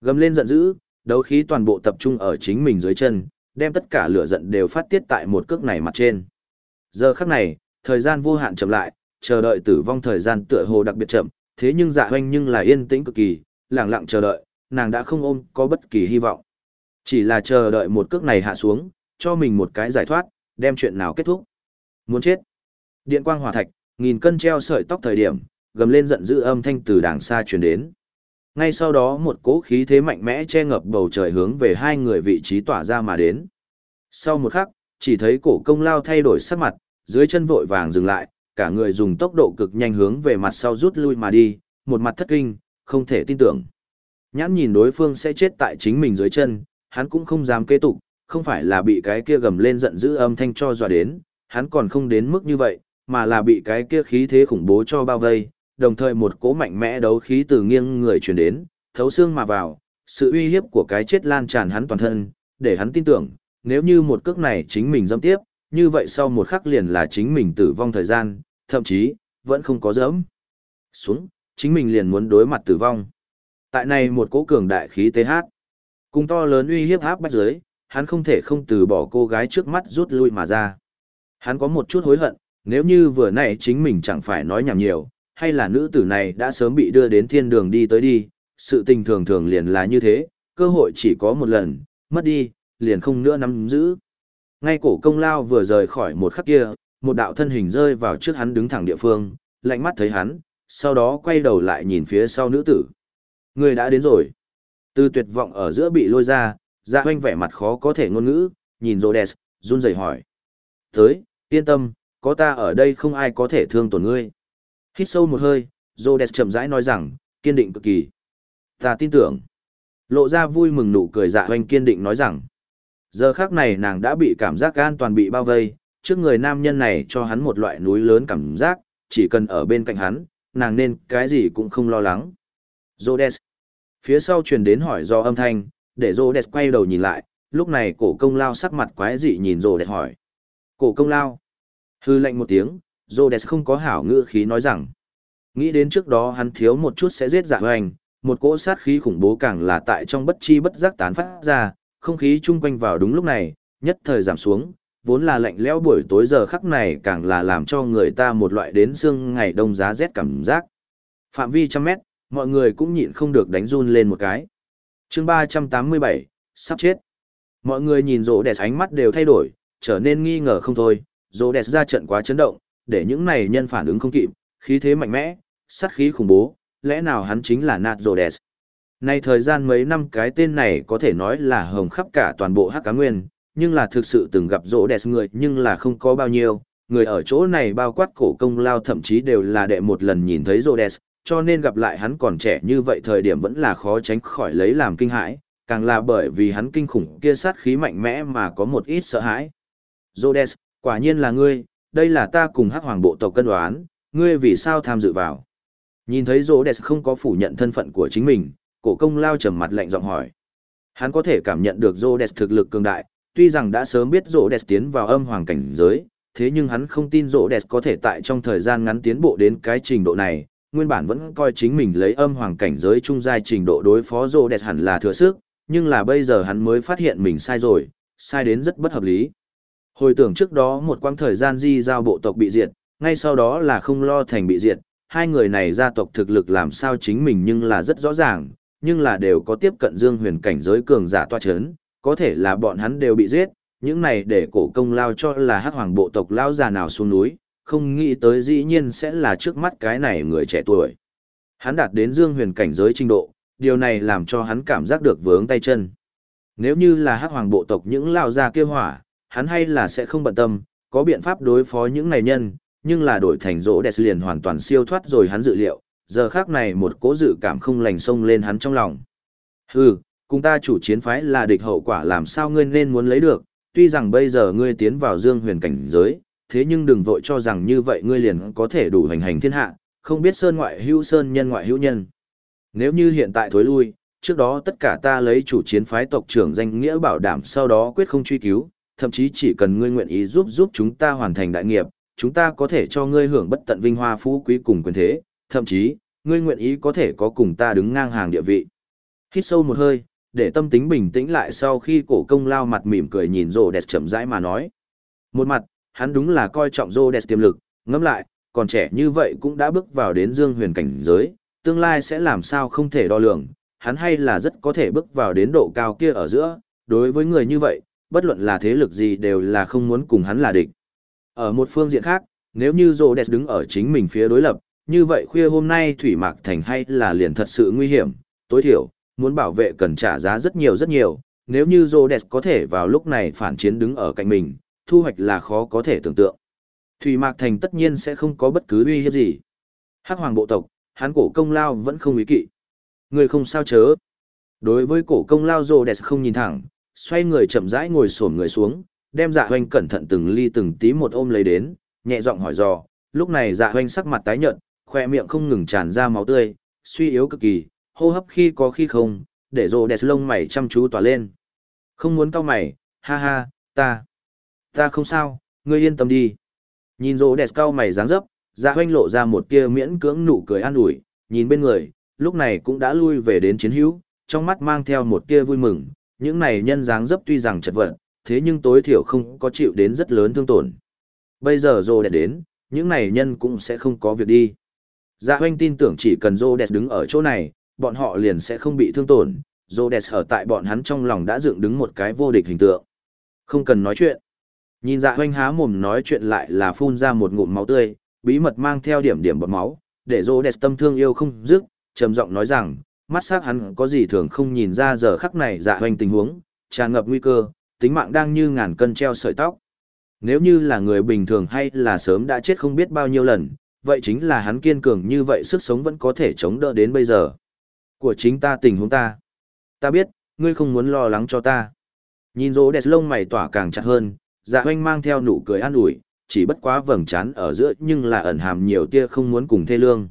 Gầm lên giận dữ, đấu khí toàn bộ tập trung ở chính mình dưới chân, đem tất cả lửa giận đều phát tiết tại một cước này mặt trên. Giờ khắc này, thời gian vô hạn chậm lại, chờ đợi tử vong thời gian tựa hồ đặc biệt chậm, thế nhưng dạ hoanh nhưng là yên tĩnh cực kỳ, lặng lặng chờ đợi, nàng đã không ôm có bất kỳ hy vọng. Chỉ là chờ đợi một cước này hạ xuống, cho mình một cái giải thoát, đem chuyện nào kết thúc. Muốn chết. Điện quang hỏa thạch, nghìn cân treo sợi tóc thời điểm, gầm lên giận dữ âm thanh từ đàng xa truyền đến. Ngay sau đó một cỗ khí thế mạnh mẽ che ngập bầu trời hướng về hai người vị trí tỏa ra mà đến. Sau một khắc, chỉ thấy cổ công lao thay đổi sắc mặt, dưới chân vội vàng dừng lại, cả người dùng tốc độ cực nhanh hướng về mặt sau rút lui mà đi, một mặt thất kinh, không thể tin tưởng. Nhãn nhìn đối phương sẽ chết tại chính mình dưới chân, hắn cũng không dám kế tục, không phải là bị cái kia gầm lên giận dữ âm thanh cho dọa đến, hắn còn không đến mức như vậy, mà là bị cái kia khí thế khủng bố cho bao vây, đồng thời một cỗ mạnh mẽ đấu khí từ nghiêng người truyền đến, thấu xương mà vào, sự uy hiếp của cái chết lan tràn hắn toàn thân, để hắn tin tưởng, nếu như một cước này chính mình dâm tiếp, như vậy sau một khắc liền là chính mình tử vong thời gian, thậm chí, vẫn không có dẫm. Xuống, chính mình liền muốn đối mặt tử vong. Tại này một cỗ cường đại khí TH. Cùng to lớn uy hiếp áp bách giới, hắn không thể không từ bỏ cô gái trước mắt rút lui mà ra. Hắn có một chút hối hận, nếu như vừa nãy chính mình chẳng phải nói nhảm nhiều, hay là nữ tử này đã sớm bị đưa đến thiên đường đi tới đi, sự tình thường thường liền là như thế, cơ hội chỉ có một lần, mất đi, liền không nữa nắm giữ. Ngay cổ công lao vừa rời khỏi một khắc kia, một đạo thân hình rơi vào trước hắn đứng thẳng địa phương, lạnh mắt thấy hắn, sau đó quay đầu lại nhìn phía sau nữ tử. Người đã đến rồi. Từ tuyệt vọng ở giữa bị lôi ra, dạ hoanh vẻ mặt khó có thể ngôn ngữ, nhìn Rhodes, run rẩy hỏi. Tới, yên tâm, có ta ở đây không ai có thể thương tổn ngươi. Hít sâu một hơi, Rhodes chậm rãi nói rằng, kiên định cực kỳ. Ta tin tưởng. Lộ ra vui mừng nụ cười dạ hoành kiên định nói rằng, giờ khác này nàng đã bị cảm giác an toàn bị bao vây, trước người nam nhân này cho hắn một loại núi lớn cảm giác, chỉ cần ở bên cạnh hắn, nàng nên cái gì cũng không lo lắng. Rhodes. Phía sau truyền đến hỏi do âm thanh, để Rhodes quay đầu nhìn lại, lúc này cổ công lao sắc mặt quái dị nhìn Rhodes hỏi. Cổ công lao. Hư lệnh một tiếng, Rhodes không có hảo ngữ khí nói rằng. Nghĩ đến trước đó hắn thiếu một chút sẽ giết giả hoành, một cỗ sát khí khủng bố càng là tại trong bất chi bất giác tán phát ra, không khí chung quanh vào đúng lúc này, nhất thời giảm xuống, vốn là lạnh lẽo buổi tối giờ khắc này càng là làm cho người ta một loại đến xương ngày đông giá rét cảm giác. Phạm vi trăm mét, mọi người cũng nhịn không được đánh run lên một cái. chương 387, sắp chết. Mọi người nhìn rỗ đẹp ánh mắt đều thay đổi, trở nên nghi ngờ không thôi, rỗ đẹp ra trận quá chấn động, để những này nhân phản ứng không kịp, khí thế mạnh mẽ, sát khí khủng bố, lẽ nào hắn chính là nạt rỗ đẹp. Nay thời gian mấy năm cái tên này có thể nói là hồng khắp cả toàn bộ hắc cá nguyên, nhưng là thực sự từng gặp rỗ đẹp người nhưng là không có bao nhiêu, người ở chỗ này bao quát cổ công lao thậm chí đều là đệ một lần nhìn thấy rỗ đẹp, cho nên gặp lại hắn còn trẻ như vậy thời điểm vẫn là khó tránh khỏi lấy làm kinh hãi, càng là bởi vì hắn kinh khủng kia sát khí mạnh mẽ mà có một ít sợ hãi. Rhodes, quả nhiên là ngươi, đây là ta cùng hắc hoàng bộ tộc cân đoán, ngươi vì sao tham dự vào? Nhìn thấy Rhodes không có phủ nhận thân phận của chính mình, cổ công lao trầm mặt lạnh giọng hỏi. Hắn có thể cảm nhận được Rhodes thực lực cường đại, tuy rằng đã sớm biết Rhodes tiến vào âm hoàng cảnh giới, thế nhưng hắn không tin Rhodes có thể tại trong thời gian ngắn tiến bộ đến cái trình độ này, nguyên bản vẫn coi chính mình lấy âm hoàng cảnh giới trung giai trình độ đối phó Rô Rhodes hẳn là thừa sức, nhưng là bây giờ hắn mới phát hiện mình sai rồi, sai đến rất bất hợp lý. Hồi tưởng trước đó một quãng thời gian di giao bộ tộc bị diệt, ngay sau đó là không lo thành bị diệt, hai người này gia tộc thực lực làm sao chính mình nhưng là rất rõ ràng, nhưng là đều có tiếp cận dương huyền cảnh giới cường giả toa chấn, có thể là bọn hắn đều bị giết, những này để cổ công lao cho là hắc hoàng bộ tộc lao già nào xuống núi, không nghĩ tới dĩ nhiên sẽ là trước mắt cái này người trẻ tuổi. Hắn đạt đến dương huyền cảnh giới trình độ, điều này làm cho hắn cảm giác được vướng tay chân. Nếu như là hắc hoàng bộ tộc những lao già kia hỏa, hắn hay là sẽ không bận tâm, có biện pháp đối phó những này nhân, nhưng là đổi thành rỗ đẹp liền hoàn toàn siêu thoát rồi hắn dự liệu, giờ khác này một cố dự cảm không lành sông lên hắn trong lòng. Hừ, cùng ta chủ chiến phái là địch hậu quả làm sao ngươi nên muốn lấy được, tuy rằng bây giờ ngươi tiến vào dương huyền cảnh giới, thế nhưng đừng vội cho rằng như vậy ngươi liền có thể đủ hành hành thiên hạ, không biết sơn ngoại hữu sơn nhân ngoại hữu nhân. Nếu như hiện tại thối lui, trước đó tất cả ta lấy chủ chiến phái tộc trưởng danh nghĩa bảo đảm sau đó quyết không truy cứu, thậm chí chỉ cần ngươi nguyện ý giúp giúp chúng ta hoàn thành đại nghiệp, chúng ta có thể cho ngươi hưởng bất tận vinh hoa phú quý cùng quyền thế, thậm chí, ngươi nguyện ý có thể có cùng ta đứng ngang hàng địa vị. Hít sâu một hơi, để tâm tính bình tĩnh lại sau khi cổ công lao mặt mỉm cười nhìn rồ đẹp chậm rãi mà nói. Một mặt, hắn đúng là coi trọng rồ đẹp tiềm lực, ngẫm lại, còn trẻ như vậy cũng đã bước vào đến dương huyền cảnh giới, tương lai sẽ làm sao không thể đo lường, hắn hay là rất có thể bước vào đến độ cao kia ở giữa, đối với người như vậy, bất luận là thế lực gì đều là không muốn cùng hắn là địch. Ở một phương diện khác, nếu như rồ đẹp đứng ở chính mình phía đối lập, như vậy khuya hôm nay Thủy Mạc Thành hay là liền thật sự nguy hiểm, tối thiểu, muốn bảo vệ cần trả giá rất nhiều rất nhiều, nếu như Rhodes có thể vào lúc này phản chiến đứng ở cạnh mình, thu hoạch là khó có thể tưởng tượng. Thủy Mạc Thành tất nhiên sẽ không có bất cứ uy hiếp gì. Hắc Hoàng bộ tộc, hắn cổ công lao vẫn không ý kỵ. Người không sao chớ. Đối với cổ công lao Rhodes không nhìn thẳng, xoay người chậm rãi ngồi xổm người xuống, đem dạ hoanh cẩn thận từng ly từng tí một ôm lấy đến, nhẹ giọng hỏi dò, lúc này dạ hoanh sắc mặt tái nhợt, khoe miệng không ngừng tràn ra máu tươi, suy yếu cực kỳ, hô hấp khi có khi không, để rồ đẹp lông mày chăm chú tỏa lên. Không muốn cau mày, ha ha, ta, ta không sao, ngươi yên tâm đi. Nhìn rồ đẹp cau mày dáng dấp, dạ hoanh lộ ra một tia miễn cưỡng nụ cười an ủi, nhìn bên người, lúc này cũng đã lui về đến chiến hữu, trong mắt mang theo một tia vui mừng, những này nhân dáng dấp tuy rằng chật vật, thế nhưng tối thiểu không có chịu đến rất lớn thương tổn. Bây giờ rồ đẹp đến, những này nhân cũng sẽ không có việc đi. Dạ hoanh tin tưởng chỉ cần Rhodes đứng ở chỗ này, bọn họ liền sẽ không bị thương tổn. Rhodes ở tại bọn hắn trong lòng đã dựng đứng một cái vô địch hình tượng. Không cần nói chuyện. Nhìn dạ hoanh há mồm nói chuyện lại là phun ra một ngụm máu tươi, bí mật mang theo điểm điểm bọt máu, để Rhodes tâm thương yêu không dứt, trầm giọng nói rằng, mắt sắc hắn có gì thường không nhìn ra giờ khắc này dạ hoanh tình huống, tràn ngập nguy cơ, tính mạng đang như ngàn cân treo sợi tóc. Nếu như là người bình thường hay là sớm đã chết không biết bao nhiêu lần, vậy chính là hắn kiên cường như vậy sức sống vẫn có thể chống đỡ đến bây giờ. Của chính ta tình huống ta. ta biết, ngươi không muốn lo lắng cho ta. Nhìn rỗ đẹp lông mày tỏa càng chặt hơn, dạ hoanh mang theo nụ cười an ủi, chỉ bất quá vầng trán ở giữa nhưng là ẩn hàm nhiều tia không muốn cùng thê lương.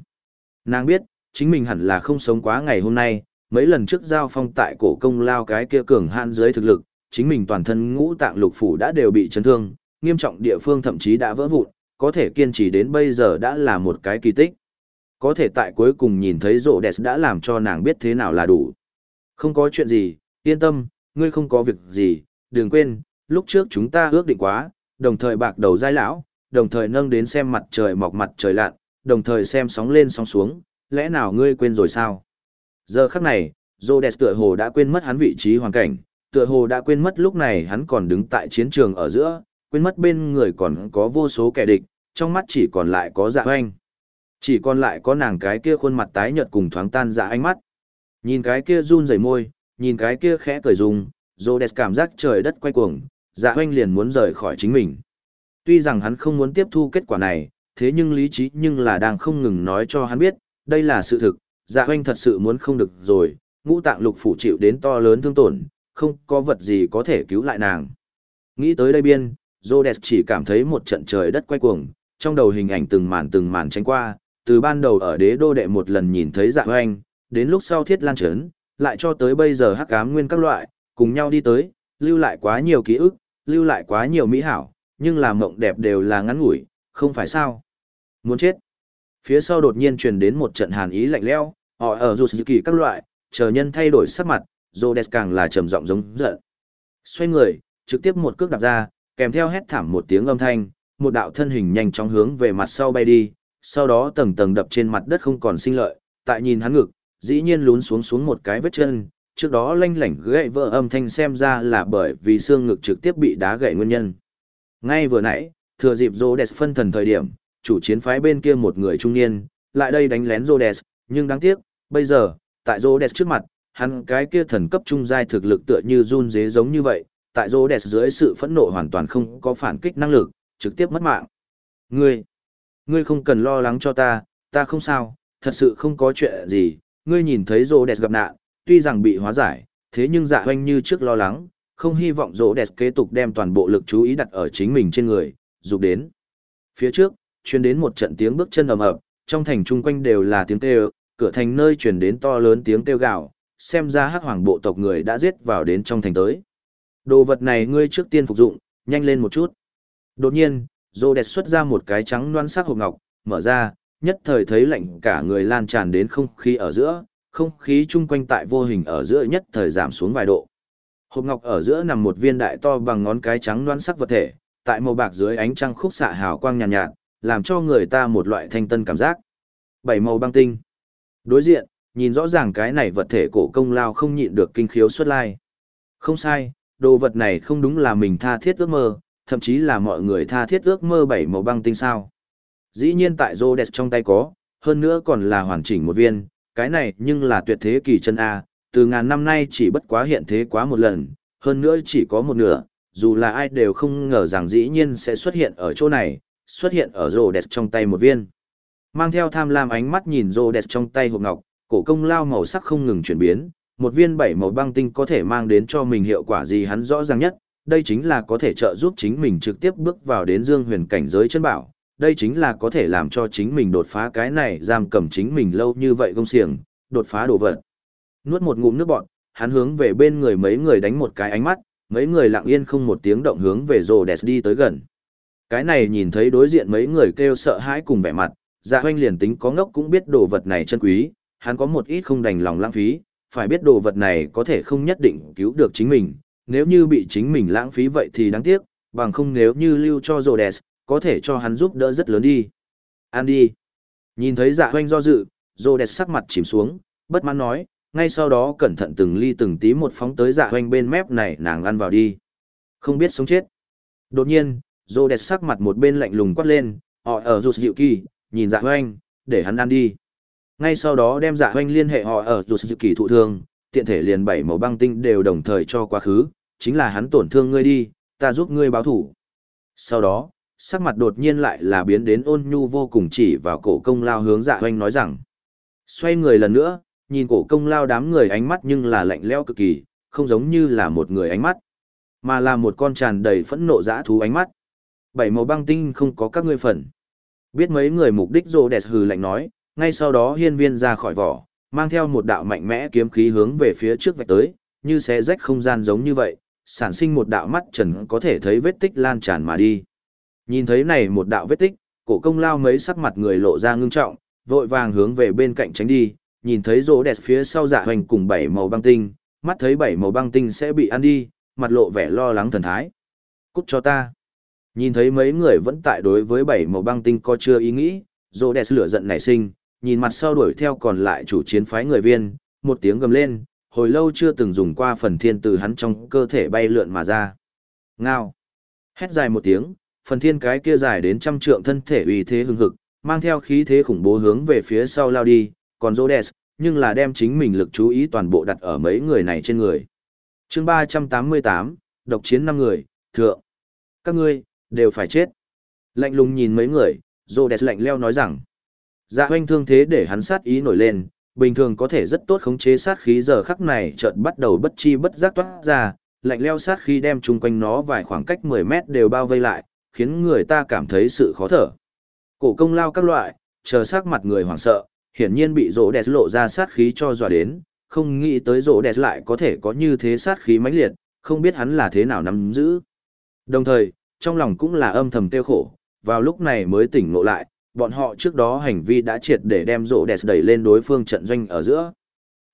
Nàng biết, chính mình hẳn là không sống quá ngày hôm nay, mấy lần trước giao phong tại cổ công lao cái kia cường hạn dưới thực lực, chính mình toàn thân ngũ tạng lục phủ đã đều bị chấn thương, nghiêm trọng địa phương thậm chí đã vỡ vụn, có thể kiên trì đến bây giờ đã là một cái kỳ tích. Có thể tại cuối cùng nhìn thấy rộ đẹp đã làm cho nàng biết thế nào là đủ. Không có chuyện gì, yên tâm, ngươi không có việc gì, đừng quên, lúc trước chúng ta ước định quá, đồng thời bạc đầu giai lão, đồng thời nâng đến xem mặt trời mọc mặt trời lặn, đồng thời xem sóng lên sóng xuống, lẽ nào ngươi quên rồi sao? Giờ khắc này, Rhodes tựa hồ đã quên mất hắn vị trí hoàn cảnh, tựa hồ đã quên mất lúc này hắn còn đứng tại chiến trường ở giữa, quên mất bên người còn có vô số kẻ địch, trong mắt chỉ còn lại có dạ Anh, Chỉ còn lại có nàng cái kia khuôn mặt tái nhợt cùng thoáng tan dạ ánh mắt. Nhìn cái kia run rẩy môi, nhìn cái kia khẽ cười rung, Rhodes cảm giác trời đất quay cuồng, dạ Anh liền muốn rời khỏi chính mình. Tuy rằng hắn không muốn tiếp thu kết quả này, thế nhưng lý trí nhưng là đang không ngừng nói cho hắn biết, đây là sự thực, dạ hoanh thật sự muốn không được rồi, ngũ tạng lục phủ chịu đến to lớn thương tổn, không có vật gì có thể cứu lại nàng. Nghĩ tới đây biên, Rhodes chỉ cảm thấy một trận trời đất quay cuồng, trong đầu hình ảnh từng màn từng màn tránh qua, từ ban đầu ở đế đô đệ một lần nhìn thấy dạ hoanh, đến lúc sau thiết lan trấn, lại cho tới bây giờ hắc ám nguyên các loại, cùng nhau đi tới, lưu lại quá nhiều ký ức, lưu lại quá nhiều mỹ hảo, nhưng là mộng đẹp đều là ngắn ngủi, không phải sao. Muốn chết. Phía sau đột nhiên truyền đến một trận hàn ý lạnh lẽo, họ ở dù sự kỳ các loại, chờ nhân thay đổi sắc mặt, Rhodes càng là trầm giọng giống giận. Xoay người, trực tiếp một cước đạp ra, kèm theo hét thảm một tiếng âm thanh, một đạo thân hình nhanh chóng hướng về mặt sau bay đi, sau đó tầng tầng đập trên mặt đất không còn sinh lợi, tại nhìn hắn ngực, dĩ nhiên lún xuống xuống một cái vết chân, trước đó lanh lảnh gãy vỡ âm thanh xem ra là bởi vì xương ngực trực tiếp bị đá gãy nguyên nhân. Ngay vừa nãy, thừa dịp Rhodes phân thần thời điểm, chủ chiến phái bên kia một người trung niên, lại đây đánh lén Rhodes, nhưng đáng tiếc, bây giờ, tại Rhodes trước mặt, hắn cái kia thần cấp trung giai thực lực tựa như run dế giống như vậy, tại Rhodes dưới sự phẫn nộ hoàn toàn không có phản kích năng lực, trực tiếp mất mạng. Ngươi, ngươi không cần lo lắng cho ta, ta không sao, thật sự không có chuyện gì, ngươi nhìn thấy Rhodes gặp nạn, tuy rằng bị hóa giải, thế nhưng dạ hoanh như trước lo lắng, không hy vọng Rhodes kế tục đem toàn bộ lực chú ý đặt ở chính mình trên người, dục đến. Phía trước, truyền đến một trận tiếng bước chân ầm ầm, trong thành chung quanh đều là tiếng kêu, cửa thành nơi truyền đến to lớn tiếng kêu gào, xem ra hắc hoàng bộ tộc người đã giết vào đến trong thành tới. Đồ vật này ngươi trước tiên phục dụng, nhanh lên một chút. Đột nhiên, Rhodes xuất ra một cái trắng loan sắc hộp ngọc, mở ra, nhất thời thấy lạnh cả người lan tràn đến không khí ở giữa, không khí chung quanh tại vô hình ở giữa nhất thời giảm xuống vài độ. Hộp ngọc ở giữa nằm một viên đại to bằng ngón cái trắng loan sắc vật thể, tại màu bạc dưới ánh trăng khúc xạ hào quang nhàn nhạt, nhạt, làm cho người ta một loại thanh tân cảm giác. Bảy màu băng tinh. Đối diện, nhìn rõ ràng cái này vật thể cổ công lao không nhịn được kinh khiếu xuất lai. Không sai, đồ vật này không đúng là mình tha thiết ước mơ, thậm chí là mọi người tha thiết ước mơ bảy màu băng tinh sao. Dĩ nhiên tại Rhodes trong tay có, hơn nữa còn là hoàn chỉnh một viên, cái này nhưng là tuyệt thế kỳ chân A, từ ngàn năm nay chỉ bất quá hiện thế quá một lần, hơn nữa chỉ có một nửa, dù là ai đều không ngờ rằng dĩ nhiên sẽ xuất hiện ở chỗ này, xuất hiện ở Rhodes trong tay một viên. Mang theo tham lam ánh mắt nhìn Rhodes trong tay hộp ngọc, cổ công lao màu sắc không ngừng chuyển biến, một viên bảy màu băng tinh có thể mang đến cho mình hiệu quả gì hắn rõ ràng nhất, đây chính là có thể trợ giúp chính mình trực tiếp bước vào đến dương huyền cảnh giới chân bảo, đây chính là có thể làm cho chính mình đột phá cái này giam cầm chính mình lâu như vậy công xiềng, đột phá đồ vật. Nuốt một ngụm nước bọt, hắn hướng về bên người mấy người đánh một cái ánh mắt, mấy người lặng yên không một tiếng động hướng về rồ đẹp đi tới gần. Cái này nhìn thấy đối diện mấy người kêu sợ hãi cùng vẻ mặt, dạ hoanh liền tính có ngốc cũng biết đồ vật này chân quý, hắn có một ít không đành lòng lãng phí, phải biết đồ vật này có thể không nhất định cứu được chính mình, nếu như bị chính mình lãng phí vậy thì đáng tiếc, bằng không nếu như lưu cho Rhodes, có thể cho hắn giúp đỡ rất lớn đi. An đi. Nhìn thấy dạ hoanh do dự, Rhodes sắc mặt chìm xuống, bất mãn nói, ngay sau đó cẩn thận từng ly từng tí một phóng tới dạ hoanh bên mép này nàng ăn vào đi. Không biết sống chết. Đột nhiên, Rhodes sắc mặt một bên lạnh lùng quát lên, họ ở rụt dịu kỳ, nhìn dạ hoanh, để hắn ăn đi. Ngay sau đó đem dạ hoanh liên hệ họ ở rụt dịu kỳ thụ thương, tiện thể liền bảy màu băng tinh đều đồng thời cho quá khứ, chính là hắn tổn thương ngươi đi, ta giúp ngươi báo thủ. Sau đó, sắc mặt đột nhiên lại là biến đến ôn nhu vô cùng chỉ vào cổ công lao hướng dạ hoanh nói rằng. Xoay người lần nữa, nhìn cổ công lao đám người ánh mắt nhưng là lạnh lẽo cực kỳ, không giống như là một người ánh mắt, mà là một con tràn đầy phẫn nộ dã thú ánh mắt. Bảy màu băng tinh không có các ngươi phần. Biết mấy người mục đích rồ đẹp hừ lạnh nói, ngay sau đó hiên viên ra khỏi vỏ, mang theo một đạo mạnh mẽ kiếm khí hướng về phía trước vạch tới, như xé rách không gian giống như vậy, sản sinh một đạo mắt trần có thể thấy vết tích lan tràn mà đi. Nhìn thấy này một đạo vết tích, cổ công lao mấy sắc mặt người lộ ra ngưng trọng, vội vàng hướng về bên cạnh tránh đi, nhìn thấy rỗ đẹp phía sau dạ hoành cùng bảy màu băng tinh, mắt thấy bảy màu băng tinh sẽ bị ăn đi, mặt lộ vẻ lo lắng thần thái. Cút cho ta. Nhìn thấy mấy người vẫn tại đối với bảy màu băng tinh có chưa ý nghĩ, rô đẹp lửa giận nảy sinh, nhìn mặt sau đuổi theo còn lại chủ chiến phái người viên, một tiếng gầm lên, hồi lâu chưa từng dùng qua phần thiên từ hắn trong cơ thể bay lượn mà ra. Ngao. Hét dài một tiếng, phần thiên cái kia dài đến trăm trượng thân thể uy thế hưng hực, mang theo khí thế khủng bố hướng về phía sau lao đi, còn Rhodes, nhưng là đem chính mình lực chú ý toàn bộ đặt ở mấy người này trên người. chương 388, độc chiến 5 người, thượng. Các ngươi, đều phải chết. Lạnh lùng nhìn mấy người, Rhodes lạnh leo nói rằng, dạ hoanh thương thế để hắn sát ý nổi lên, bình thường có thể rất tốt khống chế sát khí giờ khắc này chợt bắt đầu bất chi bất giác toát ra, lạnh leo sát khí đem chung quanh nó vài khoảng cách 10 mét đều bao vây lại, khiến người ta cảm thấy sự khó thở. Cổ công lao các loại, chờ sắc mặt người hoảng sợ, hiển nhiên bị rỗ đẹp lộ ra sát khí cho dọa đến, không nghĩ tới rỗ đẹp lại có thể có như thế sát khí mãnh liệt, không biết hắn là thế nào nắm giữ. Đồng thời, trong lòng cũng là âm thầm tiêu khổ, vào lúc này mới tỉnh ngộ lại, bọn họ trước đó hành vi đã triệt để đem rỗ đẹp đẩy lên đối phương trận doanh ở giữa.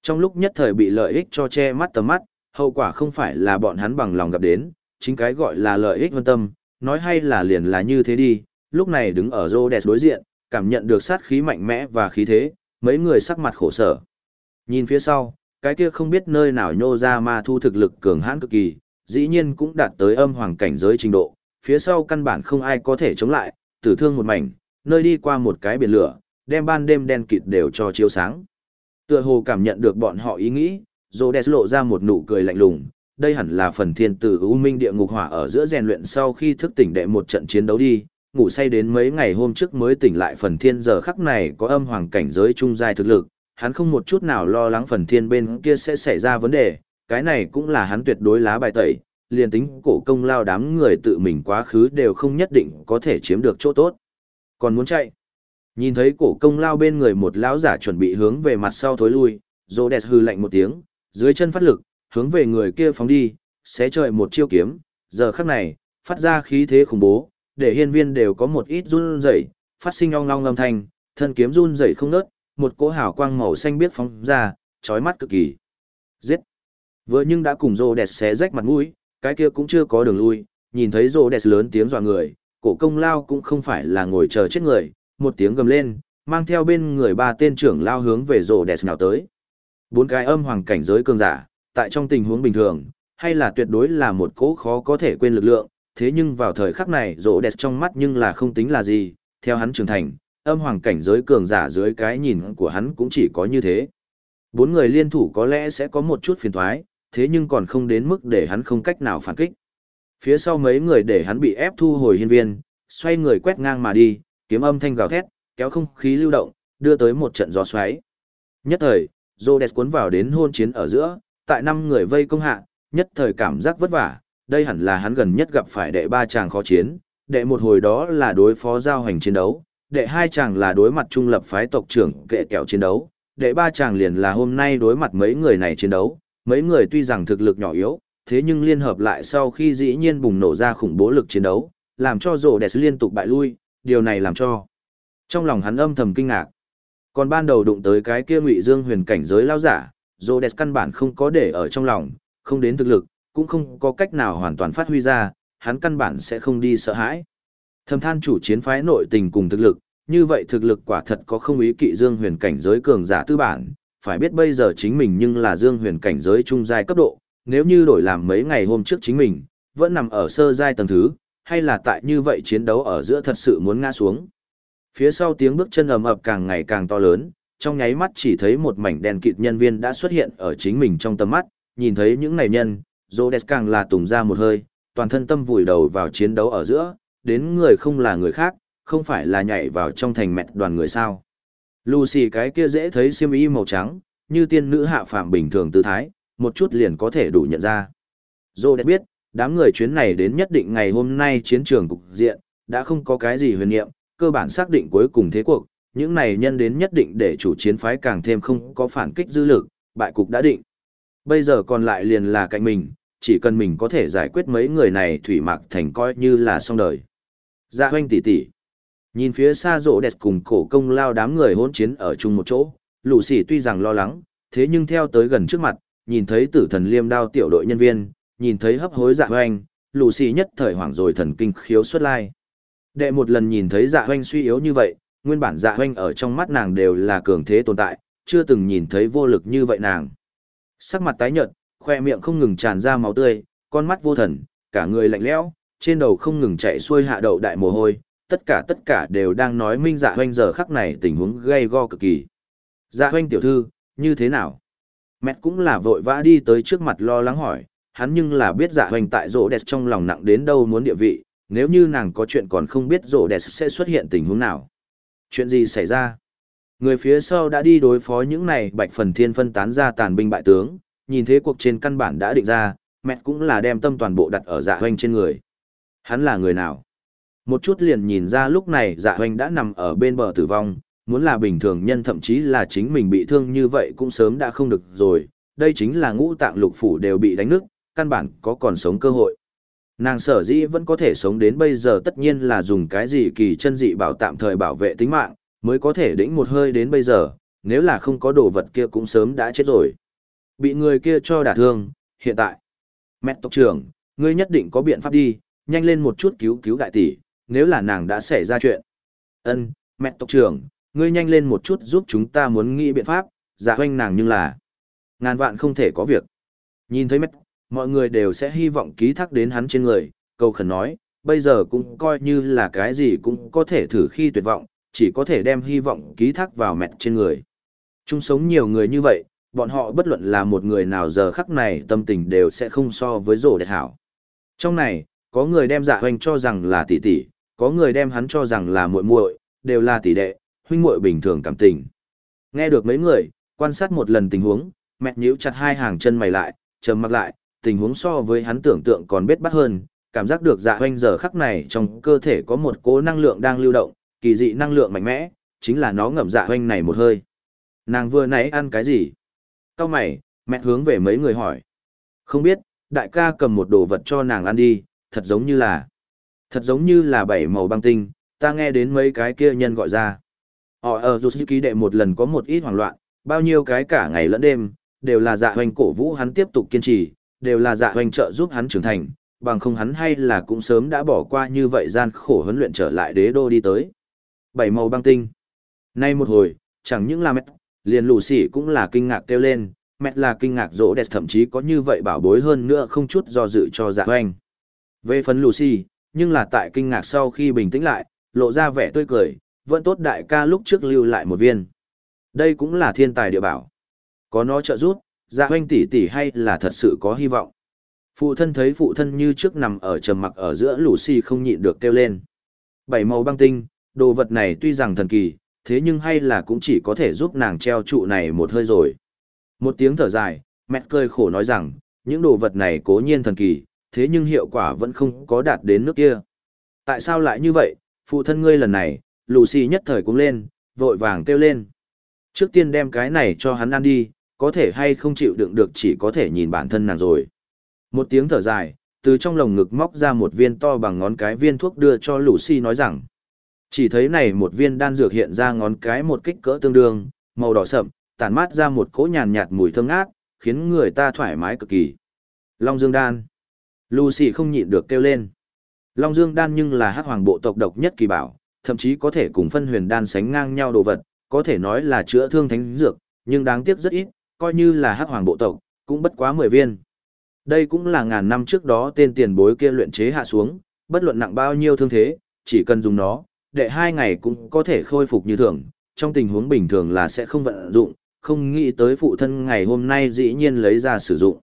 Trong lúc nhất thời bị lợi ích cho che mắt tầm mắt, hậu quả không phải là bọn hắn bằng lòng gặp đến, chính cái gọi là lợi ích vân tâm, nói hay là liền là như thế đi, lúc này đứng ở rô đẹp đối diện, cảm nhận được sát khí mạnh mẽ và khí thế, mấy người sắc mặt khổ sở. Nhìn phía sau, cái kia không biết nơi nào nhô ra ma thu thực lực cường hãn cực kỳ, dĩ nhiên cũng đạt tới âm hoàng cảnh giới trình độ, phía sau căn bản không ai có thể chống lại, tử thương một mảnh, nơi đi qua một cái biển lửa, đem ban đêm đen kịt đều cho chiếu sáng. Tựa hồ cảm nhận được bọn họ ý nghĩ, Rhodes lộ ra một nụ cười lạnh lùng, đây hẳn là phần thiên tử U Minh địa ngục hỏa ở giữa rèn luyện sau khi thức tỉnh đệ một trận chiến đấu đi, ngủ say đến mấy ngày hôm trước mới tỉnh lại phần thiên giờ khắc này có âm hoàng cảnh giới trung giai thực lực, hắn không một chút nào lo lắng phần thiên bên kia sẽ xảy ra vấn đề, cái này cũng là hắn tuyệt đối lá bài tẩy, liền tính cổ công lao đám người tự mình quá khứ đều không nhất định có thể chiếm được chỗ tốt. Còn muốn chạy? Nhìn thấy cổ công lao bên người một lão giả chuẩn bị hướng về mặt sau thối lui, Rhodes hư lạnh một tiếng, dưới chân phát lực, hướng về người kia phóng đi, xé trời một chiêu kiếm, giờ khắc này, phát ra khí thế khủng bố, để hiên viên đều có một ít run rẩy, phát sinh ong long âm thanh, thân kiếm run rẩy không nớt, một cỗ hào quang màu xanh biết phóng ra, chói mắt cực kỳ. Giết! Vừa nhưng đã cùng rô đẹp xé rách mặt mũi, cái kia cũng chưa có đường lui, nhìn thấy rô đẹp lớn tiếng dọa người, cổ công lao cũng không phải là ngồi chờ chết người, một tiếng gầm lên, mang theo bên người ba tên trưởng lao hướng về rô đẹp nào tới. Bốn cái âm hoàng cảnh giới cường giả, tại trong tình huống bình thường, hay là tuyệt đối là một cỗ khó có thể quên lực lượng, thế nhưng vào thời khắc này rô đẹp trong mắt nhưng là không tính là gì, theo hắn trưởng thành, âm hoàng cảnh giới cường giả dưới cái nhìn của hắn cũng chỉ có như thế. Bốn người liên thủ có lẽ sẽ có một chút phiền thoái, thế nhưng còn không đến mức để hắn không cách nào phản kích. Phía sau mấy người để hắn bị ép thu hồi hiên viên, xoay người quét ngang mà đi, kiếm âm thanh gào thét, kéo không khí lưu động, đưa tới một trận gió xoáy. Nhất thời, Rhodes cuốn vào đến hôn chiến ở giữa, tại năm người vây công hạ, nhất thời cảm giác vất vả, đây hẳn là hắn gần nhất gặp phải đệ ba chàng khó chiến, đệ một hồi đó là đối phó giao hành chiến đấu, đệ hai chàng là đối mặt trung lập phái tộc trưởng kệ kẹo chiến đấu, đệ ba chàng liền là hôm nay đối mặt mấy người này chiến đấu, mấy người tuy rằng thực lực nhỏ yếu, thế nhưng liên hợp lại sau khi dĩ nhiên bùng nổ ra khủng bố lực chiến đấu, làm cho rổ đẹp liên tục bại lui, điều này làm cho trong lòng hắn âm thầm kinh ngạc. Còn ban đầu đụng tới cái kia ngụy dương huyền cảnh giới lao giả, rổ đẹp căn bản không có để ở trong lòng, không đến thực lực, cũng không có cách nào hoàn toàn phát huy ra, hắn căn bản sẽ không đi sợ hãi. Thầm than chủ chiến phái nội tình cùng thực lực, như vậy thực lực quả thật có không ý kỵ dương huyền cảnh giới cường giả tư bản, phải biết bây giờ chính mình nhưng là dương huyền cảnh giới trung giai cấp độ, nếu như đổi làm mấy ngày hôm trước chính mình, vẫn nằm ở sơ giai tầng thứ, hay là tại như vậy chiến đấu ở giữa thật sự muốn ngã xuống. Phía sau tiếng bước chân ầm ập càng ngày càng to lớn, trong nháy mắt chỉ thấy một mảnh đèn kịt nhân viên đã xuất hiện ở chính mình trong tầm mắt, nhìn thấy những này nhân, Rhodes càng là tùng ra một hơi, toàn thân tâm vùi đầu vào chiến đấu ở giữa, đến người không là người khác, không phải là nhảy vào trong thành mẹt đoàn người sao. Lucy cái kia dễ thấy xiêm y màu trắng, như tiên nữ hạ phàm bình thường tư thái, một chút liền có thể đủ nhận ra. Dô đẹp biết, đám người chuyến này đến nhất định ngày hôm nay chiến trường cục diện, đã không có cái gì huyền nhiệm, cơ bản xác định cuối cùng thế cuộc, những này nhân đến nhất định để chủ chiến phái càng thêm không có phản kích dư lực, bại cục đã định. Bây giờ còn lại liền là cạnh mình, chỉ cần mình có thể giải quyết mấy người này thủy mặc thành coi như là xong đời. Dạ hoanh tỷ tỷ. Nhìn phía xa rỗ đẹp cùng cổ công lao đám người hỗn chiến ở chung một chỗ, lũ sỉ tuy rằng lo lắng, thế nhưng theo tới gần trước mặt, nhìn thấy tử thần liêm đao tiểu đội nhân viên, nhìn thấy hấp hối dạ hoanh, lũ sỉ nhất thời hoảng rồi thần kinh khiếu xuất lai. Đệ một lần nhìn thấy dạ hoanh suy yếu như vậy, nguyên bản dạ hoanh ở trong mắt nàng đều là cường thế tồn tại, chưa từng nhìn thấy vô lực như vậy nàng. Sắc mặt tái nhợt, khoe miệng không ngừng tràn ra máu tươi, con mắt vô thần, cả người lạnh lẽo, trên đầu không ngừng chạy xuôi hạ đậu đại mồ hôi, tất cả tất cả đều đang nói minh dạ hoanh giờ khắc này tình huống gây go cực kỳ. Dạ hoanh tiểu thư, như thế nào? Mẹ cũng là vội vã đi tới trước mặt lo lắng hỏi, hắn nhưng là biết dạ hoanh tại rỗ đẹp trong lòng nặng đến đâu muốn địa vị, nếu như nàng có chuyện còn không biết rỗ đẹp sẽ xuất hiện tình huống nào. Chuyện gì xảy ra? Người phía sau đã đi đối phó những này bạch phần thiên phân tán ra tàn binh bại tướng, nhìn thế cuộc trên căn bản đã định ra, mẹ cũng là đem tâm toàn bộ đặt ở dạ hoanh trên người. Hắn là người nào? Một chút liền nhìn ra lúc này dạ hoành đã nằm ở bên bờ tử vong, muốn là bình thường nhân thậm chí là chính mình bị thương như vậy cũng sớm đã không được rồi, đây chính là ngũ tạng lục phủ đều bị đánh nứt, căn bản có còn sống cơ hội. Nàng sở dĩ vẫn có thể sống đến bây giờ tất nhiên là dùng cái gì kỳ chân dị bảo tạm thời bảo vệ tính mạng, mới có thể đĩnh một hơi đến bây giờ, nếu là không có đồ vật kia cũng sớm đã chết rồi. Bị người kia cho đả thương, hiện tại. Mẹ tộc trưởng, ngươi nhất định có biện pháp đi, nhanh lên một chút cứu cứu đại tỷ, nếu là nàng đã xảy ra chuyện. Ân, mẹ tộc trưởng, ngươi nhanh lên một chút giúp chúng ta muốn nghĩ biện pháp, giả hoanh nàng nhưng là ngàn vạn không thể có việc. Nhìn thấy mẹ, mọi người đều sẽ hy vọng ký thác đến hắn trên người, cầu khẩn nói, bây giờ cũng coi như là cái gì cũng có thể thử khi tuyệt vọng, chỉ có thể đem hy vọng ký thác vào mẹ trên người. Chung sống nhiều người như vậy, bọn họ bất luận là một người nào giờ khắc này tâm tình đều sẽ không so với rổ đẹp hảo. Trong này, có người đem dạ hoành cho rằng là tỷ tỷ, có người đem hắn cho rằng là muội muội, đều là tỷ đệ, huynh muội bình thường cảm tình. Nghe được mấy người, quan sát một lần tình huống, mẹ nhíu chặt hai hàng chân mày lại, trầm mặc lại, tình huống so với hắn tưởng tượng còn biết bắt hơn, cảm giác được dạ hoanh giờ khắc này trong cơ thể có một cố năng lượng đang lưu động, kỳ dị năng lượng mạnh mẽ, chính là nó ngậm dạ hoanh này một hơi. Nàng vừa nãy ăn cái gì? Cao mày, mẹ hướng về mấy người hỏi. Không biết, đại ca cầm một đồ vật cho nàng ăn đi, thật giống như là... Thật giống như là bảy màu băng tinh, ta nghe đến mấy cái kia nhân gọi ra. Họ ở dù ký đệ một lần có một ít hoảng loạn, bao nhiêu cái cả ngày lẫn đêm, đều là dạ hoành cổ vũ hắn tiếp tục kiên trì, đều là dạ hoành trợ giúp hắn trưởng thành, bằng không hắn hay là cũng sớm đã bỏ qua như vậy gian khổ huấn luyện trở lại đế đô đi tới. Bảy màu băng tinh. Nay một hồi, chẳng những là mẹ, liền lù xỉ cũng là kinh ngạc kêu lên, mẹ là kinh ngạc rỗ đẹp thậm chí có như vậy bảo bối hơn nữa không chút do dự cho dạ hoành. Về phần lù xỉ nhưng là tại kinh ngạc sau khi bình tĩnh lại, lộ ra vẻ tươi cười, vẫn tốt đại ca lúc trước lưu lại một viên. Đây cũng là thiên tài địa bảo. Có nó trợ giúp, dạ hoanh tỷ tỷ hay là thật sự có hy vọng. Phụ thân thấy phụ thân như trước nằm ở trầm mặc ở giữa Lucy không nhịn được kêu lên. Bảy màu băng tinh, đồ vật này tuy rằng thần kỳ, thế nhưng hay là cũng chỉ có thể giúp nàng treo trụ này một hơi rồi. Một tiếng thở dài, mẹ cười khổ nói rằng, những đồ vật này cố nhiên thần kỳ, thế nhưng hiệu quả vẫn không có đạt đến nước kia. Tại sao lại như vậy, phụ thân ngươi lần này, Lucy nhất thời cũng lên, vội vàng kêu lên. Trước tiên đem cái này cho hắn ăn đi, có thể hay không chịu đựng được chỉ có thể nhìn bản thân nàng rồi. Một tiếng thở dài, từ trong lồng ngực móc ra một viên to bằng ngón cái viên thuốc đưa cho Lucy nói rằng. Chỉ thấy này một viên đan dược hiện ra ngón cái một kích cỡ tương đương, màu đỏ sậm, tản mát ra một cỗ nhàn nhạt mùi thơm ngát, khiến người ta thoải mái cực kỳ. Long Dương đan. Lucy không nhịn được kêu lên. Long Dương đan nhưng là hắc hoàng bộ tộc độc nhất kỳ bảo, thậm chí có thể cùng phân huyền đan sánh ngang nhau đồ vật, có thể nói là chữa thương thánh dược, nhưng đáng tiếc rất ít, coi như là hắc hoàng bộ tộc, cũng bất quá 10 viên. Đây cũng là ngàn năm trước đó tên tiền bối kia luyện chế hạ xuống, bất luận nặng bao nhiêu thương thế, chỉ cần dùng nó, đệ hai ngày cũng có thể khôi phục như thường, trong tình huống bình thường là sẽ không vận dụng, không nghĩ tới phụ thân ngày hôm nay dĩ nhiên lấy ra sử dụng.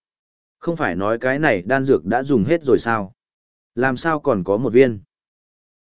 Không phải nói cái này đan dược đã dùng hết rồi sao? Làm sao còn có một viên?